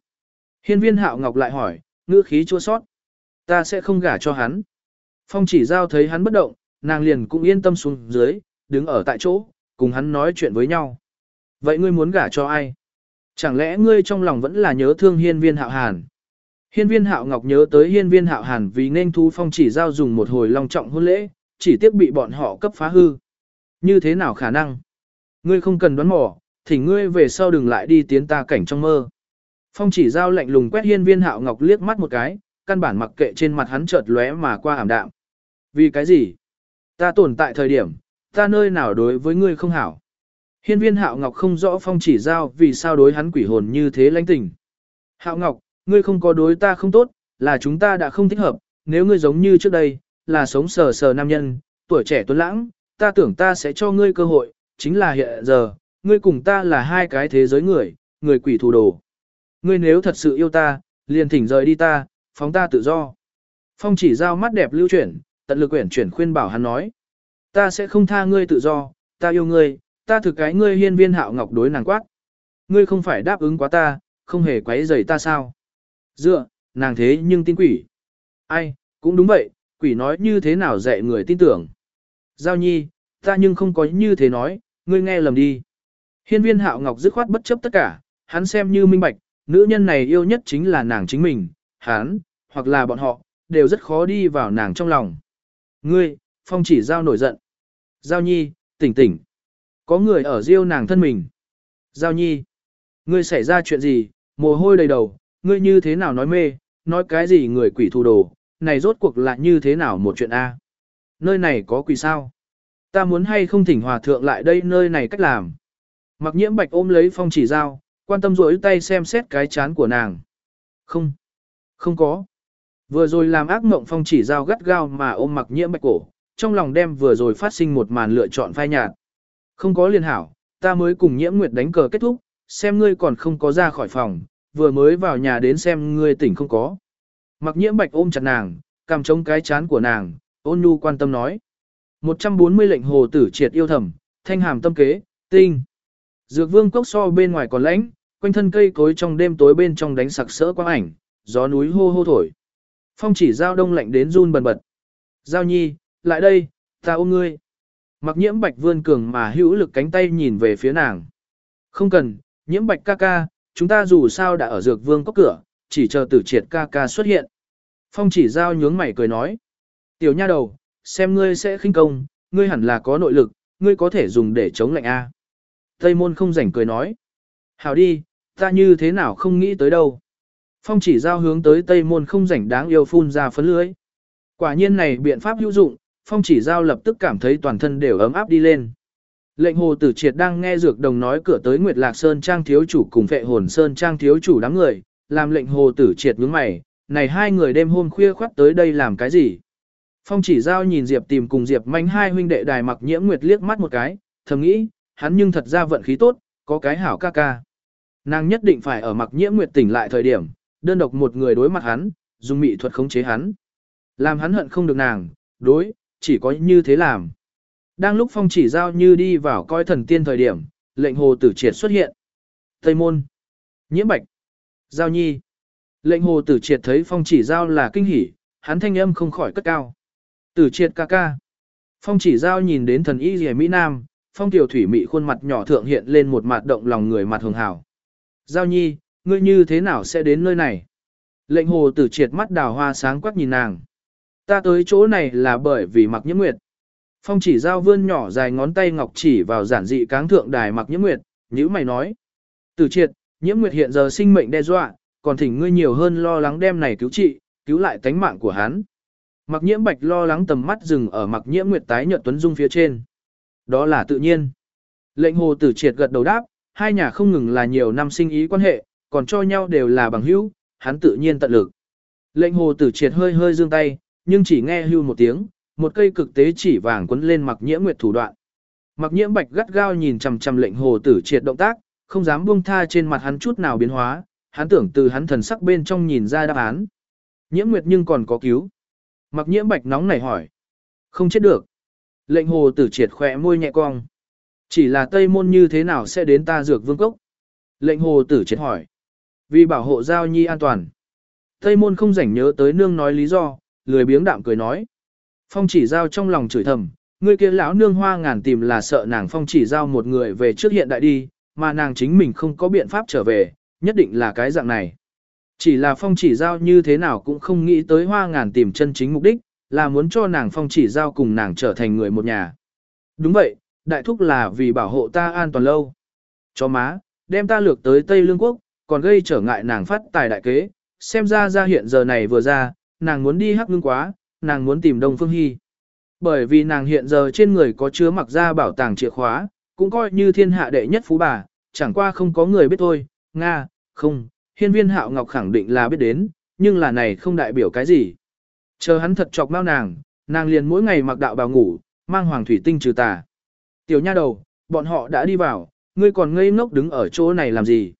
Hiên viên hạo ngọc lại hỏi, ngữ khí chua sót. Ta sẽ không gả cho hắn. Phong chỉ giao thấy hắn bất động, nàng liền cũng yên tâm xuống dưới, đứng ở tại chỗ, cùng hắn nói chuyện với nhau. Vậy ngươi muốn gả cho ai? Chẳng lẽ ngươi trong lòng vẫn là nhớ thương hiên viên hạo hàn? Hiên viên hạo ngọc nhớ tới hiên viên hạo hàn vì nên thu phong chỉ giao dùng một hồi long trọng hôn lễ, chỉ tiếc bị bọn họ cấp phá hư. Như thế nào khả năng? Ngươi không cần đoán mò, thì ngươi về sau đừng lại đi tiến ta cảnh trong mơ. Phong chỉ giao lạnh lùng quét hiên viên hạo ngọc liếc mắt một cái, căn bản mặc kệ trên mặt hắn chợt lóe mà qua ảm đạm. Vì cái gì? Ta tồn tại thời điểm, ta nơi nào đối với ngươi không hảo. Hiên viên hạo ngọc không rõ phong chỉ giao vì sao đối hắn quỷ hồn như thế lãnh tình. Hạo ngọc, ngươi không có đối ta không tốt, là chúng ta đã không thích hợp, nếu ngươi giống như trước đây, là sống sờ sờ nam nhân, tuổi trẻ tuấn lãng, ta tưởng ta sẽ cho ngươi cơ hội, chính là hiện giờ, ngươi cùng ta là hai cái thế giới người, người quỷ thủ đồ. Ngươi nếu thật sự yêu ta, liền thỉnh rời đi ta, phóng ta tự do. Phong chỉ giao mắt đẹp lưu chuyển, tận lực quyển chuyển khuyên bảo hắn nói. Ta sẽ không tha ngươi tự do, ta yêu ngươi, ta thực cái ngươi hiên viên hạo ngọc đối nàng quát. Ngươi không phải đáp ứng quá ta, không hề quấy rầy ta sao. Dựa, nàng thế nhưng tin quỷ. Ai, cũng đúng vậy, quỷ nói như thế nào dạy người tin tưởng. Giao nhi, Ta nhưng không có như thế nói, ngươi nghe lầm đi. Hiên viên hạo ngọc dứt khoát bất chấp tất cả, hắn xem như minh bạch, nữ nhân này yêu nhất chính là nàng chính mình, hắn, hoặc là bọn họ, đều rất khó đi vào nàng trong lòng. Ngươi, phong chỉ giao nổi giận. Giao nhi, tỉnh tỉnh. Có người ở riêu nàng thân mình. Giao nhi, ngươi xảy ra chuyện gì, mồ hôi đầy đầu, ngươi như thế nào nói mê, nói cái gì người quỷ thù đồ, này rốt cuộc là như thế nào một chuyện A. Nơi này có quỷ sao? Ta muốn hay không thỉnh hòa thượng lại đây nơi này cách làm. Mặc nhiễm bạch ôm lấy phong chỉ dao, quan tâm rỗi tay xem xét cái chán của nàng. Không, không có. Vừa rồi làm ác mộng phong chỉ dao gắt gao mà ôm mặc nhiễm bạch cổ, trong lòng đem vừa rồi phát sinh một màn lựa chọn phai nhạt. Không có liên hảo, ta mới cùng nhiễm nguyệt đánh cờ kết thúc, xem ngươi còn không có ra khỏi phòng, vừa mới vào nhà đến xem ngươi tỉnh không có. Mặc nhiễm bạch ôm chặt nàng, cầm trống cái chán của nàng, ôn nhu quan tâm nói. 140 lệnh hồ tử triệt yêu thầm, thanh hàm tâm kế, tinh. Dược vương cốc so bên ngoài còn lãnh, quanh thân cây cối trong đêm tối bên trong đánh sặc sỡ quang ảnh, gió núi hô hô thổi. Phong chỉ giao đông lạnh đến run bần bật. Giao nhi, lại đây, ta ôm ngươi. Mặc nhiễm bạch vươn cường mà hữu lực cánh tay nhìn về phía nàng. Không cần, nhiễm bạch ca ca, chúng ta dù sao đã ở dược vương cốc cửa, chỉ chờ tử triệt ca ca xuất hiện. Phong chỉ giao nhướng mày cười nói. Tiểu nha đầu, xem ngươi sẽ khinh công, ngươi hẳn là có nội lực, ngươi có thể dùng để chống lạnh A. Tây môn không rảnh cười nói. Hảo đi, ta như thế nào không nghĩ tới đâu. Phong chỉ giao hướng tới Tây môn không rảnh đáng yêu phun ra phấn lưới. Quả nhiên này biện pháp hữu dụng, phong chỉ giao lập tức cảm thấy toàn thân đều ấm áp đi lên. Lệnh hồ tử triệt đang nghe dược đồng nói cửa tới Nguyệt Lạc Sơn Trang thiếu chủ cùng vệ hồn Sơn Trang thiếu chủ đám người, làm lệnh hồ tử triệt nhướng mày, này hai người đêm hôm khuya khoắt tới đây làm cái gì? Phong chỉ giao nhìn Diệp tìm cùng Diệp manh hai huynh đệ đài mặc nhiễm nguyệt liếc mắt một cái, thầm nghĩ, hắn nhưng thật ra vận khí tốt, có cái hảo ca ca. Nàng nhất định phải ở mặc nhiễm nguyệt tỉnh lại thời điểm, đơn độc một người đối mặt hắn, dùng mị thuật khống chế hắn. Làm hắn hận không được nàng, đối, chỉ có như thế làm. Đang lúc phong chỉ giao như đi vào coi thần tiên thời điểm, lệnh hồ tử triệt xuất hiện. Tây môn, nhiễm bạch, giao nhi. Lệnh hồ tử triệt thấy phong chỉ giao là kinh hỉ, hắn thanh âm không khỏi cất cao. Tử triệt ca ca. Phong chỉ giao nhìn đến thần y rìa Mỹ Nam, phong tiểu thủy mị khuôn mặt nhỏ thượng hiện lên một mặt động lòng người mặt hường hảo. Giao nhi, ngươi như thế nào sẽ đến nơi này? Lệnh hồ tử triệt mắt đào hoa sáng quắc nhìn nàng. Ta tới chỗ này là bởi vì mặc nhiễm nguyệt. Phong chỉ giao vươn nhỏ dài ngón tay ngọc chỉ vào giản dị cáng thượng đài mặc nhiễm nguyệt, nhữ mày nói. Tử triệt, nhiễm nguyệt hiện giờ sinh mệnh đe dọa, còn thỉnh ngươi nhiều hơn lo lắng đem này cứu trị, cứu lại tánh mạng của hắn. Mặc nhiễm bạch lo lắng tầm mắt dừng ở mặc nhiễm nguyệt tái nhợt tuấn dung phía trên. Đó là tự nhiên. Lệnh hồ tử triệt gật đầu đáp, hai nhà không ngừng là nhiều năm sinh ý quan hệ, còn cho nhau đều là bằng hữu, hắn tự nhiên tận lực. Lệnh hồ tử triệt hơi hơi dương tay, nhưng chỉ nghe hưu một tiếng, một cây cực tế chỉ vàng quấn lên mặc nhiễm nguyệt thủ đoạn. Mặc nhiễm bạch gắt gao nhìn chằm chằm lệnh hồ tử triệt động tác, không dám buông tha trên mặt hắn chút nào biến hóa, hắn tưởng từ hắn thần sắc bên trong nhìn ra đáp án. Nhiễm nguyệt nhưng còn có cứu. Mặc nhiễm bạch nóng nảy hỏi. Không chết được. Lệnh hồ tử triệt khỏe môi nhẹ cong. Chỉ là tây môn như thế nào sẽ đến ta dược vương cốc? Lệnh hồ tử triệt hỏi. Vì bảo hộ giao nhi an toàn. Tây môn không rảnh nhớ tới nương nói lý do, lười biếng đạm cười nói. Phong chỉ giao trong lòng chửi thầm, người kia lão nương hoa ngàn tìm là sợ nàng phong chỉ giao một người về trước hiện đại đi, mà nàng chính mình không có biện pháp trở về, nhất định là cái dạng này. Chỉ là phong chỉ giao như thế nào cũng không nghĩ tới hoa ngàn tìm chân chính mục đích, là muốn cho nàng phong chỉ giao cùng nàng trở thành người một nhà. Đúng vậy, đại thúc là vì bảo hộ ta an toàn lâu. Cho má, đem ta lược tới Tây Lương Quốc, còn gây trở ngại nàng phát tài đại kế, xem ra ra hiện giờ này vừa ra, nàng muốn đi hắc ngưng quá, nàng muốn tìm Đông Phương Hy. Bởi vì nàng hiện giờ trên người có chứa mặc ra bảo tàng chìa khóa, cũng coi như thiên hạ đệ nhất phú bà, chẳng qua không có người biết thôi, Nga, không, hiên viên hạo ngọc khẳng định là biết đến, nhưng là này không đại biểu cái gì. Chờ hắn thật chọc mau nàng, nàng liền mỗi ngày mặc đạo bào ngủ, mang hoàng thủy tinh trừ tà. Tiểu nha đầu, bọn họ đã đi vào, ngươi còn ngây ngốc đứng ở chỗ này làm gì?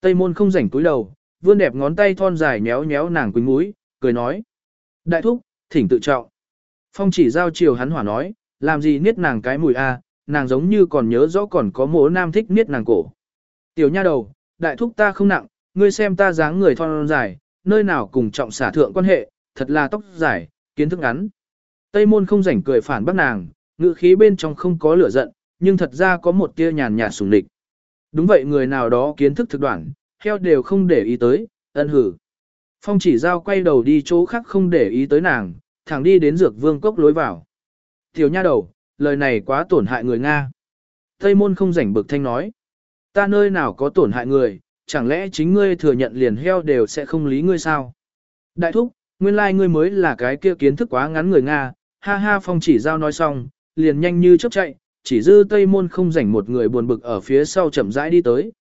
Tây môn không rảnh túi đầu, vươn đẹp ngón tay thon dài nhéo nhéo nàng quỳnh mũi, cười nói. Đại thúc, thỉnh tự trọng. Phong chỉ giao chiều hắn hỏa nói, làm gì niết nàng cái mùi a, nàng giống như còn nhớ rõ còn có mỗ nam thích niết nàng cổ. Tiểu nha đầu, đại thúc ta không nặng, ngươi xem ta dáng người thon dài, nơi nào cùng trọng xả thượng quan hệ, thật là tóc dài, kiến thức ngắn. Tây môn không rảnh cười phản bác nàng, ngữ khí bên trong không có lửa giận, nhưng thật ra có một tia nhàn nhạt sùng địch. Đúng vậy người nào đó kiến thức thực đoạn, heo đều không để ý tới, ân hử. Phong chỉ giao quay đầu đi chỗ khác không để ý tới nàng, thẳng đi đến dược vương cốc lối vào. Tiểu nha đầu, lời này quá tổn hại người Nga. Tây môn không rảnh bực thanh nói. Ta nơi nào có tổn hại người, chẳng lẽ chính ngươi thừa nhận liền heo đều sẽ không lý ngươi sao? Đại thúc, nguyên lai like ngươi mới là cái kia kiến thức quá ngắn người Nga, ha ha phong chỉ giao nói xong, liền nhanh như chớp chạy, chỉ dư tây môn không rảnh một người buồn bực ở phía sau chậm rãi đi tới.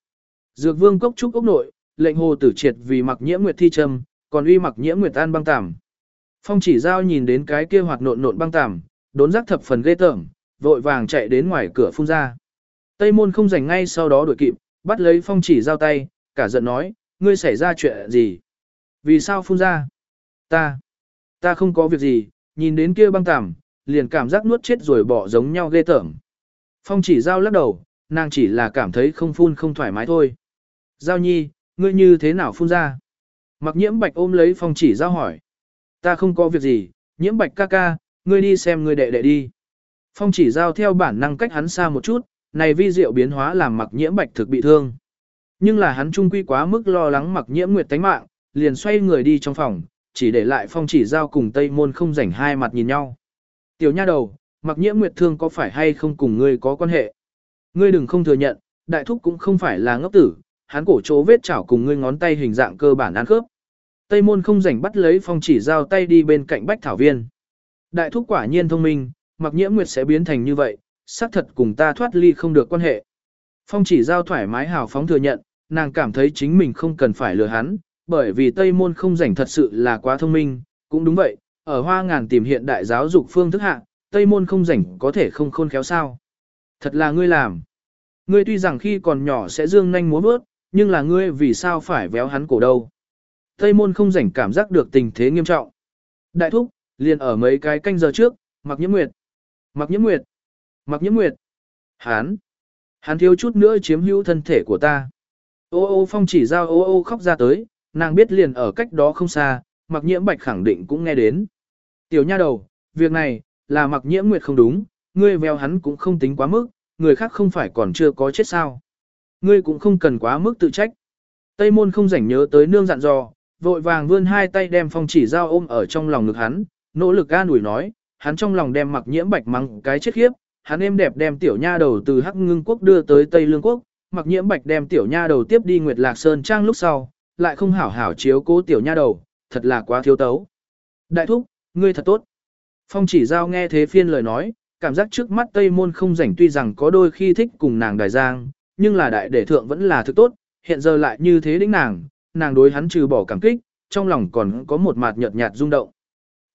Dược vương cốc trúc ốc nội, lệnh hồ tử triệt vì mặc nhiễm nguyệt thi trâm, còn uy mặc nhiễm nguyệt an băng tảm. Phong chỉ giao nhìn đến cái kia hoạt nộn nộn băng tảm, đốn giác thập phần ghê tởm, vội vàng chạy đến ngoài cửa phun ra. Tây môn không rảnh ngay sau đó đuổi kịp, bắt lấy phong chỉ giao tay, cả giận nói, ngươi xảy ra chuyện gì? Vì sao phun ra? Ta, ta không có việc gì, nhìn đến kia băng tảm, liền cảm giác nuốt chết rồi bỏ giống nhau ghê tởm. Phong chỉ giao lắc đầu, nàng chỉ là cảm thấy không phun không thoải mái thôi. Giao nhi, ngươi như thế nào phun ra? Mặc nhiễm bạch ôm lấy phong chỉ giao hỏi. Ta không có việc gì, nhiễm bạch ca ca, ngươi đi xem ngươi đệ đệ đi. Phong chỉ giao theo bản năng cách hắn xa một chút, này vi diệu biến hóa làm mặc nhiễm bạch thực bị thương. Nhưng là hắn trung quy quá mức lo lắng mặc nhiễm nguyệt tánh mạng, liền xoay người đi trong phòng, chỉ để lại phong chỉ giao cùng tây môn không rảnh hai mặt nhìn nhau. Tiểu nha đầu, mặc nhiễm nguyệt thương có phải hay không cùng ngươi có quan hệ? Ngươi đừng không thừa nhận, đại thúc cũng không phải là ngốc tử, hắn cổ chỗ vết chảo cùng ngươi ngón tay hình dạng cơ bản ăn khớp. Tây môn không rảnh bắt lấy phong chỉ giao tay đi bên cạnh bách thảo viên. Đại thúc quả nhiên thông minh, mặc nhiễm nguyệt sẽ biến thành như vậy, xác thật cùng ta thoát ly không được quan hệ. Phong chỉ giao thoải mái hào phóng thừa nhận, nàng cảm thấy chính mình không cần phải lừa hắn, bởi vì Tây môn không rảnh thật sự là quá thông minh, cũng đúng vậy, ở hoa ngàn tìm hiện đại giáo dục phương thức hạ, Tây môn không rảnh có thể không khôn khéo sao. Thật là ngươi làm. Ngươi tuy rằng khi còn nhỏ sẽ dương nhanh múa bước, nhưng là ngươi vì sao phải véo hắn cổ đâu. Tây môn không rảnh cảm giác được tình thế nghiêm trọng. Đại thúc, liền ở mấy cái canh giờ trước, mặc nhiễm nguyệt. Mặc nhiễm nguyệt. Mặc nhiễm nguyệt. Hán. Hắn thiếu chút nữa chiếm hữu thân thể của ta. Ô ô phong chỉ giao ô ô khóc ra tới, nàng biết liền ở cách đó không xa, mặc nhiễm bạch khẳng định cũng nghe đến. Tiểu nha đầu, việc này, là mặc nhiễm nguyệt không đúng, ngươi veo hắn cũng không tính quá mức, người khác không phải còn chưa có chết sao. Ngươi cũng không cần quá mức tự trách. Tây môn không rảnh nhớ tới nương dặn dò, vội vàng vươn hai tay đem phong chỉ dao ôm ở trong lòng ngực hắn, nỗ lực ga ủi nói, hắn trong lòng đem mặc nhiễm bạch mắng cái chết khiếp, hắn êm đẹp đem tiểu nha đầu từ Hắc Ngưng quốc đưa tới Tây Lương quốc, mặc nhiễm bạch đem tiểu nha đầu tiếp đi Nguyệt Lạc Sơn trang lúc sau, lại không hảo hảo chiếu cố tiểu nha đầu, thật là quá thiếu tấu. Đại thúc, ngươi thật tốt. Phong chỉ giao nghe thế phiên lời nói, cảm giác trước mắt Tây Môn không rảnh tuy rằng có đôi khi thích cùng nàng đài giang, nhưng là đại đệ thượng vẫn là thực tốt, hiện giờ lại như thế đĩnh nàng, nàng đối hắn trừ bỏ cảm kích, trong lòng còn có một mạt nhợt nhạt rung động.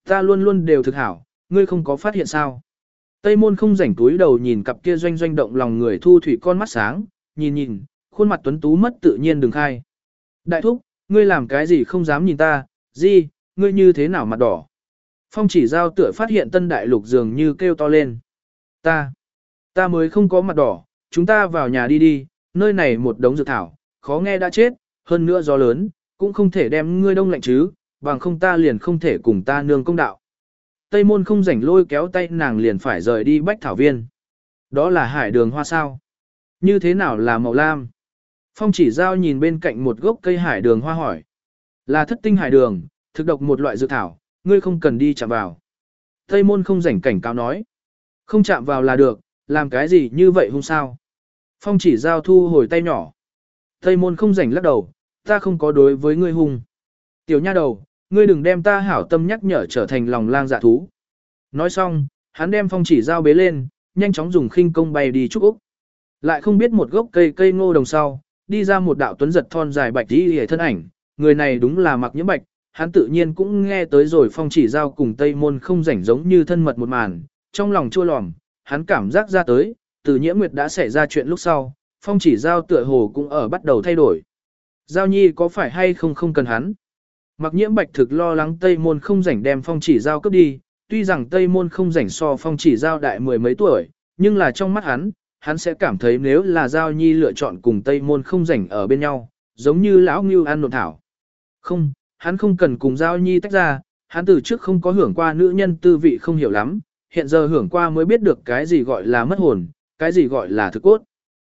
Ta luôn luôn đều thực hảo, ngươi không có phát hiện sao. Tây môn không rảnh túi đầu nhìn cặp kia doanh doanh động lòng người thu thủy con mắt sáng, nhìn nhìn, khuôn mặt tuấn tú mất tự nhiên đừng khai. Đại thúc, ngươi làm cái gì không dám nhìn ta, gì, ngươi như thế nào mặt đỏ. Phong chỉ giao tựa phát hiện tân đại lục dường như kêu to lên. Ta, ta mới không có mặt đỏ, chúng ta vào nhà đi đi, nơi này một đống dược thảo, khó nghe đã chết, hơn nữa gió lớn, cũng không thể đem ngươi đông lạnh chứ, bằng không ta liền không thể cùng ta nương công đạo. Tây môn không rảnh lôi kéo tay nàng liền phải rời đi bách thảo viên. Đó là hải đường hoa sao. Như thế nào là màu lam? Phong chỉ giao nhìn bên cạnh một gốc cây hải đường hoa hỏi. Là thất tinh hải đường, thực độc một loại dược thảo, ngươi không cần đi chạm vào. Tây môn không rảnh cảnh cáo nói. Không chạm vào là được, làm cái gì như vậy hung sao. Phong chỉ giao thu hồi tay nhỏ. Tây môn không rảnh lắc đầu, ta không có đối với ngươi hung. Tiểu nha đầu, ngươi đừng đem ta hảo tâm nhắc nhở trở thành lòng lang dạ thú. Nói xong, hắn đem phong chỉ giao bế lên, nhanh chóng dùng khinh công bay đi trúc Úc. Lại không biết một gốc cây cây ngô đồng sau, đi ra một đạo tuấn giật thon dài bạch đi hề thân ảnh, người này đúng là mặc nhiễm bạch, hắn tự nhiên cũng nghe tới rồi phong chỉ giao cùng tây môn không rảnh giống như thân mật một màn, trong lòng chua lòm, hắn cảm giác ra tới, từ nhiễm nguyệt đã xảy ra chuyện lúc sau, phong chỉ giao tựa hồ cũng ở bắt đầu thay đổi. Giao nhi có phải hay không không cần hắn? Mặc nhiễm bạch thực lo lắng Tây Môn không rảnh đem phong chỉ giao cấp đi, tuy rằng Tây Môn không rảnh so phong chỉ giao đại mười mấy tuổi, nhưng là trong mắt hắn, hắn sẽ cảm thấy nếu là giao nhi lựa chọn cùng Tây Môn không rảnh ở bên nhau, giống như lão ngưu ăn nộn thảo. Không, hắn không cần cùng giao nhi tách ra, hắn từ trước không có hưởng qua nữ nhân tư vị không hiểu lắm, hiện giờ hưởng qua mới biết được cái gì gọi là mất hồn, cái gì gọi là thực cốt.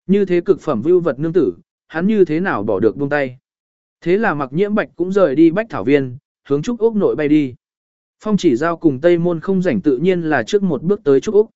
Như thế cực phẩm vưu vật nương tử, hắn như thế nào bỏ được buông tay. Thế là mặc nhiễm bạch cũng rời đi bách thảo viên, hướng Trúc Úc nội bay đi. Phong chỉ giao cùng Tây Môn không rảnh tự nhiên là trước một bước tới Trúc Úc.